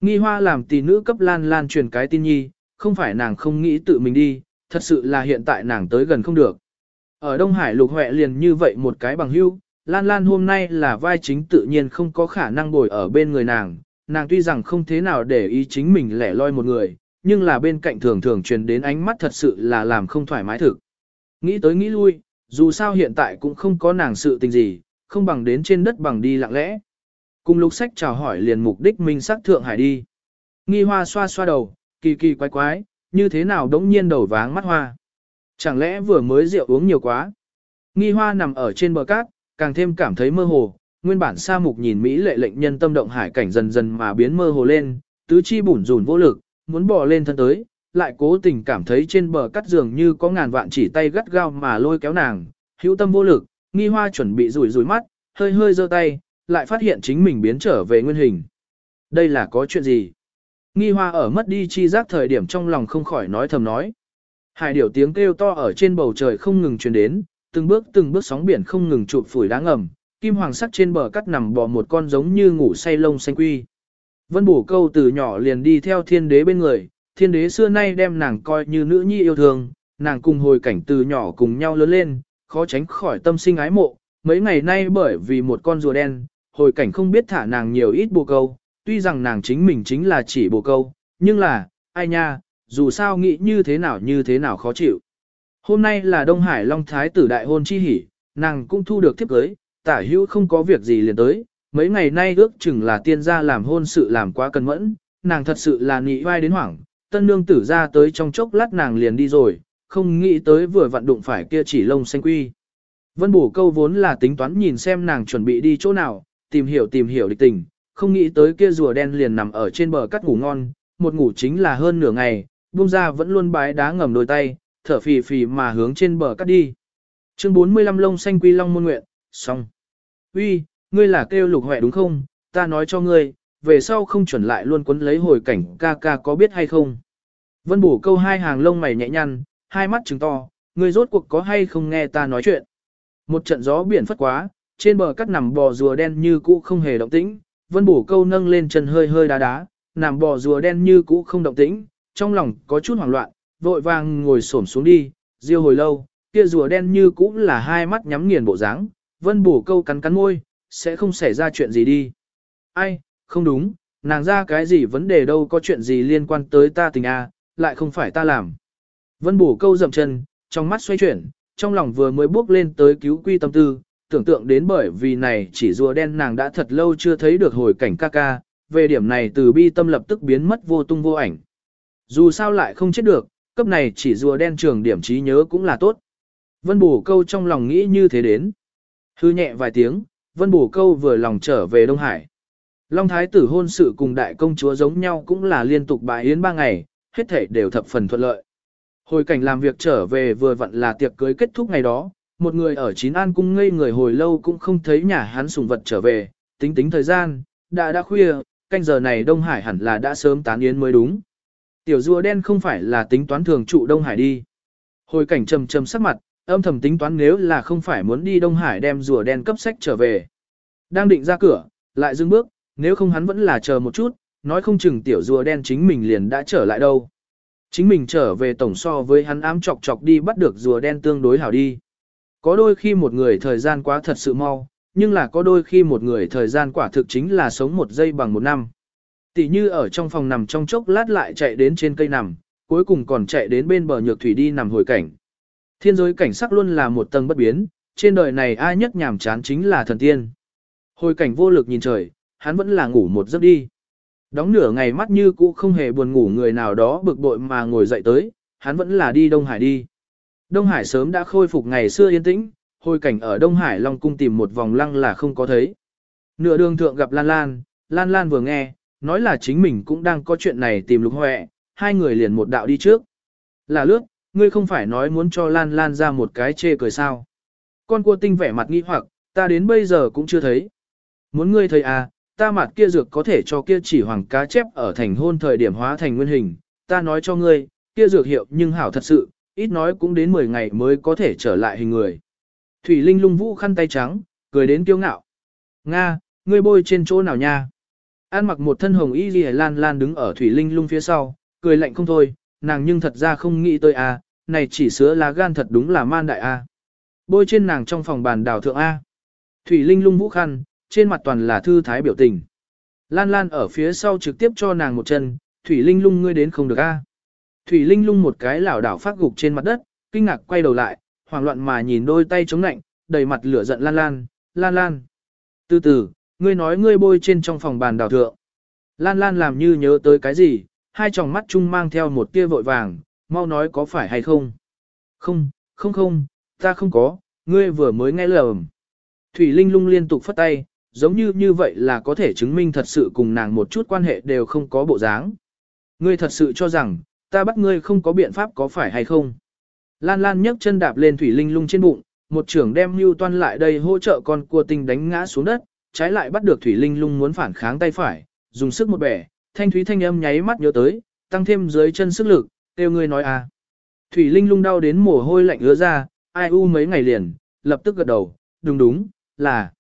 Nghi hoa làm tỷ nữ cấp lan lan truyền cái tin nhi, không phải nàng không nghĩ tự mình đi, thật sự là hiện tại nàng tới gần không được. Ở Đông Hải lục huệ liền như vậy một cái bằng hưu, Lan Lan hôm nay là vai chính tự nhiên không có khả năng bồi ở bên người nàng, nàng tuy rằng không thế nào để ý chính mình lẻ loi một người, nhưng là bên cạnh thường thường truyền đến ánh mắt thật sự là làm không thoải mái thực. Nghĩ tới nghĩ lui, dù sao hiện tại cũng không có nàng sự tình gì, không bằng đến trên đất bằng đi lặng lẽ. Cùng lục sách chào hỏi liền mục đích minh sắc thượng hải đi. Nghi hoa xoa xoa đầu, kỳ kỳ quái quái, như thế nào đống nhiên đầu váng mắt hoa. Chẳng lẽ vừa mới rượu uống nhiều quá? Nghi hoa nằm ở trên bờ cát, càng thêm cảm thấy mơ hồ, nguyên bản sa mục nhìn Mỹ lệ lệnh nhân tâm động hải cảnh dần dần mà biến mơ hồ lên, tứ chi bủn rủn vô lực, muốn bò lên thân tới, lại cố tình cảm thấy trên bờ cắt giường như có ngàn vạn chỉ tay gắt gao mà lôi kéo nàng, hữu tâm vô lực, nghi hoa chuẩn bị rủi rủi mắt, hơi hơi giơ tay, lại phát hiện chính mình biến trở về nguyên hình. Đây là có chuyện gì? Nghi hoa ở mất đi chi giác thời điểm trong lòng không khỏi nói thầm nói. Hải điểu tiếng kêu to ở trên bầu trời không ngừng truyền đến, từng bước từng bước sóng biển không ngừng chụp phủi đá ngầm, kim hoàng sắc trên bờ cắt nằm bò một con giống như ngủ say lông xanh quy. Vân bổ câu từ nhỏ liền đi theo thiên đế bên người, thiên đế xưa nay đem nàng coi như nữ nhi yêu thương, nàng cùng hồi cảnh từ nhỏ cùng nhau lớn lên, khó tránh khỏi tâm sinh ái mộ. Mấy ngày nay bởi vì một con rùa đen, hồi cảnh không biết thả nàng nhiều ít bồ câu, tuy rằng nàng chính mình chính là chỉ bồ câu, nhưng là, ai nha, dù sao nghĩ như thế nào như thế nào khó chịu. Hôm nay là Đông Hải Long Thái tử đại hôn chi hỉ, nàng cũng thu được thiếp cưới, tả hữu không có việc gì liền tới, mấy ngày nay ước chừng là tiên gia làm hôn sự làm quá cẩn mẫn, nàng thật sự là nị vai đến hoảng, tân nương tử ra tới trong chốc lát nàng liền đi rồi, không nghĩ tới vừa vặn đụng phải kia chỉ lông xanh quy. Vân bổ câu vốn là tính toán nhìn xem nàng chuẩn bị đi chỗ nào, tìm hiểu tìm hiểu địch tình, không nghĩ tới kia rùa đen liền nằm ở trên bờ cắt ngủ ngon, một ngủ chính là hơn nửa ngày, buông ra vẫn luôn bái đá ngầm đôi tay, thở phì phì mà hướng trên bờ cắt đi. Chương 45 lông xanh quy long môn nguyện, xong. Uy, ngươi là kêu lục huệ đúng không? Ta nói cho ngươi, về sau không chuẩn lại luôn quấn lấy hồi cảnh ca ca có biết hay không? Vân bổ câu hai hàng lông mày nhẹ nhăn, hai mắt trừng to, ngươi rốt cuộc có hay không nghe ta nói chuyện? Một trận gió biển phất quá, trên bờ cắt nằm bò rùa đen như cũ không hề động tĩnh, vân bổ câu nâng lên chân hơi hơi đá đá, nằm bò rùa đen như cũ không động tĩnh, trong lòng có chút hoảng loạn, vội vàng ngồi xổm xuống đi, riêu hồi lâu, kia rùa đen như cũ là hai mắt nhắm nghiền bộ dáng, vân bổ câu cắn cắn môi, sẽ không xảy ra chuyện gì đi. Ai, không đúng, nàng ra cái gì vấn đề đâu có chuyện gì liên quan tới ta tình a, lại không phải ta làm. Vân bổ câu dậm chân, trong mắt xoay chuyển, trong lòng vừa mới bước lên tới cứu quy tâm tư, tưởng tượng đến bởi vì này chỉ rùa đen nàng đã thật lâu chưa thấy được hồi cảnh ca ca, về điểm này từ bi tâm lập tức biến mất vô tung vô ảnh. Dù sao lại không chết được, cấp này chỉ rùa đen trường điểm trí nhớ cũng là tốt. Vân bổ câu trong lòng nghĩ như thế đến. Hư nhẹ vài tiếng, vân bổ câu vừa lòng trở về Đông Hải. Long Thái tử hôn sự cùng đại công chúa giống nhau cũng là liên tục bài yến ba ngày, hết thể đều thập phần thuận lợi. Hồi cảnh làm việc trở về vừa vặn là tiệc cưới kết thúc ngày đó, một người ở chín an cung ngây người hồi lâu cũng không thấy nhà hắn sùng vật trở về, tính tính thời gian, đã đã khuya, canh giờ này Đông Hải hẳn là đã sớm tán yến mới đúng. Tiểu rùa đen không phải là tính toán thường trụ Đông Hải đi. Hồi cảnh trầm trầm sắc mặt, âm thầm tính toán nếu là không phải muốn đi Đông Hải đem rùa đen cấp sách trở về. Đang định ra cửa, lại dừng bước, nếu không hắn vẫn là chờ một chút, nói không chừng tiểu rùa đen chính mình liền đã trở lại đâu. Chính mình trở về tổng so với hắn ám chọc chọc đi bắt được rùa đen tương đối hảo đi. Có đôi khi một người thời gian quá thật sự mau, nhưng là có đôi khi một người thời gian quả thực chính là sống một giây bằng một năm. Tỷ như ở trong phòng nằm trong chốc lát lại chạy đến trên cây nằm, cuối cùng còn chạy đến bên bờ nhược thủy đi nằm hồi cảnh. Thiên giới cảnh sắc luôn là một tầng bất biến, trên đời này ai nhất nhàm chán chính là thần tiên. Hồi cảnh vô lực nhìn trời, hắn vẫn là ngủ một giấc đi. Đóng nửa ngày mắt như cũ không hề buồn ngủ người nào đó bực bội mà ngồi dậy tới, hắn vẫn là đi Đông Hải đi. Đông Hải sớm đã khôi phục ngày xưa yên tĩnh, hồi cảnh ở Đông Hải Long Cung tìm một vòng lăng là không có thấy. Nửa đường thượng gặp Lan Lan, Lan Lan vừa nghe, nói là chính mình cũng đang có chuyện này tìm lục huệ, hai người liền một đạo đi trước. Là lướt, ngươi không phải nói muốn cho Lan Lan ra một cái chê cười sao. Con cua tinh vẻ mặt nghi hoặc, ta đến bây giờ cũng chưa thấy. Muốn ngươi thấy à, ta mặt kia dược có thể cho kia chỉ hoàng cá chép ở thành hôn thời điểm hóa thành nguyên hình, ta nói cho ngươi, kia dược hiệu nhưng hảo thật sự, ít nói cũng đến 10 ngày mới có thể trở lại hình người. Thủy Linh lung vũ khăn tay trắng, cười đến kiêu ngạo. Nga, ngươi bôi trên chỗ nào nha? An mặc một thân hồng y ghi lan lan đứng ở Thủy Linh lung phía sau, cười lạnh không thôi, nàng nhưng thật ra không nghĩ tới a, này chỉ sữa lá gan thật đúng là man đại a. Bôi trên nàng trong phòng bàn đào thượng a. Thủy Linh lung vũ khăn, trên mặt toàn là thư thái biểu tình. Lan Lan ở phía sau trực tiếp cho nàng một chân, Thủy Linh lung ngươi đến không được a. Thủy Linh lung một cái lảo đảo phát gục trên mặt đất, kinh ngạc quay đầu lại, hoảng loạn mà nhìn đôi tay chống lạnh, đầy mặt lửa giận Lan Lan, Lan Lan. Từ từ, ngươi nói ngươi bôi trên trong phòng bàn đào thượng. Lan Lan làm như nhớ tới cái gì, hai tròng mắt chung mang theo một tia vội vàng, mau nói có phải hay không. Không, không không, ta không có, ngươi vừa mới nghe lầm. Thủy Linh lung liên tục phất tay, giống như như vậy là có thể chứng minh thật sự cùng nàng một chút quan hệ đều không có bộ dáng. Ngươi thật sự cho rằng, ta bắt ngươi không có biện pháp có phải hay không. Lan Lan nhấc chân đạp lên Thủy Linh lung trên bụng, một trưởng đem Mưu Toan lại đây hỗ trợ con cua tinh đánh ngã xuống đất, trái lại bắt được Thủy Linh lung muốn phản kháng tay phải, dùng sức một bẻ, thanh thúy thanh âm nháy mắt nhớ tới, tăng thêm dưới chân sức lực, kêu ngươi nói à. Thủy Linh lung đau đến mồ hôi lạnh ứa ra, ai u mấy ngày liền, lập tức gật đầu, đúng đúng, là,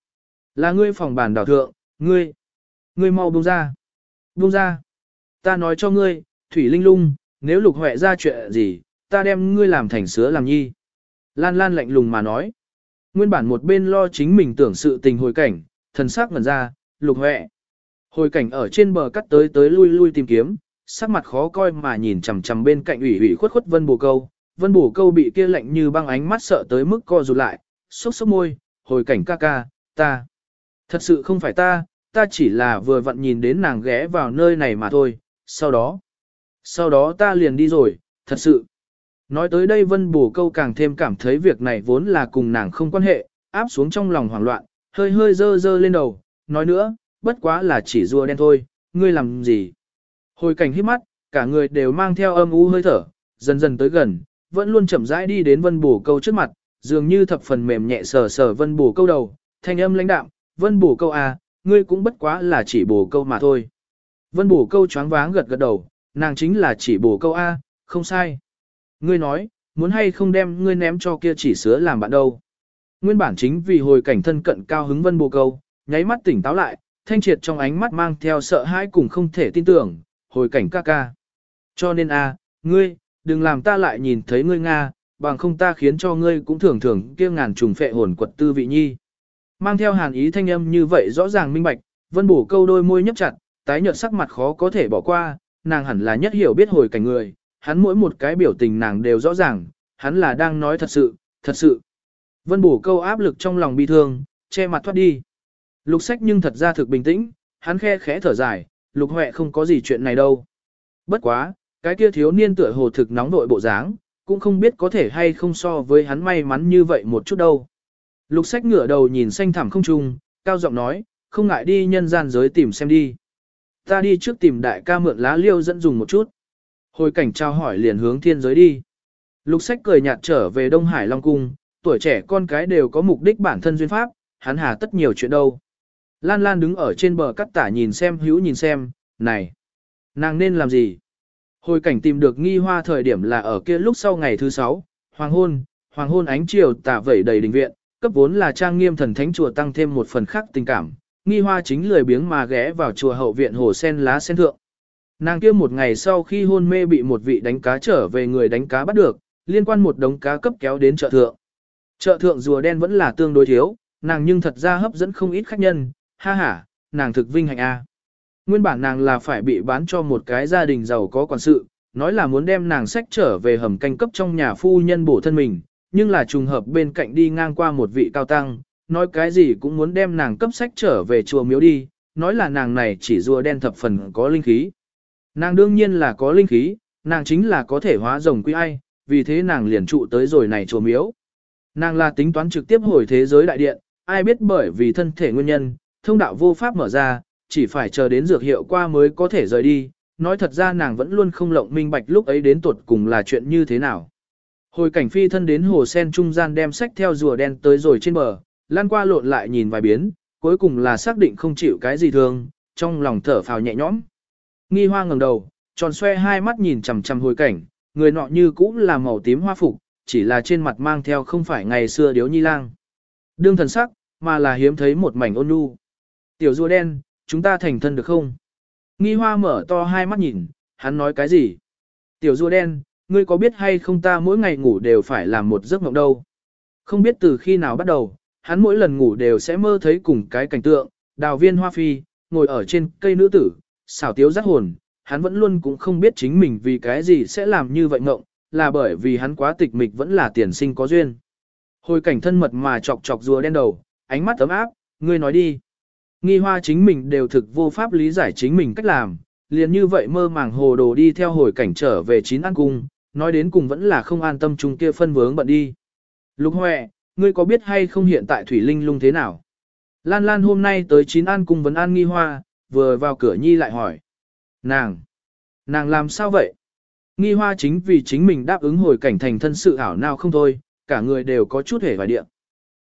là ngươi phòng bàn đảo thượng, ngươi, ngươi mau buông ra, buông ra. Ta nói cho ngươi, Thủy Linh lung, nếu lục huệ ra chuyện gì, ta đem ngươi làm thành sứa làm nhi. Lan Lan lạnh lùng mà nói. Nguyên bản một bên lo chính mình tưởng sự tình hồi cảnh, thần sắc ngẩn ra, lục huệ. Hồi cảnh ở trên bờ cắt tới tới lui lui tìm kiếm, sắc mặt khó coi mà nhìn chằm chằm bên cạnh ủy ủy khuất khuất vân bồ câu. Vân bồ câu bị kia lạnh như băng ánh mắt sợ tới mức co rụt lại, sốc sốc môi, hồi cảnh ca ca, ta. Thật sự không phải ta, ta chỉ là vừa vặn nhìn đến nàng ghé vào nơi này mà thôi, sau đó. Sau đó ta liền đi rồi, thật sự. Nói tới đây vân bù câu càng thêm cảm thấy việc này vốn là cùng nàng không quan hệ, áp xuống trong lòng hoảng loạn, hơi hơi dơ dơ lên đầu, nói nữa, bất quá là chỉ rùa đen thôi, ngươi làm gì? Hồi cảnh hít mắt, cả người đều mang theo âm u hơi thở, dần dần tới gần, vẫn luôn chậm rãi đi đến vân bổ câu trước mặt, dường như thập phần mềm nhẹ sờ sờ vân bổ câu đầu, thanh âm lãnh đạm, vân bổ câu à, ngươi cũng bất quá là chỉ bổ câu mà thôi. Vân bổ câu choáng váng gật gật đầu, nàng chính là chỉ bổ câu A, không sai. Ngươi nói, muốn hay không đem ngươi ném cho kia chỉ sứa làm bạn đâu. Nguyên bản chính vì hồi cảnh thân cận cao hứng vân bổ câu, nháy mắt tỉnh táo lại, thanh triệt trong ánh mắt mang theo sợ hãi cùng không thể tin tưởng, hồi cảnh ca ca. Cho nên a, ngươi, đừng làm ta lại nhìn thấy ngươi Nga, bằng không ta khiến cho ngươi cũng thường thường kia ngàn trùng phệ hồn quật tư vị nhi. Mang theo hàn ý thanh âm như vậy rõ ràng minh bạch, vân bổ câu đôi môi nhấp chặt, tái nhợt sắc mặt khó có thể bỏ qua, nàng hẳn là nhất hiểu biết hồi cảnh người, hắn mỗi một cái biểu tình nàng đều rõ ràng, hắn là đang nói thật sự, thật sự. Vân bổ câu áp lực trong lòng bi thương, che mặt thoát đi. Lục sách nhưng thật ra thực bình tĩnh, hắn khe khẽ thở dài, lục huệ không có gì chuyện này đâu. Bất quá, cái kia thiếu niên tựa hồ thực nóng nội bộ dáng, cũng không biết có thể hay không so với hắn may mắn như vậy một chút đâu. Lục sách ngửa đầu nhìn xanh thẳm không trung, cao giọng nói, không ngại đi nhân gian giới tìm xem đi. Ta đi trước tìm đại ca mượn lá liêu dẫn dùng một chút. Hồi cảnh trao hỏi liền hướng thiên giới đi. Lục sách cười nhạt trở về Đông Hải Long Cung, tuổi trẻ con cái đều có mục đích bản thân duyên pháp, hắn hà tất nhiều chuyện đâu. Lan Lan đứng ở trên bờ cắt tả nhìn xem hữu nhìn xem, này, nàng nên làm gì? Hồi cảnh tìm được nghi hoa thời điểm là ở kia lúc sau ngày thứ sáu, hoàng hôn, hoàng hôn ánh chiều tả vẩy đầy đình viện, cấp vốn là trang nghiêm thần thánh chùa tăng thêm một phần khác tình cảm. Nghi hoa chính lười biếng mà ghé vào chùa hậu viện hồ sen lá sen thượng. Nàng kia một ngày sau khi hôn mê bị một vị đánh cá trở về người đánh cá bắt được, liên quan một đống cá cấp kéo đến chợ thượng. Chợ thượng rùa đen vẫn là tương đối thiếu, nàng nhưng thật ra hấp dẫn không ít khách nhân, ha ha, nàng thực vinh hạnh a. Nguyên bản nàng là phải bị bán cho một cái gia đình giàu có quản sự, nói là muốn đem nàng sách trở về hầm canh cấp trong nhà phu nhân bổ thân mình, nhưng là trùng hợp bên cạnh đi ngang qua một vị cao tăng, nói cái gì cũng muốn đem nàng cấp sách trở về chùa miếu đi, nói là nàng này chỉ rùa đen thập phần có linh khí. Nàng đương nhiên là có linh khí, nàng chính là có thể hóa rồng quy ai, vì thế nàng liền trụ tới rồi này chùa miếu. Nàng là tính toán trực tiếp hồi thế giới đại điện, ai biết bởi vì thân thể nguyên nhân, thông đạo vô pháp mở ra, chỉ phải chờ đến dược hiệu qua mới có thể rời đi, nói thật ra nàng vẫn luôn không lộng minh bạch lúc ấy đến tuột cùng là chuyện như thế nào. Hồi cảnh phi thân đến hồ sen trung gian đem sách theo rùa đen tới rồi trên bờ, lan qua lộn lại nhìn vài biến, cuối cùng là xác định không chịu cái gì thương, trong lòng thở phào nhẹ nhõm. Nghi hoa ngẩng đầu, tròn xoe hai mắt nhìn chằm chằm hồi cảnh, người nọ như cũng là màu tím hoa phục, chỉ là trên mặt mang theo không phải ngày xưa điếu nhi lang. Đương thần sắc, mà là hiếm thấy một mảnh ôn nhu. Tiểu rùa đen, chúng ta thành thân được không? Nghi hoa mở to hai mắt nhìn, hắn nói cái gì? Tiểu rùa đen, ngươi có biết hay không ta mỗi ngày ngủ đều phải làm một giấc mộng đâu? Không biết từ khi nào bắt đầu, hắn mỗi lần ngủ đều sẽ mơ thấy cùng cái cảnh tượng, đào viên hoa phi, ngồi ở trên cây nữ tử, xảo tiếu giác hồn, hắn vẫn luôn cũng không biết chính mình vì cái gì sẽ làm như vậy mộng, là bởi vì hắn quá tịch mịch vẫn là tiền sinh có duyên. Hồi cảnh thân mật mà chọc chọc rùa đen đầu, ánh mắt ấm áp, ngươi nói đi. Nghi hoa chính mình đều thực vô pháp lý giải chính mình cách làm, liền như vậy mơ màng hồ đồ đi theo hồi cảnh trở về chín an cung, nói đến cùng vẫn là không an tâm chung kia phân vướng bận đi. Lục Huệ, ngươi có biết hay không hiện tại Thủy Linh lung thế nào? Lan Lan hôm nay tới chín an cung vấn an nghi hoa, vừa vào cửa nhi lại hỏi. Nàng! Nàng làm sao vậy? Nghi hoa chính vì chính mình đáp ứng hồi cảnh thành thân sự ảo nào không thôi, cả người đều có chút hề vài điện.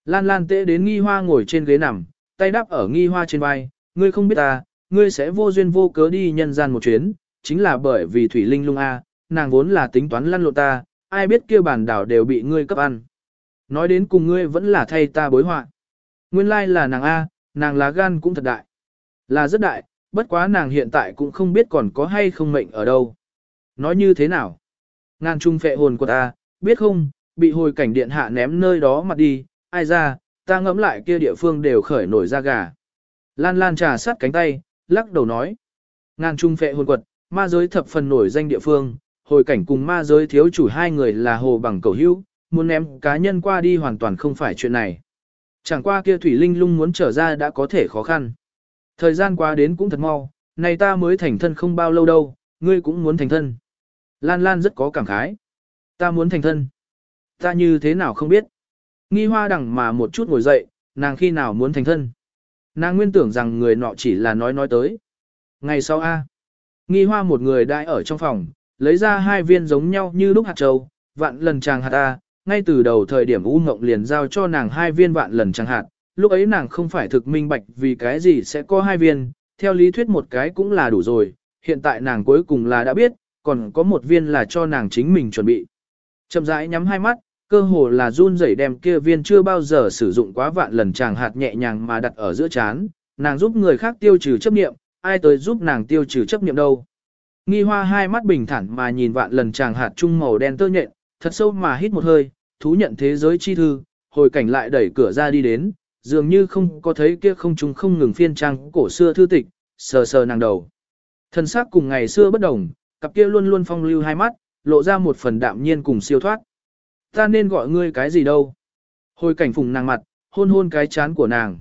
Lan Lan tễ đến nghi hoa ngồi trên ghế nằm, tay đáp ở nghi hoa trên vai, ngươi không biết ta, ngươi sẽ vô duyên vô cớ đi nhân gian một chuyến, chính là bởi vì Thủy Linh lung A, nàng vốn là tính toán lăn lộn ta, ai biết kia bản đảo đều bị ngươi cấp ăn. Nói đến cùng ngươi vẫn là thay ta bối họa. Nguyên lai là nàng A, nàng lá gan cũng thật đại. Là rất đại, bất quá nàng hiện tại cũng không biết còn có hay không mệnh ở đâu. Nói như thế nào? Ngàn trung phệ hồn của ta, biết không, bị hồi cảnh điện hạ ném nơi đó mặt đi, ai ra, ta ngẫm lại kia địa phương đều khởi nổi ra gà. Lan Lan trà sát cánh tay, lắc đầu nói. Ngàn trung phệ hồn quật, ma giới thập phần nổi danh địa phương, hồi cảnh cùng ma giới thiếu chủ hai người là hồ bằng cầu hữu, muốn ném cá nhân qua đi hoàn toàn không phải chuyện này. Chẳng qua kia thủy linh lung muốn trở ra đã có thể khó khăn. Thời gian qua đến cũng thật mau, này ta mới thành thân không bao lâu đâu, ngươi cũng muốn thành thân. Lan Lan rất có cảm khái. Ta muốn thành thân. Ta như thế nào không biết. Nghi hoa đằng mà một chút ngồi dậy, nàng khi nào muốn thành thân. Nàng nguyên tưởng rằng người nọ chỉ là nói nói tới. Ngày sau A. Nghi hoa một người đại ở trong phòng, lấy ra hai viên giống nhau như lúc hạt châu, vạn lần chàng hạt A, ngay từ đầu thời điểm U Ngộng liền giao cho nàng hai viên vạn lần chàng hạt, lúc ấy nàng không phải thực minh bạch vì cái gì sẽ có hai viên, theo lý thuyết một cái cũng là đủ rồi, hiện tại nàng cuối cùng là đã biết, còn có một viên là cho nàng chính mình chuẩn bị. Chậm rãi nhắm hai mắt, cơ hồ là run rẩy đem kia viên chưa bao giờ sử dụng quá vạn lần chàng hạt nhẹ nhàng mà đặt ở giữa chán, nàng giúp người khác tiêu trừ chấp niệm, ai tới giúp nàng tiêu trừ chấp niệm đâu. Nghi hoa hai mắt bình thản mà nhìn vạn lần chàng hạt trung màu đen tơ nhện, thật sâu mà hít một hơi, thú nhận thế giới chi thư, hồi cảnh lại đẩy cửa ra đi đến, dường như không có thấy kia không chúng không ngừng phiên trang cổ xưa thư tịch, sờ sờ nàng đầu. Thân xác cùng ngày xưa bất đồng, cặp kia luôn luôn phong lưu hai mắt, lộ ra một phần đạm nhiên cùng siêu thoát. Ta nên gọi ngươi cái gì đâu? Hồi cảnh phùng nàng mặt, hôn hôn cái chán của nàng.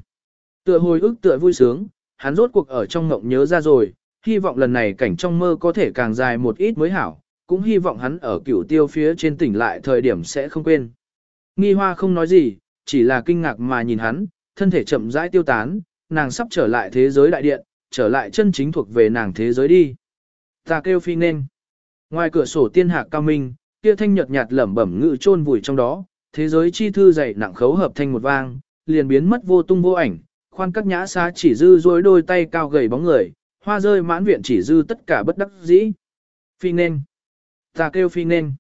Tựa hồi ức tựa vui sướng, hắn rốt cuộc ở trong ngộng nhớ ra rồi, hy vọng lần này cảnh trong mơ có thể càng dài một ít mới hảo, cũng hy vọng hắn ở cửu tiêu phía trên tỉnh lại thời điểm sẽ không quên. Nghi hoa không nói gì, chỉ là kinh ngạc mà nhìn hắn, thân thể chậm rãi tiêu tán, nàng sắp trở lại thế giới đại điện, trở lại chân chính thuộc về nàng thế giới đi. Ta kêu phi nên. Ngoài cửa sổ tiên hạc cao minh, kia thanh nhợt nhạt lẩm bẩm ngự chôn vùi trong đó, thế giới chi thư dày nặng khấu hợp thanh một vang, liền biến mất vô tung vô ảnh, khoan các nhã xá chỉ dư dối đôi tay cao gầy bóng người, hoa rơi mãn viện chỉ dư tất cả bất đắc dĩ. Phi nên. Ta kêu phi nên.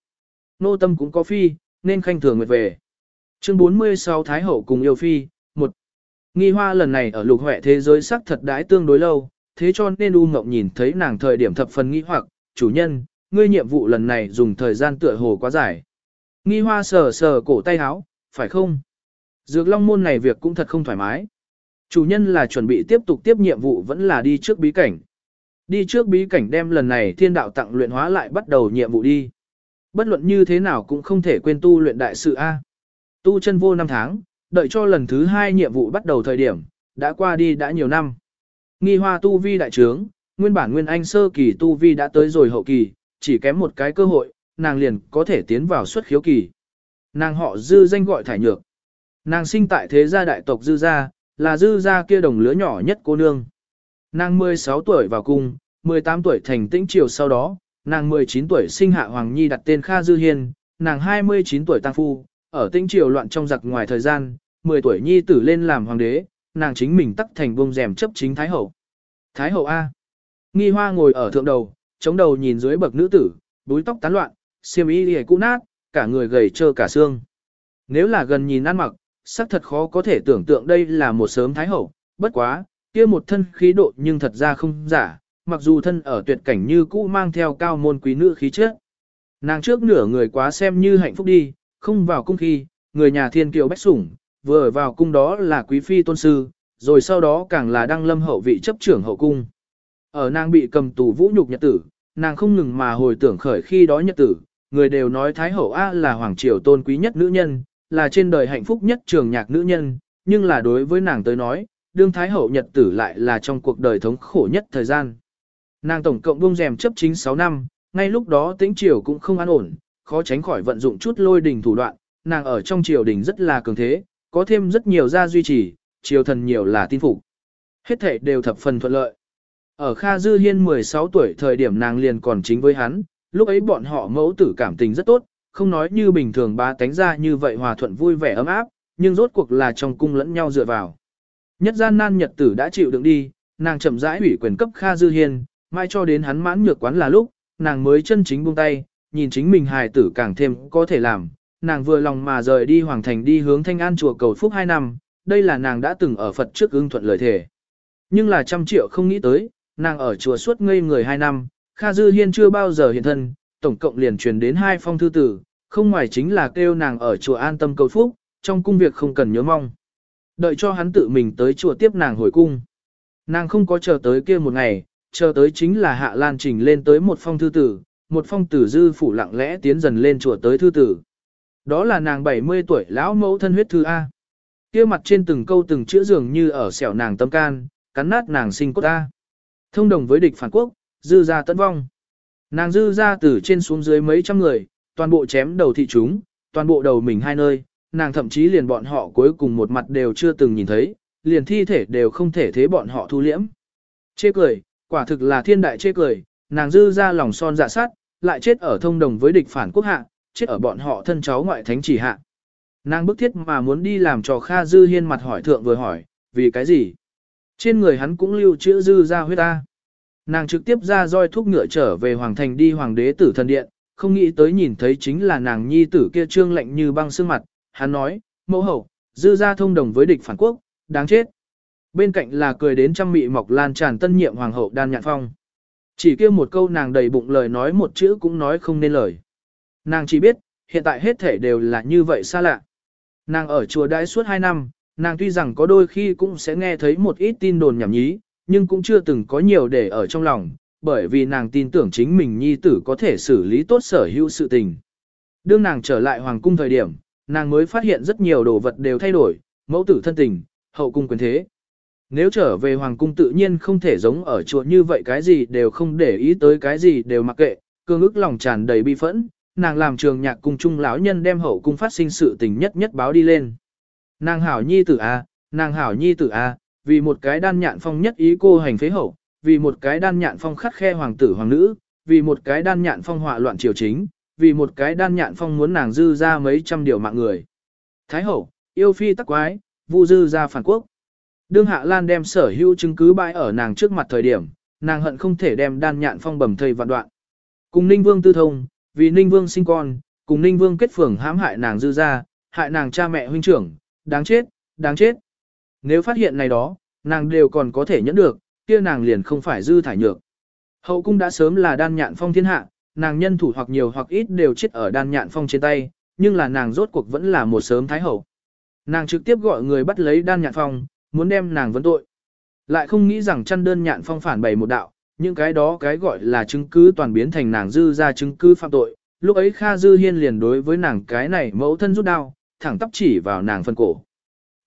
Nô tâm cũng có phi, nên khanh thường nguyệt về. Chương 46 Thái Hậu cùng yêu phi, một Nghi hoa lần này ở lục huệ thế giới sắc thật đãi tương đối lâu, thế cho nên U Ngọc nhìn thấy nàng thời điểm thập phần nghi hoặc, chủ nhân, ngươi nhiệm vụ lần này dùng thời gian tựa hồ quá dài. Nghi hoa sờ sờ cổ tay áo, phải không? Dược long môn này việc cũng thật không thoải mái. Chủ nhân là chuẩn bị tiếp tục tiếp nhiệm vụ vẫn là đi trước bí cảnh. Đi trước bí cảnh đem lần này thiên đạo tặng luyện hóa lại bắt đầu nhiệm vụ đi. Bất luận như thế nào cũng không thể quên tu luyện đại sự A. Tu chân vô năm tháng, đợi cho lần thứ hai nhiệm vụ bắt đầu thời điểm, đã qua đi đã nhiều năm. Nghi hoa tu vi đại trướng, nguyên bản nguyên anh sơ kỳ tu vi đã tới rồi hậu kỳ, chỉ kém một cái cơ hội, nàng liền có thể tiến vào xuất khiếu kỳ. Nàng họ dư danh gọi thải nhược. Nàng sinh tại thế gia đại tộc dư gia, là dư gia kia đồng lứa nhỏ nhất cô nương. Nàng 16 tuổi vào cung, 18 tuổi thành tĩnh triều sau đó, nàng 19 tuổi sinh hạ Hoàng Nhi đặt tên Kha Dư Hiên, nàng 29 tuổi tăng phu, ở tĩnh triều loạn trong giặc ngoài thời gian, 10 tuổi Nhi tử lên làm hoàng đế, nàng chính mình tắc thành bông rèm chấp chính Thái Hậu. Thái Hậu A. Nghi hoa ngồi ở thượng đầu, chống đầu nhìn dưới bậc nữ tử, búi tóc tán loạn, xiêm y lìa cũ nát, cả người gầy trơ cả xương. Nếu là gần nhìn ăn mặc, sắc thật khó có thể tưởng tượng đây là một sớm Thái Hậu, bất quá, kia một thân khí độ nhưng thật ra không giả, mặc dù thân ở tuyệt cảnh như cũ mang theo cao môn quý nữ khí chất. Nàng trước nửa người quá xem như hạnh phúc đi, không vào cung khi, người nhà thiên kiều bách sủng, vừa vào cung đó là quý phi tôn sư, rồi sau đó càng là đăng lâm hậu vị chấp trưởng hậu cung. Ở nàng bị cầm tù vũ nhục nhật tử, nàng không ngừng mà hồi tưởng khởi khi đó nhật tử, người đều nói Thái Hậu A là hoàng triều tôn quý nhất nữ nhân, là trên đời hạnh phúc nhất trường nhạc nữ nhân, nhưng là đối với nàng tới nói, đương Thái Hậu nhật tử lại là trong cuộc đời thống khổ nhất thời gian. Nàng tổng cộng buông rèm chấp chính 6 năm, ngay lúc đó tĩnh triều cũng không an ổn, khó tránh khỏi vận dụng chút lôi đình thủ đoạn, nàng ở trong triều đình rất là cường thế, có thêm rất nhiều gia duy trì, triều thần nhiều là tin phục. Hết thể đều thập phần thuận lợi. Ở Kha Dư Hiên 16 tuổi thời điểm nàng liền còn chính với hắn, lúc ấy bọn họ mẫu tử cảm tình rất tốt, không nói như bình thường ba tánh ra như vậy hòa thuận vui vẻ ấm áp, nhưng rốt cuộc là trong cung lẫn nhau dựa vào. Nhất gian nan nhật tử đã chịu đựng đi, nàng chậm rãi ủy quyền cấp Kha Dư Hiên, mai cho đến hắn mãn nhược quán là lúc, nàng mới chân chính buông tay, nhìn chính mình hài tử càng thêm có thể làm, nàng vừa lòng mà rời đi hoàng thành đi hướng thanh an chùa cầu phúc 2 năm, đây là nàng đã từng ở Phật trước ưng thuận lời thề. Nhưng là trăm triệu không nghĩ tới, nàng ở chùa suốt ngây người 2 năm, Kha Dư Hiên chưa bao giờ hiện thân, tổng cộng liền truyền đến hai phong thư tử, không ngoài chính là kêu nàng ở chùa an tâm cầu phúc, trong cung việc không cần nhớ mong. Đợi cho hắn tự mình tới chùa tiếp nàng hồi cung. Nàng không có chờ tới kia một ngày, chờ tới chính là Hạ Lan Trình lên tới một phong thư tử, một phong tử dư phủ lặng lẽ tiến dần lên chùa tới thư tử. Đó là nàng 70 tuổi lão mẫu thân huyết thư A. Kia mặt trên từng câu từng chữ dường như ở xẻo nàng tâm can, cắn nát nàng sinh cốt A. Thông đồng với địch phản quốc, dư ra tận vong. Nàng dư ra từ trên xuống dưới mấy trăm người, toàn bộ chém đầu thị chúng, toàn bộ đầu mình hai nơi, nàng thậm chí liền bọn họ cuối cùng một mặt đều chưa từng nhìn thấy, liền thi thể đều không thể thế bọn họ thu liễm. Chê cười, quả thực là thiên đại chê cười, nàng dư ra lòng son dạ sát, lại chết ở thông đồng với địch phản quốc hạ, chết ở bọn họ thân cháu ngoại thánh chỉ hạ. Nàng bức thiết mà muốn đi làm trò Kha Dư Hiên mặt hỏi thượng vừa hỏi, vì cái gì? Trên người hắn cũng lưu trữ dư ra huyết ta. Nàng trực tiếp ra roi thuốc ngựa trở về hoàng thành đi hoàng đế tử thần điện, không nghĩ tới nhìn thấy chính là nàng nhi tử kia trương lạnh như băng xương mặt, hắn nói, mẫu hậu, dư ra thông đồng với địch phản quốc, đáng chết. Bên cạnh là cười đến trăm mị mọc lan tràn tân nhiệm hoàng hậu đan nhạn phong. Chỉ kêu một câu nàng đầy bụng lời nói một chữ cũng nói không nên lời. Nàng chỉ biết, hiện tại hết thể đều là như vậy xa lạ. Nàng ở chùa đãi suốt 2 năm, nàng tuy rằng có đôi khi cũng sẽ nghe thấy một ít tin đồn nhảm nhí, nhưng cũng chưa từng có nhiều để ở trong lòng, bởi vì nàng tin tưởng chính mình nhi tử có thể xử lý tốt sở hữu sự tình. Đương nàng trở lại hoàng cung thời điểm, nàng mới phát hiện rất nhiều đồ vật đều thay đổi, mẫu tử thân tình, hậu cung quyền thế. Nếu trở về hoàng cung tự nhiên không thể giống ở chùa như vậy cái gì đều không để ý tới cái gì đều mặc kệ, cương ức lòng tràn đầy bi phẫn, nàng làm trường nhạc cung trung lão nhân đem hậu cung phát sinh sự tình nhất nhất báo đi lên. Nàng hảo nhi tử a, nàng hảo nhi tử a, vì một cái đan nhạn phong nhất ý cô hành phế hậu, vì một cái đan nhạn phong khắt khe hoàng tử hoàng nữ, vì một cái đan nhạn phong họa loạn triều chính, vì một cái đan nhạn phong muốn nàng dư ra mấy trăm điều mạng người. Thái hậu, yêu phi tắc quái, vu dư ra phản quốc. Đương Hạ Lan đem sở hữu chứng cứ bãi ở nàng trước mặt thời điểm, nàng hận không thể đem đan nhạn phong bầm thây vạn đoạn. Cùng Ninh Vương tư thông, vì Ninh Vương sinh con, cùng Ninh Vương kết phường hãm hại nàng dư ra, hại nàng cha mẹ huynh trưởng, đáng chết, đáng chết. Nếu phát hiện này đó, nàng đều còn có thể nhẫn được, kia nàng liền không phải dư thải nhược. Hậu cung đã sớm là đan nhạn phong thiên hạ, nàng nhân thủ hoặc nhiều hoặc ít đều chết ở đan nhạn phong trên tay, nhưng là nàng rốt cuộc vẫn là một sớm thái hậu. Nàng trực tiếp gọi người bắt lấy đan nhạn phong, muốn đem nàng vấn tội. Lại không nghĩ rằng chăn đơn nhạn phong phản bày một đạo, những cái đó cái gọi là chứng cứ toàn biến thành nàng dư ra chứng cứ phạm tội. Lúc ấy Kha Dư Hiên liền đối với nàng cái này mẫu thân rút đao, thẳng tắp chỉ vào nàng phân cổ.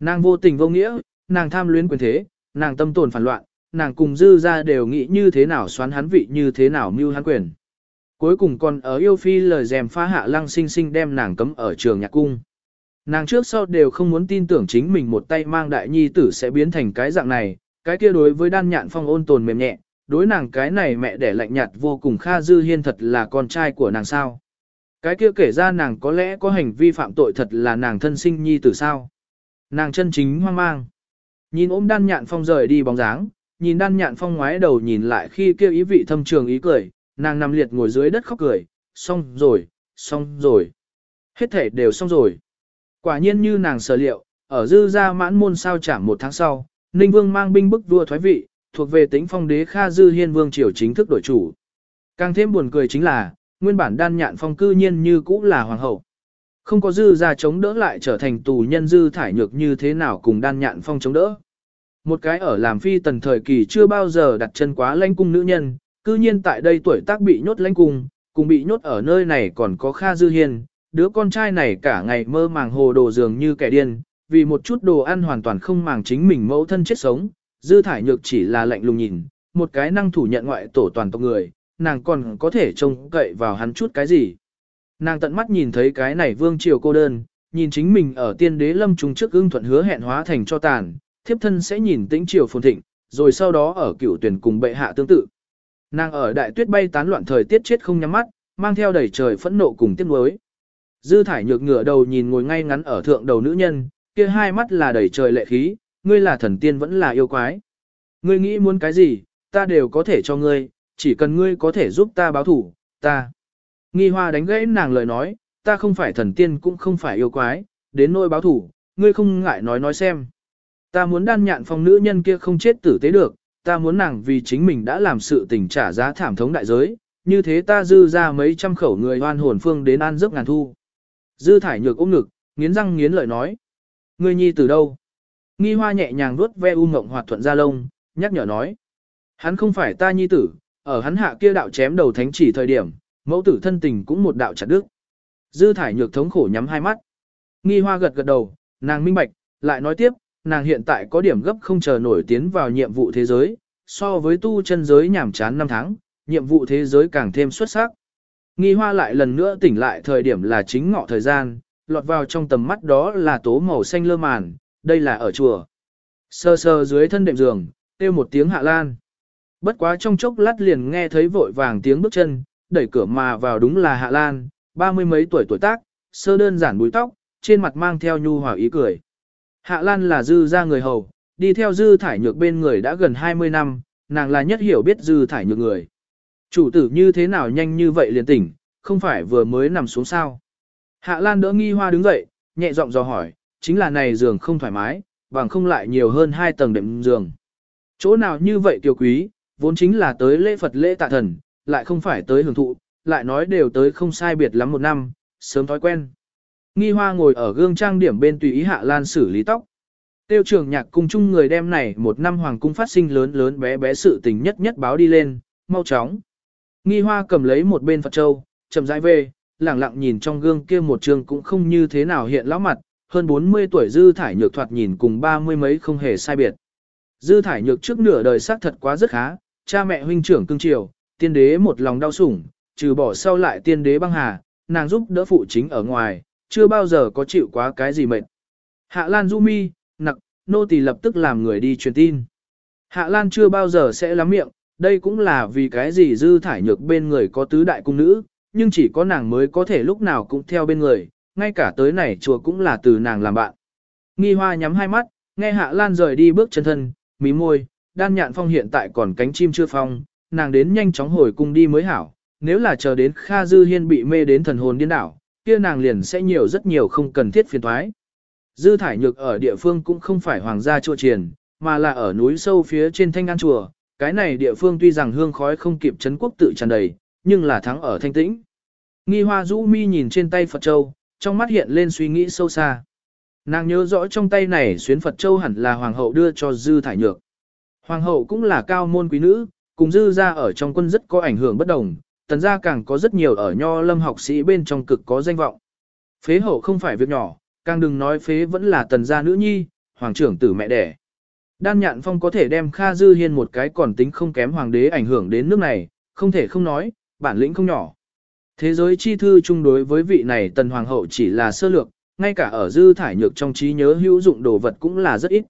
Nàng vô tình vô nghĩa, nàng tham luyến quyền thế, nàng tâm tồn phản loạn, nàng cùng dư ra đều nghĩ như thế nào xoán hắn vị như thế nào mưu hắn quyền. Cuối cùng còn ở yêu phi lời dèm pha hạ lăng sinh sinh đem nàng cấm ở trường nhạc cung. Nàng trước sau đều không muốn tin tưởng chính mình một tay mang đại nhi tử sẽ biến thành cái dạng này, cái kia đối với đan nhạn phong ôn tồn mềm nhẹ, đối nàng cái này mẹ đẻ lạnh nhạt vô cùng Kha Dư Hiên thật là con trai của nàng sao. Cái kia kể ra nàng có lẽ có hành vi phạm tội thật là nàng thân sinh nhi tử sao. Nàng chân chính hoang mang. Nhìn ôm đan nhạn phong rời đi bóng dáng, nhìn đan nhạn phong ngoái đầu nhìn lại khi kêu ý vị thâm trường ý cười, nàng nằm liệt ngồi dưới đất khóc cười, xong rồi, xong rồi. Hết thể đều xong rồi. Quả nhiên như nàng sở liệu, ở dư gia mãn môn sao chảm một tháng sau, Ninh Vương mang binh bức vua thoái vị, thuộc về tính phong đế Kha Dư Hiên Vương triều chính thức đổi chủ. Càng thêm buồn cười chính là, nguyên bản đan nhạn phong cư nhiên như cũ là hoàng hậu. Không có dư gia chống đỡ lại trở thành tù nhân dư thải nhược như thế nào cùng đan nhạn phong chống đỡ. Một cái ở làm phi tần thời kỳ chưa bao giờ đặt chân quá lãnh cung nữ nhân, cư nhiên tại đây tuổi tác bị nhốt lãnh cung, cùng bị nhốt ở nơi này còn có Kha Dư Hiên, đứa con trai này cả ngày mơ màng hồ đồ dường như kẻ điên, vì một chút đồ ăn hoàn toàn không màng chính mình mẫu thân chết sống, dư thải nhược chỉ là lạnh lùng nhìn, một cái năng thủ nhận ngoại tổ toàn tộc người, nàng còn có thể trông cậy vào hắn chút cái gì. Nàng tận mắt nhìn thấy cái này vương triều cô đơn, nhìn chính mình ở tiên đế lâm trung trước ưng thuận hứa hẹn hóa thành cho tàn, thiếp thân sẽ nhìn tĩnh triều phồn thịnh, rồi sau đó ở cựu tuyển cùng bệ hạ tương tự. Nàng ở đại tuyết bay tán loạn thời tiết chết không nhắm mắt, mang theo đầy trời phẫn nộ cùng tiếc nuối. Dư thải nhược ngửa đầu nhìn ngồi ngay ngắn ở thượng đầu nữ nhân, kia hai mắt là đầy trời lệ khí, ngươi là thần tiên vẫn là yêu quái. Ngươi nghĩ muốn cái gì, ta đều có thể cho ngươi, chỉ cần ngươi có thể giúp ta báo thủ, ta. Nghi hoa đánh gãy nàng lời nói, ta không phải thần tiên cũng không phải yêu quái, đến nỗi báo thủ, ngươi không ngại nói nói xem. Ta muốn đan nhạn phong nữ nhân kia không chết tử tế được, ta muốn nàng vì chính mình đã làm sự tình trả giá thảm thống đại giới, như thế ta dư ra mấy trăm khẩu người hoan hồn phương đến an giấc ngàn thu. Dư thải nhược ôm ngực, nghiến răng nghiến lợi nói. Ngươi nhi từ đâu? Nghi hoa nhẹ nhàng vuốt ve u mộng hoạt thuận ra lông, nhắc nhở nói. Hắn không phải ta nhi tử, ở hắn hạ kia đạo chém đầu thánh chỉ thời điểm, mẫu tử thân tình cũng một đạo chặt đức. Dư thải nhược thống khổ nhắm hai mắt. Nghi hoa gật gật đầu, nàng minh bạch, lại nói tiếp, nàng hiện tại có điểm gấp không chờ nổi tiến vào nhiệm vụ thế giới, so với tu chân giới nhảm chán năm tháng, nhiệm vụ thế giới càng thêm xuất sắc. Nghi hoa lại lần nữa tỉnh lại thời điểm là chính ngọ thời gian, lọt vào trong tầm mắt đó là tố màu xanh lơ màn, đây là ở chùa. Sơ sơ dưới thân đệm giường, kêu một tiếng hạ lan. Bất quá trong chốc lát liền nghe thấy vội vàng tiếng bước chân, đẩy cửa mà vào đúng là hạ lan, ba mươi mấy tuổi tuổi tác, sơ đơn giản búi tóc, trên mặt mang theo nhu hòa ý cười. Hạ lan là dư ra người hầu, đi theo dư thải nhược bên người đã gần 20 năm, nàng là nhất hiểu biết dư thải nhược người. Chủ tử như thế nào nhanh như vậy liền tỉnh, không phải vừa mới nằm xuống sao. Hạ lan đỡ nghi hoa đứng dậy, nhẹ giọng dò hỏi, chính là này giường không thoải mái, bằng không lại nhiều hơn hai tầng đệm giường. Chỗ nào như vậy tiểu quý, vốn chính là tới lễ Phật lễ tạ thần, lại không phải tới hưởng thụ, lại nói đều tới không sai biệt lắm một năm, sớm thói quen. Nghi hoa ngồi ở gương trang điểm bên tùy ý hạ lan xử lý tóc. Tiêu trường nhạc cung chung người đem này một năm hoàng cung phát sinh lớn lớn bé bé sự tình nhất nhất báo đi lên, mau chóng. Nghi hoa cầm lấy một bên Phật Châu, chậm rãi về, lẳng lặng nhìn trong gương kia một trường cũng không như thế nào hiện lão mặt, hơn 40 tuổi dư thải nhược thoạt nhìn cùng ba mươi mấy không hề sai biệt. Dư thải nhược trước nửa đời xác thật quá rất khá, cha mẹ huynh trưởng cưng chiều, tiên đế một lòng đau sủng, trừ bỏ sau lại tiên đế băng hà, nàng giúp đỡ phụ chính ở ngoài, chưa bao giờ có chịu quá cái gì mệt. Hạ Lan du mi, nặc, nô tỳ lập tức làm người đi truyền tin. Hạ Lan chưa bao giờ sẽ lắm miệng, đây cũng là vì cái gì dư thải nhược bên người có tứ đại cung nữ, nhưng chỉ có nàng mới có thể lúc nào cũng theo bên người, ngay cả tới này chùa cũng là từ nàng làm bạn. Nghi hoa nhắm hai mắt, nghe Hạ Lan rời đi bước chân thân, mí môi, đan nhạn phong hiện tại còn cánh chim chưa phong, nàng đến nhanh chóng hồi cung đi mới hảo, nếu là chờ đến Kha Dư Hiên bị mê đến thần hồn điên đảo, kia nàng liền sẽ nhiều rất nhiều không cần thiết phiền thoái. Dư thải nhược ở địa phương cũng không phải hoàng gia chùa triền, mà là ở núi sâu phía trên thanh an chùa, cái này địa phương tuy rằng hương khói không kịp chấn quốc tự tràn đầy, nhưng là thắng ở thanh tĩnh. Nghi hoa rũ mi nhìn trên tay Phật Châu, trong mắt hiện lên suy nghĩ sâu xa. Nàng nhớ rõ trong tay này xuyến Phật Châu hẳn là hoàng hậu đưa cho dư thải nhược. Hoàng hậu cũng là cao môn quý nữ, cùng dư ra ở trong quân rất có ảnh hưởng bất đồng, tần gia càng có rất nhiều ở nho lâm học sĩ bên trong cực có danh vọng. Phế hậu không phải việc nhỏ, càng đừng nói phế vẫn là tần gia nữ nhi, hoàng trưởng tử mẹ đẻ. Đan nhạn phong có thể đem Kha Dư Hiên một cái còn tính không kém hoàng đế ảnh hưởng đến nước này, không thể không nói, bản lĩnh không nhỏ. Thế giới chi thư chung đối với vị này tần hoàng hậu chỉ là sơ lược, ngay cả ở dư thải nhược trong trí nhớ hữu dụng đồ vật cũng là rất ít.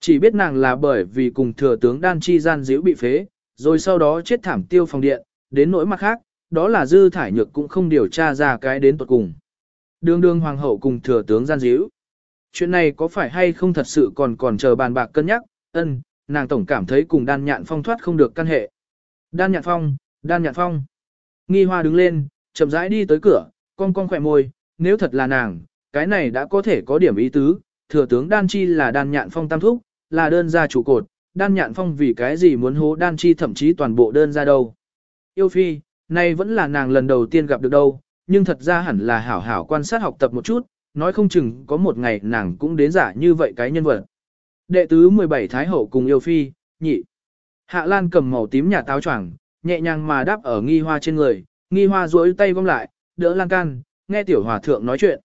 Chỉ biết nàng là bởi vì cùng thừa tướng đan chi gian díu bị phế, rồi sau đó chết thảm tiêu phòng điện, đến nỗi mặt khác, đó là dư thải nhược cũng không điều tra ra cái đến tuật cùng. Đường đường hoàng hậu cùng thừa tướng gian díu. Chuyện này có phải hay không thật sự còn còn chờ bàn bạc cân nhắc, ân, nàng tổng cảm thấy cùng đan nhạn phong thoát không được căn hệ. Đan nhạn phong, đan nhạn phong. Nghi hoa đứng lên, chậm rãi đi tới cửa, cong cong khỏe môi, nếu thật là nàng, cái này đã có thể có điểm ý tứ, thừa tướng đan chi là đan nhạn phong tam thúc, là đơn gia trụ cột, đan nhạn phong vì cái gì muốn hố đan chi thậm chí toàn bộ đơn gia đâu. Yêu phi, nay vẫn là nàng lần đầu tiên gặp được đâu, nhưng thật ra hẳn là hảo hảo quan sát học tập một chút, nói không chừng có một ngày nàng cũng đến giả như vậy cái nhân vật. Đệ tứ 17 Thái Hậu cùng yêu phi, nhị. Hạ Lan cầm màu tím nhà táo choàng, nhẹ nhàng mà đáp ở nghi hoa trên người, nghi hoa duỗi tay gom lại, đỡ lan can, nghe tiểu hòa thượng nói chuyện.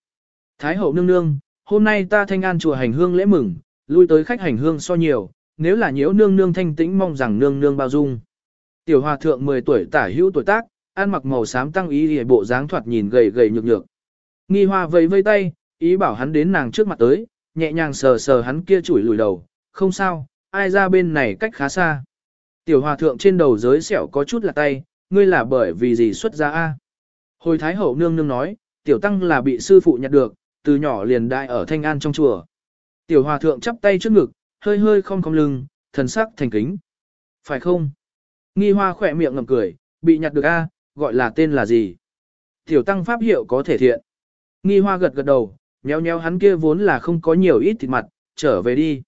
Thái Hậu nương nương, hôm nay ta thanh an chùa hành hương lễ mừng, lui tới khách hành hương so nhiều, nếu là nhiễu nương nương thanh tĩnh mong rằng nương nương bao dung. Tiểu hòa thượng 10 tuổi tả hữu tuổi tác, ăn mặc màu xám tăng ý hề bộ dáng thoạt nhìn gầy gầy nhược nhược. Nghi hoa vẫy vây tay, ý bảo hắn đến nàng trước mặt tới, nhẹ nhàng sờ sờ hắn kia chủi lùi đầu, không sao, ai ra bên này cách khá xa. Tiểu hòa thượng trên đầu giới sẹo có chút là tay, ngươi là bởi vì gì xuất ra a? Hồi thái hậu nương nương nói, tiểu tăng là bị sư phụ nhặt được, từ nhỏ liền đại ở thanh an trong chùa. Tiểu hòa thượng chắp tay trước ngực, hơi hơi không cong lưng, thần sắc thành kính. Phải không? Nghi hoa khỏe miệng ngầm cười, bị nhặt được A, gọi là tên là gì? Tiểu tăng pháp hiệu có thể thiện. Nghi hoa gật gật đầu, nhéo nhéo hắn kia vốn là không có nhiều ít thịt mặt, trở về đi.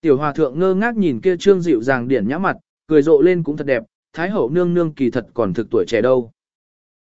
Tiểu hòa thượng ngơ ngác nhìn kia trương dịu dàng điển nhã mặt, cười rộ lên cũng thật đẹp, thái hậu nương nương kỳ thật còn thực tuổi trẻ đâu.